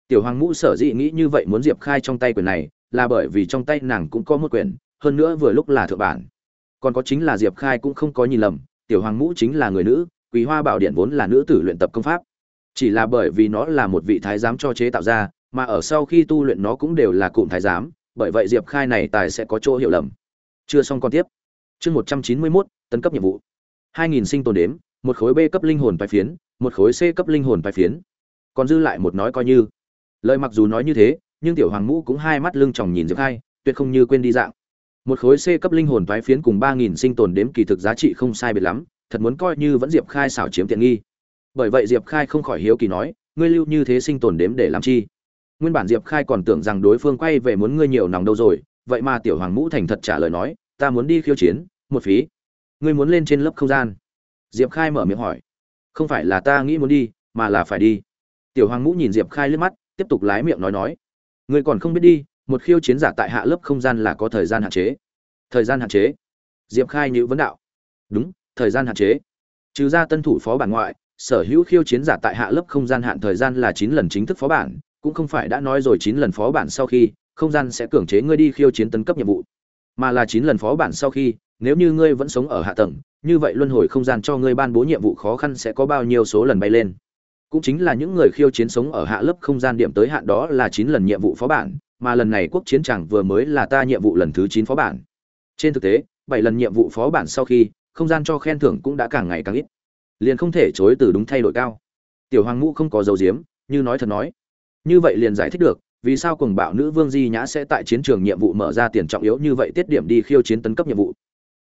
Tiểu hoàng ngũ sở dĩ nghĩ như vậy muốn diệp khai trong tay quyền này, là bởi vì trong tay nàng cũng có một quyền hơn nữa vừa lúc là thượng bản. Còn có chính là diệp khai cũng không có nhìn lầm, tiểu hoàng ngũ chính là người nữ quý hoa bảo điện vốn là nữ tử luyện tập công pháp. Chỉ là bởi vì nó là một vị thái giám cho chế tạo ra, mà ở sau khi tu luyện nó cũng đều là cụm thái giám, bởi vậy diệp khai này tài sẽ có chỗ hiểu lầm. Chưa xong còn tiếp chương một trăm chín mươi mốt, tấn cấp nhiệm vụ. hai nghìn sinh tồn đếm, một khối b cấp linh hồn bài phiến, một khối c cấp linh hồn bài phiến. Còn dư lại một nói coi như. Lời mặc dù nói như thế, nhưng tiểu hoàng ngũ cũng hai mắt lưng tròng nhìn diệp khai, tuyệt không như quên đi dạng. Một khối c cấp linh hồn toái phiến cùng ba nghìn sinh tồn đếm kỳ thực giá trị không sai biệt lắm, thật muốn coi như vẫn diệp khai xảo chiếm tiện nghi. Bởi vậy diệp khai không khỏi hiếu kỳ nói, ngươi lưu như thế sinh tồn đếm để làm chi? Nguyên bản diệp khai còn tưởng rằng đối phương quay về muốn ngươi nhiều nòng đâu rồi, vậy mà tiểu hoàng ngũ thành thật trả lời nói ta muốn đi khiêu chiến, một phí. Ngươi muốn lên trên lớp không gian. Diệp khai mở miệng hỏi. Không phải là ta nghĩ muốn đi, mà là phải đi. Tiểu hoàng ngũ nhìn diệp khai liếc mắt, tiếp tục lái miệng nói nói. Ngươi còn không biết đi, một khiêu chiến giả tại hạ lớp không gian là có thời gian hạn chế. Thời gian hạn chế. Diệp khai nhữ vấn đạo. Đúng, thời gian hạn chế. Trừ ra tân thủ phó bản ngoại, sở hữu khiêu chiến giả tại hạ lớp không gian hạn thời gian là chín lần chính thức phó bản, cũng không phải đã nói rồi chín lần phó bản sau khi, không gian sẽ cưỡng chế ngươi đi khiêu chiến tấn cấp nhiệm vụ mà là chín lần phó bản sau khi, nếu như ngươi vẫn sống ở hạ tầng, như vậy luân hồi không gian cho ngươi ban bố nhiệm vụ khó khăn sẽ có bao nhiêu số lần bay lên. Cũng chính là những người khiêu chiến sống ở hạ lớp không gian điểm tới hạn đó là chín lần nhiệm vụ phó bản, mà lần này quốc chiến chẳng vừa mới là ta nhiệm vụ lần thứ chín phó bản. Trên thực tế, bảy lần nhiệm vụ phó bản sau khi, không gian cho khen thưởng cũng đã càng ngày càng ít. Liền không thể chối từ đúng thay đổi cao. Tiểu hoàng ngũ không có dấu diếm, như nói thật nói. Như vậy liền giải thích được vì sao cùng bạo nữ vương di nhã sẽ tại chiến trường nhiệm vụ mở ra tiền trọng yếu như vậy tiết điểm đi khiêu chiến tấn cấp nhiệm vụ?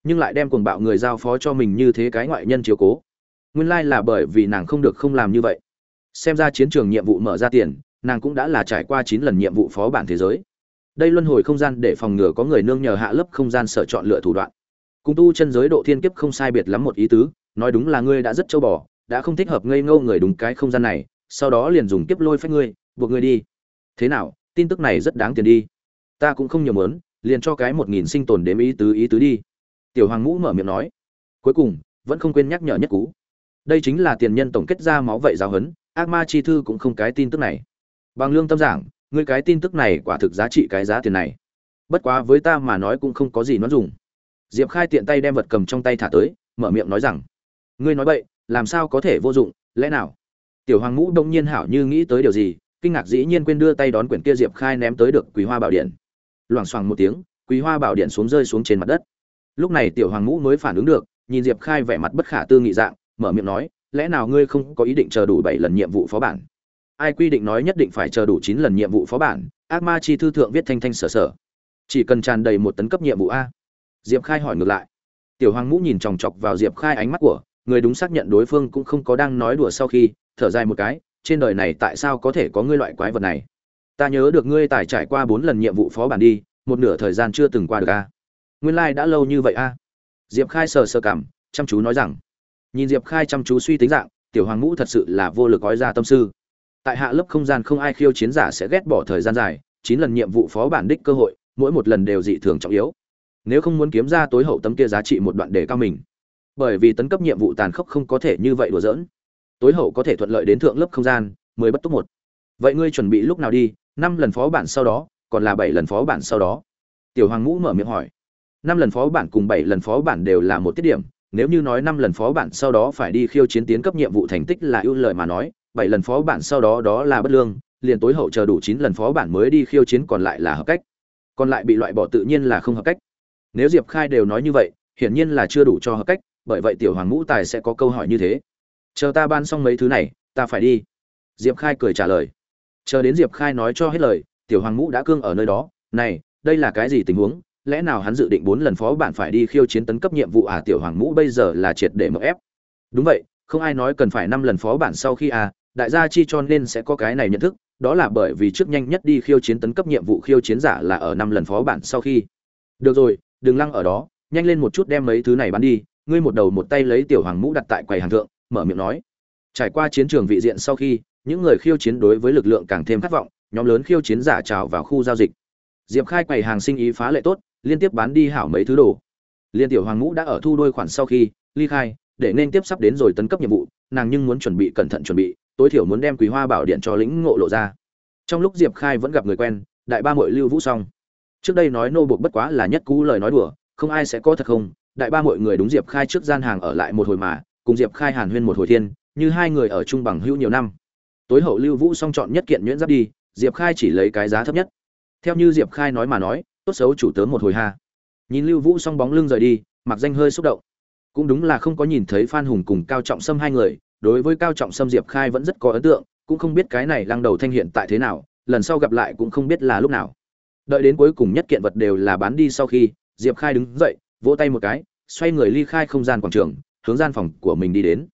Nhưng lại đem cùng bạo người giao phó cho mình như thế cái ngoại nhân chiếu cố. Nguyên lai là bởi vì nàng không được không làm như vậy. Xem ra chiến trường nhiệm vụ mở ra tiền, nàng cũng đã là trải qua chín lần nhiệm vụ phó bản thế giới. Đây luân hồi không gian để phòng ngừa có người nương nhờ hạ lớp không gian sở chọn lựa thủ đoạn. Cùng tu chân giới độ thiên kiếp không sai biệt lắm một ý tứ, nói đúng là ngươi đã rất châu bò, đã không thích hợp ngây ngâu người đúng cái không gian này, sau đó liền dùng kiếp lôi phách ngươi, buộc ngươi đi thế nào, tin tức này rất đáng tiền đi. Ta cũng không nhiều mớn liền cho cái một nghìn sinh tồn đếm ý tứ ý tứ đi. Tiểu hoàng ngũ mở miệng nói. Cuối cùng, vẫn không quên nhắc nhở nhất cú. Đây chính là tiền nhân tổng kết ra máu vậy giáo hấn ác ma chi thư cũng không cái tin tức này. Bằng lương tâm giảng, ngươi cái tin tức này quả thực giá trị cái giá tiền này. Bất quá với ta mà nói cũng không có gì nó dùng. Diệp khai tiện tay đem vật cầm trong tay thả tới, mở miệng nói rằng, ngươi nói vậy làm sao có thể vô dụng, lẽ nào? Tiểu hoàng ngũ đông nhiên hảo như nghĩ tới điều gì kinh ngạc dĩ nhiên quên đưa tay đón quyển kia diệp khai ném tới được quý hoa bảo điện. Loảng xoảng một tiếng, quý hoa bảo điện xuống rơi xuống trên mặt đất. Lúc này tiểu hoàng ngũ mới phản ứng được, nhìn diệp khai vẻ mặt bất khả tư nghị dạng, mở miệng nói, lẽ nào ngươi không có ý định chờ đủ bảy lần nhiệm vụ phó bản? Ai quy định nói nhất định phải chờ đủ chín lần nhiệm vụ phó bản, ác ma chi thư thượng viết thanh thanh sở sở. Chỉ cần tràn đầy một tấn cấp nhiệm vụ a. Diệp khai hỏi ngược lại. Tiểu hoàng ngũ nhìn chòng chọc vào diệp khai ánh mắt của, người đúng xác nhận đối phương cũng không có đang nói đùa sau khi, thở dài một cái trên đời này tại sao có thể có ngươi loại quái vật này? Ta nhớ được ngươi tài trải qua bốn lần nhiệm vụ phó bản đi, một nửa thời gian chưa từng qua được a. Nguyên lai đã lâu như vậy a. Diệp khai sờ sờ cảm, chăm chú nói rằng, nhìn diệp khai chăm chú suy tính dạng, tiểu hoàng ngũ thật sự là vô lực gói ra tâm sư. Tại hạ lớp không gian không ai khiêu chiến giả sẽ ghét bỏ thời gian dài, chín lần nhiệm vụ phó bản đích cơ hội, mỗi một lần đều dị thường trọng yếu. Nếu không muốn kiếm ra tối hậu tấm kia giá trị một đoạn để cao mình. Bởi vì tấn cấp nhiệm vụ tàn khốc không có thể như vậy đùa giỡn tối hậu có thể thuận lợi đến thượng lớp không gian mười bất túc một. Vậy ngươi chuẩn bị lúc nào đi? Năm lần phó bản sau đó, còn là bảy lần phó bản sau đó? Tiểu hoàng ngũ mở miệng hỏi. Năm lần phó bản cùng bảy lần phó bản đều là một tiết điểm. Nếu như nói năm lần phó bản sau đó phải đi khiêu chiến tiến cấp nhiệm vụ thành tích là ưu lợi mà nói, bảy lần phó bản sau đó đó là bất lương, liền tối hậu chờ đủ chín lần phó bản mới đi khiêu chiến còn lại là hợp cách. Còn lại bị loại bỏ tự nhiên là không hợp cách. Nếu diệp khai đều nói như vậy, hiển nhiên là chưa đủ cho hợp cách, bởi vậy tiểu hoàng ngũ tài sẽ có câu hỏi như thế chờ ta ban xong mấy thứ này, ta phải đi. Diệp khai cười trả lời. Chờ đến diệp khai nói cho hết lời, tiểu hoàng ngũ đã cương ở nơi đó. Này, đây là cái gì tình huống? Lẽ nào hắn dự định bốn lần phó bản phải đi khiêu chiến tấn cấp nhiệm vụ à? Tiểu hoàng ngũ bây giờ là triệt để mở ép. Đúng vậy, không ai nói cần phải năm lần phó bản sau khi à. Đại gia chi cho nên sẽ có cái này nhận thức, đó là bởi vì trước nhanh nhất đi khiêu chiến tấn cấp nhiệm vụ khiêu chiến giả là ở năm lần phó bản sau khi. Được rồi, đừng lăng ở đó, nhanh lên một chút đem mấy thứ này bán đi. Ngươi một đầu một tay lấy tiểu hoàng mũ đặt tại quầy hàng thượng mở miệng nói. Trải qua chiến trường vị diện sau khi, những người khiêu chiến đối với lực lượng càng thêm khát vọng, nhóm lớn khiêu chiến giả trào vào khu giao dịch. Diệp khai quầy hàng sinh ý phá lệ tốt, liên tiếp bán đi hảo mấy thứ đồ. Liên tiểu hoàng ngũ đã ở thu đôi khoản sau khi, ly khai, để nên tiếp sắp đến rồi tấn cấp nhiệm vụ, nàng nhưng muốn chuẩn bị cẩn thận chuẩn bị, tối thiểu muốn đem quý hoa bảo điện cho lĩnh ngộ lộ ra. Trong lúc diệp khai vẫn gặp người quen, đại ba mội lưu vũ xong. Trước đây nói nô buộc bất quá là nhất cũ lời nói đùa, không ai sẽ có thật không, đại ba mọi người đúng diệp khai trước gian hàng ở lại một hồi mà cùng diệp khai hàn huyên một hồi thiên, như hai người ở chung bằng hữu nhiều năm. Tối hậu lưu vũ song chọn nhất kiện nhuyễn giáp đi, diệp khai chỉ lấy cái giá thấp nhất. Theo như diệp khai nói mà nói, tốt xấu chủ tớ một hồi ha. Nhìn lưu vũ song bóng lưng rời đi, mặc danh hơi xúc động. Cũng đúng là không có nhìn thấy phan hùng cùng cao trọng sâm hai người, đối với cao trọng sâm diệp khai vẫn rất có ấn tượng, cũng không biết cái này lăng đầu thanh hiện tại thế nào, lần sau gặp lại cũng không biết là lúc nào. Đợi đến cuối cùng nhất kiện vật đều là bán đi sau khi, diệp khai đứng dậy, vỗ tay một cái, xoay người ly khai không gian quảng trường hướng gian phòng của mình đi đến.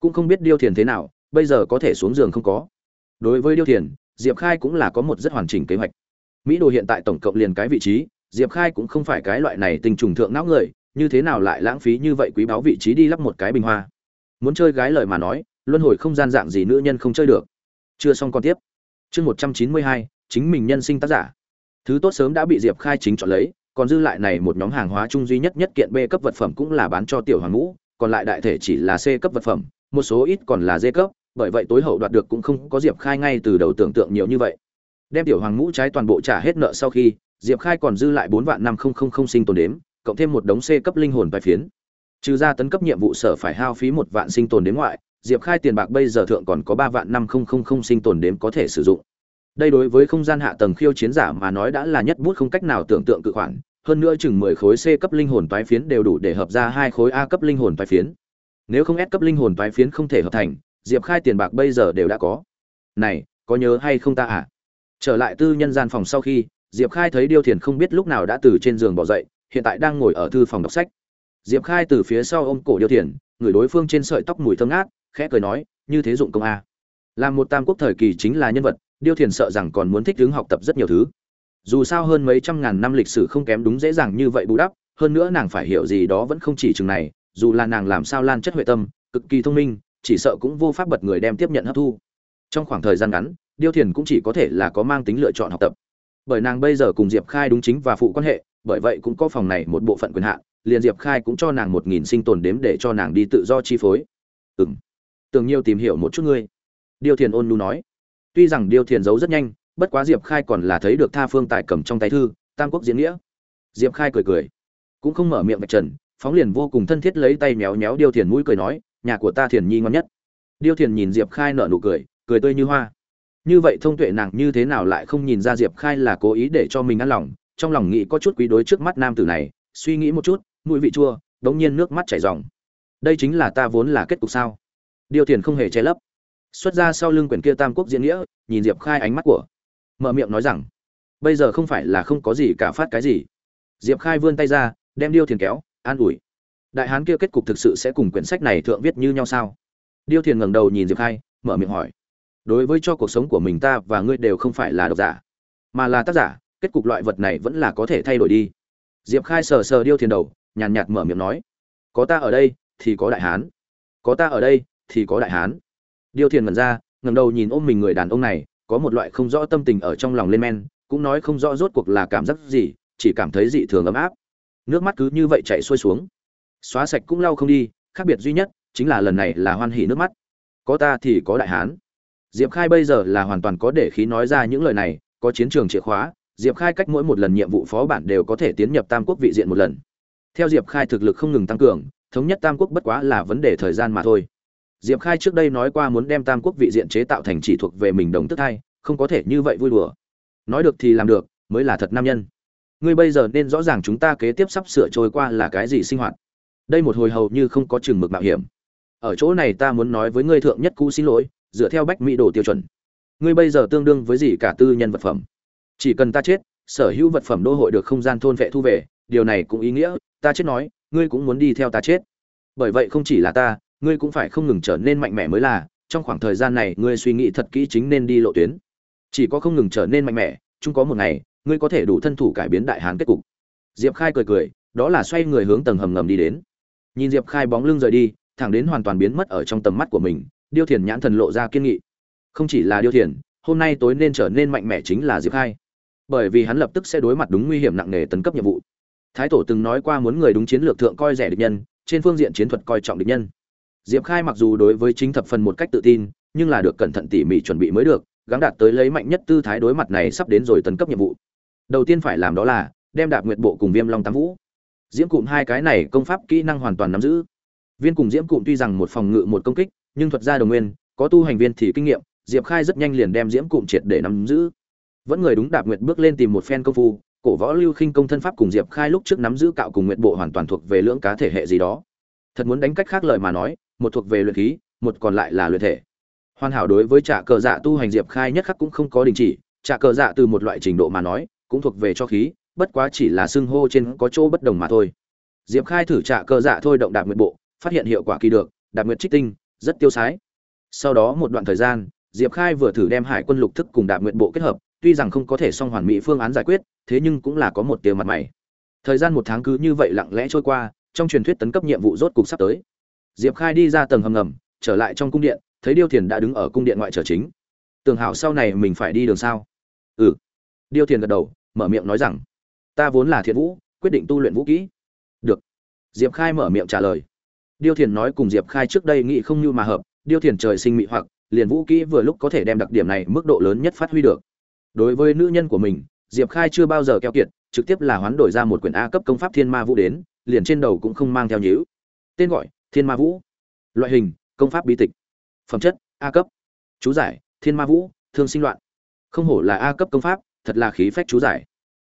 Cũng không biết điêu thiền thế nào, bây giờ có thể xuống giường không có. Đối với điêu thiền, diệp khai cũng là có một rất hoàn chỉnh kế hoạch. Mỹ đồ hiện tại tổng cộng liền cái vị trí, diệp khai cũng không phải cái loại này tình trùng thượng não người, như thế nào lại lãng phí như vậy quý báu vị trí đi lắp một cái bình hoa. Muốn chơi gái lời mà nói, luân hồi không gian dạng gì nữ nhân không chơi được. Chưa xong còn tiếp. Chương một trăm chín mươi hai, chính mình nhân sinh tác giả. Thứ tốt sớm đã bị diệp khai chính chọn lấy, còn dư lại này một nhóm hàng hóa chung duy nhất nhất kiện b cấp vật phẩm cũng là bán cho tiểu hoàng ngũ còn lại đại thể chỉ là c cấp vật phẩm, một số ít còn là d cấp, bởi vậy tối hậu đoạt được cũng không có diệp khai ngay từ đầu tưởng tượng nhiều như vậy. Đem tiểu hoàng ngũ trái toàn bộ trả hết nợ sau khi, diệp khai còn dư lại bốn vạn năm không không không sinh tồn đếm, cộng thêm một đống c cấp linh hồn bài phiến. Trừ ra tấn cấp nhiệm vụ sở phải hao phí một vạn sinh tồn đếm ngoại, diệp khai tiền bạc bây giờ thượng còn có ba vạn năm không không không sinh tồn đếm có thể sử dụng. Đây đối với không gian hạ tầng khiêu chiến giả mà nói đã là nhất bút không cách nào tưởng tượng cự khoản hơn nữa chừng mười khối c cấp linh hồn toái phiến đều đủ để hợp ra hai khối a cấp linh hồn toái phiến. Nếu không s cấp linh hồn toái phiến không thể hợp thành, diệp khai tiền bạc bây giờ đều đã có. Này, có nhớ hay không ta à trở lại tư nhân gian phòng sau khi, diệp khai thấy điêu thiền không biết lúc nào đã từ trên giường bỏ dậy, hiện tại đang ngồi ở thư phòng đọc sách. Diệp khai từ phía sau ôm cổ điêu thiền, người đối phương trên sợi tóc mùi thơm ngát, khẽ cười nói, như thế dụng công a. Làm một tam quốc thời kỳ chính là nhân vật, điêu thiền sợ rằng còn muốn thích hướng học tập rất nhiều thứ dù sao hơn mấy trăm ngàn năm lịch sử không kém đúng dễ dàng như vậy bù đắp, hơn nữa nàng phải hiểu gì đó vẫn không chỉ chừng này, dù là nàng làm sao lan chất huệ tâm, cực kỳ thông minh, chỉ sợ cũng vô pháp bật người đem tiếp nhận hấp thu. Trong khoảng thời gian ngắn, điêu thiền cũng chỉ có thể là có mang tính lựa chọn học tập. Bởi nàng bây giờ cùng diệp khai đúng chính và phụ quan hệ, bởi vậy cũng có phòng này một bộ phận quyền hạn, liền diệp khai cũng cho nàng một nghìn sinh tồn đếm để cho nàng đi tự do chi phối. Ừ m tưởng nhiều tìm hiểu một chút ngươi. Điêu thiền ôn nu nói. Tuy rằng điêu thiền giấu rất nhanh bất quá diệp khai còn là thấy được tha phương tài cầm trong tay thư, tam quốc diễn nghĩa. Diệp khai cười cười, cũng không mở miệng vạch trần, phóng liền vô cùng thân thiết lấy tay méo méo điêu thiền mũi cười nói, nhà của ta thiền nhi ngon nhất. Điêu thiền nhìn diệp khai nở nụ cười cười tươi như hoa. Như vậy thông tuệ nàng như thế nào lại không nhìn ra diệp khai là cố ý để cho mình ăn lòng, trong lòng nghĩ có chút quý đối trước mắt nam tử này, suy nghĩ một chút, mũi vị chua, đống nhiên nước mắt chảy ròng. Đây chính là ta vốn là kết cục sao? Điêu thiền không hề che lấp. Xuất ra sau lưng quyển kia tam quốc diễn nghĩa, nhìn diệp khai ánh mắt của mở miệng nói rằng, bây giờ không phải là không có gì cả phát cái gì. Diệp khai vươn tay ra, đem điêu thiền kéo, an ủi, đại hán kia kết cục thực sự sẽ cùng quyển sách này thượng viết như nhau sao? Điêu thiền ngẩng đầu nhìn diệp khai, mở miệng hỏi, đối với cho cuộc sống của mình ta và ngươi đều không phải là độc giả, mà là tác giả, kết cục loại vật này vẫn là có thể thay đổi đi. Diệp khai sờ sờ điêu thiền đầu, nhàn nhạt mở miệng nói, có ta ở đây thì có đại hán, có ta ở đây thì có đại hán. Điêu thiền ngẩn ra, ngẩng đầu nhìn ôm mình người đàn ông này có một loại không rõ tâm tình ở trong lòng lên men, cũng nói không rõ rốt cuộc là cảm giác gì, chỉ cảm thấy dị thường ấm áp. Nước mắt cứ như vậy chảy xuôi xuống. Xóa sạch cũng lau không đi, khác biệt duy nhất chính là lần này là hoan hỉ nước mắt. Có ta thì có đại hán. Diệp khai bây giờ là hoàn toàn có để khí nói ra những lời này, có chiến trường chìa khóa, diệp khai cách mỗi một lần nhiệm vụ phó bản đều có thể tiến nhập tam quốc vị diện một lần. Theo diệp khai thực lực không ngừng tăng cường, thống nhất tam quốc bất quá là vấn đề thời gian mà thôi diệp khai trước đây nói qua muốn đem tam quốc vị diện chế tạo thành chỉ thuộc về mình đồng tức thai, không có thể như vậy vui đùa. Nói được thì làm được, mới là thật nam nhân. Ngươi bây giờ nên rõ ràng chúng ta kế tiếp sắp sửa trôi qua là cái gì sinh hoạt. Đây một hồi hầu như không có chừng mực mạo hiểm. Ở chỗ này ta muốn nói với ngươi thượng nhất cũ xin lỗi, dựa theo bách mỹ đồ tiêu chuẩn. Ngươi bây giờ tương đương với gì cả tư nhân vật phẩm. Chỉ cần ta chết, sở hữu vật phẩm đô hội được không gian thôn vệ thu về, điều này cũng ý nghĩa, ta chết nói, ngươi cũng muốn đi theo ta chết. Bởi vậy không chỉ là ta ngươi cũng phải không ngừng trở nên mạnh mẽ mới là, trong khoảng thời gian này ngươi suy nghĩ thật kỹ chính nên đi lộ tuyến. Chỉ có không ngừng trở nên mạnh mẽ, chung có một ngày, ngươi có thể đủ thân thủ cải biến đại hán kết cục. Diệp khai cười cười, đó là xoay người hướng tầng hầm ngầm đi đến. Nhìn diệp khai bóng lưng rời đi, thẳng đến hoàn toàn biến mất ở trong tầm mắt của mình, điêu thiền nhãn thần lộ ra kiên nghị. Không chỉ là điêu thiền, hôm nay tối nên trở nên mạnh mẽ chính là diệp khai. Bởi vì hắn lập tức sẽ đối mặt đúng nguy hiểm nặng nề tấn cấp nhiệm vụ. Thái tổ từng nói qua muốn người đúng chiến lược thượng coi rẻ địch nhân, trên phương diện chiến thuật coi trọng địch nhân diệp khai mặc dù đối với chính thập phần một cách tự tin, nhưng là được cẩn thận tỉ mỉ chuẩn bị mới được, gắng đạt tới lấy mạnh nhất tư thái đối mặt này sắp đến rồi tấn cấp nhiệm vụ. Đầu tiên phải làm đó là, đem đạp nguyệt bộ cùng viêm long tám vũ, diễm cụm hai cái này công pháp kỹ năng hoàn toàn nắm giữ. Viên cùng diễm cụm tuy rằng một phòng ngự một công kích, nhưng thuật gia đồng nguyên, có tu hành viên thì kinh nghiệm, diệp khai rất nhanh liền đem diễm cụm triệt để nắm giữ. Vẫn người đúng đạp nguyệt bước lên tìm một phen công phu, cổ võ lưu khinh công thân pháp cùng diệp khai lúc trước nắm giữ cạo cùng nguyệt bộ hoàn toàn thuộc về lưỡng cá thể hệ gì đó. Thật muốn đánh cách khác lời mà nói một thuộc về luyện khí, một còn lại là luyện thể. Hoàn hảo đối với trả cờ dạ tu hành diệp khai nhất khắc cũng không có đình chỉ trả cờ dạ từ một loại trình độ mà nói, cũng thuộc về cho khí, bất quá chỉ là xưng hô trên có chỗ bất đồng mà thôi. Diệp khai thử trả cờ dạ thôi động đạp nguyệt bộ, phát hiện hiệu quả kỳ được, đạp nguyệt trích tinh, rất tiêu sái. Sau đó một đoạn thời gian, diệp khai vừa thử đem hải quân lục thức cùng đạp nguyệt bộ kết hợp, tuy rằng không có thể song hoàn mỹ phương án giải quyết, thế nhưng cũng là có một tiêu mặt mày. Thời gian một tháng cứ như vậy lặng lẽ trôi qua, trong truyền thuyết tấn cấp nhiệm vụ rốt cục sắp tới diệp khai đi ra tầng hầm ngầm, trở lại trong cung điện, thấy điêu thiền đã đứng ở cung điện ngoại trở chính. Tường hảo sau này mình phải đi đường sao? Ừ. Điêu thiền gật đầu, mở miệng nói rằng, ta vốn là thiện vũ, quyết định tu luyện vũ kỹ. Được. Diệp khai mở miệng trả lời. Điêu thiền nói cùng diệp khai trước đây nghĩ không như mà hợp, điêu thiền trời sinh mị hoặc, liền vũ kỹ vừa lúc có thể đem đặc điểm này mức độ lớn nhất phát huy được. Đối với nữ nhân của mình, diệp khai chưa bao giờ keo kiệt, trực tiếp là hoán đổi ra một quyển a cấp công pháp thiên ma vũ đến, liền trên đầu cũng không mang theo nhữ tên gọi thiên ma vũ. Loại hình, công pháp bí tịch. Phẩm chất, a cấp. Chú giải, thiên ma vũ, thương sinh loạn. Không hổ là a cấp công pháp, thật là khí phách chú giải.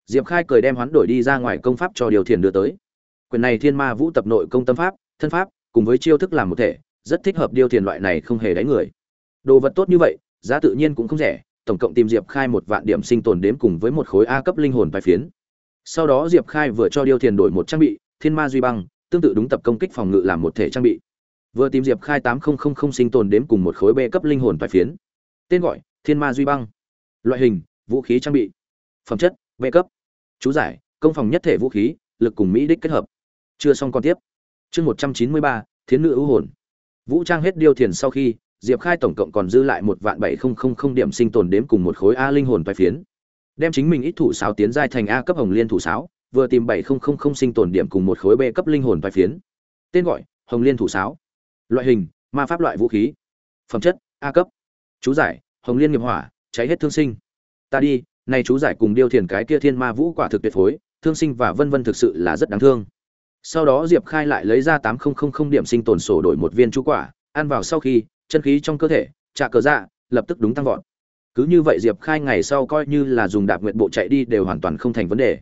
Diệp khai cười đem hoán đổi đi ra ngoài công pháp cho điều thiền đưa tới. Quyền này thiên ma vũ tập nội công tâm pháp, thân pháp, cùng với chiêu thức làm một thể, rất thích hợp điều thiền loại này không hề đánh người. Đồ vật tốt như vậy, giá tự nhiên cũng không rẻ, tổng cộng tìm diệp khai một vạn điểm sinh tồn đếm cùng với một khối a cấp linh hồn bài phiến. Sau đó diệp khai vừa cho điêu thiền đổi một trang bị, thiên ma duy băng tương tự đúng tập công kích phòng ngự làm một thể trang bị. Vừa tìm diệp khai tám nghìn sinh tồn đếm cùng một khối b cấp linh hồn bài phiến. Tên gọi, thiên ma duy băng. Loại hình, vũ khí trang bị. Phẩm chất b cấp. Chú giải, công phòng nhất thể vũ khí, lực cùng mỹ đích kết hợp. Chưa xong còn tiếp. Chương một trăm chín mươi ba, thiến nữ ưu hồn. Vũ trang hết điêu thiền sau khi, diệp khai tổng cộng còn dư lại một vạn bảy không không không điểm sinh tồn đếm cùng một khối a linh hồn toái phiến. Đem chính mình ít thủ sáo tiến giai thành a cấp hồng liên thủ sáo vừa tìm bảy không không không sinh tồn điểm cùng một khối b cấp linh hồn vài phiến. Tên gọi, hồng liên thủ sáo. Loại hình, ma pháp loại vũ khí. Phẩm chất, a cấp. Chú giải, hồng liên nghiệp hỏa, cháy hết thương sinh. Ta đi, nay chú giải cùng điêu thiền cái kia thiên ma vũ quả thực tuyệt phối, thương sinh và vân vân thực sự là rất đáng thương. Sau đó diệp khai lại lấy ra tám nghìn điểm sinh tồn sổ đổi một viên chú quả, ăn vào sau khi, chân khí trong cơ thể trả cờ dạ lập tức đúng tăng vọt. Cứ như vậy diệp khai ngày sau coi như là dùng đạp nguyện bộ chạy đi đều hoàn toàn không thành vấn đề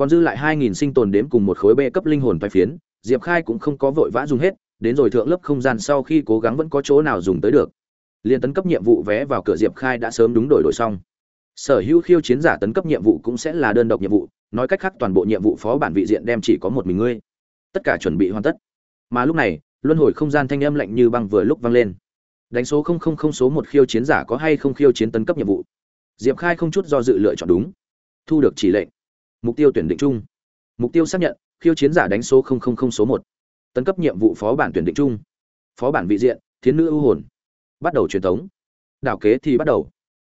còn dư lại hai nghìn sinh tồn đếm cùng một khối bê cấp linh hồn vai phiến, diệp khai cũng không có vội vã dùng hết, đến rồi thượng lớp không gian sau khi cố gắng vẫn có chỗ nào dùng tới được. Liên tấn cấp nhiệm vụ vé vào cửa diệp khai đã sớm đúng đổi đổi xong. Sở hữu khiêu chiến giả tấn cấp nhiệm vụ cũng sẽ là đơn độc nhiệm vụ, nói cách khác toàn bộ nhiệm vụ phó bản vị diện đem chỉ có một mình ngươi. Tất cả chuẩn bị hoàn tất. Mà lúc này, luân hồi không gian thanh âm lạnh như băng vừa lúc vang lên. Đánh số không không không số một khiêu chiến giả có hay không khiêu chiến tấn cấp nhiệm vụ? Diệp khai không chút do dự lựa chọn đúng. Thu được chỉ lệnh mục tiêu tuyển định chung. Mục tiêu xác nhận, khiêu chiến giả đánh số không không không số một. Tấn cấp nhiệm vụ phó bản tuyển định chung. Phó bản vị diện, thiến nữ ưu hồn. Bắt đầu truyền thống. Đảo kế thì bắt đầu.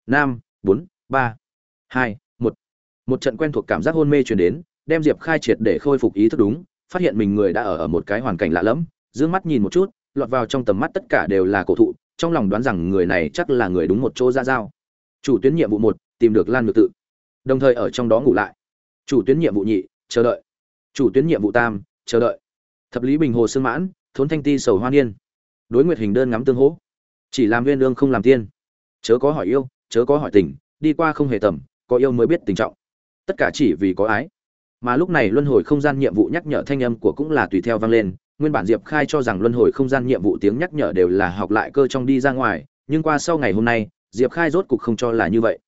Năm bốn, ba, hai, một. Một trận quen thuộc cảm giác hôn mê truyền đến, đem diệp khai triệt để khôi phục ý thức đúng, phát hiện mình người đã ở ở một cái hoàn cảnh lạ lẫm d mắt nhìn một chút, lọt vào trong tầm mắt tất cả đều là cổ thụ, trong lòng đoán rằng người này chắc là người đúng một chỗ ra giao. Chủ tuyến nhiệm vụ một, tìm được lan ngược tự. Đồng thời ở trong đó ngủ lại chủ tuyến nhiệm vụ nhị, chờ đợi. Chủ tuyến nhiệm vụ tam, chờ đợi. Thập lý bình hồ sương mãn, thốn thanh ti sầu hoa niên. Đối nguyệt hình đơn ngắm tương hỗ. Chỉ làm viên lương không làm tiên. Chớ có hỏi yêu, chớ có hỏi tình, đi qua không hề tầm, có yêu mới biết tình trọng. Tất cả chỉ vì có ái. Mà lúc này luân hồi không gian nhiệm vụ nhắc nhở thanh âm của cũng là tùy theo vang lên. Nguyên bản diệp khai cho rằng luân hồi không gian nhiệm vụ tiếng nhắc nhở đều là học lại cơ trong đi ra ngoài. Nhưng qua sau ngày hôm nay, diệp khai rốt cục không cho là như vậy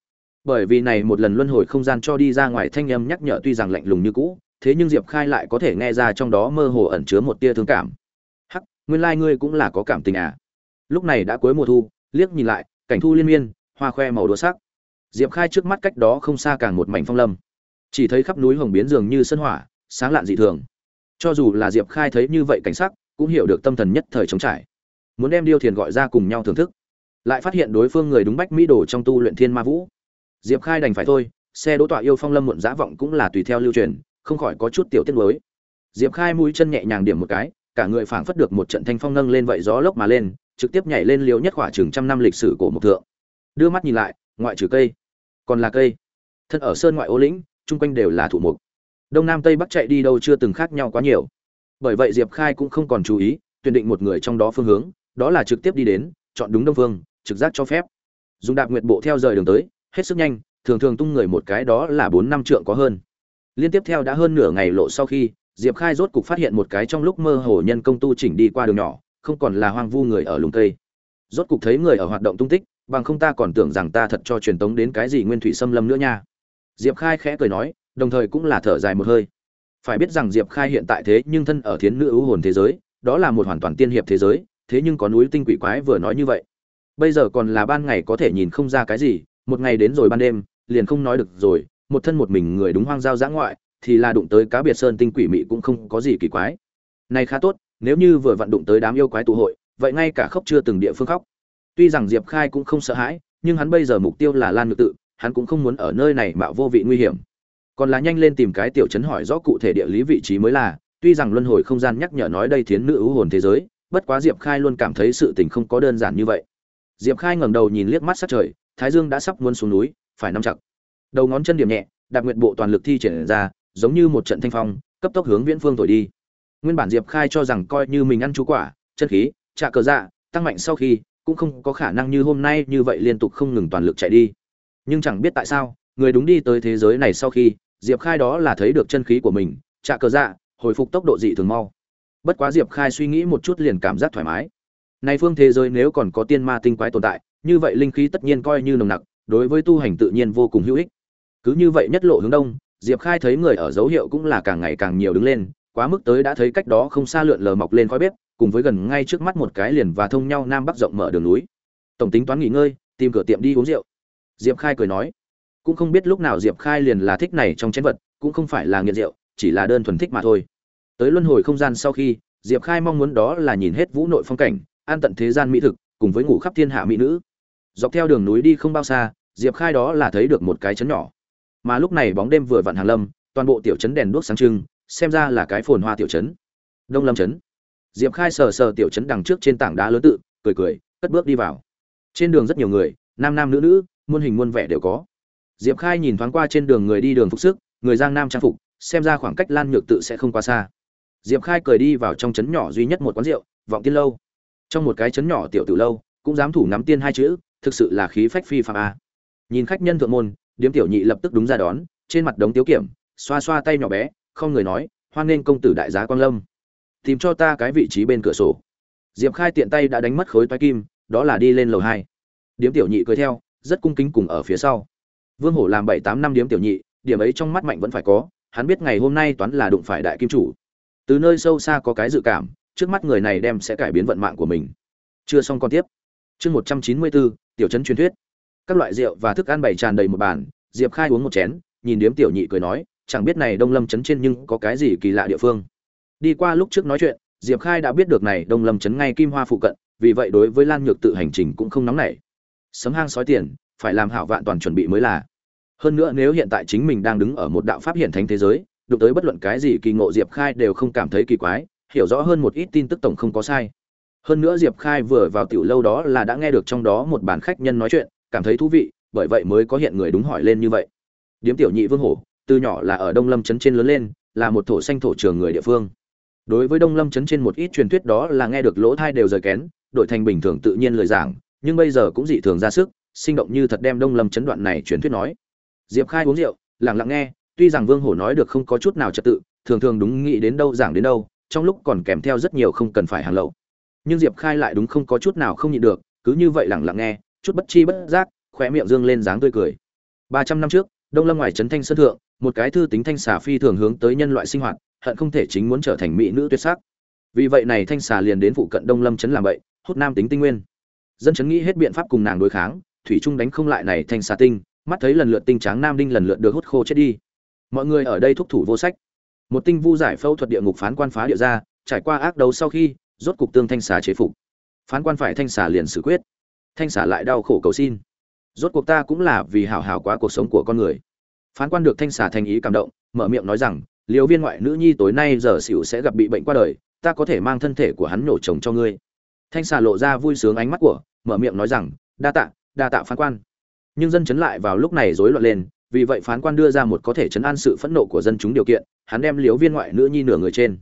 bởi vì này một lần luân hồi không gian cho đi ra ngoài thanh âm nhắc nhở tuy rằng lạnh lùng như cũ, thế nhưng diệp khai lại có thể nghe ra trong đó mơ hồ ẩn chứa một tia thương cảm. Hắc, nguyên lai、like、ngươi cũng là có cảm tình à? Lúc này đã cuối mùa thu, liếc nhìn lại, cảnh thu liên miên, hoa khoe màu đỗ sắc. Diệp khai trước mắt cách đó không xa càng một mảnh phong lâm. Chỉ thấy khắp núi hồng biến dường như sân hỏa, sáng lạn dị thường. Cho dù là diệp khai thấy như vậy cảnh sắc, cũng hiểu được tâm thần nhất thời chống trải. Muốn đem điêu thiền gọi ra cùng nhau thưởng thức. Lại phát hiện đối phương người đúng bách mỹ đồ trong tu luyện thiên ma vũ diệp khai đành phải thôi, xe đỗ tọa yêu phong lâm muộn giá vọng cũng là tùy theo lưu truyền, không khỏi có chút tiểu tiết mới. Diệp khai mũi chân nhẹ nhàng điểm một cái, cả người phảng phất được một trận thanh phong nâng lên vậy gió lốc mà lên, trực tiếp nhảy lên liều nhất khoảng chừng trăm năm lịch sử của một thượng. Đưa mắt nhìn lại, ngoại trừ cây, còn là cây. Thân ở sơn ngoại ô lĩnh, chung quanh đều là thụ mục đông nam tây bắc chạy đi đâu chưa từng khác nhau quá nhiều. Bởi vậy diệp khai cũng không còn chú ý, tuyển định một người trong đó phương hướng, đó là trực tiếp đi đến, chọn đúng đông phương, trực giác cho phép. Dùng đạp nguyệt bộ theo rời đường tới hết sức nhanh, thường thường tung người một cái đó là bốn năm trượng có hơn. Liên tiếp theo đã hơn nửa ngày lộ sau khi, diệp khai rốt cục phát hiện một cái trong lúc mơ hồ nhân công tu chỉnh đi qua đường nhỏ, không còn là hoang vu người ở lùng cây. Rốt cục thấy người ở hoạt động tung tích, bằng không ta còn tưởng rằng ta thật cho truyền tống đến cái gì nguyên thủy xâm lâm nữa nha. Diệp khai khẽ cười nói, đồng thời cũng là thở dài một hơi. Phải biết rằng diệp khai hiện tại thế nhưng thân ở thiến nữ ưu hồn thế giới, đó là một hoàn toàn tiên hiệp thế giới, thế nhưng có núi tinh quỷ quái vừa nói như vậy. Bây giờ còn là ban ngày có thể nhìn không ra cái gì một ngày đến rồi ban đêm, liền không nói được rồi, một thân một mình người đúng hoang giao giã ngoại, thì là đụng tới cá biệt sơn tinh quỷ mị cũng không có gì kỳ quái. Này khá tốt, nếu như vừa vặn đụng tới đám yêu quái tụ hội, vậy ngay cả khóc chưa từng địa phương khóc. Tuy rằng diệp khai cũng không sợ hãi, nhưng hắn bây giờ mục tiêu là lan ngược tự, hắn cũng không muốn ở nơi này mạo vô vị nguy hiểm. Còn là nhanh lên tìm cái tiểu chấn hỏi rõ cụ thể địa lý vị trí mới là, tuy rằng luân hồi không gian nhắc nhở nói đây thiến nữ ưu hồn thế giới, bất quá diệp khai luôn cảm thấy sự tình không có đơn giản như vậy. Diệp khai ngẩng đầu nhìn liếc mắt sát trời thái dương đã sắp muốn xuống núi, phải nắm chặt. Đầu ngón chân điểm nhẹ, đạp nguyện bộ toàn lực thi triển ra, giống như một trận thanh phong, cấp tốc hướng viễn phương thổi đi. Nguyên bản diệp khai cho rằng coi như mình ăn chú quả, chân khí, trạ cờ dạ tăng mạnh sau khi, cũng không có khả năng như hôm nay như vậy liên tục không ngừng toàn lực chạy đi. Nhưng chẳng biết tại sao, người đúng đi tới thế giới này sau khi, diệp khai đó là thấy được chân khí của mình, trạ cờ dạ hồi phục tốc độ dị thường mau. Bất quá diệp khai suy nghĩ một chút liền cảm giác thoải mái. Này phương thế giới nếu còn có tiên ma tinh quái tồn tại như vậy linh khí tất nhiên coi như nồng nặc, đối với tu hành tự nhiên vô cùng hữu ích. Cứ như vậy nhất lộ hướng đông, diệp khai thấy người ở dấu hiệu cũng là càng ngày càng nhiều đứng lên, quá mức tới đã thấy cách đó không xa lượn lờ mọc lên khói bếp, cùng với gần ngay trước mắt một cái liền và thông nhau nam bắc rộng mở đường núi. Tổng tính toán nghỉ ngơi, tìm cửa tiệm đi uống rượu. Diệp khai cười nói, cũng không biết lúc nào diệp khai liền là thích này trong chén vật, cũng không phải là nghiện rượu, chỉ là đơn thuần thích mà thôi. Tới luân hồi không gian sau khi, diệp khai mong muốn đó là nhìn hết vũ nội phong cảnh, an tận thế gian mỹ thực, cùng với ngủ khắp thiên hạ mỹ nữ dọc theo đường núi đi không bao xa, diệp khai đó là thấy được một cái chấn nhỏ. Mà lúc này bóng đêm vừa vặn hàng lâm, toàn bộ tiểu trấn đèn đuốc sáng trưng, xem ra là cái phồn hoa tiểu trấn. Đông lâm trấn. Diệp khai sờ sờ tiểu trấn đằng trước trên tảng đá lớn tự, cười cười, cất bước đi vào. Trên đường rất nhiều người, nam nam nữ nữ, muôn hình muôn vẻ đều có. Diệp khai nhìn thoáng qua trên đường người đi đường phục sức, người giang nam trang phục, xem ra khoảng cách lan nhược tự sẽ không quá xa. Diệp khai cười đi vào trong trấn nhỏ duy nhất một quán rượu, vọng tiên lâu. Trong một cái trấn nhỏ tiểu tử lâu, cũng dám thủ nắm tiên hai chữ thực sự là khí phách phi phàm a. Nhìn khách nhân thượng môn, điếm tiểu nhị lập tức đúng ra đón, trên mặt đống tiếu kiểm, xoa xoa tay nhỏ bé, không người nói, hoan nghênh công tử đại giá quang lâm. Tìm cho ta cái vị trí bên cửa sổ. Diệp Khai tiện tay đã đánh mất khối toái kim, đó là đi lên lầu 2. Điếm tiểu nhị cười theo, rất cung kính cùng ở phía sau. Vương Hổ làm 7, 8 năm điếm tiểu nhị, điểm ấy trong mắt mạnh vẫn phải có, hắn biết ngày hôm nay toán là đụng phải đại kim chủ. Từ nơi sâu xa có cái dự cảm, trước mắt người này đem sẽ cải biến vận mạng của mình. Chưa xong con tiếp. Chương 194, tiểu trấn truyền thuyết. Các loại rượu và thức ăn bày tràn đầy một bàn, diệp khai uống một chén, nhìn điếm tiểu nhị cười nói, chẳng biết này đông lâm trấn trên nhưng có cái gì kỳ lạ địa phương. Đi qua lúc trước nói chuyện, diệp khai đã biết được này đông lâm trấn ngay kim hoa phụ cận, vì vậy đối với lan nhược tự hành trình cũng không nóng nảy. Sấm hang sói tiền, phải làm hảo vạn toàn chuẩn bị mới là. Hơn nữa nếu hiện tại chính mình đang đứng ở một đạo pháp hiển thánh thế giới, đụng tới bất luận cái gì kỳ ngộ diệp khai đều không cảm thấy kỳ quái, hiểu rõ hơn một ít tin tức tổng không có sai hơn nữa diệp khai vừa vào tiểu lâu đó là đã nghe được trong đó một bàn khách nhân nói chuyện, cảm thấy thú vị, bởi vậy mới có hiện người đúng hỏi lên như vậy. Điếm tiểu nhị vương hổ, từ nhỏ là ở đông lâm trấn trên lớn lên, là một thổ xanh thổ trường người địa phương. Đối với đông lâm trấn trên một ít truyền thuyết đó là nghe được lỗ thai đều rời kén, đổi thành bình thường tự nhiên lời giảng, nhưng bây giờ cũng dị thường ra sức, sinh động như thật đem đông lâm Trấn đoạn này truyền thuyết nói. Diệp khai uống rượu, lặng lặng nghe, tuy rằng vương hổ nói được không có chút nào trật tự, thường thường đúng nghĩ đến đâu giảng đến đâu, trong lúc còn kèm theo rất nhiều không cần phải hàng lậu nhưng diệp khai lại đúng không có chút nào không nhịn được, cứ như vậy lẳng lặng nghe, chút bất chi bất giác, khóe miệng dương lên dáng tươi cười. Ba trăm năm trước, đông lâm ngoài trấn thanh sơn thượng, một cái thư tính thanh xà phi thường hướng tới nhân loại sinh hoạt, hận không thể chính muốn trở thành mỹ nữ tuyệt sắc. Vì vậy này thanh xà liền đến phụ cận đông lâm trấn làm vậy, hút nam tính tinh nguyên. Dân chấn nghĩ hết biện pháp cùng nàng đối kháng, thủy trung đánh không lại này thanh xà tinh, mắt thấy lần lượt tinh tráng nam đinh lần lượt được hút khô chết đi. Mọi người ở đây thúc thủ vô sách. Một tinh vu giải phẫu thuật địa ngục phán quan phá địa ra, trải qua ác đấu sau khi rốt cục tương thanh xà chế phục. Phán quan phải thanh xà liền xử quyết. Thanh xà lại đau khổ cầu xin. Rốt cuộc ta cũng là vì hảo hảo quá cuộc sống của con người. Phán quan được thanh xà thành ý cảm động, mở miệng nói rằng liều viên ngoại nữ nhi tối nay giờ xỉu sẽ gặp bị bệnh qua đời, ta có thể mang thân thể của hắn nổ chồng cho ngươi. Thanh xà lộ ra vui sướng ánh mắt của, mở miệng nói rằng, đa tạ đa tạ phán quan. Nhưng dân chấn lại vào lúc này rối loạn lên, vì vậy phán quan đưa ra một có thể chấn an sự phẫn nộ của dân chúng điều kiện, hắn đem liếu viên ngoại nữ nhi nửa người trên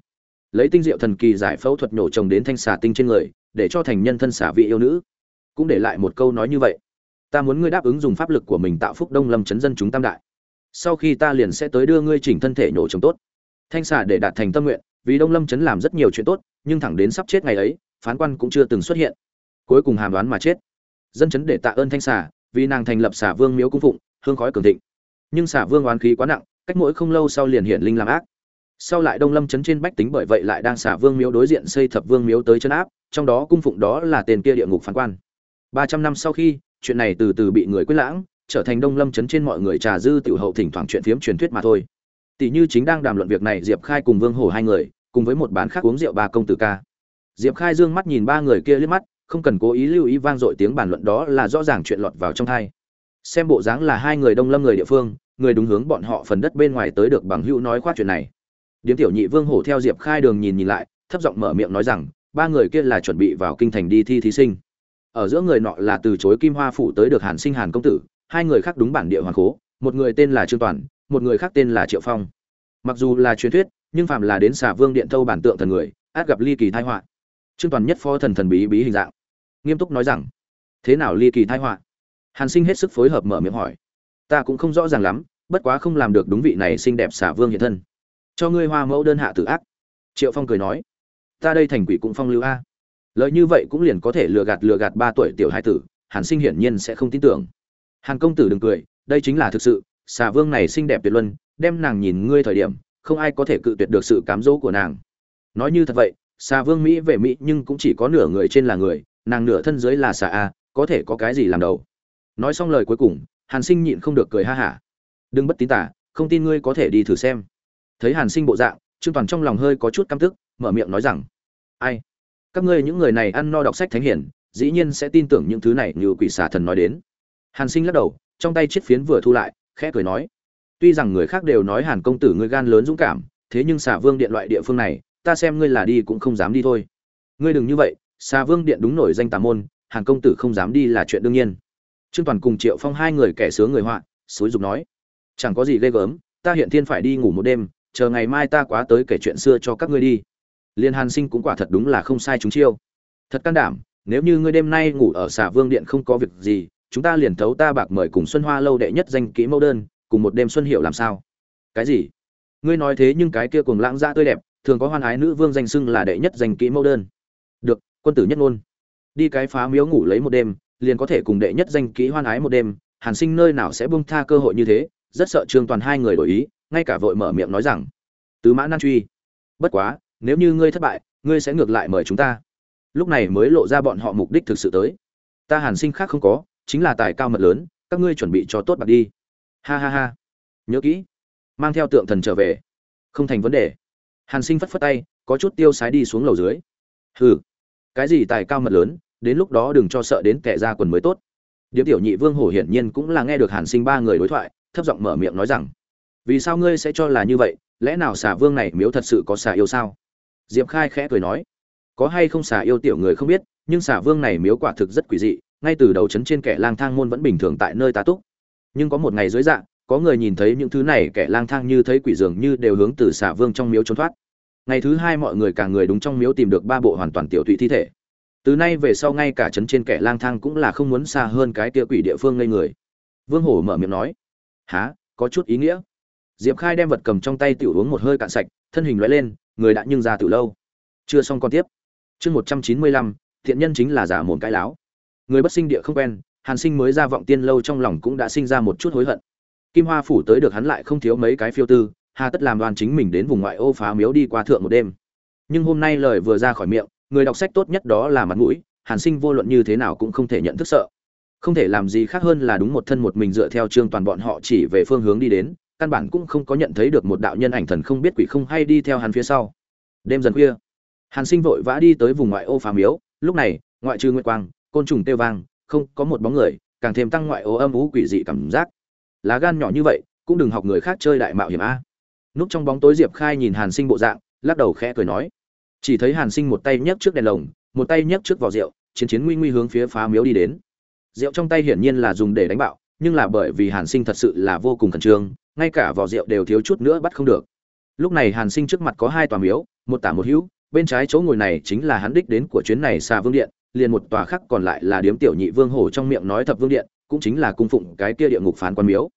lấy tinh diệu thần kỳ giải phẫu thuật nổ chồng đến thanh xà tinh trên người, để cho thành nhân thân xà vị yêu nữ. Cũng để lại một câu nói như vậy. Ta muốn ngươi đáp ứng dùng pháp lực của mình tạo phúc đông lâm chấn dân chúng tam đại. Sau khi ta liền sẽ tới đưa ngươi chỉnh thân thể nhổ chồng tốt. Thanh xà để đạt thành tâm nguyện, vì đông lâm chấn làm rất nhiều chuyện tốt, nhưng thẳng đến sắp chết ngày ấy, phán quan cũng chưa từng xuất hiện. Cuối cùng hàm đoán mà chết. Dân chấn để tạ ơn thanh xà, vì nàng thành lập xà vương miếu cung phụng, hương khói cường thịnh. Nhưng xà vương oán khí quá nặng, cách mỗi không lâu sau liền hiện linh làm ác sau lại đông lâm chấn trên bách tính bởi vậy lại đang xả vương miếu đối diện xây thập vương miếu tới chân áp, trong đó cung phụng đó là tên kia địa ngục phán quan. Ba trăm năm sau khi, chuyện này từ từ bị người quyết lãng, trở thành đông lâm chấn trên mọi người trà dư tiểu hậu thỉnh thoảng chuyện phiếm truyền thuyết mà thôi. Tỷ như chính đang đàm luận việc này diệp khai cùng vương hổ hai người, cùng với một bán khác uống rượu ba công tử ca. Diệp khai dương mắt nhìn ba người kia liếc mắt, không cần cố ý lưu ý vang dội tiếng bàn luận đó là rõ ràng chuyện lọt vào trong thai xem bộ dáng là hai người đông lâm người địa phương, người đúng hướng bọn họ phần đất bên ngoài tới được bằng hữu nói khoát chuyện này điếm tiểu nhị vương hổ theo diệp khai đường nhìn nhìn lại, thấp giọng mở miệng nói rằng, ba người kia là chuẩn bị vào kinh thành đi thi thí sinh. Ở giữa người nọ là từ chối kim hoa phủ tới được hàn sinh hàn công tử, hai người khác đúng bản địa hoàng cố một người tên là trương toàn, một người khác tên là triệu phong. Mặc dù là truyền thuyết, nhưng phạm là đến xà vương điện thâu bản tượng thần người, át gặp ly kỳ thai họa. Trương toàn nhất phó thần thần bí bí hình dạng. Nghiêm túc nói rằng, thế nào ly kỳ thai họa? Hàn sinh hết sức phối hợp mở miệng hỏi. Ta cũng không rõ ràng lắm, bất quá không làm được đúng vị này xinh đẹp xà vương hiện thân cho ngươi hoa mẫu đơn hạ tử ác. Triệu phong cười nói, ta đây thành quỷ cũng phong lưu a. Lợi như vậy cũng liền có thể lừa gạt lừa gạt ba tuổi tiểu hai tử, hàn sinh hiển nhiên sẽ không tin tưởng. Hàn công tử đừng cười, đây chính là thực sự, xà vương này xinh đẹp tuyệt luân, đem nàng nhìn ngươi thời điểm, không ai có thể cự tuyệt được sự cám dỗ của nàng. Nói như thật vậy, xà vương mỹ về mỹ nhưng cũng chỉ có nửa người trên là người, nàng nửa thân dưới là xà a, có thể có cái gì làm đầu. Nói xong lời cuối cùng, hàn sinh nhịn không được cười ha hả. Đừng bất tín tả, không tin ngươi có thể đi thử xem thấy hàn sinh bộ dạng, trương toàn trong lòng hơi có chút căm tức, mở miệng nói rằng, ai? Các ngươi những người này ăn no đọc sách thánh hiển, dĩ nhiên sẽ tin tưởng những thứ này như quỷ xà thần nói đến. Hàn sinh lắc đầu, trong tay chiếc phiến vừa thu lại, khẽ cười nói, tuy rằng người khác đều nói hàn công tử ngươi gan lớn dũng cảm, thế nhưng xà vương điện loại địa phương này, ta xem ngươi là đi cũng không dám đi thôi. Ngươi đừng như vậy, xà vương điện đúng nổi danh tà môn, hàn công tử không dám đi là chuyện đương nhiên. Trương toàn cùng triệu phong hai người kẻ sướng người họa xối dục nói, chẳng có gì ghê gớm, ta hiện thiên phải đi ngủ một đêm chờ ngày mai ta quá tới kể chuyện xưa cho các ngươi đi. Liên hàn sinh cũng quả thật đúng là không sai chúng chiêu. Thật can đảm, nếu như ngươi đêm nay ngủ ở xà vương điện không có việc gì, chúng ta liền thấu ta bạc mời cùng xuân hoa lâu đệ nhất danh kỹ mẫu đơn, cùng một đêm xuân hiệu làm sao? Cái gì? Ngươi nói thế nhưng cái kia cùng lãng ra tươi đẹp, thường có hoan ái nữ vương danh xưng là đệ nhất danh kỹ mẫu đơn. Được, quân tử nhất ngôn. Đi cái phá miếu ngủ lấy một đêm, liền có thể cùng đệ nhất danh kỹ hoan ái một đêm, hàn sinh nơi nào sẽ buông tha cơ hội như thế, rất sợ trương toàn hai người đổi ý ngay cả vội mở miệng nói rằng, tứ mã nan truy, bất quá, nếu như ngươi thất bại, ngươi sẽ ngược lại mời chúng ta. Lúc này mới lộ ra bọn họ mục đích thực sự tới. Ta hàn sinh khác không có, chính là tài cao mật lớn, các ngươi chuẩn bị cho tốt bạc đi. Ha ha ha. Nhớ kỹ, mang theo tượng thần trở về. Không thành vấn đề. Hàn sinh phất phất tay, có chút tiêu sái đi xuống lầu dưới. Hừ, cái gì tài cao mật lớn, đến lúc đó đừng cho sợ đến kẻ ra quần mới tốt. Điếm tiểu nhị vương hổ hiển nhiên cũng là nghe được hàn sinh ba người đối thoại, thấp giọng mở miệng nói rằng vì sao ngươi sẽ cho là như vậy? Lẽ nào xà vương này miếu thật sự có xà yêu sao? Diệp khai khẽ cười nói, có hay không xà yêu tiểu người không biết, nhưng xà vương này miếu quả thực rất quỷ dị, ngay từ đầu trấn trên kẻ lang thang môn vẫn bình thường tại nơi tá túc. Nhưng có một ngày dưới dạng có người nhìn thấy những thứ này, kẻ lang thang như thấy quỷ dường như đều hướng từ xà vương trong miếu trốn thoát. Ngày thứ hai mọi người cả người đúng trong miếu tìm được ba bộ hoàn toàn tiểu thụy thi thể. Từ nay về sau ngay cả trấn trên kẻ lang thang cũng là không muốn xa hơn cái tia quỷ địa phương ngây người. Vương hổ mở miệng nói há có chút ý nghĩa diệp khai đem vật cầm trong tay tiểu uống một hơi cạn sạch, thân hình lóe lên, người đã nhưng ra từ lâu. Chưa xong con tiếp. Chương một trăm chín mươi lăm, thiện nhân chính là giả mồm cái láo. Người bất sinh địa không quen, hàn sinh mới ra vọng tiên lâu trong lòng cũng đã sinh ra một chút hối hận. Kim hoa phủ tới được hắn lại không thiếu mấy cái phiêu tư, hà tất làm đoàn chính mình đến vùng ngoại ô phá miếu đi qua thượng một đêm. Nhưng hôm nay lời vừa ra khỏi miệng, người đọc sách tốt nhất đó là mặt mũi, hàn sinh vô luận như thế nào cũng không thể nhận thức sợ. Không thể làm gì khác hơn là đúng một thân một mình dựa theo trương toàn bọn họ chỉ về phương hướng đi đến căn bản cũng không có nhận thấy được một đạo nhân ảnh thần không biết quỷ không hay đi theo hắn phía sau. Đêm dần khuya, hàn sinh vội vã đi tới vùng ngoại ô phá miếu. Lúc này, ngoại trừ nguyệt quang, côn trùng têu vang, không có một bóng người, càng thêm tăng ngoại ô âm ú quỷ dị cảm giác. Lá gan nhỏ như vậy, cũng đừng học người khác chơi đại mạo hiểm a. Núp trong bóng tối diệp khai nhìn hàn sinh bộ dạng, lắc đầu khẽ cười nói. Chỉ thấy hàn sinh một tay nhấc trước đèn lồng, một tay nhấc trước vỏ rượu, chiến chiến nguy nguy hướng phía phá miếu đi đến. Rượu trong tay hiển nhiên là dùng để đánh bạo nhưng là bởi vì hàn sinh thật sự là vô cùng khẩn trương, ngay cả vỏ rượu đều thiếu chút nữa bắt không được. Lúc này hàn sinh trước mặt có hai tòa miếu, một tả một hữu, bên trái chỗ ngồi này chính là hắn đích đến của chuyến này xa vương điện, liền một tòa khác còn lại là điếm tiểu nhị vương hổ trong miệng nói thập vương điện, cũng chính là cung phụng cái kia địa ngục phán quan miếu.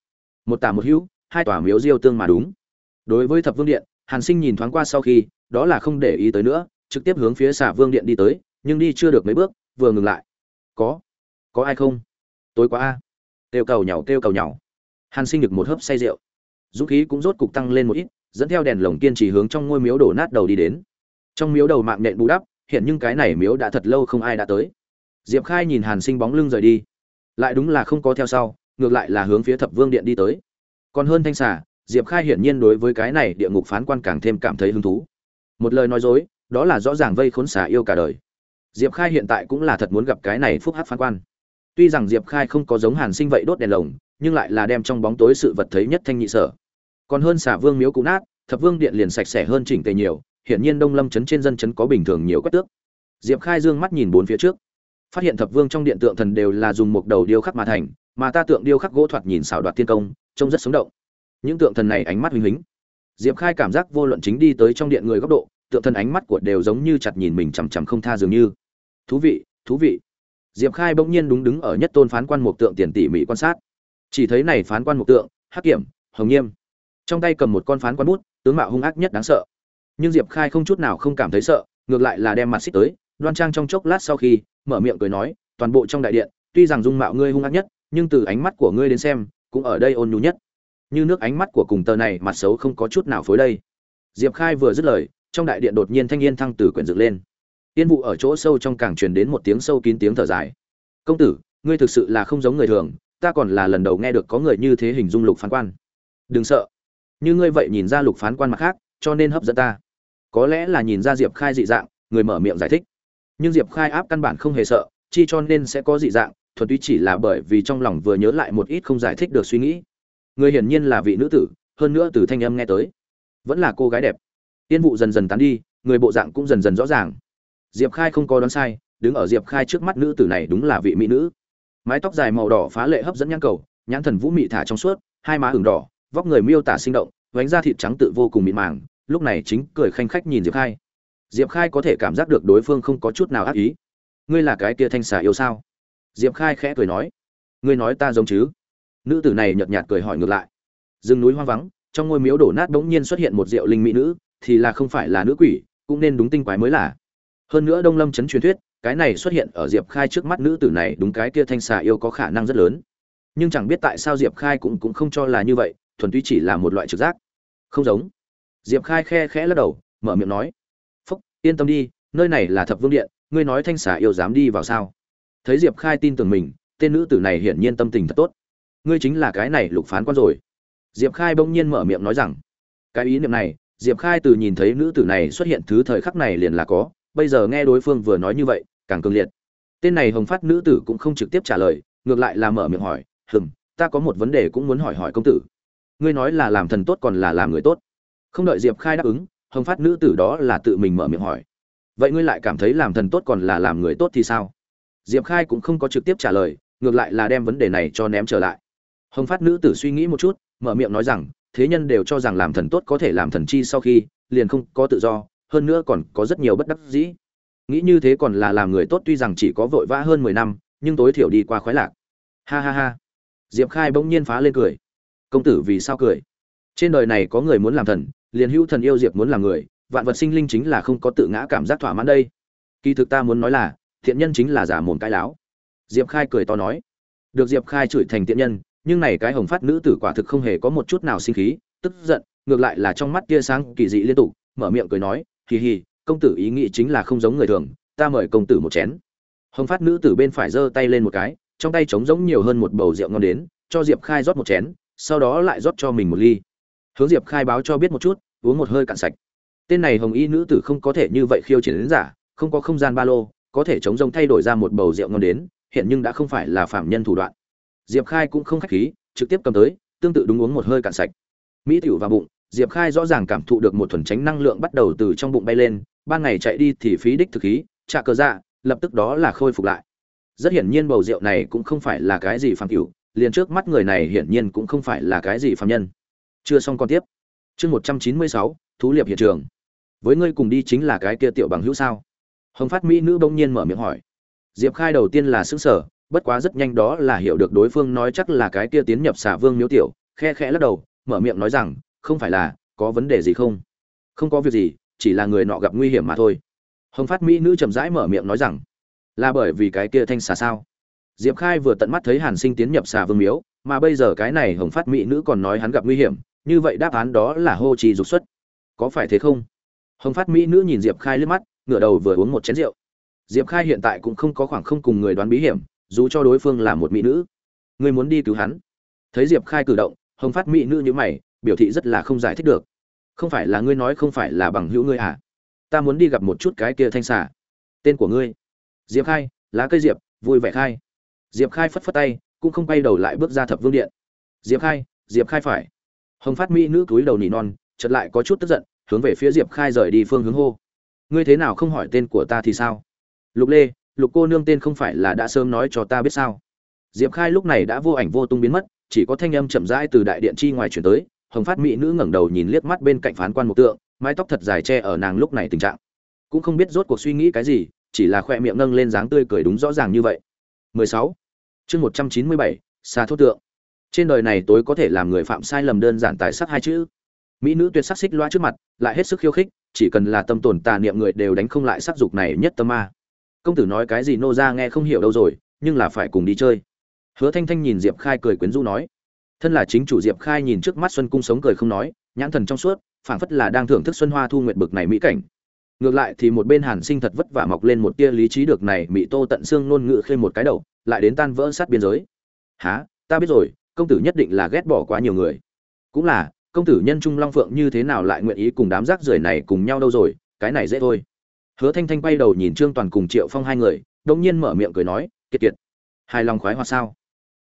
Một tả một hữu, hai tòa miếu diêu tương mà đúng. Đối với thập vương điện, hàn sinh nhìn thoáng qua sau khi, đó là không để ý tới nữa, trực tiếp hướng phía xà vương điện đi tới, nhưng đi chưa được mấy bước, vừa ngừng lại. Có có ai không? Tối quá a kêu cầu nhỏ kêu cầu nhỏ hàn sinh được một hớp say rượu. Dũng khí cũng rốt cục tăng lên một ít, dẫn theo đèn lồng kiên trì hướng trong ngôi miếu đổ nát đầu đi đến. Trong miếu đầu mạng nhện bù đắp, hiện nhưng cái này miếu đã thật lâu không ai đã tới. Diệp khai nhìn hàn sinh bóng lưng rời đi. Lại đúng là không có theo sau, ngược lại là hướng phía thập vương điện đi tới. Còn hơn thanh xà, diệp khai hiển nhiên đối với cái này địa ngục phán quan càng thêm cảm thấy hứng thú. Một lời nói dối, đó là rõ ràng vây khốn xà yêu cả đời. Diệp khai hiện tại cũng là thật muốn gặp cái này phúc hát phán quan tuy rằng diệp khai không có giống hàn sinh vậy đốt đèn lồng, nhưng lại là đem trong bóng tối sự vật thấy nhất thanh nhị sở. Còn hơn xả vương miếu cũ nát, thập vương điện liền sạch sẽ hơn chỉnh tề nhiều, hiển nhiên đông lâm chấn trên dân chấn có bình thường nhiều quét tước. Diệp khai dương mắt nhìn bốn phía trước. Phát hiện thập vương trong điện tượng thần đều là dùng một đầu điêu khắc mà thành, mà ta tượng điêu khắc gỗ thoạt nhìn xảo đoạt tiên công, trông rất sống động. Những tượng thần này ánh mắt huynh hính. Diệp khai cảm giác vô luận chính đi tới trong điện người góc độ, tượng thần ánh mắt của đều giống như chặt nhìn mình chằm chằm không tha dường như. Thú vị thú vị diệp khai bỗng nhiên đúng đứng ở nhất tôn phán quan một tượng tiền tỉ mỉ quan sát. Chỉ thấy này phán quan một tượng, hắc kiểm, hồng nghiêm. Trong tay cầm một con phán quan bút, tướng mạo hung ác nhất đáng sợ. Nhưng diệp khai không chút nào không cảm thấy sợ, ngược lại là đem mặt xích tới, đoan trang trong chốc lát sau khi, mở miệng cười nói, toàn bộ trong đại điện, tuy rằng dung mạo ngươi hung ác nhất, nhưng từ ánh mắt của ngươi đến xem, cũng ở đây ôn nhu nhất. Như nước ánh mắt của cùng tờ này mặt xấu không có chút nào phối đây. Diệp khai vừa dứt lời, trong đại điện đột nhiên thanh niên thăng từ quyển dựng lên tiên vụ ở chỗ sâu trong càng truyền đến một tiếng sâu kín tiếng thở dài. Công tử, ngươi thực sự là không giống người thường, ta còn là lần đầu nghe được có người như thế hình dung lục phán quan. Đừng sợ, như ngươi vậy nhìn ra lục phán quan mặt khác, cho nên hấp dẫn ta. Có lẽ là nhìn ra diệp khai dị dạng, người mở miệng giải thích. Nhưng diệp khai áp căn bản không hề sợ, chi cho nên sẽ có dị dạng, thuần túy chỉ là bởi vì trong lòng vừa nhớ lại một ít không giải thích được suy nghĩ. Người hiển nhiên là vị nữ tử, hơn nữa từ thanh âm nghe tới. Vẫn là cô gái đẹp. Tiên vụ dần dần tán đi, người bộ dạng cũng dần dần rõ ràng diệp khai không có đoán sai, đứng ở diệp khai trước mắt nữ tử này đúng là vị mỹ nữ. Mái tóc dài màu đỏ phá lệ hấp dẫn nhãn cầu, nhãn thần vũ mị thả trong suốt, hai má ửng đỏ, vóc người miêu tả sinh động, vánh da thịt trắng tự vô cùng mịn màng, lúc này chính cười khanh khách nhìn diệp khai. Diệp khai có thể cảm giác được đối phương không có chút nào ác ý. Ngươi là cái kia thanh xà yêu sao? Diệp khai khẽ cười nói. Ngươi nói ta giống chứ? Nữ tử này nhợt nhạt cười hỏi ngược lại. Rừng núi hoang vắng, trong ngôi miếu đổ nát bỗng nhiên xuất hiện một diệu linh mỹ nữ, thì là không phải là nữ quỷ, cũng nên đúng tinh quái mới là hơn nữa đông lâm chấn truyền thuyết, cái này xuất hiện ở diệp khai trước mắt nữ tử này đúng cái kia thanh xà yêu có khả năng rất lớn. Nhưng chẳng biết tại sao diệp khai cũng cũng không cho là như vậy, thuần túy chỉ là một loại trực giác. Không giống. Diệp khai khe khẽ lắc đầu, mở miệng nói. Phúc, yên tâm đi, nơi này là thập vương điện, ngươi nói thanh xà yêu dám đi vào sao? Thấy diệp khai tin tưởng mình, tên nữ tử này hiển nhiên tâm tình thật tốt. Ngươi chính là cái này lục phán quan rồi. Diệp khai bỗng nhiên mở miệng nói rằng. Cái ý niệm này, diệp khai từ nhìn thấy nữ tử này xuất hiện thứ thời khắc này liền là có bây giờ nghe đối phương vừa nói như vậy, càng cường liệt. Tên này hồng phát nữ tử cũng không trực tiếp trả lời, ngược lại là mở miệng hỏi, hừm, ta có một vấn đề cũng muốn hỏi hỏi công tử. Ngươi nói là làm thần tốt còn là làm người tốt? Không đợi diệp khai đáp ứng, hồng phát nữ tử đó là tự mình mở miệng hỏi, vậy ngươi lại cảm thấy làm thần tốt còn là làm người tốt thì sao? Diệp khai cũng không có trực tiếp trả lời, ngược lại là đem vấn đề này cho ném trở lại. Hồng phát nữ tử suy nghĩ một chút, mở miệng nói rằng, thế nhân đều cho rằng làm thần tốt có thể làm thần chi sau khi, liền không có tự do hơn nữa còn có rất nhiều bất đắc dĩ. Nghĩ như thế còn là làm người tốt, tuy rằng chỉ có vội vã hơn mười năm, nhưng tối thiểu đi qua khoái lạc. Ha ha ha. Diệp khai bỗng nhiên phá lên cười. Công tử vì sao cười? Trên đời này có người muốn làm thần, liền hữu thần yêu diệp muốn làm người, vạn vật sinh linh chính là không có tự ngã cảm giác thỏa mãn đây. Kỳ thực ta muốn nói là, thiện nhân chính là giả mồm cái láo. Diệp khai cười to nói. Được diệp khai chửi thành thiện nhân, nhưng này cái hồng phát nữ tử quả thực không hề có một chút nào sinh khí, tức giận, ngược lại là trong mắt tia sáng kỳ dị liên tục, mở miệng cười nói hì hì, công tử ý nghĩ chính là không giống người thường, ta mời công tử một chén. Hồng phát nữ tử bên phải giơ tay lên một cái, trong tay trống rỗng nhiều hơn một bầu rượu ngon đến, cho diệp khai rót một chén, sau đó lại rót cho mình một ly. Hướng diệp khai báo cho biết một chút, uống một hơi cạn sạch. Tên này hồng y nữ tử không có thể như vậy khiêu chiến đến giả, không có không gian ba lô, có thể chống rông thay đổi ra một bầu rượu ngon đến, hiện nhưng đã không phải là phạm nhân thủ đoạn. Diệp khai cũng không khách khí, trực tiếp cầm tới, tương tự đúng uống một hơi cạn sạch. Mỹ tiểu vào bụng diệp khai rõ ràng cảm thụ được một thuần tránh năng lượng bắt đầu từ trong bụng bay lên ban ngày chạy đi thì phí đích thực khí trả cờ dạ lập tức đó là khôi phục lại. Rất hiển nhiên bầu rượu này cũng không phải là cái gì phàm hữu, liền trước mắt người này hiển nhiên cũng không phải là cái gì phàm nhân. Chưa xong con tiếp. Chương một trăm chín mươi sáu thú liệp hiện trường. Với ngươi cùng đi chính là cái kia tiểu bằng hữu sao? Hồng phát mỹ nữ bỗng nhiên mở miệng hỏi. Diệp khai đầu tiên là sửng sở bất quá rất nhanh đó là hiểu được đối phương nói chắc là cái kia tiến nhập xả vương miếu tiểu khe khẽ lắc đầu mở miệng nói rằng không phải là có vấn đề gì không? Không có việc gì, chỉ là người nọ gặp nguy hiểm mà thôi. Hồng phát mỹ nữ chậm rãi mở miệng nói rằng, là bởi vì cái kia thanh xà sao? Diệp khai vừa tận mắt thấy hàn sinh tiến nhập xà vương miếu, mà bây giờ cái này hồng phát mỹ nữ còn nói hắn gặp nguy hiểm, như vậy đáp án đó là hô trì dục xuất. Có phải thế không? Hồng phát mỹ nữ nhìn diệp khai liếc mắt, ngửa đầu vừa uống một chén rượu. Diệp khai hiện tại cũng không có khoảng không cùng người đoán bí hiểm, dù cho đối phương là một mỹ nữ. Người muốn đi cứu hắn. Thấy diệp khai cử động, hồng phát mỹ nữ như mày biểu thị rất là không giải thích được. Không phải là ngươi nói không phải là bằng hữu ngươi à? Ta muốn đi gặp một chút cái kia thanh xà. Tên của ngươi? Diệp khai, lá cây diệp, vui vẻ khai. Diệp khai phất phất tay, cũng không quay đầu lại bước ra thập vương điện. Diệp khai diệp khai phải. Hồng phát mỹ nữ túi đầu nỉ non, chợt lại có chút tức giận, hướng về phía diệp khai rời đi phương hướng hô. Ngươi thế nào không hỏi tên của ta thì sao? Lục lê, lục cô nương tên không phải là đã sớm nói cho ta biết sao? Diệp khai lúc này đã vô ảnh vô tung biến mất, chỉ có thanh âm chậm rãi từ đại điện chi ngoài chuyển tới hồng phát mỹ nữ ngẩng đầu nhìn liếc mắt bên cạnh phán quan một tượng mái tóc thật dài che ở nàng lúc này tình trạng. Cũng không biết rốt cuộc suy nghĩ cái gì chỉ là khoe miệng nâng lên dáng tươi cười đúng rõ ràng như vậy. 16. chương 197, xa thốt tượng. Trên đời này tối có thể làm người phạm sai lầm đơn giản tài sắc hai chữ. Mỹ nữ tuyệt sắc xích loa trước mặt lại hết sức khiêu khích chỉ cần là tâm tồn tà niệm người đều đánh không lại sắc dục này nhất tâm ma. Công tử nói cái gì nô ra nghe không hiểu đâu rồi nhưng là phải cùng đi chơi. Hứa thanh thanh nhìn diệp khai cười quyến rũ nói thân là chính chủ diệp khai nhìn trước mắt xuân cung sống cười không nói, nhãn thần trong suốt, phảng phất là đang thưởng thức xuân hoa thu nguyện bực này mỹ cảnh. Ngược lại thì một bên hàn sinh thật vất vả mọc lên một tia lý trí được này mỹ tô tận xương nôn ngự khê một cái đầu, lại đến tan vỡ sát biên giới. Há ta biết rồi, công tử nhất định là ghét bỏ quá nhiều người. Cũng là, công tử nhân trung long phượng như thế nào lại nguyện ý cùng đám rác rưởi này cùng nhau đâu rồi, cái này dễ thôi. Hứa thanh thanh bay đầu nhìn trương toàn cùng triệu phong hai người đông nhiên mở miệng cười nói, kiệt kiệt, hài lòng khoái hoa sao?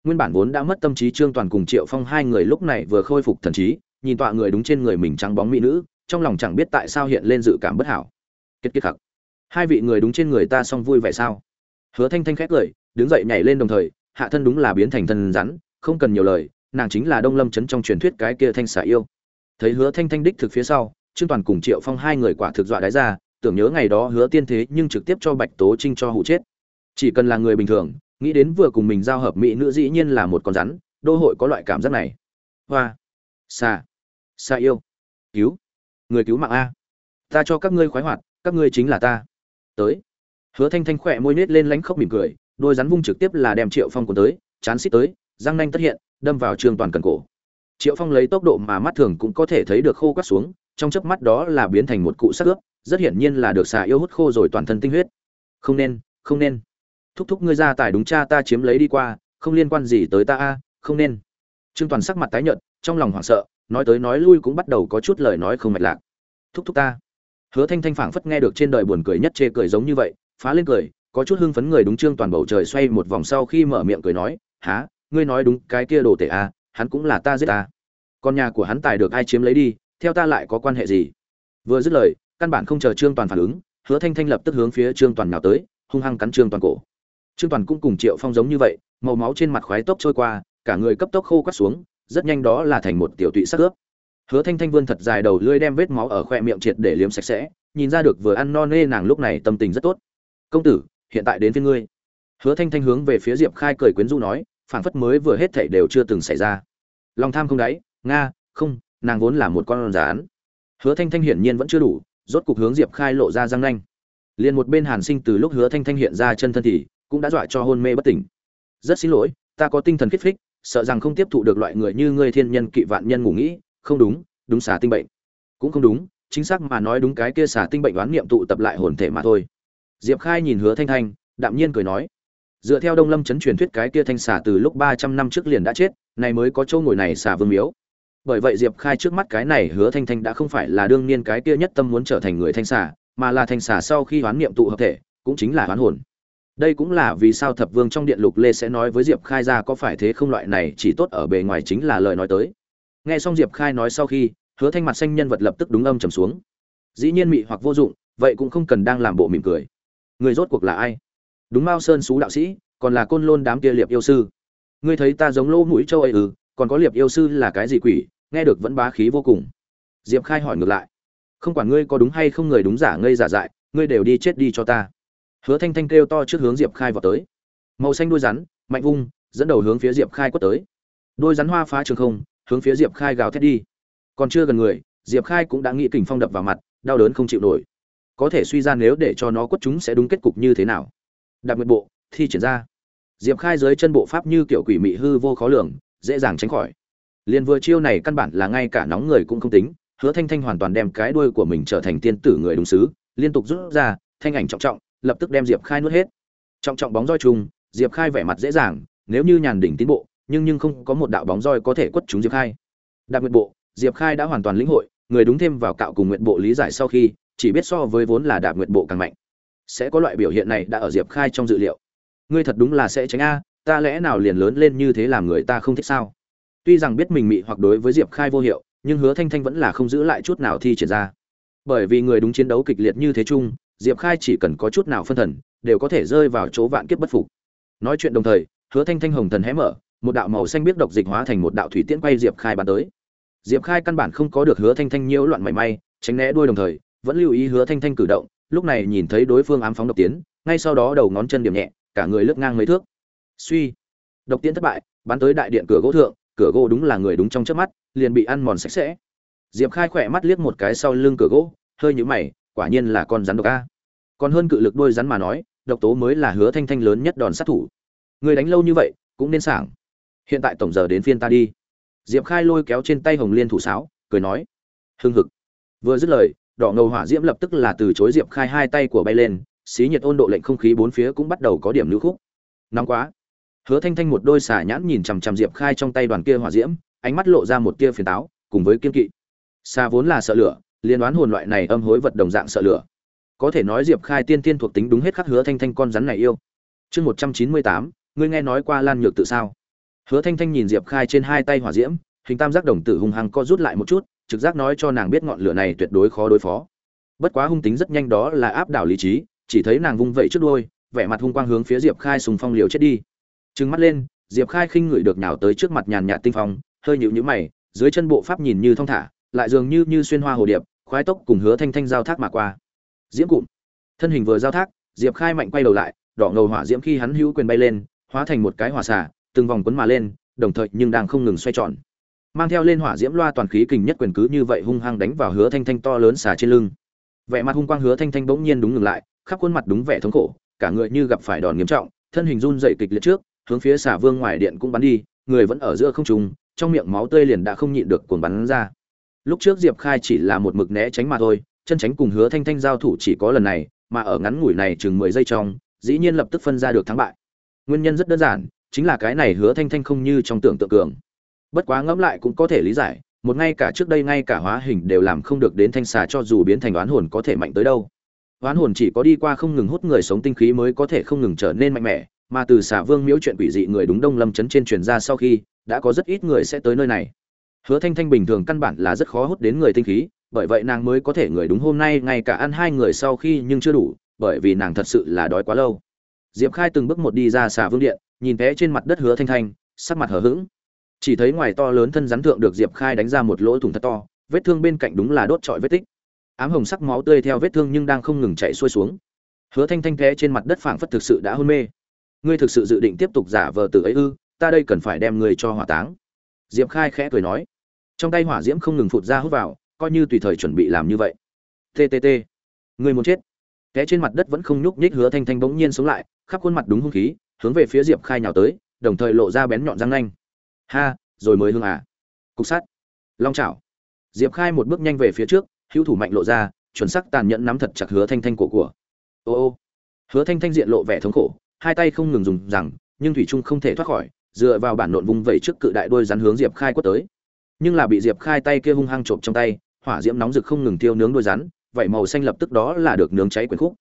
Nguyên bản vốn đã mất tâm trí trương toàn cùng triệu phong hai người lúc này vừa khôi phục thần trí, nhìn tọa người đúng trên người mình trắng bóng mỹ nữ, trong lòng chẳng biết tại sao hiện lên dự cảm bất hảo. Kết kết khặc. Hai vị người đúng trên người ta xong vui vẻ sao? Hứa thanh thanh khét cười, đứng dậy nhảy lên đồng thời, hạ thân đúng là biến thành thân rắn, không cần nhiều lời, nàng chính là đông lâm chấn trong truyền thuyết cái kia thanh xà yêu. Thấy hứa thanh thanh đích thực phía sau, trương toàn cùng triệu phong hai người quả thực dọa đáy ra, tưởng nhớ ngày đó hứa tiên thế nhưng trực tiếp cho bạch tố trinh cho hụ chết. Chỉ cần là người bình thường nghĩ đến vừa cùng mình giao hợp mỹ nữ dĩ nhiên là một con rắn, đô hội có loại cảm giác này. Hoa. Xa xa yêu. Cứu. Người cứu mạng a. Ta cho các ngươi khoái hoạt, các ngươi chính là ta. Tới. Hứa thanh thanh khỏe môi nết lên lánh khóc mỉm cười, đôi rắn vung trực tiếp là đem triệu phong cuốn tới, chán xít tới, răng nanh tất hiện, đâm vào trương toàn cần cổ. Triệu phong lấy tốc độ mà mắt thường cũng có thể thấy được khô quắt xuống, trong chớp mắt đó là biến thành một cụ sắc ướp, rất hiển nhiên là được xà yêu hút khô rồi toàn thân tinh huyết. Không nên không nên thúc thúc ngươi ra tài đúng cha ta chiếm lấy đi qua, không liên quan gì tới ta a, không nên. Trương toàn sắc mặt tái nhợt, trong lòng hoảng sợ, nói tới nói lui cũng bắt đầu có chút lời nói không mạch lạc. Thúc thúc ta. Hứa thanh thanh phảng phất nghe được trên đời buồn cười nhất chê cười giống như vậy, phá lên cười, có chút hưng phấn người đúng trương toàn bầu trời xoay một vòng sau khi mở miệng cười nói há ngươi nói đúng cái kia đồ tể a, hắn cũng là ta giết ta. Con nhà của hắn tài được ai chiếm lấy đi, theo ta lại có quan hệ gì? Vừa dứt lời, căn bản không chờ trương toàn phản ứng, hứa thanh thanh lập tức hướng phía trương toàn nào tới, hung hăng cắn trương toàn cổ trương toàn cũng cùng triệu phong giống như vậy, màu máu trên mặt khoái tốc trôi qua, cả người cấp tốc khô quắt xuống, rất nhanh đó là thành một tiểu tụy sắc ướp. Hứa thanh thanh vươn thật dài đầu lưỡi đem vết máu ở khoe miệng triệt để liếm sạch sẽ, nhìn ra được vừa ăn no nê nàng lúc này tâm tình rất tốt. Công tử, hiện tại đến phía ngươi. Hứa thanh thanh hướng về phía diệp khai cười quyến rũ nói, phảng phất mới vừa hết thảy đều chưa từng xảy ra. Lòng tham không đáy, nga, không, nàng vốn là một con rán hứa thanh thanh hiển nhiên vẫn chưa đủ, rốt cục hướng diệp khai lộ ra răng nanh. Liền một bên hàn sinh từ lúc hứa thanh thanh hiện ra chân thân thì cũng đã dọa cho hôn mê bất tỉnh. Rất xin lỗi, ta có tinh thần kích thích sợ rằng không tiếp thụ được loại người như ngươi thiên nhân kỵ vạn nhân ngủ nghĩ, không đúng đúng xả tinh bệnh. Cũng không đúng, chính xác mà nói đúng cái kia xả tinh bệnh đoán niệm tụ tập lại hồn thể mà thôi. Diệp khai nhìn hứa thanh thanh, đạm nhiên cười nói, dựa theo đông lâm chấn truyền thuyết cái kia thanh xả từ lúc ba trăm năm trước liền đã chết này mới có chỗ ngồi này xả vương miếu. Bởi vậy diệp khai trước mắt cái này hứa thanh thanh đã không phải là đương niên cái kia nhất tâm muốn trở thành người thanh xả, mà là thanh xả sau khi hoán niệm tụ hợp thể, cũng chính là hoán hồn đây cũng là vì sao thập vương trong điện lục lê sẽ nói với diệp khai ra có phải thế không loại này, chỉ tốt ở bề ngoài chính là lời nói tới. Nghe xong diệp khai nói sau khi, hứa thanh mặt xanh nhân vật lập tức đúng âm trầm xuống. Dĩ nhiên mị hoặc vô dụng, vậy cũng không cần đang làm bộ mỉm cười. Người rốt cuộc là ai? Đúng mao sơn xú đạo sĩ, còn là côn lôn đám kia liệp yêu sư. Ngươi thấy ta giống lỗ mũi châu ấy ư, còn có liệp yêu sư là cái gì quỷ, nghe được vẫn bá khí vô cùng. Diệp khai hỏi ngược lại. Không quản ngươi có đúng hay không người đúng giả ngây giả dại, ngươi đều đi chết đi cho ta hứa thanh thanh kêu to trước hướng diệp khai vào tới. Màu xanh đuôi rắn, mạnh vung, dẫn đầu hướng phía diệp khai quất tới. Đôi rắn hoa phá trường không, hướng phía diệp khai gào thét đi. Còn chưa gần người, diệp khai cũng đã nghĩ kình phong đập vào mặt, đau đớn không chịu nổi. Có thể suy ra nếu để cho nó quất chúng sẽ đúng kết cục như thế nào. Đặc biệt bộ, thi triển ra. Diệp khai dưới chân bộ pháp như kiểu quỷ mị hư vô khó lường, dễ dàng tránh khỏi. Liền vừa chiêu này căn bản là ngay cả nóng người cũng không tính, hứa thanh thanh hoàn toàn đem cái đuôi của mình trở thành tiên tử người đúng xứ, liên tục rút ra, thanh ảnh trọng trọng lập tức đem diệp khai nuốt hết. Trọng trọng bóng roi trùng, diệp khai vẻ mặt dễ dàng, nếu như nhàn đỉnh tiến bộ, nhưng nhưng không có một đạo bóng roi có thể quất trúng diệp khai. Đạt nguyện bộ, diệp khai đã hoàn toàn lĩnh hội, người đúng thêm vào cạo cùng nguyện bộ lý giải sau khi, chỉ biết so với vốn là đạp nguyện bộ càng mạnh. Sẽ có loại biểu hiện này đã ở diệp khai trong dự liệu. Ngươi thật đúng là sẽ tránh a, ta lẽ nào liền lớn lên như thế làm người ta không thích sao? Tuy rằng biết mình mị hoặc đối với diệp khai vô hiệu, nhưng hứa thanh thanh vẫn là không giữ lại chút nào thi triển ra. Bởi vì người đúng chiến đấu kịch liệt như thế chung diệp khai chỉ cần có chút nào phân thần, đều có thể rơi vào chỗ vạn kiếp bất phục. Nói chuyện đồng thời, hứa thanh thanh hồng thần hé mở, một đạo màu xanh biết độc dịch hóa thành một đạo thủy tiễn quay diệp khai bắn tới. Diệp khai căn bản không có được hứa thanh thanh nhiễu loạn mảy may, tránh né đuôi đồng thời, vẫn lưu ý hứa thanh thanh cử động, lúc này nhìn thấy đối phương ám phóng độc tiến, ngay sau đó đầu ngón chân điểm nhẹ, cả người lướt ngang mấy thước. Suy. Độc tiến thất bại, bắn tới đại điện cửa gỗ thượng, cửa gỗ đúng là người đúng trong trước mắt, liền bị ăn mòn sạch sẽ. Diệp khai khỏe mắt liếc một cái sau lưng cửa gỗ, hơi nhũ mày quả nhiên là con rắn độc a. Còn hơn cự lực đôi rắn mà nói, độc tố mới là hứa thanh thanh lớn nhất đòn sát thủ. Người đánh lâu như vậy, cũng nên sảng. Hiện tại tổng giờ đến phiên ta đi. Diệp khai lôi kéo trên tay hồng liên thủ sáo, cười nói. Hưng hực. Vừa dứt lời, đỏ ngầu hỏa diễm lập tức là từ chối diệp khai hai tay của bay lên, xí nhiệt ôn độ lệnh không khí bốn phía cũng bắt đầu có điểm lưu khúc. Nóng quá. Hứa thanh thanh một đôi xả nhãn nhìn chằm chằm diệp khai trong tay đoàn kia hỏa diễm, ánh mắt lộ ra một tia phiền táo, cùng với kiên kỵ. Xa vốn là sợ lửa liên đoán hồn loại này âm hối vật đồng dạng sợ lửa. Có thể nói diệp khai tiên tiên thuộc tính đúng hết khắc hứa thanh thanh con rắn này yêu. Chương một trăm chín mươi tám, ngươi nghe nói qua lan nhược tự sao? Hứa thanh thanh nhìn diệp khai trên hai tay hỏa diễm, hình tam giác đồng tử hung hăng co rút lại một chút, trực giác nói cho nàng biết ngọn lửa này tuyệt đối khó đối phó. Bất quá hung tính rất nhanh đó là áp đảo lý trí, chỉ thấy nàng vung vẩy trước đôi vẻ mặt hung quang hướng phía diệp khai sùng phong liều chết đi. Trừng mắt lên, diệp khai khinh ngửi được nhào tới trước mặt nhàn nhạt tinh phong, hơi nhịu nhữ mày, dưới chân bộ pháp nhìn như thong thả, lại dường như như xuyên hoa hồ điệp khoái tốc cùng hứa thanh thanh giao thác mà qua. Diễm cụm. Thân hình vừa giao thác, diệp khai mạnh quay đầu lại, đỏ ngầu hỏa diễm khi hắn hữu quyền bay lên, hóa thành một cái hỏa xả từng vòng quấn mà lên, đồng thời nhưng đang không ngừng xoay tròn. Mang theo lên hỏa diễm loa toàn khí kình nhất quyền cứ như vậy hung hăng đánh vào hứa thanh thanh to lớn xả trên lưng. Vẻ mặt hung quang hứa thanh thanh bỗng nhiên đúng ngừng lại, khắp khuôn mặt đúng vẻ thống khổ, cả người như gặp phải đòn nghiêm trọng, thân hình run dậy kịch liệt trước, hướng phía xả vương ngoài điện cũng bắn đi, người vẫn ở giữa không trung, trong miệng máu tươi liền đã không nhịn được cuồng bắn ra lúc trước diệp khai chỉ là một mực né tránh mà thôi, chân tránh cùng hứa thanh thanh giao thủ chỉ có lần này, mà ở ngắn ngủi này chừng mười giây trong, dĩ nhiên lập tức phân ra được thắng bại. Nguyên nhân rất đơn giản, chính là cái này hứa thanh thanh không như trong tưởng tượng cường. Bất quá ngẫm lại cũng có thể lý giải, một ngay cả trước đây ngay cả hóa hình đều làm không được đến thanh xà cho dù biến thành oán hồn có thể mạnh tới đâu. Oán hồn chỉ có đi qua không ngừng hút người sống tinh khí mới có thể không ngừng trở nên mạnh mẽ, mà từ xà vương miễu chuyện quỷ dị người đúng đông lâm chấn trên truyền ra sau khi, đã có rất ít người sẽ tới nơi này hứa thanh thanh bình thường căn bản là rất khó hút đến người tinh khí, bởi vậy nàng mới có thể người đúng hôm nay, ngay cả ăn hai người sau khi nhưng chưa đủ, bởi vì nàng thật sự là đói quá lâu. Diệp khai từng bước một đi ra xà vương điện, nhìn té trên mặt đất hứa thanh thanh, sắc mặt hờ hững. Chỉ thấy ngoài to lớn thân rắn thượng được diệp khai đánh ra một lỗ thủng thật to, vết thương bên cạnh đúng là đốt trọi vết tích. Ám hồng sắc máu tươi theo vết thương nhưng đang không ngừng chạy xuôi xuống. Hứa thanh thanh té trên mặt đất phảng phất thực sự đã hôn mê. Ngươi thực sự dự định tiếp tục giả vờ từ ấy ư? Ta đây cần phải đem ngươi cho hỏa táng. Diệp khai khẽ cười nói trong tay hỏa diễm không ngừng phụt ra hút vào, coi như tùy thời chuẩn bị làm như vậy. Ttt người muốn chết. Té trên mặt đất vẫn không nhúc nhích hứa thanh thanh bỗng nhiên sống lại, khắp khuôn mặt đúng hung khí, hướng về phía diệp khai nhào tới, đồng thời lộ ra bén nhọn răng nanh. Ha, rồi mới hương à. Cục sắt. Long chảo. Diệp khai một bước nhanh về phía trước, hữu thủ mạnh lộ ra, chuẩn sắc tàn nhẫn nắm thật chặt hứa thanh thanh cổ của. Ô ô. Hứa thanh thanh diện lộ vẻ thống khổ, hai tay không ngừng dùng rằng, nhưng thủy trung không thể thoát khỏi, dựa vào bản nộn vung vẩy trước cự đại đôi rắn hướng diệp khai quất tới nhưng là bị diệp khai tay kia hung hăng trộm trong tay, hỏa diễm nóng rực không ngừng tiêu nướng đôi rắn vậy màu xanh lập tức đó là được nướng cháy quyển khúc.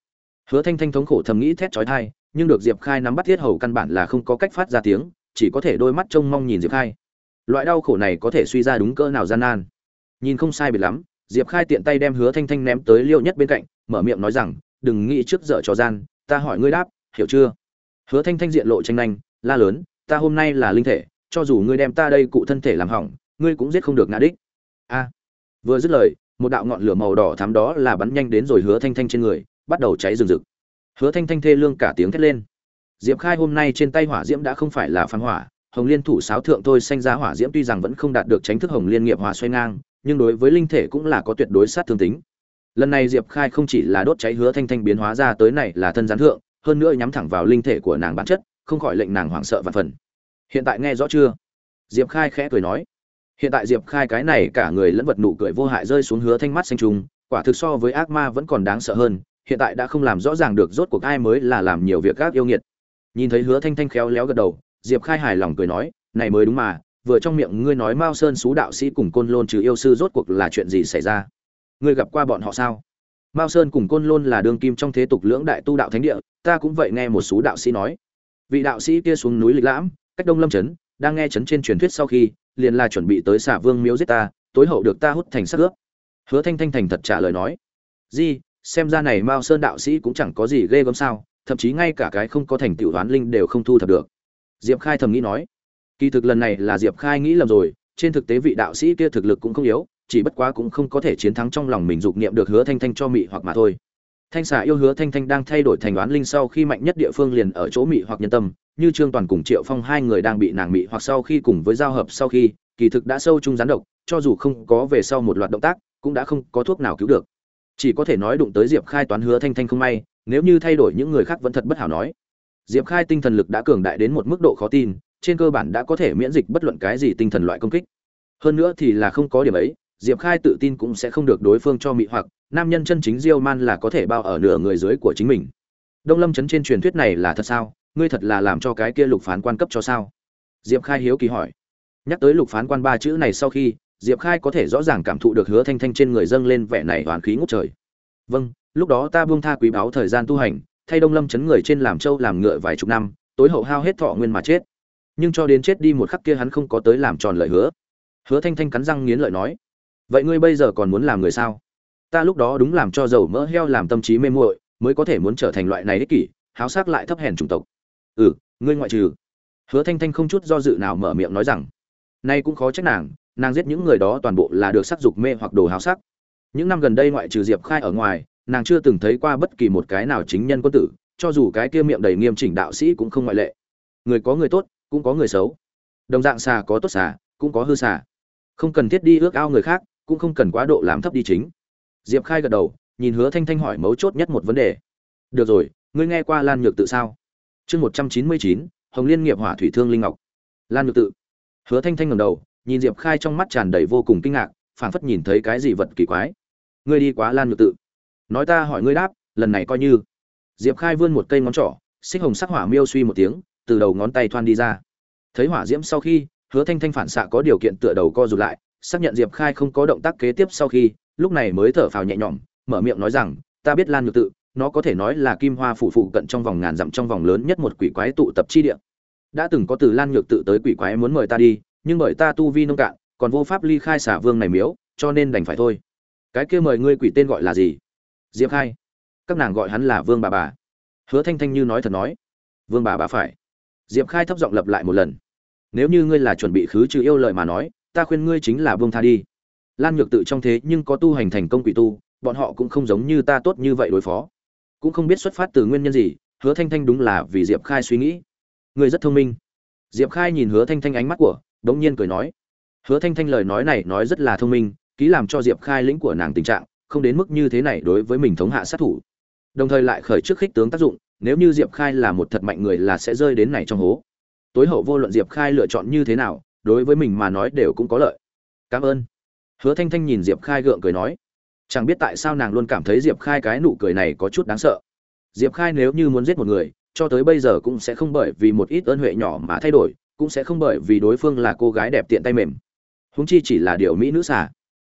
Hứa thanh thanh thống khổ thầm nghĩ thét chói tai, nhưng được diệp khai nắm bắt thiết hầu căn bản là không có cách phát ra tiếng, chỉ có thể đôi mắt trông mong nhìn diệp khai. Loại đau khổ này có thể suy ra đúng cỡ nào gian nan? Nhìn không sai biệt lắm, diệp khai tiện tay đem hứa thanh thanh ném tới liêu nhất bên cạnh, mở miệng nói rằng, đừng nghĩ trước dở trò gian, ta hỏi ngươi đáp, hiểu chưa? Hứa thanh thanh diện lộ tranh nhanh la lớn, ta hôm nay là linh thể, cho dù ngươi đem ta đây cụ thân thể làm hỏng ngươi cũng giết không được ngã đích. A. Vừa dứt lời, một đạo ngọn lửa màu đỏ thắm đó là bắn nhanh đến rồi hứa thanh thanh trên người, bắt đầu cháy rừng rực. Hứa thanh thanh thê lương cả tiếng thét lên. Diệp khai hôm nay trên tay hỏa diễm đã không phải là phán hỏa, hồng liên thủ sáo thượng thôi xanh ra hỏa diễm tuy rằng vẫn không đạt được tránh thức hồng liên nghiệp hỏa xoay ngang, nhưng đối với linh thể cũng là có tuyệt đối sát thương tính. Lần này diệp khai không chỉ là đốt cháy hứa thanh thanh biến hóa ra tới này là thân gián thượng, hơn nữa nhắm thẳng vào linh thể của nàng bản chất, không khỏi lệnh nàng hoảng sợ và phần. Hiện tại nghe rõ chưa? Diệp khai khẽ cười nói hiện tại diệp khai cái này cả người lẫn vật nụ cười vô hại rơi xuống hứa thanh mắt xanh trùng, quả thực so với ác ma vẫn còn đáng sợ hơn, hiện tại đã không làm rõ ràng được rốt cuộc ai mới là làm nhiều việc gác yêu nghiệt. Nhìn thấy hứa thanh thanh khéo léo gật đầu, diệp khai hài lòng cười nói, này mới đúng mà, vừa trong miệng ngươi nói mao sơn xú đạo sĩ cùng côn lôn trừ yêu sư rốt cuộc là chuyện gì xảy ra? Ngươi gặp qua bọn họ sao? Mao sơn cùng côn lôn là đương kim trong thế tục lưỡng đại tu đạo thánh địa, ta cũng vậy nghe một số đạo sĩ nói. Vị đạo sĩ kia xuống núi lịch lãm, cách đông lâm trấn đang nghe chấn trên truyền thuyết sau khi, liền là chuẩn bị tới xả vương miếu giết ta, tối hậu được ta hút thành sắc ướp. Hứa thanh thanh thành thật trả lời nói, di, xem ra này mao sơn đạo sĩ cũng chẳng có gì ghê gớm sao, thậm chí ngay cả cái không có thành tựu đoán linh đều không thu thập được. Diệp khai thầm nghĩ nói, kỳ thực lần này là diệp khai nghĩ lầm rồi, trên thực tế vị đạo sĩ kia thực lực cũng không yếu, chỉ bất quá cũng không có thể chiến thắng trong lòng mình dục niệm được hứa thanh thanh cho mị hoặc mà thôi thanh xà yêu hứa thanh thanh đang thay đổi thành đoán linh sau khi mạnh nhất địa phương liền ở chỗ mị hoặc nhân tâm, như trương toàn cùng triệu phong hai người đang bị nàng mị hoặc sau khi cùng với giao hợp sau khi, kỳ thực đã sâu chung gián độc, cho dù không có về sau một loạt động tác, cũng đã không có thuốc nào cứu được. Chỉ có thể nói đụng tới diệp khai toán hứa thanh thanh không may, nếu như thay đổi những người khác vẫn thật bất hảo nói. Diệp khai tinh thần lực đã cường đại đến một mức độ khó tin, trên cơ bản đã có thể miễn dịch bất luận cái gì tinh thần loại công kích. Hơn nữa thì là không có điểm ấy diệp khai tự tin cũng sẽ không được đối phương cho mị hoặc, nam nhân chân chính diêu man là có thể bao ở nửa người dưới của chính mình. Đông lâm chấn trên truyền thuyết này là thật sao? Ngươi thật là làm cho cái kia lục phán quan cấp cho sao? Diệp khai hiếu kỳ hỏi. Nhắc tới lục phán quan ba chữ này sau khi, diệp khai có thể rõ ràng cảm thụ được hứa thanh thanh trên người dâng lên vẻ này hoàn khí ngút trời. Vâng lúc đó ta buông tha quý báu thời gian tu hành, thay đông lâm chấn người trên làm châu làm ngựa vài chục năm, tối hậu hao hết thọ nguyên mà chết. Nhưng cho đến chết đi một khắc kia hắn không có tới làm tròn lời hứa. Hứa thanh thanh cắn răng nghiến lợi nói vậy ngươi bây giờ còn muốn làm người sao? Ta lúc đó đúng làm cho dầu mỡ heo làm tâm trí mê muội, mới có thể muốn trở thành loại này ích kỷ, háo sắc lại thấp hèn chủng tộc. Ừ ngươi ngoại trừ. Hứa thanh thanh không chút do dự nào mở miệng nói rằng, nay cũng khó trách nàng nàng giết những người đó toàn bộ là được sắc dục mê hoặc đồ háo sắc. Những năm gần đây ngoại trừ diệp khai ở ngoài, nàng chưa từng thấy qua bất kỳ một cái nào chính nhân quân tử, cho dù cái kia miệng đầy nghiêm chỉnh đạo sĩ cũng không ngoại lệ. Người có người tốt, cũng có người xấu. Đồng dạng xà có tốt xà, cũng có hư xà. Không cần thiết đi ước ao người khác cũng không cần quá độ làm thấp đi chính. Diệp khai gật đầu, nhìn hứa thanh thanh hỏi mấu chốt nhất một vấn đề. Được rồi, ngươi nghe qua lan nhược tự sao? Chương một trăm chín mươi chín, hồng liên nghiệp hỏa thủy thương linh ngọc. Lan nhược tự. Hứa thanh thanh ngầm đầu, nhìn diệp khai trong mắt tràn đầy vô cùng kinh ngạc, phảng phất nhìn thấy cái gì vật kỳ quái. Ngươi đi quá lan nhược tự. Nói ta hỏi ngươi đáp, lần này coi như. Diệp khai vươn một cây ngón trỏ, xích hồng sắc hỏa miêu suy một tiếng, từ đầu ngón tay thoan đi ra. Thấy hỏa diễm sau khi, hứa thanh thanh phản xạ có điều kiện tựa đầu co rụt lại xác nhận diệp khai không có động tác kế tiếp sau khi, lúc này mới thở phào nhẹ nhõm, mở miệng nói rằng, ta biết lan nhược tự, nó có thể nói là kim hoa phủ phụ cận trong vòng ngàn dặm trong vòng lớn nhất một quỷ quái tụ tập chi địa. Đã từng có từ lan nhược tự tới quỷ quái muốn mời ta đi, nhưng bởi ta tu vi nông cạn, còn vô pháp ly khai xả vương này miếu, cho nên đành phải thôi. Cái kia mời ngươi quỷ tên gọi là gì? Diệp khai. Các nàng gọi hắn là vương bà bà. Hứa thanh thanh như nói thật nói. Vương bà bà phải. Diệp khai thấp giọng lập lại một lần. Nếu như ngươi là chuẩn bị khứ trừ yêu lợi mà nói ta khuyên ngươi chính là buông tha đi. Lan nhược tự trong thế nhưng có tu hành thành công quỷ tu, bọn họ cũng không giống như ta tốt như vậy đối phó. Cũng không biết xuất phát từ nguyên nhân gì, hứa thanh thanh đúng là vì diệp khai suy nghĩ. Ngươi rất thông minh. Diệp khai nhìn hứa thanh thanh ánh mắt của đ ỗ n g nhiên cười nói. Hứa thanh thanh lời nói này nói rất là thông minh, ký làm cho diệp khai lĩnh của nàng tình trạng, không đến mức như thế này đối với mình thống hạ sát thủ. Đồng thời lại khởi trước khích tướng tác dụng, nếu như diệp khai là một thật mạnh người là sẽ rơi đến này trong hố. Tối hậu vô luận diệp khai lựa chọn như thế nào đối với mình mà nói đều cũng có lợi. Cảm ơn. Hứa thanh thanh nhìn diệp khai gượng cười nói, chẳng biết tại sao nàng luôn cảm thấy diệp khai cái nụ cười này có chút đáng sợ. Diệp khai nếu như muốn giết một người, cho tới bây giờ cũng sẽ không bởi vì một ít ơn huệ nhỏ mà thay đổi, cũng sẽ không bởi vì đối phương là cô gái đẹp tiện tay mềm. Húng chi chỉ là điều mỹ nữ xả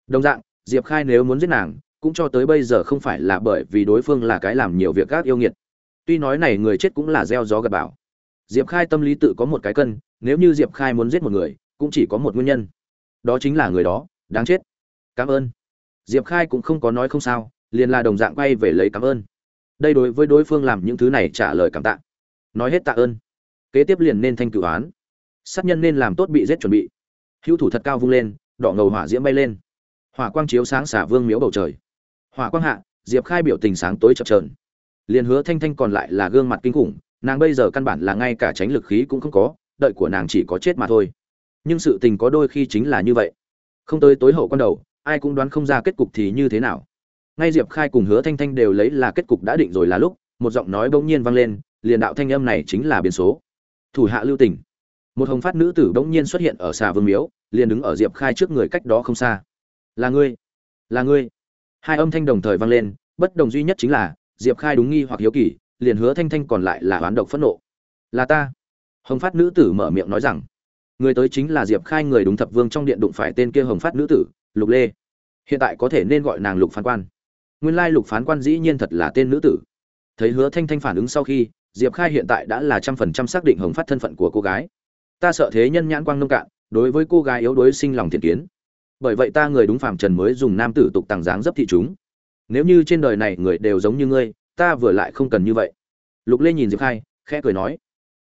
đồng dạng, diệp khai nếu muốn giết nàng, cũng cho tới bây giờ không phải là bởi vì đối phương là cái làm nhiều việc gác yêu nghiệt. Tuy nói này người chết cũng là gieo gió gặp bảo diệp khai tâm lý tự có một cái cân, nếu như diệp khai muốn giết một người, cũng chỉ có một nguyên nhân. Đó chính là người đó, đáng chết. Cảm ơn. Diệp khai cũng không có nói không sao, liền là đồng dạng quay về lấy cảm ơn. Đây đối với đối phương làm những thứ này trả lời cảm tạ. Nói hết tạ ơn. Kế tiếp liền nên thanh cửu án. Sát nhân nên làm tốt bị giết chuẩn bị. Hữu thủ thật cao vung lên, đỏ ngầu hỏa diễm bay lên. Hỏa quang chiếu sáng xả vương miếu bầu trời. Hỏa quang hạ, diệp khai biểu tình sáng tối chập trờn liền hứa thanh thanh còn lại là gương mặt kinh khủng nàng bây giờ căn bản là ngay cả tránh lực khí cũng không có, đợi của nàng chỉ có chết mà thôi. Nhưng sự tình có đôi khi chính là như vậy. Không tới tối hậu con đầu, ai cũng đoán không ra kết cục thì như thế nào. Ngay diệp khai cùng hứa thanh thanh đều lấy là kết cục đã định rồi là lúc, một giọng nói bỗng nhiên vang lên, liền đạo thanh âm này chính là biến số. Thủ hạ lưu tình. Một hồng phát nữ tử bỗng nhiên xuất hiện ở xà vương miếu, liền đứng ở diệp khai trước người cách đó không xa. Là ngươi là ngươi. Hai âm thanh đồng thời vang lên, bất đồng duy nhất chính là, diệp khai đúng nghi hoặc hiếu kỳ liền hứa thanh thanh còn lại là oán độc phẫn nộ. Là ta. Hồng phát nữ tử mở miệng nói rằng, người tới chính là diệp khai người đúng thập vương trong điện đụng phải tên kia hồng phát nữ tử, lục lê. Hiện tại có thể nên gọi nàng lục phán quan. Nguyên lai lục phán quan dĩ nhiên thật là tên nữ tử. Thấy hứa thanh thanh phản ứng sau khi, diệp khai hiện tại đã là trăm phần trăm xác định hồng phát thân phận của cô gái. Ta sợ thế nhân nhãn quang nông cạn, đối với cô gái yếu đuối sinh lòng thiện kiến. Bởi vậy ta người đúng phàm trần mới dùng nam tử tục tàng dáng dấp thị chúng. Nếu như trên đời này người đều giống như ngươi ta vừa lại không cần như vậy. Lục lê nhìn diệp khai, khẽ cười nói,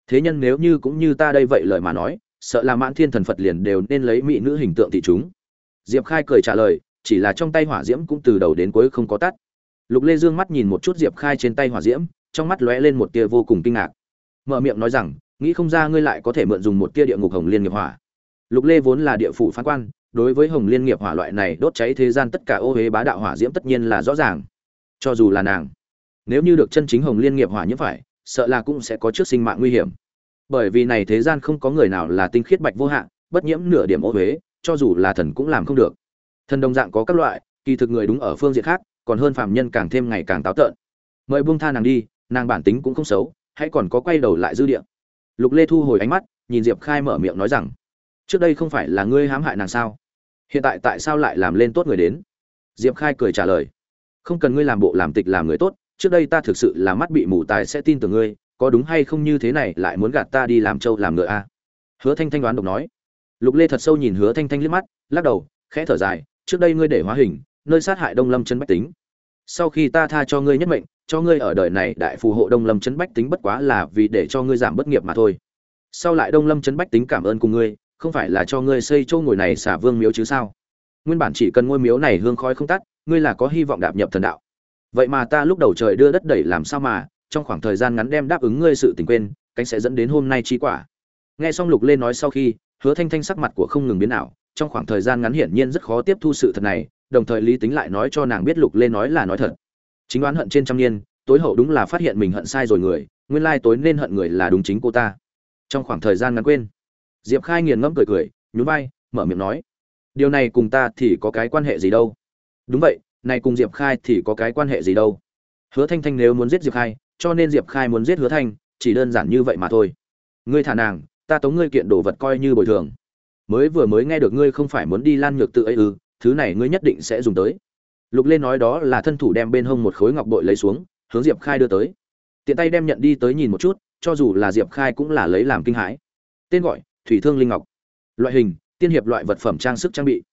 thế nhân nếu như cũng như ta đây vậy lời mà nói, sợ là mãn thiên thần phật liền đều nên lấy mỹ nữ hình tượng thị chúng. Diệp khai cười trả lời, chỉ là trong tay hỏa diễm cũng từ đầu đến cuối không có tắt. Lục lê dương mắt nhìn một chút diệp khai trên tay hỏa diễm, trong mắt lóe lên một tia vô cùng kinh ngạc. Mở miệng nói rằng, nghĩ không ra ngươi lại có thể mượn dùng một tia địa ngục hồng liên nghiệp hỏa. Lục lê vốn là địa phủ phán quan, đối với hồng liên nghiệp hỏa loại này đốt cháy thế gian tất cả ô huế bá đạo hỏa diễm tất nhiên là rõ ràng. Cho dù là nàng nếu như được chân chính hồng liên nghiệp hỏa nhiễm phải, sợ là cũng sẽ có trước sinh mạng nguy hiểm. Bởi vì này thế gian không có người nào là tinh khiết bạch vô hạn, bất nhiễm nửa điểm ô huế cho dù là thần cũng làm không được. Thần đồng dạng có các loại, kỳ thực người đúng ở phương diện khác, còn hơn phạm nhân càng thêm ngày càng táo tợn. Mời buông tha nàng đi, nàng bản tính cũng không xấu, hãy còn có quay đầu lại dư địa. Lục lê thu hồi ánh mắt, nhìn diệp khai mở miệng nói rằng, trước đây không phải là ngươi hãm hại nàng sao? Hiện tại tại sao lại làm lên tốt người đến? Diệp khai cười trả lời, không cần ngươi làm bộ làm tịch làm người tốt trước đây ta thực sự là mắt bị mù tài sẽ tin tưởng ngươi, có đúng hay không như thế này lại muốn gạt ta đi làm trâu làm ngựa a à? hứa thanh thanh đoán độc nói. Lục lê thật sâu nhìn hứa thanh thanh liếc mắt, lắc đầu, khẽ thở dài, trước đây ngươi để hóa hình, nơi sát hại đông lâm chân bách tính. Sau khi ta tha cho ngươi nhất mệnh, cho ngươi ở đời này đại phù hộ đông lâm chân bách tính bất quá là vì để cho ngươi giảm bất nghiệp mà thôi. Sau lại đông lâm chân bách tính cảm ơn cùng ngươi, không phải là cho ngươi xây châu ngồi này xả vương miếu chứ sao? Nguyên bản chỉ cần ngôi miếu này hương khói không tắt, ngươi là có hy vọng đạp nhập thần đạo vậy mà ta lúc đầu trời đưa đất đẩy làm sao mà, trong khoảng thời gian ngắn đem đáp ứng ngươi sự tình quên, cánh sẽ dẫn đến hôm nay chi quả. Nghe xong lục lên nói sau khi, hứa thanh thanh sắc mặt của không ngừng biến ảo, trong khoảng thời gian ngắn hiển nhiên rất khó tiếp thu sự thật này, đồng thời lý tính lại nói cho nàng biết lục lên nói là nói thật. Chính đoán hận trên trăm niên, tối hậu đúng là phát hiện mình hận sai rồi người, nguyên lai tối nên hận người là đúng chính cô ta. Trong khoảng thời gian ngắn quên, diệp khai nghiền ngẫm cười cười, nhún vai, mở miệng nói, điều này cùng ta thì có cái quan hệ gì đâu? Đúng vậy này cùng diệp khai thì có cái quan hệ gì đâu. Hứa thanh thanh nếu muốn giết diệp khai, cho nên diệp khai muốn giết hứa thanh, chỉ đơn giản như vậy mà thôi. Ngươi thả nàng, ta tống ngươi kiện đồ vật coi như bồi thường. Mới vừa mới nghe được ngươi không phải muốn đi lan nhược tự ấy ư, thứ này ngươi nhất định sẽ dùng tới. Lục lên nói đó là thân thủ đem bên hông một khối ngọc bội lấy xuống, hướng diệp khai đưa tới. Tiện tay đem nhận đi tới nhìn một chút, cho dù là diệp khai cũng là lấy làm kinh hãi. Tên gọi, thủy thương linh ngọc. Loại hình, tiên hiệp loại vật phẩm trang sức trang bị.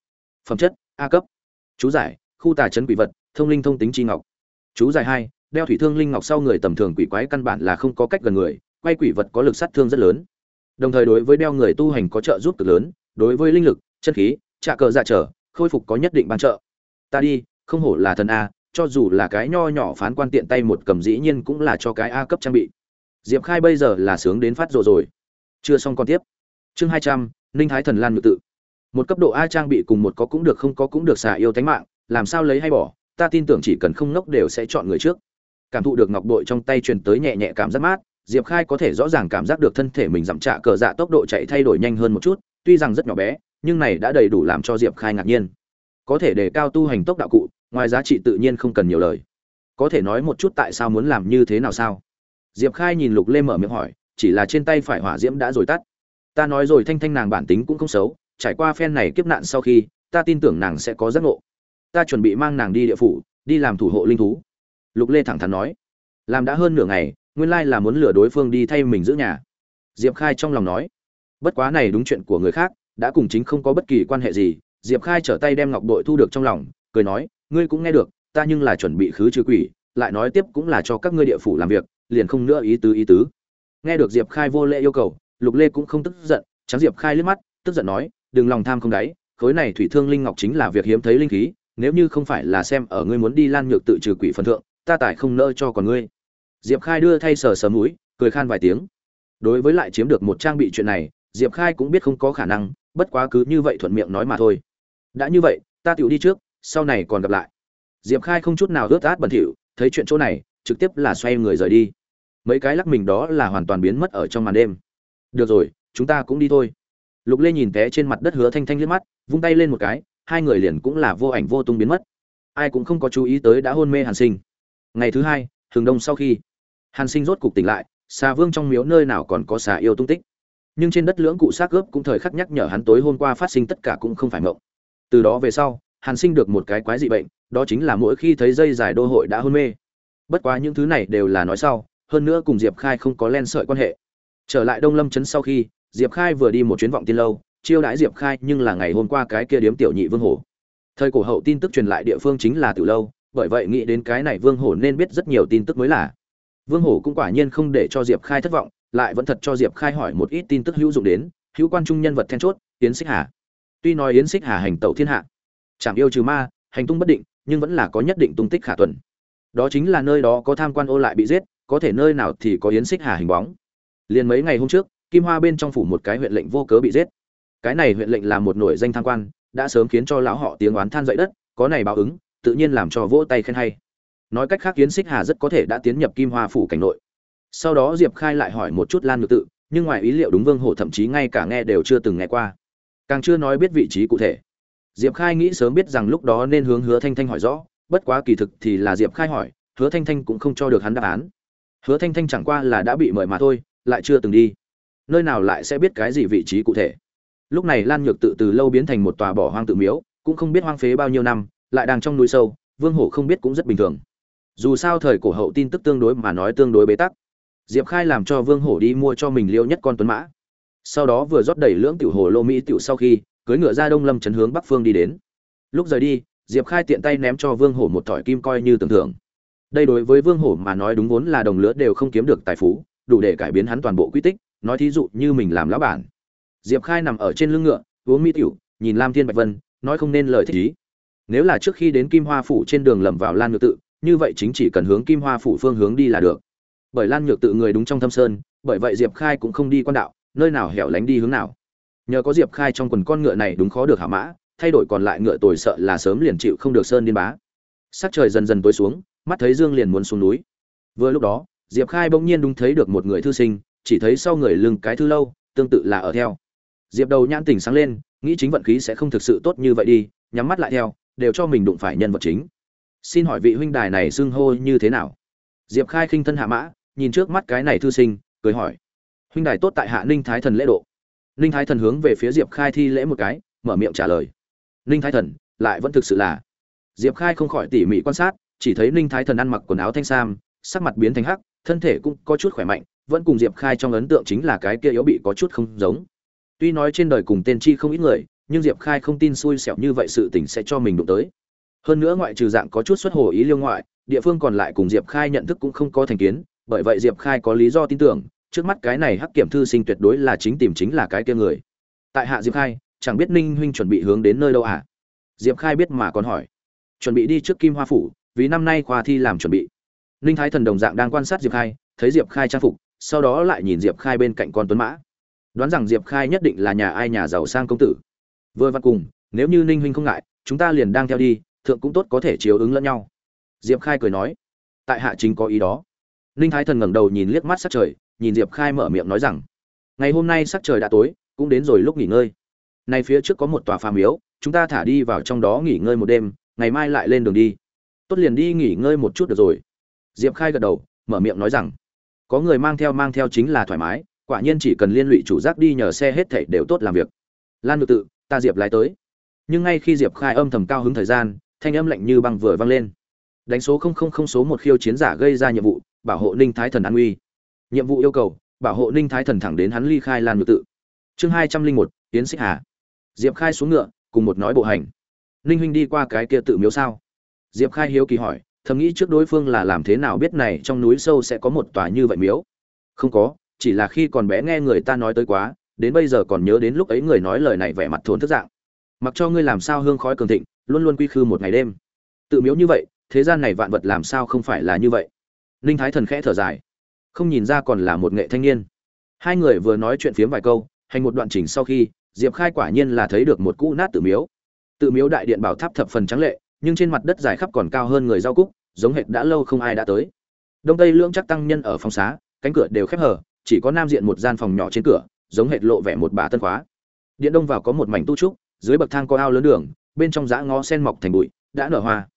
Phẩm chất, a cấp. Chú giải khu tà chấn quỷ vật, thông linh thông tính chi ngọc. Chú giải hai, đeo thủy thương linh ngọc sau người tầm thường quỷ quái căn bản là không có cách gần người, quay quỷ vật có lực sát thương rất lớn. Đồng thời đối với đeo người tu hành có trợ giúp cực lớn, đối với linh lực, chân khí, trạ cờ dạ trở, khôi phục có nhất định ban trợ. Ta đi, không hổ là thần a, cho dù là cái nho nhỏ phán quan tiện tay một cầm dĩ nhiên cũng là cho cái a cấp trang bị. Diệp khai bây giờ là sướng đến phát rồ rồi. Chưa xong còn tiếp. Chương hai trăm, ninh thái thần lan ngự tự. Một cấp độ a trang bị cùng một có cũng được, không có cũng được xả yêu tánh mạng làm sao lấy hay bỏ, ta tin tưởng chỉ cần không ngốc đều sẽ chọn người trước. Cảm thụ được ngọc bội trong tay truyền tới nhẹ nhẹ cảm giác mát, diệp khai có thể rõ ràng cảm giác được thân thể mình giảm trạ cờ dạ tốc độ chạy thay đổi nhanh hơn một chút, tuy rằng rất nhỏ bé, nhưng này đã đầy đủ làm cho diệp khai ngạc nhiên. Có thể đề cao tu hành tốc đạo cụ, ngoài giá trị tự nhiên không cần nhiều lời. Có thể nói một chút tại sao muốn làm như thế nào sao? Diệp khai nhìn lục lê mở miệng hỏi, chỉ là trên tay phải hỏa diễm đã rồi tắt. Ta nói rồi thanh thanh nàng bản tính cũng không xấu, trải qua phen này kiếp nạn sau khi, ta tin tưởng nàng sẽ có giấc ngộ ta chuẩn bị mang nàng đi địa phủ, đi làm thủ hộ linh thú. Lục lê thẳng thắn nói. Làm đã hơn nửa ngày, nguyên lai là muốn lừa đối phương đi thay mình giữ nhà. Diệp khai trong lòng nói. Bất quá này đúng chuyện của người khác, đã cùng chính không có bất kỳ quan hệ gì, diệp khai trở tay đem ngọc đội thu được trong lòng, cười nói, ngươi cũng nghe được, ta nhưng là chuẩn bị khứ trừ quỷ, lại nói tiếp cũng là cho các ngươi địa phủ làm việc, liền không nữa ý tứ ý tứ. Nghe được diệp khai vô lễ yêu cầu, lục lê cũng không tức giận trắng diệp khai liếc mắt, tức giận nói, đừng lòng tham không đáy, khối này thủy thương linh ngọc chính là việc hiếm thấy linh khí nếu như không phải là xem ở ngươi muốn đi lan nhược tự trừ quỷ phần thượng, ta tải không nỡ cho còn ngươi. Diệp khai đưa thay sờ sờ mũi, cười khan vài tiếng. Đối với lại chiếm được một trang bị chuyện này, diệp khai cũng biết không có khả năng, bất quá cứ như vậy thuận miệng nói mà thôi. Đã như vậy, ta tựu đi trước, sau này còn gặp lại. Diệp khai không chút nào ướt át bẩn thỉu, thấy chuyện chỗ này, trực tiếp là xoay người rời đi. Mấy cái lắc mình đó là hoàn toàn biến mất ở trong màn đêm. Được rồi, chúng ta cũng đi thôi. Lục lê nhìn té trên mặt đất hứa thanh thanh liếc mắt, vung tay lên một cái hai người liền cũng là vô ảnh vô tung biến mất. Ai cũng không có chú ý tới đã hôn mê hàn sinh. Ngày thứ hai thường đông sau khi, hàn sinh rốt cục tỉnh lại, xà vương trong miếu nơi nào còn có xà yêu tung tích. Nhưng trên đất lưỡng cụ xác ướp cũng thời khắc nhắc nhở hắn tối hôm qua phát sinh tất cả cũng không phải mộng. Từ đó về sau, hàn sinh được một cái quái dị bệnh, đó chính là mỗi khi thấy dây dài đô hội đã hôn mê. Bất quá những thứ này đều là nói sau, hơn nữa cùng diệp khai không có len sợi quan hệ. Trở lại đông lâm trấn sau khi, diệp khai vừa đi một chuyến vọng tiên lâu chiêu đãi diệp khai nhưng là ngày hôm qua cái kia điếm tiểu nhị vương hổ thời cổ hậu tin tức truyền lại địa phương chính là từ lâu, bởi vậy nghĩ đến cái này vương hổ nên biết rất nhiều tin tức mới là. Vương hổ cũng quả nhiên không để cho diệp khai thất vọng, lại vẫn thật cho diệp khai hỏi một ít tin tức hữu dụng đến, hữu quan trung nhân vật then chốt, yến xích hà. Tuy nói yến xích hà hành tẩu thiên hạ chạm yêu trừ ma, hành tung bất định, nhưng vẫn là có nhất định tung tích khả tuần. Đó chính là nơi đó có tham quan ô lại bị giết, có thể nơi nào thì có yến xích hà hình bóng. Liền mấy ngày hôm trước, kim hoa bên trong phủ một cái huyện lệnh vô cớ bị giết cái này huyện lệnh là một nổi danh tham quan, đã sớm khiến cho lão họ tiếng oán than dậy đất, có này báo ứng, tự nhiên làm cho vỗ tay khen hay. Nói cách khác kiến xích hà rất có thể đã tiến nhập kim hoa phủ cảnh nội. Sau đó diệp khai lại hỏi một chút lan nhược tự, nhưng ngoài ý liệu đúng vương hổ thậm chí ngay cả nghe đều chưa từng nghe qua. Càng chưa nói biết vị trí cụ thể. Diệp khai nghĩ sớm biết rằng lúc đó nên hướng hứa thanh thanh hỏi rõ, bất quá kỳ thực thì là diệp khai hỏi, hứa thanh thanh cũng không cho được hắn đáp án. Hứa thanh thanh chẳng qua là đã bị mời mà thôi, lại chưa từng đi. Nơi nào lại sẽ biết cái gì vị trí cụ thể? Lúc này lan nhược tự từ lâu biến thành một tòa bỏ hoang tự miếu, cũng không biết hoang phế bao nhiêu năm, lại đang trong núi sâu, vương hổ không biết cũng rất bình thường. Dù sao thời cổ hậu tin tức tương đối mà nói tương đối bế tắc. Diệp khai làm cho vương hổ đi mua cho mình liêu nhất con tuấn mã. Sau đó vừa rót đầy lưỡng tiểu hồ lô mỹ tiểu sau khi cưới ngựa ra đông lâm chấn hướng bắc phương đi đến. Lúc rời đi, diệp khai tiện tay ném cho vương hổ một thỏi kim coi như tưởng thưởng. Đây đối với vương hổ mà nói đúng vốn là đồng lứa đều không kiếm được tài phú, đủ để cải biến hắn toàn bộ quy tích, nói thí dụ như mình làm lão bản diệp khai nằm ở trên lưng ngựa, uống mỹ tiểu, nhìn lam thiên bạch vân, nói không nên lời thích ý. Nếu là trước khi đến kim hoa phủ trên đường lầm vào lan nhược tự, như vậy chính chỉ cần hướng kim hoa phủ phương hướng đi là được. Bởi lan nhược tự người đúng trong thâm sơn, bởi vậy diệp khai cũng không đi quan đạo, nơi nào hẻo lánh đi hướng nào. Nhờ có diệp khai trong quần con ngựa này đúng khó được hạ mã, thay đổi còn lại ngựa tồi sợ là sớm liền chịu không được sơn điên bá. Sắc trời dần dần tối xuống, mắt thấy dương liền muốn xuống núi. Vừa lúc đó, diệp khai bỗng nhiên đúng thấy được một người thư sinh, chỉ thấy sau người lưng cái thư lâu, tương tự là ở theo diệp đầu nhãn tỉnh sáng lên, nghĩ chính vận khí sẽ không thực sự tốt như vậy đi, nhắm mắt lại theo, đều cho mình đụng phải nhân vật chính. Xin hỏi vị huynh đài này xưng hô như thế nào? Diệp khai khinh thân hạ mã, nhìn trước mắt cái này thư sinh, cười hỏi. Huynh đài tốt tại hạ ninh thái thần lễ độ. Ninh thái thần hướng về phía diệp khai thi lễ một cái, mở miệng trả lời. Ninh thái thần, lại vẫn thực sự là. Diệp khai không khỏi tỉ mỉ quan sát, chỉ thấy ninh thái thần ăn mặc quần áo thanh sam, sắc mặt biến thành hắc, thân thể cũng có chút khỏe mạnh, vẫn cùng diệp khai trong ấn tượng chính là cái kia yếu bị có chút không giống tuy nói trên đời cùng tên chi không ít người, nhưng diệp khai không tin xui xẻo như vậy sự tình sẽ cho mình đụng tới. Hơn nữa ngoại trừ dạng có chút xuất hồ ý liêu ngoại, địa phương còn lại cùng diệp khai nhận thức cũng không có thành kiến, bởi vậy diệp khai có lý do tin tưởng, trước mắt cái này hắc kiểm thư sinh tuyệt đối là chính tìm chính là cái kia người. Tại hạ diệp khai, chẳng biết ninh huynh chuẩn bị hướng đến nơi đâu à? Diệp khai biết mà còn hỏi. Chuẩn bị đi trước kim hoa phủ, vì năm nay khoa thi làm chuẩn bị. Ninh thái thần đồng dạng đang quan sát diệp khai, thấy diệp khai trang phục, sau đó lại nhìn diệp khai bên cạnh con tuấn mã đoán rằng diệp khai nhất định là nhà ai nhà giàu sang công tử. Vừa vặn cùng, nếu như ninh huynh không ngại, chúng ta liền đang theo đi, thượng cũng tốt có thể chiếu ứng lẫn nhau. Diệp khai cười nói. Tại hạ chính có ý đó. Ninh thái thần ngẩng đầu nhìn liếc mắt sắc trời, nhìn diệp khai mở miệng nói rằng, ngày hôm nay sắc trời đã tối, cũng đến rồi lúc nghỉ ngơi. Nay phía trước có một tòa phàm miếu, chúng ta thả đi vào trong đó nghỉ ngơi một đêm, ngày mai lại lên đường đi. Tốt liền đi nghỉ ngơi một chút được rồi. Diệp khai gật đầu, mở miệng nói rằng, có người mang theo mang theo chính là thoải mái quả nhiên chỉ cần liên lụy chủ giác đi nhờ xe hết thảy đều tốt làm việc. Lan ngự tự, ta diệp lái tới. Nhưng ngay khi diệp khai âm thầm cao hứng thời gian, thanh âm lạnh như băng vừa vang lên. Đánh số không không không số một khiêu chiến giả gây ra nhiệm vụ, bảo hộ ninh thái thần an uy nhiệm vụ yêu cầu, bảo hộ ninh thái thần thẳng đến hắn ly khai lan ngự tự. Chương hai trăm linh một tiến xích hà. Diệp khai xuống ngựa, cùng một nói bộ hành. Ninh huynh đi qua cái kia tự miếu sao? Diệp khai hiếu kỳ hỏi, thầm nghĩ trước đối phương là làm thế nào biết này trong núi sâu sẽ có một tòa như vậy miếu? Không có chỉ là khi còn bé nghe người ta nói tới quá, đến bây giờ còn nhớ đến lúc ấy người nói lời này vẻ mặt thốn thức dạng. Mặc cho ngươi làm sao hương khói cường thịnh, luôn luôn quy khư một ngày đêm. Tự miếu như vậy, thế gian này vạn vật làm sao không phải là như vậy? Ninh thái thần khẽ thở dài. Không nhìn ra còn là một nghệ thanh niên. Hai người vừa nói chuyện phiếm vài câu, hành một đoạn trình sau khi, diệp khai quả nhiên là thấy được một cũ nát tự miếu. Tự miếu đại điện bảo tháp thập phần trắng lệ, nhưng trên mặt đất dài khắp còn cao hơn người giao cúc, giống hệt đã lâu không ai đã tới. Đông tây lưỡng chắc tăng nhân ở phòng xá, cánh cửa đều khép hờ chỉ có nam diện một gian phòng nhỏ trên cửa, giống hệt lộ vẻ một bà tân khóa. Điện đông vào có một mảnh tu trúc, dưới bậc thang có ao lớn đường, bên trong giã ngó sen mọc thành bụi, đã nở hoa.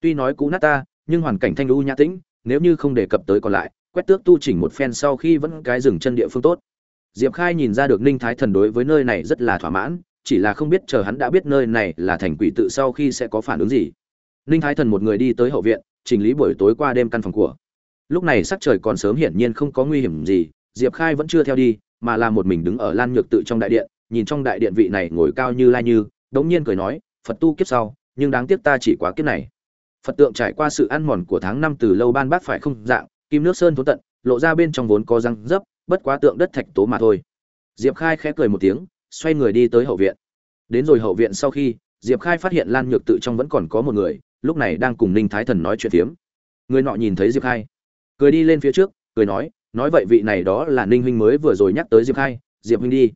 Tuy nói cũ nát ta, nhưng hoàn cảnh thanh lưu nhã tĩnh, nếu như không đề cập tới còn lại, quét tước tu chỉnh một phen sau khi vẫn cái rừng chân địa phương tốt. Diệp khai nhìn ra được ninh thái thần đối với nơi này rất là thỏa mãn, chỉ là không biết chờ hắn đã biết nơi này là thành quỷ tự sau khi sẽ có phản ứng gì. Ninh thái thần một người đi tới hậu viện, chỉnh lý buổi tối qua đêm căn phòng của. Lúc này sắc trời còn sớm hiển nhiên không có nguy hiểm gì diệp khai vẫn chưa theo đi, mà là một mình đứng ở lan nhược tự trong đại điện, nhìn trong đại điện vị này ngồi cao như lai như, đống nhiên cười nói, phật tu kiếp sau, nhưng đáng tiếc ta chỉ quá kiếp này. Phật tượng trải qua sự ăn mòn của tháng năm từ lâu ban bác phải không dạng, kim nước sơn thốn tận, lộ ra bên trong vốn có răng dấp, bất quá tượng đất thạch tố mà thôi. Diệp khai khẽ cười một tiếng, xoay người đi tới hậu viện. Đến rồi hậu viện sau khi, diệp khai phát hiện lan nhược tự trong vẫn còn có một người, lúc này đang cùng ninh thái thần nói chuyện phiếm. Người nọ nhìn thấy diệp khai, cười đi lên phía trước, cười nói nói vậy vị này đó là ninh huynh mới vừa rồi nhắc tới diệp khai, diệp huynh đi.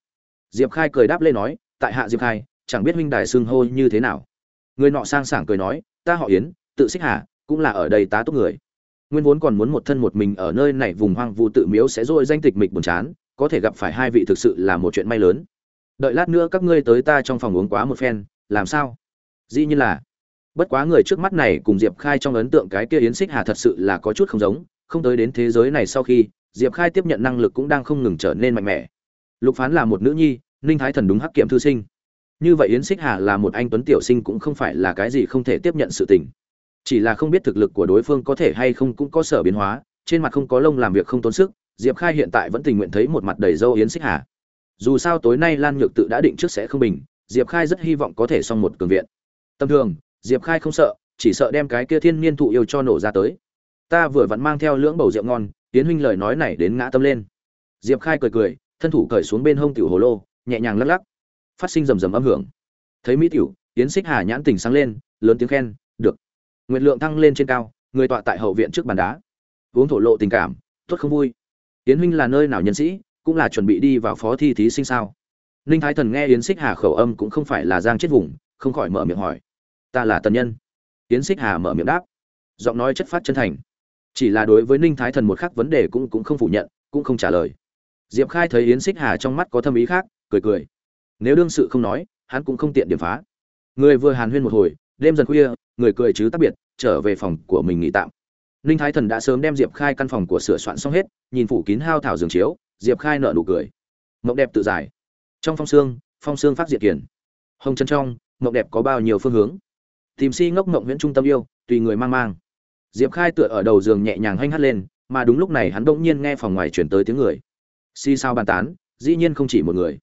Diệp khai cười đáp lên nói, tại hạ diệp khai, chẳng biết huynh đài xưng hô như thế nào. Người nọ sang sảng cười nói, ta họ yến, tự xích hà, cũng là ở đây tá túc người. Nguyên vốn còn muốn một thân một mình ở nơi này vùng hoang vu tự miếu sẽ dội danh tịch mịch buồn chán, có thể gặp phải hai vị thực sự là một chuyện may lớn. Đợi lát nữa các ngươi tới ta trong phòng uống quá một phen, làm sao? Dĩ như là. Bất quá người trước mắt này cùng diệp khai trong ấn tượng cái kia yến xích hà thật sự là có chút không giống, không tới đến thế giới này sau khi diệp khai tiếp nhận năng lực cũng đang không ngừng trở nên mạnh mẽ. Lục phán là một nữ nhi, ninh thái thần đúng hắc kiểm thư sinh. Như vậy yến xích hà là một anh tuấn tiểu sinh cũng không phải là cái gì không thể tiếp nhận sự tình. Chỉ là không biết thực lực của đối phương có thể hay không cũng có sở biến hóa, trên mặt không có lông làm việc không tốn sức, diệp khai hiện tại vẫn tình nguyện thấy một mặt đầy dâu yến xích hà. Dù sao tối nay lan nhược tự đã định trước sẽ không bình, diệp khai rất hy vọng có thể xong một cường viện. Tầm thường, diệp khai không sợ, chỉ sợ đem cái kia thiên niên thụ yêu cho nổ ra tới. Ta vừa vặn mang theo lưỡng bầu rượu ngon tiến huynh lời nói này đến ngã tâm lên. Diệp khai cười cười, thân thủ cởi xuống bên hông tiểu hồ lô, nhẹ nhàng lắc lắc. Phát sinh rầm rầm âm hưởng. Thấy mỹ tiểu tiến xích hà nhãn tình sáng lên, lớn tiếng khen, được. Nguyện lượng thăng lên trên cao, người tọa tại hậu viện trước bàn đá. Uống thổ lộ tình cảm, tốt không vui. Tiến huynh là nơi nào nhân sĩ, cũng là chuẩn bị đi vào phó thi thí sinh sao? Ninh thái thần nghe yến xích hà khẩu âm cũng không phải là giang chết vùng, không khỏi mở miệng hỏi. Ta là tần nhân. Yến xích hà mở miệng đáp. Giọng nói chất phát chân thành chỉ là đối với ninh thái thần một khắc vấn đề cũng cũng không phủ nhận, cũng không trả lời. Diệp khai thấy yến xích hà trong mắt có thâm ý khác, cười cười. Nếu đương sự không nói, hắn cũng không tiện điểm phá. Người vừa hàn huyên một hồi, đêm dần khuya, người cười chứ tác biệt, trở về phòng của mình nghỉ tạm. Ninh thái thần đã sớm đem diệp khai căn phòng của sửa soạn xong hết, nhìn phủ kín hao thảo giường chiếu, diệp khai nợ nụ cười. Mộng đẹp tự giải. Trong phong sương phong sương phát diệt kiển hồng chân trong, mộng đẹp có bao nhiêu phương hướng? Tìm si ngốc mộng nguyễn trung tâm yêu, tùy người mang mang diệp khai tựa ở đầu giường nhẹ nhàng hanh hắt lên, mà đúng lúc này hắn bỗng nhiên nghe phòng ngoài chuyển tới tiếng người. Si sao bàn tán, dĩ nhiên không chỉ một người.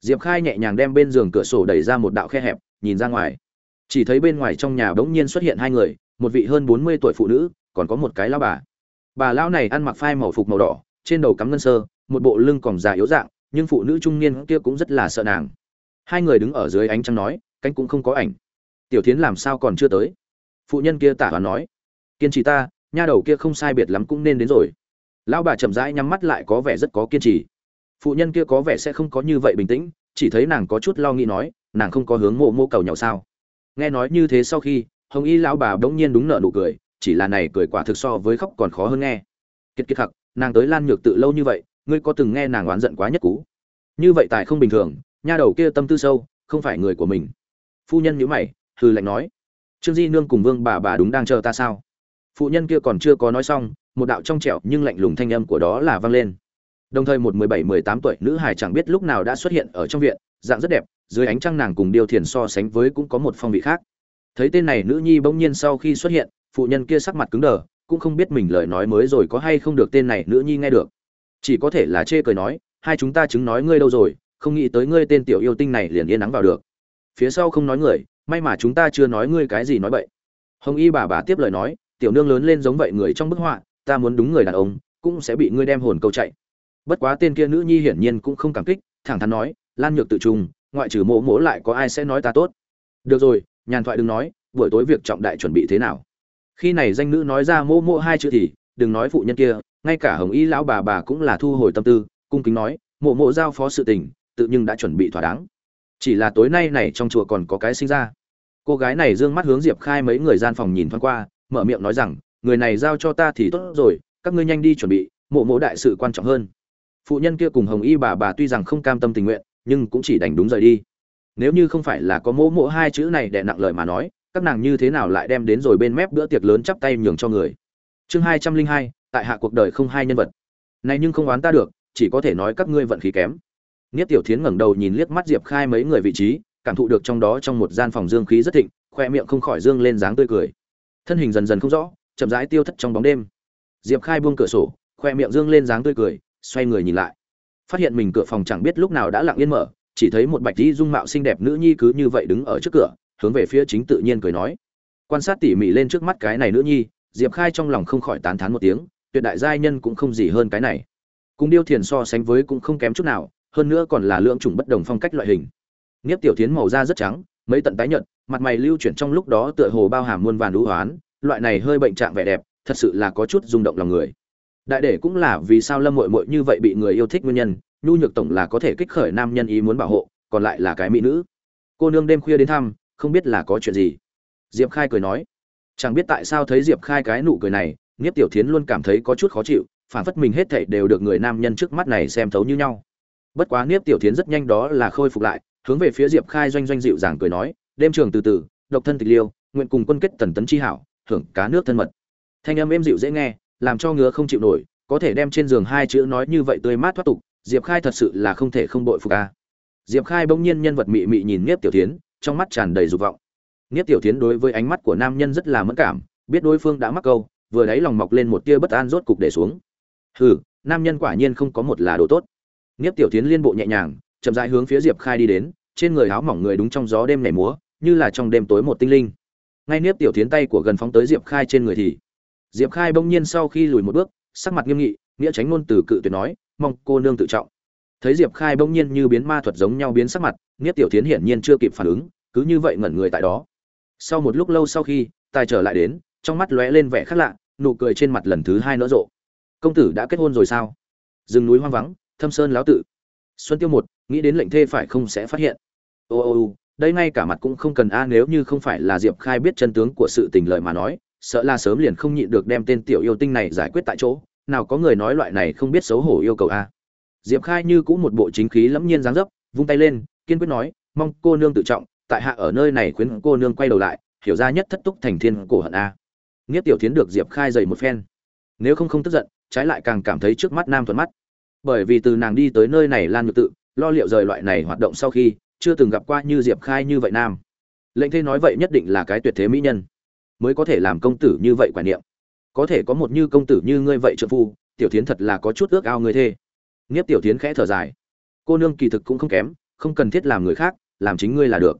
Diệp khai nhẹ nhàng đem bên giường cửa sổ đẩy ra một đạo khe hẹp, nhìn ra ngoài. Chỉ thấy bên ngoài trong nhà bỗng nhiên xuất hiện hai người, một vị hơn bốn mươi tuổi phụ nữ, còn có một cái lao bà. Bà lão này ăn mặc phai màu phục màu đỏ, trên đầu cắm ngân sơ, một bộ lưng còn già yếu dạng, nhưng phụ nữ trung niên kia cũng rất là sợ nàng. Hai người đứng ở dưới ánh trăng nói, cánh cũng không có ảnh. Tiểu tiến làm sao còn chưa tới? Phụ nhân kia tả toán nói kiên trì ta nha đầu kia không sai biệt lắm cũng nên đến rồi. Lão bà chậm rãi nhắm mắt lại có vẻ rất có kiên trì. Phụ nhân kia có vẻ sẽ không có như vậy bình tĩnh chỉ thấy nàng có chút lo nghĩ nói nàng không có hướng mộ mô cầu nhau sao. Nghe nói như thế sau khi hồng y lão bà bỗng nhiên đúng nợ nụ cười chỉ là này cười quả thực so với khóc còn khó hơn nghe. Kiệt kiệt thật, nàng tới lan nhược tự lâu như vậy ngươi có từng nghe nàng oán giận quá nhất cú như vậy tại không bình thường nha đầu kia tâm tư sâu không phải người của mình. Phu nhân nhữ mày hừ lạnh nói. Trương di nương cùng vương bà bà đúng đang chờ ta sao? Phụ nhân kia còn chưa có nói xong, một đạo trong trẻo nhưng lạnh lùng thanh âm của đó là vang lên. Đồng thời một mười bảy, mười tám tuổi nữ hài chẳng biết lúc nào đã xuất hiện ở trong viện, dạng rất đẹp, dưới ánh trăng nàng cùng điêu thiền so sánh với cũng có một phong vị khác. Thấy tên này nữ nhi bỗng nhiên sau khi xuất hiện, phụ nhân kia sắc mặt cứng đờ, cũng không biết mình lời nói mới rồi có hay không được tên này nữ nhi nghe được. Chỉ có thể là chê cười nói, hai chúng ta chứng nói ngươi đâu rồi, không nghĩ tới ngươi tên tiểu yêu tinh này liền yên nắng vào được. Phía sau không nói người, may mà chúng ta chưa nói ngươi cái gì nói bậy. Hồng y bà bà tiếp lời nói tiểu nương lớn lên giống vậy người trong bức họa, ta muốn đúng người đàn ông, cũng sẽ bị ngươi đem hồn câu chạy. Bất quá tên kia nữ nhi hiển nhiên cũng không cảm kích, thẳng thắn nói, lan nhược tự trung ngoại trừ mỗ mỗ lại có ai sẽ nói ta tốt? Được rồi, nhàn thoại đừng nói, buổi tối việc trọng đại chuẩn bị thế nào? Khi này danh nữ nói ra mỗ mỗ hai chữ thì, đừng nói phụ nhân kia, ngay cả hồng y lão bà bà cũng là thu hồi tâm tư, cung kính nói mộ mộ giao phó sự tình, tự nhưng đã chuẩn bị thỏa đáng. Chỉ là tối nay này trong chùa còn có cái sinh ra. Cô gái này d ư ơ n g mắt hướng diệp khai mấy người gian phòng nhìn thoáng qua mở miệng nói rằng người này giao cho ta thì tốt rồi các ngươi nhanh đi chuẩn bị mộ mộ đại sự quan trọng hơn. Phụ nhân kia cùng hồng y bà bà tuy rằng không cam tâm tình nguyện nhưng cũng chỉ đành đúng rời đi. Nếu như không phải là có mỗ mỗ hai chữ này để nặng lời mà nói các nàng như thế nào lại đem đến rồi bên mép bữa tiệc lớn chắp tay nhường cho người. Chương hai trăm linh hai tại hạ cuộc đời không hai nhân vật. Này nhưng không oán ta được chỉ có thể nói các ngươi vận khí kém. Niết Tiểu Thiến ngẩng đầu nhìn liếc mắt Diệp Khai mấy người vị trí, cảm thụ được trong đó trong một gian phòng dương khí rất thịnh, khoe miệng không khỏi dương lên dáng tươi cười. Thân hình dần dần không rõ, chậm rãi tiêu thất trong bóng đêm. Diệp Khai buông cửa sổ, khoe miệng dương lên dáng tươi cười, xoay người nhìn lại. Phát hiện mình cửa phòng chẳng biết lúc nào đã lặng yên mở, chỉ thấy một bạch dĩ dung mạo xinh đẹp nữ nhi cứ như vậy đứng ở trước cửa, hướng về phía chính tự nhiên cười nói. Quan sát tỉ mỉ lên trước mắt cái này nữ nhi, Diệp Khai trong lòng không khỏi tán thán một tiếng, tuyệt đại giai nhân cũng không gì hơn cái này. Cùng Điêu Thiền so sánh với cũng không kém chút nào, hơn nữa còn là lượng chủng bất đồng phong cách loại hình nếp tiểu tiến màu da rất trắng mấy tận tái nhợt, mặt mày lưu chuyển trong lúc đó tựa hồ bao hàm muôn vàn đũ hoán, loại này hơi bệnh trạng vẻ đẹp, thật sự là có chút rung động lòng người. Đại để cũng là vì sao lâm muội muội như vậy bị người yêu thích nguyên nhân, nhu nhược tổng là có thể kích khởi nam nhân ý muốn bảo hộ, còn lại là cái mỹ nữ. Cô nương đêm khuya đến thăm, không biết là có chuyện gì. Diệp khai cười nói, chẳng biết tại sao thấy diệp khai cái nụ cười này Niếp tiểu thiến luôn cảm thấy có chút khó chịu, phản phất mình hết thảy đều được người nam nhân trước mắt này xem thấu như nhau. Bất quá niếp tiểu Thiến rất nhanh đó là khôi phục lại hướng về phía diệp khai doanh doanh dịu dàng cười nói đêm trường từ từ độc thân tịch liêu nguyện cùng quân kết tần tấn chi hảo hưởng cá nước thân mật. Thanh âm êm dịu dễ nghe làm cho ngứa không chịu nổi có thể đem trên giường hai chữ nói như vậy tươi mát thoát tục diệp khai thật sự là không thể không bội phục a. Diệp khai bỗng nhiên nhân vật mị mị nhìn niếp tiểu tiến trong mắt tràn đầy dục vọng. Niếp tiểu tiến đối với ánh mắt của nam nhân rất là mẫn cảm biết đối phương đã mắc câu vừa đáy lòng mọc lên một tia bất an rốt cục để xuống. Hừ nam nhân quả nhiên không có một là đồ tốt. Niếp Tiểu Thiến liên bộ nhẹ nhàng, chậm rãi hướng phía Diệp Khai đi đến, trên người áo mỏng người đúng trong gió đêm nhảy múa, như là trong đêm tối một tinh linh. Ngay Niếp Tiểu Thiến tay của gần phóng tới Diệp Khai trên người thì, Diệp Khai bỗng nhiên sau khi lùi một bước, sắc mặt nghiêm nghị, nghĩa tránh ngôn từ cự tuyệt nói, mong cô nương tự trọng. Thấy Diệp Khai bỗng nhiên như biến ma thuật giống nhau biến sắc mặt, Niếp Tiểu Thiến hiển nhiên chưa kịp phản ứng, cứ như vậy ngẩn người tại đó. Sau một lúc lâu sau khi, tài trở lại đến, trong mắt lóe lên vẻ khác lạ, nụ cười trên mặt lần thứ hai nở rộ. Công tử đã kết hôn rồi sao? Rừng núi hoang vắng, thâm sơn lão tự xuân tiêu một nghĩ đến lệnh thê phải không sẽ phát hiện. Ô ô ô, đây ngay cả mặt cũng không cần a, nếu như không phải là diệp khai biết chân tướng của sự tình lợi mà nói, sợ là sớm liền không nhịn được đem tên tiểu yêu tinh này giải quyết tại chỗ. Nào có người nói loại này không biết xấu hổ yêu cầu a. Diệp khai như cũng một bộ chính khí lẫm nhiên dáng dấp, vung tay lên, kiên quyết nói, mong cô nương tự trọng, tại hạ ở nơi này khuyến cô nương quay đầu lại, hiểu ra nhất thất túc thành thiên cổ hận a. Nghĩa tiểu tiến được diệp khai dày một phen. Nếu không không tức giận, trái lại càng cảm thấy trước mắt nam thuận mắt. Bởi vì từ nàng đi tới nơi này lan nhược tự lo liệu rời loại này hoạt động sau khi, chưa từng gặp qua như diệp khai như vậy nam. Lệnh thê nói vậy nhất định là cái tuyệt thế mỹ nhân. Mới có thể làm công tử như vậy quả niệm. Có thể có một như công tử như ngươi vậy trợ phu, tiểu tiến thật là có chút ước ao người thê. Nghiếp tiểu tiến khẽ thở dài. Cô nương kỳ thực cũng không kém, không cần thiết làm người khác, làm chính ngươi là được.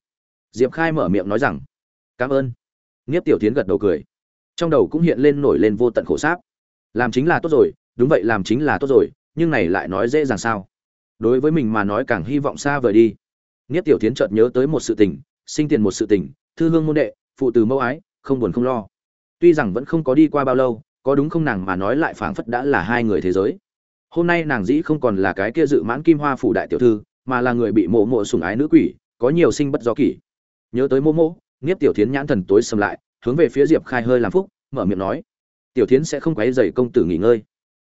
Diệp khai mở miệng nói rằng, cảm ơn. Nghiếp tiểu tiến gật đầu cười. Trong đầu cũng hiện lên nổi lên vô tận khổ sáp. Làm chính là tốt rồi, đúng vậy, làm chính là tốt rồi, nhưng này lại nói dễ dàng sao? Đối với mình mà nói càng hy vọng xa vời đi Niết Tiểu Thiến chợt nhớ tới một sự tình, sinh tiền một sự tình, thư hương môn đệ, phụ từ mẫu ái, không buồn không lo. Tuy rằng vẫn không có đi qua bao lâu, có đúng không nàng mà nói lại phảng phất đã là hai người thế giới. Hôm nay nàng dĩ không còn là cái kia dự mãn kim hoa phủ đại tiểu thư, mà là người bị mộ mộ sủng ái nữ quỷ, có nhiều sinh bất do kỷ. Nhớ tới mộ mộ, nghiếp Tiểu Thiến nhãn thần tối sầm lại, hướng về phía Diệp Khai hơi làm phúc, mở miệng nói: "Tiểu Thiến sẽ không quấy dày công tử nghỉ ngơi."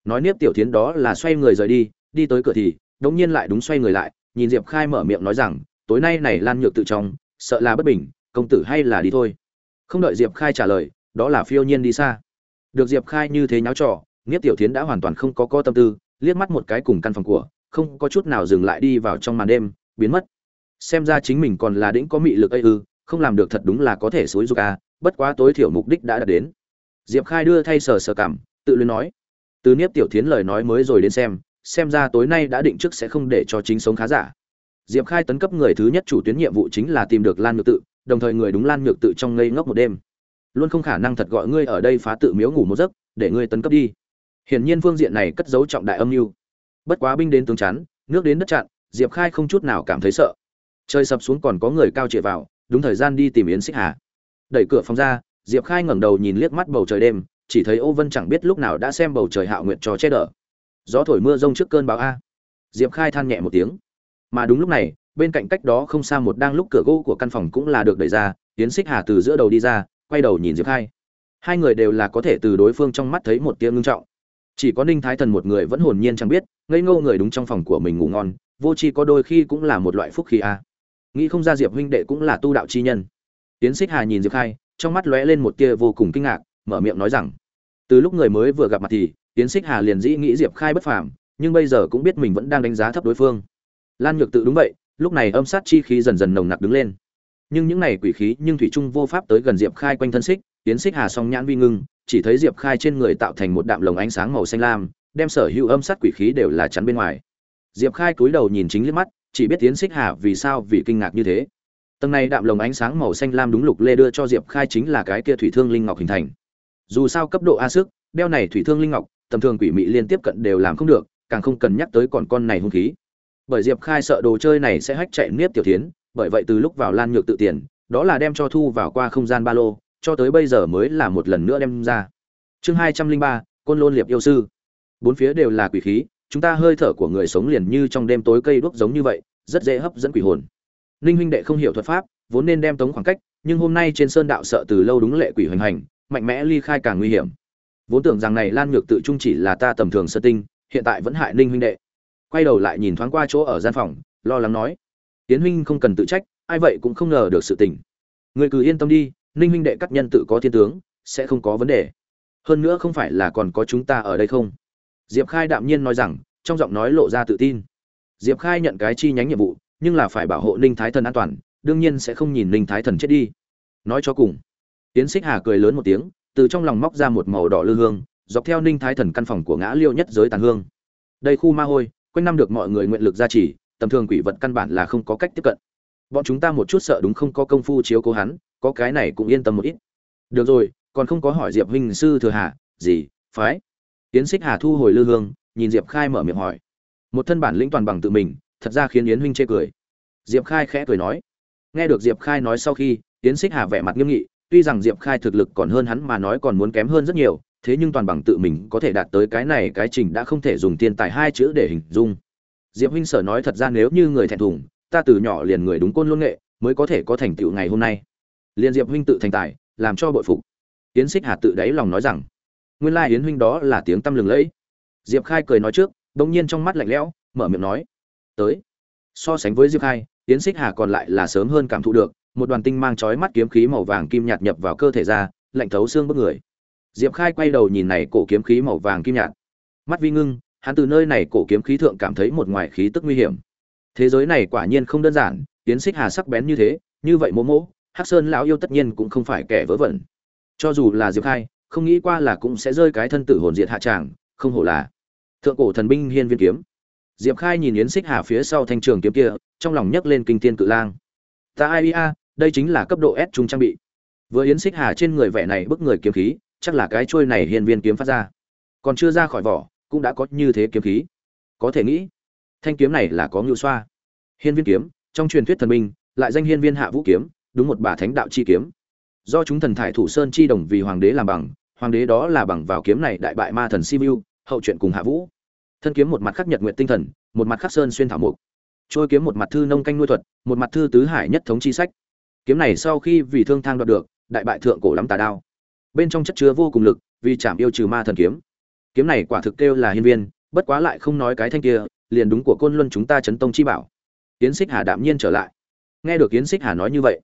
nói nếp tiểu thiến đó là xoay người rời đi đi tới cửa thì đống nhiên lại đúng xoay người lại, nhìn diệp khai mở miệng nói rằng, tối nay này lan nhược tự trong sợ là bất bình, công tử hay là đi thôi. Không đợi diệp khai trả lời, đó là phiêu nhiên đi xa. Được diệp khai như thế nháo trò nghiếp tiểu thiến đã hoàn toàn không có co tâm tư, liếc mắt một cái cùng căn phòng của, không có chút nào dừng lại đi vào trong màn đêm, biến mất. Xem ra chính mình còn là đĩnh có mị lực ấy ư, không làm được thật đúng là có thể xối dục a bất quá tối thiểu mục đích đã đạt đến. Diệp khai đưa thay sờ sờ cảm, tự luyến nói. Từ niếp tiểu thiến lời nói mới rồi đến xem xem ra tối nay đã định trước sẽ không để cho chính sống khá giả. Diệp khai tấn cấp người thứ nhất chủ tuyến nhiệm vụ chính là tìm được lan nhược tự, đồng thời người đúng lan nhược tự trong ngây ngốc một đêm. Luôn không khả năng thật gọi ngươi ở đây phá tự miếu ngủ một giấc, để ngươi tấn cấp đi. Hiển nhiên phương diện này cất giấu trọng đại âm mưu. Bất quá binh đến tướng chắn, nước đến đất chặn, diệp khai không chút nào cảm thấy sợ. Trời sập xuống còn có người cao chạy vào, đúng thời gian đi tìm yến xích hà. Đẩy cửa phòng ra, diệp khai ngẩng đầu nhìn liếc mắt bầu trời đêm, chỉ thấy ô vân chẳng biết lúc nào đã xem bầu trời hạo nguyệt cho che đỡ gió thổi mưa rông trước cơn bão a. Diệp khai than nhẹ một tiếng. Mà đúng lúc này, bên cạnh cách đó không xa một đang lúc cửa gỗ của căn phòng cũng là được đẩy ra tiến xích hà từ giữa đầu đi ra, quay đầu nhìn diệp khai. Hai người đều là có thể từ đối phương trong mắt thấy một tia ngưng trọng. Chỉ có ninh thái thần một người vẫn hồn nhiên chẳng biết, ngây ngô người đúng trong phòng của mình ngủ ngon, vô tri có đôi khi cũng là một loại phúc khí a. Nghĩ không ra diệp huynh đệ cũng là tu đạo chi nhân. Tiến xích hà nhìn diệp khai, trong mắt lóe lên một tia vô cùng kinh ngạc, mở miệng nói rằng, từ lúc người mới vừa gặp mặt thì tiến xích hà liền dĩ nghĩ diệp khai bất phàm, nhưng bây giờ cũng biết mình vẫn đang đánh giá thấp đối phương. Lan nhược tự đúng vậy, lúc này âm sát chi khí dần dần nồng nặc đứng lên. Nhưng những này quỷ khí, nhưng thủy trung vô pháp tới gần diệp khai quanh thân xích tiến xích hà song nhãn vi ngưng, chỉ thấy diệp khai trên người tạo thành một đạm lồng ánh sáng màu xanh lam, đem sở hữu âm sát quỷ khí đều là chắn bên ngoài. Diệp khai cúi đầu nhìn chính liếc mắt, chỉ biết tiến xích hà vì sao vì kinh ngạc như thế. Tầng này đạm lồng ánh sáng màu xanh lam đúng lục lê đưa cho diệp khai chính là cái kia thủy thương linh ngọc hình thành. Dù sao cấp độ a sức, đeo này thủy thương linh ngọc tầm thường quỷ mị liên tiếp cận đều làm không được, càng không cần nhắc tới còn con này hung khí. Bởi diệp khai sợ đồ chơi này sẽ hách chạy niếp tiểu tiến bởi vậy từ lúc vào lan nhược tự tiền, đó là đem cho thu vào qua không gian ba lô, cho tới bây giờ mới là một lần nữa đem ra. Chương hai trăm linh ba, côn lôn liệp yêu sư. Bốn phía đều là quỷ khí, chúng ta hơi thở của người sống liền như trong đêm tối cây đuốc giống như vậy, rất dễ hấp dẫn quỷ hồn. Ninh huynh đệ không hiểu thuật pháp, vốn nên đem tống khoảng cách, nhưng hôm nay trên sơn đạo sợ từ lâu đúng lệ quỷ hoành hành, mạnh mẽ ly khai càng nguy hiểm vốn tưởng rằng này lan nhược tự trung chỉ là ta tầm thường sơ tinh, hiện tại vẫn hại ninh huynh đệ. Quay đầu lại nhìn thoáng qua chỗ ở gian phòng, lo lắng nói, tiến huynh không cần tự trách, ai vậy cũng không ngờ được sự tình. Người cứ yên tâm đi, ninh huynh đệ các nhân tự có thiên tướng, sẽ không có vấn đề. Hơn nữa không phải là còn có chúng ta ở đây không? Diệp khai đạm nhiên nói rằng, trong giọng nói lộ ra tự tin. Diệp khai nhận cái chi nhánh nhiệm vụ, nhưng là phải bảo hộ ninh thái thần an toàn, đương nhiên sẽ không nhìn ninh thái thần chết đi. Nói cho cùng tiến xích hà cười lớn một tiếng từ trong lòng móc ra một màu đỏ lư hương, dọc theo ninh thái thần căn phòng của ngã liêu nhất giới tàn hương. Đây khu ma hôi, quanh năm được mọi người nguyện lực gia trì, tầm thường quỷ vật căn bản là không có cách tiếp cận. Bọn chúng ta một chút sợ đúng không có công phu chiếu cố hắn, có cái này cũng yên tâm một ít. Được rồi, còn không có hỏi diệp huynh sư thừa hà, gì, phái? Yến xích hà thu hồi lư hương, nhìn diệp khai mở miệng hỏi. Một thân bản lĩnh toàn bằng tự mình, thật ra khiến yến huynh chê cười. Diệp khai khẽ cười nói. Nghe được diệp khai nói sau khi, yến xích hà vẻ mặt nghiêm nghị tuy rằng diệp khai thực lực còn hơn hắn mà nói còn muốn kém hơn rất nhiều, thế nhưng toàn bằng tự mình có thể đạt tới cái này cái trình đã không thể dùng tiền tài hai chữ để hình dung. Diệp huynh sở nói thật ra nếu như người thẹn thùng, ta từ nhỏ liền người đúng côn luân nghệ, mới có thể có thành tựu ngày hôm nay. Liền diệp huynh tự thành tài, làm cho bội phục. Yến xích hà tự đáy lòng nói rằng, nguyên lai yến huynh đó là tiếng tăm lừng lẫy. Diệp khai cười nói trước bỗng nhiên trong mắt lạnh lẽo, mở miệng nói, tới. So sánh với diệp khai, yến xích hà còn lại là sớm hơn cảm thụ được một đoàn tinh mang chói mắt kiếm khí màu vàng kim nhạt nhập vào cơ thể ra, lạnh thấu xương bức người. Diệp khai quay đầu nhìn này cổ kiếm khí màu vàng kim nhạt. Mắt vi ngưng, hắn từ nơi này cổ kiếm khí thượng cảm thấy một ngoài khí tức nguy hiểm. Thế giới này quả nhiên không đơn giản tiến xích hà sắc bén như thế, như vậy mỗ mỗ, hắc sơn lão yêu tất nhiên cũng không phải kẻ vớ vẩn. Cho dù là diệp khai, không nghĩ qua là cũng sẽ rơi cái thân tử hồn diệt hạ tràng, không hổ là thượng cổ thần binh hiên viên kiếm. Diệp khai nhìn yến xích hà phía sau thanh trường kiếm kia, trong lòng nhấc lên kinh thiên cự lang. Ta ai a đây chính là cấp độ s trung trang bị. Vừa yến xích hà trên người vẻ này bức người kiếm khí, chắc là cái chuôi này hiên viên kiếm phát ra. Còn chưa ra khỏi vỏ, cũng đã có như thế kiếm khí. Có thể nghĩ, thanh kiếm này là có ngưu xoa. Hiên viên kiếm, trong truyền thuyết thần minh, lại danh hiên viên hạ vũ kiếm, đúng một bà thánh đạo chi kiếm. Do chúng thần thải thủ sơn chi đồng vì hoàng đế làm bằng, hoàng đế đó là bằng vào kiếm này đại bại ma thần sivu hậu chuyện cùng hạ vũ. Thân kiếm một mặt khắc nhật nguyện tinh thần, một mặt khắc sơn xuyên thảo mục. Trôi kiếm một mặt thư nông canh nuôi thuật, một mặt thư tứ hải nhất thống chi sách kiếm này sau khi vì thương thang đoạt được, đại bại thượng cổ lắm tà đao. Bên trong chất chứa vô cùng lực, vì chạm yêu trừ ma thần kiếm. Kiếm này quả thực kêu là hiên viên, bất quá lại không nói cái thanh kia, liền đúng của côn luân chúng ta chấn tông chi bảo. Yến xích hà đạm nhiên trở lại. Nghe được yến xích hà nói như vậy,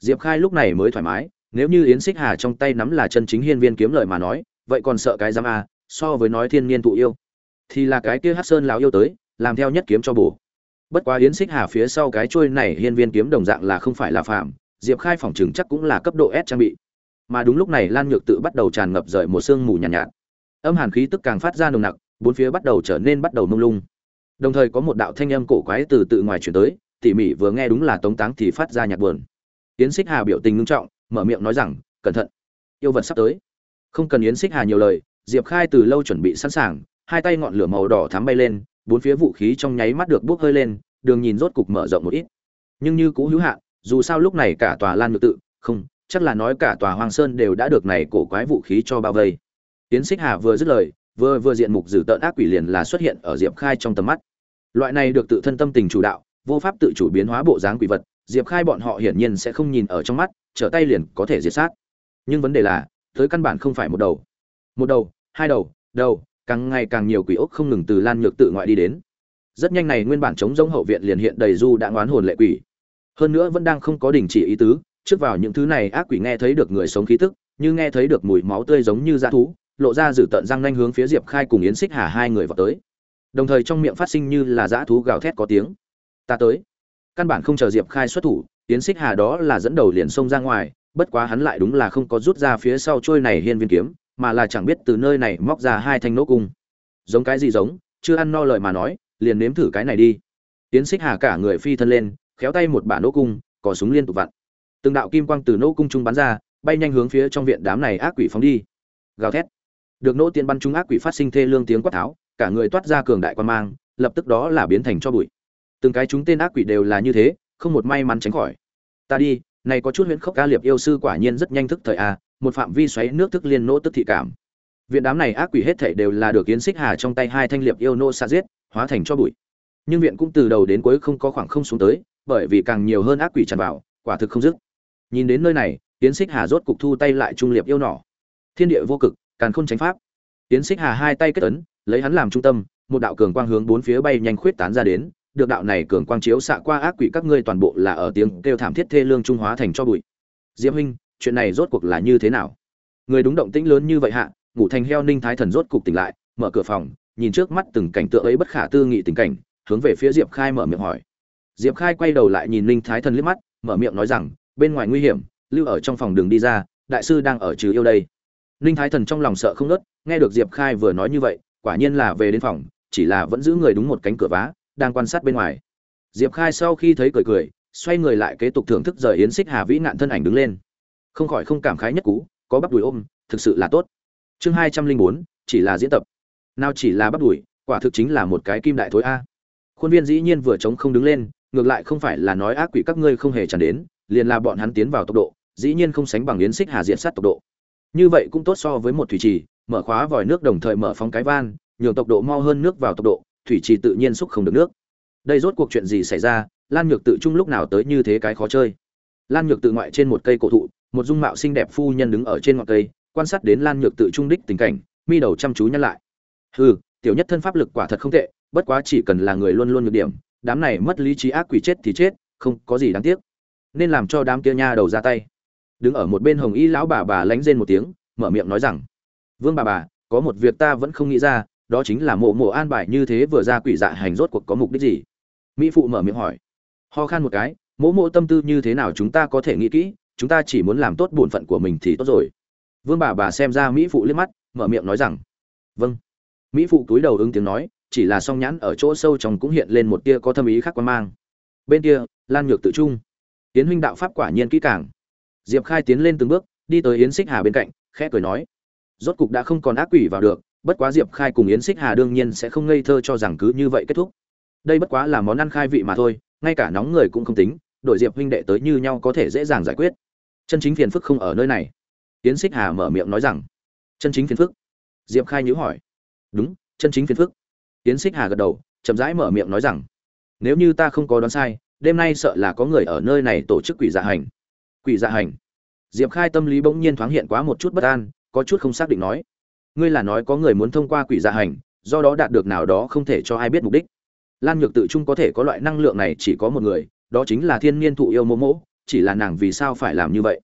diệp khai lúc này mới thoải mái, nếu như yến xích hà trong tay nắm là chân chính hiên viên kiếm lợi mà nói, vậy còn sợ cái giam a, so với nói thiên niên thụ yêu, thì là cái kia hát sơn lão yêu tới, làm theo nhất kiếm cho bổ bất quá yến xích hà phía sau cái trôi này hiên viên kiếm đồng dạng là không phải là phạm diệp khai phòng chừng chắc cũng là cấp độ s trang bị. Mà đúng lúc này lan nhược tự bắt đầu tràn ngập rời một sương mù nhàn nhạt, nhạt. Âm hàn khí tức càng phát ra nồng nặc bốn phía bắt đầu trở nên bắt đầu mông lung. Đồng thời có một đạo thanh âm cổ quái từ tự ngoài chuyển tới tỉ mỉ vừa nghe đúng là tống táng thì phát ra nhạc buồn. Yến xích hà biểu tình ngưng trọng mở miệng nói rằng cẩn thận yêu vật sắp tới. Không cần yến xích hà nhiều lời diệp khai từ lâu chuẩn bị sẵn sàng hai tay ngọn lửa màu đỏ thắm bay lên bốn phía vũ khí trong nháy mắt được bốc hơi lên, đường nhìn rốt cục mở rộng một ít. Nhưng như cũ hữu hạn, dù sao lúc này cả tòa lan Nhược tự, không, chắc là nói cả tòa hoàng sơn đều đã được này cổ quái vũ khí cho bao vây. Tiến xích hà vừa dứt lời, vừa vừa diện mục dữ tợn ác quỷ liền là xuất hiện ở diệp khai trong tầm mắt. Loại này được tự thân tâm tình chủ đạo, vô pháp tự chủ biến hóa bộ dáng quỷ vật, diệp khai bọn họ hiển nhiên sẽ không nhìn ở trong mắt, trở tay liền có thể diệt sát. Nhưng vấn đề là, tới căn bản không phải một đầu. Một đầu, hai đầu đầu càng ngày càng nhiều quỷ ốc không ngừng từ lan nhược tự ngoại đi đến. Rất nhanh này nguyên bản chống giống hậu viện liền hiện đầy du đã ngoán hồn lệ quỷ. Hơn nữa vẫn đang không có đình chỉ ý tứ, trước vào những thứ này ác quỷ nghe thấy được người sống khí tức, như nghe thấy được mùi máu tươi giống như dã thú, lộ ra dự tận răng nanh hướng phía diệp khai cùng yến xích hà hai người vào tới. Đồng thời trong miệng phát sinh như là dã thú gào thét có tiếng. Ta tới. Căn bản không chờ diệp khai xuất thủ, yến xích hà đó là dẫn đầu liền xông ra ngoài, bất quá hắn lại đúng là không có rút ra phía sau trôi này hiên viên kiếm mà là chẳng biết từ nơi này móc ra hai thanh nỗ cung. Giống cái gì giống, chưa ăn no lời mà nói, liền nếm thử cái này đi. Tiến xích hà cả người phi thân lên, khéo tay một bả nỗ cung, cò súng liên tục vặn. Từng đạo kim quang từ nỗ cung trung bắn ra, bay nhanh hướng phía trong viện đám này ác quỷ phóng đi. Gào thét. Được nỗ tiên bắn chúng ác quỷ phát sinh thê lương tiếng quát tháo, cả người toát ra cường đại quan mang, lập tức đó là biến thành cho bụi. Từng cái chúng tên ác quỷ đều là như thế, không một may mắn tránh khỏi. Ta đi này có chút huyễn khốc ca liệp yêu sư quả nhiên rất nhanh thức thời a, một phạm vi xoáy nước thức liên nỗ tức thị cảm. Viện đám này ác quỷ hết thảy đều là được yến xích hà trong tay hai thanh liệp yêu nô xa giết, hóa thành cho bụi. Nhưng viện cũng từ đầu đến cuối không có khoảng không xuống tới, bởi vì càng nhiều hơn ác quỷ tràn vào, quả thực không dứt. Nhìn đến nơi này, yến xích hà rốt cục thu tay lại trung liệp yêu nỏ. Thiên địa vô cực càng không tránh pháp. Yến xích hà hai tay kết ấn, lấy hắn làm trung tâm, một đạo cường quang hướng bốn phía bay nhanh khuyết tán ra đến được đạo này cường quang chiếu xạ qua ác quỷ các ngươi toàn bộ là ở tiếng kêu thảm thiết thê lương trung hóa thành cho bụi. Diễm huynh, chuyện này rốt cuộc là như thế nào? Người đúng động tĩnh lớn như vậy hạ, ngủ thành heo ninh thái thần rốt cục tỉnh lại, mở cửa phòng, nhìn trước mắt từng cảnh tượng ấy bất khả tư nghị tình cảnh, hướng về phía diệp khai mở miệng hỏi. Diệp khai quay đầu lại nhìn ninh thái thần liếc mắt, mở miệng nói rằng, bên ngoài nguy hiểm, lưu ở trong phòng đường đi ra, đại sư đang ở trừ yêu đây. Ninh thái thần trong lòng sợ không nớt nghe được diệp khai vừa nói như vậy, quả nhiên là về đến phòng, chỉ là vẫn giữ người đúng một cánh cửa vá đang quan sát bên ngoài. Diệp khai sau khi thấy cười cười, xoay người lại kế tục thưởng thức rời yến xích hà vĩ nạn thân ảnh đứng lên. Không khỏi không cảm khái nhất cú, có bắp đùi ôm, thực sự là tốt. Chương hai trăm linh bốn, chỉ là diễn tập. Nào chỉ là bắp đùi, quả thực chính là một cái kim đại thối a. Khuôn viên dĩ nhiên vừa chống không đứng lên, ngược lại không phải là nói ác quỷ các ngươi không hề tràn đến, liền là bọn hắn tiến vào tốc độ, dĩ nhiên không sánh bằng yến xích hà diện sát tốc độ. Như vậy cũng tốt so với một thủy trì, mở khóa vòi nước đồng thời mở phóng cái van, nhường tốc độ mau hơn nước vào tốc độ thủy trì tự nhiên xúc không được nước. Đây rốt cuộc chuyện gì xảy ra? Lan nhược tự trung lúc nào tới như thế cái khó chơi? Lan nhược tự ngoại trên một cây cổ thụ, một dung mạo xinh đẹp phu nhân đứng ở trên ngọn cây, quan sát đến lan nhược tự trung đích tình cảnh, mi đầu chăm chú nhăn lại. Hừ, tiểu nhất thân pháp lực quả thật không tệ, bất quá chỉ cần là người luôn luôn nhược điểm, đám này mất lý trí ác quỷ chết thì chết, không có gì đáng tiếc. Nên làm cho đám kia nha đầu ra tay. Đứng ở một bên hồng y lão bà bà lánh rên một tiếng, mở miệng nói rằng, vương bà bà, có một việc ta vẫn không nghĩ ra đó chính là mộ mộ an bài như thế vừa ra quỷ dạ hành rốt cuộc có mục đích gì? Mỹ phụ mở miệng hỏi. Ho khan một cái mỗ mộ tâm tư như thế nào chúng ta có thể nghĩ kỹ, chúng ta chỉ muốn làm tốt bổn phận của mình thì tốt rồi. Vương bà bà xem ra mỹ phụ liếc mắt, mở miệng nói rằng. Vâng. Mỹ phụ túi đầu ứng tiếng nói, chỉ là song nhãn ở chỗ sâu trong cũng hiện lên một tia có thâm ý khác quan mang. Bên kia, lan nhược tự trung. Tiến huynh đạo pháp quả nhiên kỹ càng. Diệp khai tiến lên từng bước, đi tới yến xích hà bên cạnh, khẽ cười nói. Rốt cục đã không còn ác quỷ vào được bất quá diệp khai cùng yến xích hà đương nhiên sẽ không ngây thơ cho rằng cứ như vậy kết thúc. Đây bất quá là món ăn khai vị mà thôi, ngay cả nóng người cũng không tính, đội diệp huynh đệ tới như nhau có thể dễ dàng giải quyết. Chân chính phiền phức không ở nơi này. Yến xích hà mở miệng nói rằng, chân chính phiền phức? Diệp khai nhữ hỏi. Đúng, chân chính phiền phức. Yến xích hà gật đầu, chậm rãi mở miệng nói rằng, nếu như ta không có đoán sai, đêm nay sợ là có người ở nơi này tổ chức quỷ dạ hành. Quỷ dạ hành? Diệp khai tâm lý bỗng nhiên thoáng hiện quá một chút bất an, có chút không xác định nói ngươi là nói có người muốn thông qua quỷ dạ hành, do đó đạt được nào đó không thể cho ai biết mục đích. Lan nhược tự trung có thể có loại năng lượng này chỉ có một người, đó chính là thiên niên thụ yêu mô mỗ chỉ là nàng vì sao phải làm như vậy?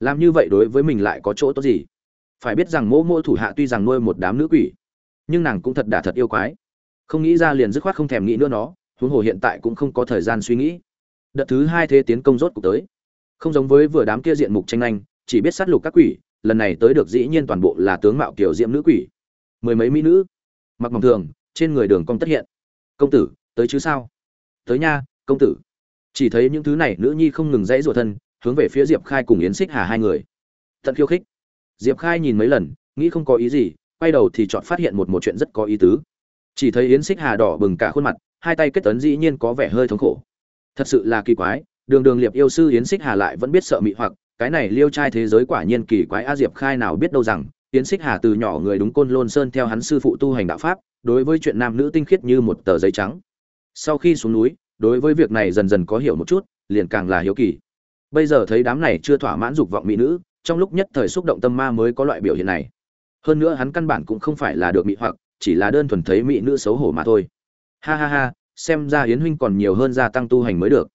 Làm như vậy đối với mình lại có chỗ tốt gì? Phải biết rằng mô mô thủ hạ tuy rằng nuôi một đám nữ quỷ, nhưng nàng cũng thật đả thật yêu quái. Không nghĩ ra liền dứt khoát không thèm nghĩ nữa nó, huống hồ hiện tại cũng không có thời gian suy nghĩ. Đợt thứ hai thế tiến công rốt cuộc tới. Không giống với vừa đám kia diện mục tranh anh, chỉ biết sát lục các quỷ lần này tới được dĩ nhiên toàn bộ là tướng mạo kiểu diễm nữ quỷ. Mười mấy mỹ nữ. Mặc mỏng thường, trên người đường cong tất hiện. Công tử, tới chứ sao? Tới nha, công tử. Chỉ thấy những thứ này nữ nhi không ngừng dãy rủa thân, hướng về phía diệp khai cùng yến xích hà hai người. Tận khiêu khích. Diệp khai nhìn mấy lần, nghĩ không có ý gì, quay đầu thì chọn phát hiện một một chuyện rất có ý tứ. Chỉ thấy yến xích hà đỏ bừng cả khuôn mặt, hai tay kết tấn dĩ nhiên có vẻ hơi thống khổ. Thật sự là kỳ quái, đường đường liệp yêu sư yến xích hà lại vẫn biết sợ mị hoặc cái này liêu trai thế giới quả nhiên kỳ quái, a diệp khai nào biết đâu rằng, yến xích hà từ nhỏ người đúng côn lôn sơn theo hắn sư phụ tu hành đạo pháp, đối với chuyện nam nữ tinh khiết như một tờ giấy trắng. Sau khi xuống núi, đối với việc này dần dần có hiểu một chút, liền càng là hiếu kỳ. Bây giờ thấy đám này chưa thỏa mãn dục vọng mỹ nữ, trong lúc nhất thời xúc động tâm ma mới có loại biểu hiện này. Hơn nữa hắn căn bản cũng không phải là được mỹ hoặc, chỉ là đơn thuần thấy mỹ nữ xấu hổ mà thôi. Ha ha ha, xem ra yến huynh còn nhiều hơn gia tăng tu hành mới được.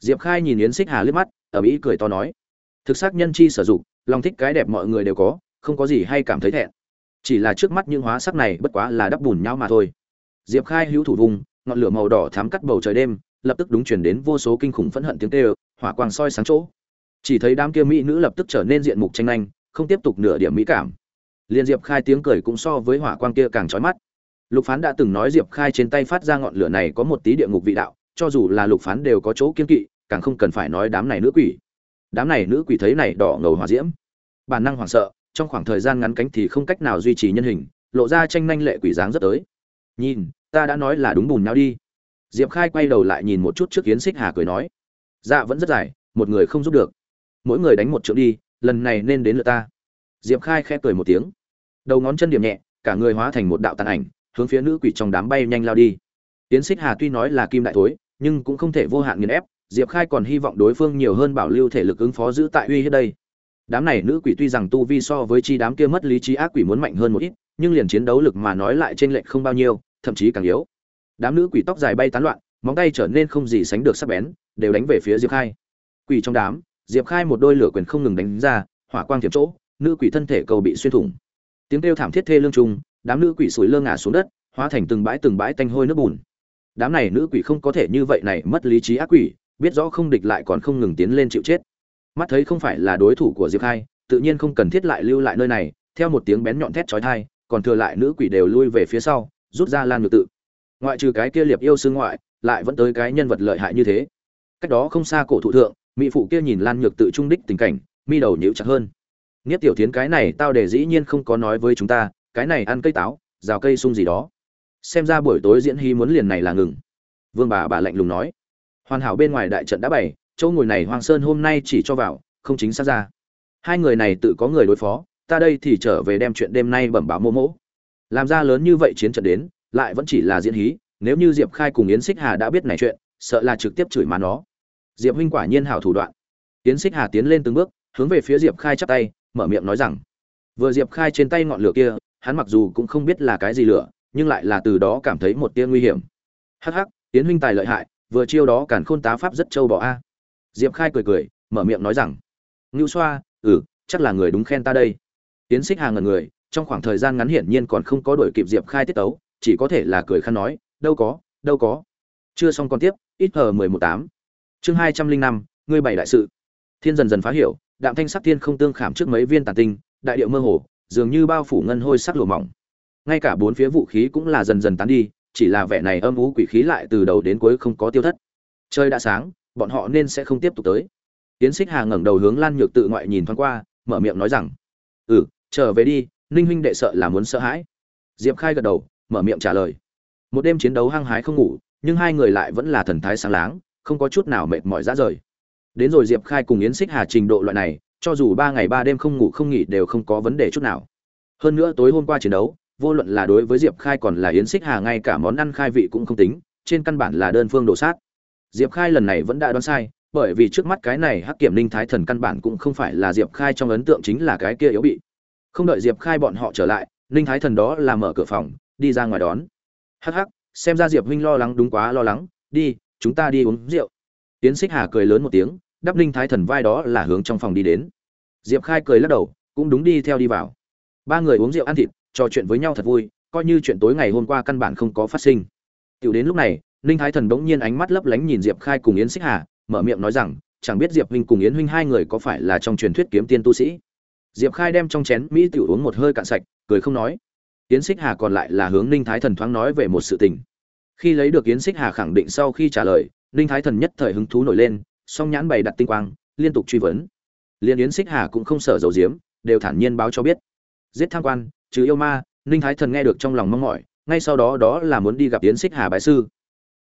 Diệp khai nhìn yến xích hà liếc mắt ở mỹ cười to nói thực xác nhân chi sử dụng, lòng thích cái đẹp mọi người đều có, không có gì hay cảm thấy thẹn. Chỉ là trước mắt những hóa sắc này bất quá là đắp bùn nhau mà thôi. Diệp khai hữu thủ vùng, ngọn lửa màu đỏ thám cắt bầu trời đêm, lập tức đúng chuyển đến vô số kinh khủng phẫn hận tiếng kêu, hỏa quang soi sáng chỗ. Chỉ thấy đám kia mỹ nữ lập tức trở nên diện mục tranh nhanh không tiếp tục nửa điểm mỹ cảm. Liên diệp khai tiếng cười cũng so với hỏa quang kia càng trói mắt. Lục phán đã từng nói diệp khai trên tay phát ra ngọn lửa này có một tí địa ngục vị đạo, cho dù là lục phán đều có chỗ kiên kỵ, càng không cần phải nói đám này nữ quỷ đám này nữ quỷ thấy này đỏ ngầu hỏa diễm. Bản năng hoảng sợ, trong khoảng thời gian ngắn cánh thì không cách nào duy trì nhân hình, lộ ra tranh nhanh lệ quỷ dáng rất tới. Nhìn, ta đã nói là đúng bùn nhau đi. Diệp khai quay đầu lại nhìn một chút trước kiến xích hà cười nói. Dạ vẫn rất dài, một người không giúp được. Mỗi người đánh một trượng đi, lần này nên đến lượt ta. Diệp khai khẽ cười một tiếng. Đầu ngón chân điểm nhẹ, cả người hóa thành một đạo tàn ảnh, hướng phía nữ quỷ trong đám bay nhanh lao đi. Tiến xích hà tuy nói là kim đại thối, nhưng cũng không thể vô hạn nghiền ép diệp khai còn hy vọng đối phương nhiều hơn bảo lưu thể lực ứng phó giữ tại uy hiếp đây. Đám này nữ quỷ tuy rằng tu vi so với chi đám kia mất lý trí ác quỷ muốn mạnh hơn một ít, nhưng liền chiến đấu lực mà nói lại trên lệnh không bao nhiêu, thậm chí càng yếu. Đám nữ quỷ tóc dài bay tán loạn, móng tay trở nên không gì sánh được sắc bén, đều đánh về phía diệp khai. Quỷ trong đám, diệp khai một đôi lửa quyền không ngừng đánh ra, hỏa quang thiệp chỗ, nữ quỷ thân thể cầu bị xuyên thủng. Tiếng kêu thảm thiết thê lương trung đám nữ quỷ sủi lơ ngả xuống đất, hóa thành từng bãi từng bãi tanh hôi nước bùn. Đám này nữ quỷ không có thể như vậy này mất lý trí ác quỷ biết rõ không địch lại còn không ngừng tiến lên chịu chết. Mắt thấy không phải là đối thủ của diệp khai, tự nhiên không cần thiết lại lưu lại nơi này, theo một tiếng bén nhọn thét chói tai, còn thừa lại nữ quỷ đều lui về phía sau, rút ra lan ngược tự. Ngoại trừ cái kia liệp yêu sư ngoại, lại vẫn tới cái nhân vật lợi hại như thế. Cách đó không xa cổ thụ thượng, mỹ phụ kia nhìn lan nhược tự trung đích tình cảnh, mi đầu nhíu chặt hơn. Nghiết tiểu tiến cái này tao để dĩ nhiên không có nói với chúng ta, cái này ăn cây táo, rào cây sung gì đó. Xem ra buổi tối diễn hy muốn liền này là ngừng. Vương bà bà lạnh lùng nói hoàn hảo bên ngoài đại trận đã bày, chỗ ngồi này hoàng sơn hôm nay chỉ cho vào, không chính xác ra. Hai người này tự có người đối phó, ta đây thì trở về đem chuyện đêm nay bẩm báo mô mỗ. Làm ra lớn như vậy chiến trận đến, lại vẫn chỉ là diễn hí, nếu như diệp khai cùng yến xích hà đã biết này chuyện, sợ là trực tiếp chửi má nó. Diệp huynh quả nhiên hảo thủ đoạn. Yến xích hà tiến lên từng bước, hướng về phía diệp khai chắp tay, mở miệng nói rằng, vừa diệp khai trên tay ngọn lửa kia, hắn mặc dù cũng không biết là cái gì lửa, nhưng lại là từ đó cảm thấy một tia nguy hiểm. Hắc hắc, yến huynh tài lợi hại vừa chiêu đó càn khôn tá pháp rất trâu bò a. Diệp khai cười cười, mở miệng nói rằng, ngưu xoa ừ chắc là người đúng khen ta đây. Tiến xích hàng ngần người, trong khoảng thời gian ngắn hiển nhiên còn không có đổi kịp diệp khai tiết tấu, chỉ có thể là cười khăn nói, đâu có đâu có. Chưa xong còn tiếp, ít hờ mười một tám. Chương hai trăm linh năm, ngươi bảy đại sự. Thiên dần dần phá hiểu, đạm thanh sắc thiên không tương khảm trước mấy viên tàn tinh, đại điệu mơ hồ, dường như bao phủ ngân hôi sắc lùa mỏng. Ngay cả bốn phía vũ khí cũng là dần dần tán đi chỉ là vẻ này âm ú quỷ khí lại từ đầu đến cuối không có tiêu thất. Trời đã sáng, bọn họ nên sẽ không tiếp tục tới. Tiến xích hà ngẩng đầu hướng lan nhược tự ngoại nhìn thoáng qua, mở miệng nói rằng ừ trở về đi, ninh huynh đệ sợ là muốn sợ hãi. Diệp khai gật đầu, mở miệng trả lời. Một đêm chiến đấu hăng hái không ngủ, nhưng hai người lại vẫn là thần thái sáng láng, không có chút nào mệt mỏi ra rời. Đến rồi diệp khai cùng yến xích hà trình độ loại này, cho dù ba ngày ba đêm không ngủ không nghỉ đều không có vấn đề chút nào. Hơn nữa tối hôm qua chiến đấu vô luận là đối với diệp khai còn là yến xích hà, ngay cả món ăn khai vị cũng không tính, trên căn bản là đơn phương đổ sát. Diệp khai lần này vẫn đã đoán sai, bởi vì trước mắt cái này hắc kiểm ninh thái thần căn bản cũng không phải là diệp khai trong ấn tượng chính là cái kia yếu bị. Không đợi diệp khai bọn họ trở lại ninh thái thần đó là mở cửa phòng, đi ra ngoài đón. Hắc hắc, xem ra diệp huynh lo lắng đúng quá lo lắng, đi, chúng ta đi uống rượu. Yến xích hà cười lớn một tiếng, đắp ninh thái thần vai đó là hướng trong phòng đi đến. Diệp khai cười lắc đầu, cũng đúng đi theo đi vào. Ba người uống rượu ăn thịt trò chuyện với nhau thật vui, coi như chuyện tối ngày hôm qua căn bản không có phát sinh. Tiểu đến lúc này, ninh thái thần bỗng nhiên ánh mắt lấp lánh nhìn diệp khai cùng yến xích hà, mở miệng nói rằng, chẳng biết diệp huynh cùng yến huynh hai người có phải là trong truyền thuyết kiếm tiên tu sĩ? Diệp khai đem trong chén mỹ tiểu uống một hơi cạn sạch, cười không nói. Yến xích hà còn lại là hướng ninh thái thần thoáng nói về một sự tình. Khi lấy được yến xích hà khẳng định sau khi trả lời, ninh thái thần nhất thời hứng thú nổi lên, song nhãn bày đặt tinh quang, liên tục truy vấn. Liên yến xích hà cũng không sợ dầu diếm, đều thản nhiên báo cho biết. Giết tham quan trừ yêu ma, ninh thái thần nghe được trong lòng mong mỏi, ngay sau đó đó là muốn đi gặp yến xích hà bái sư.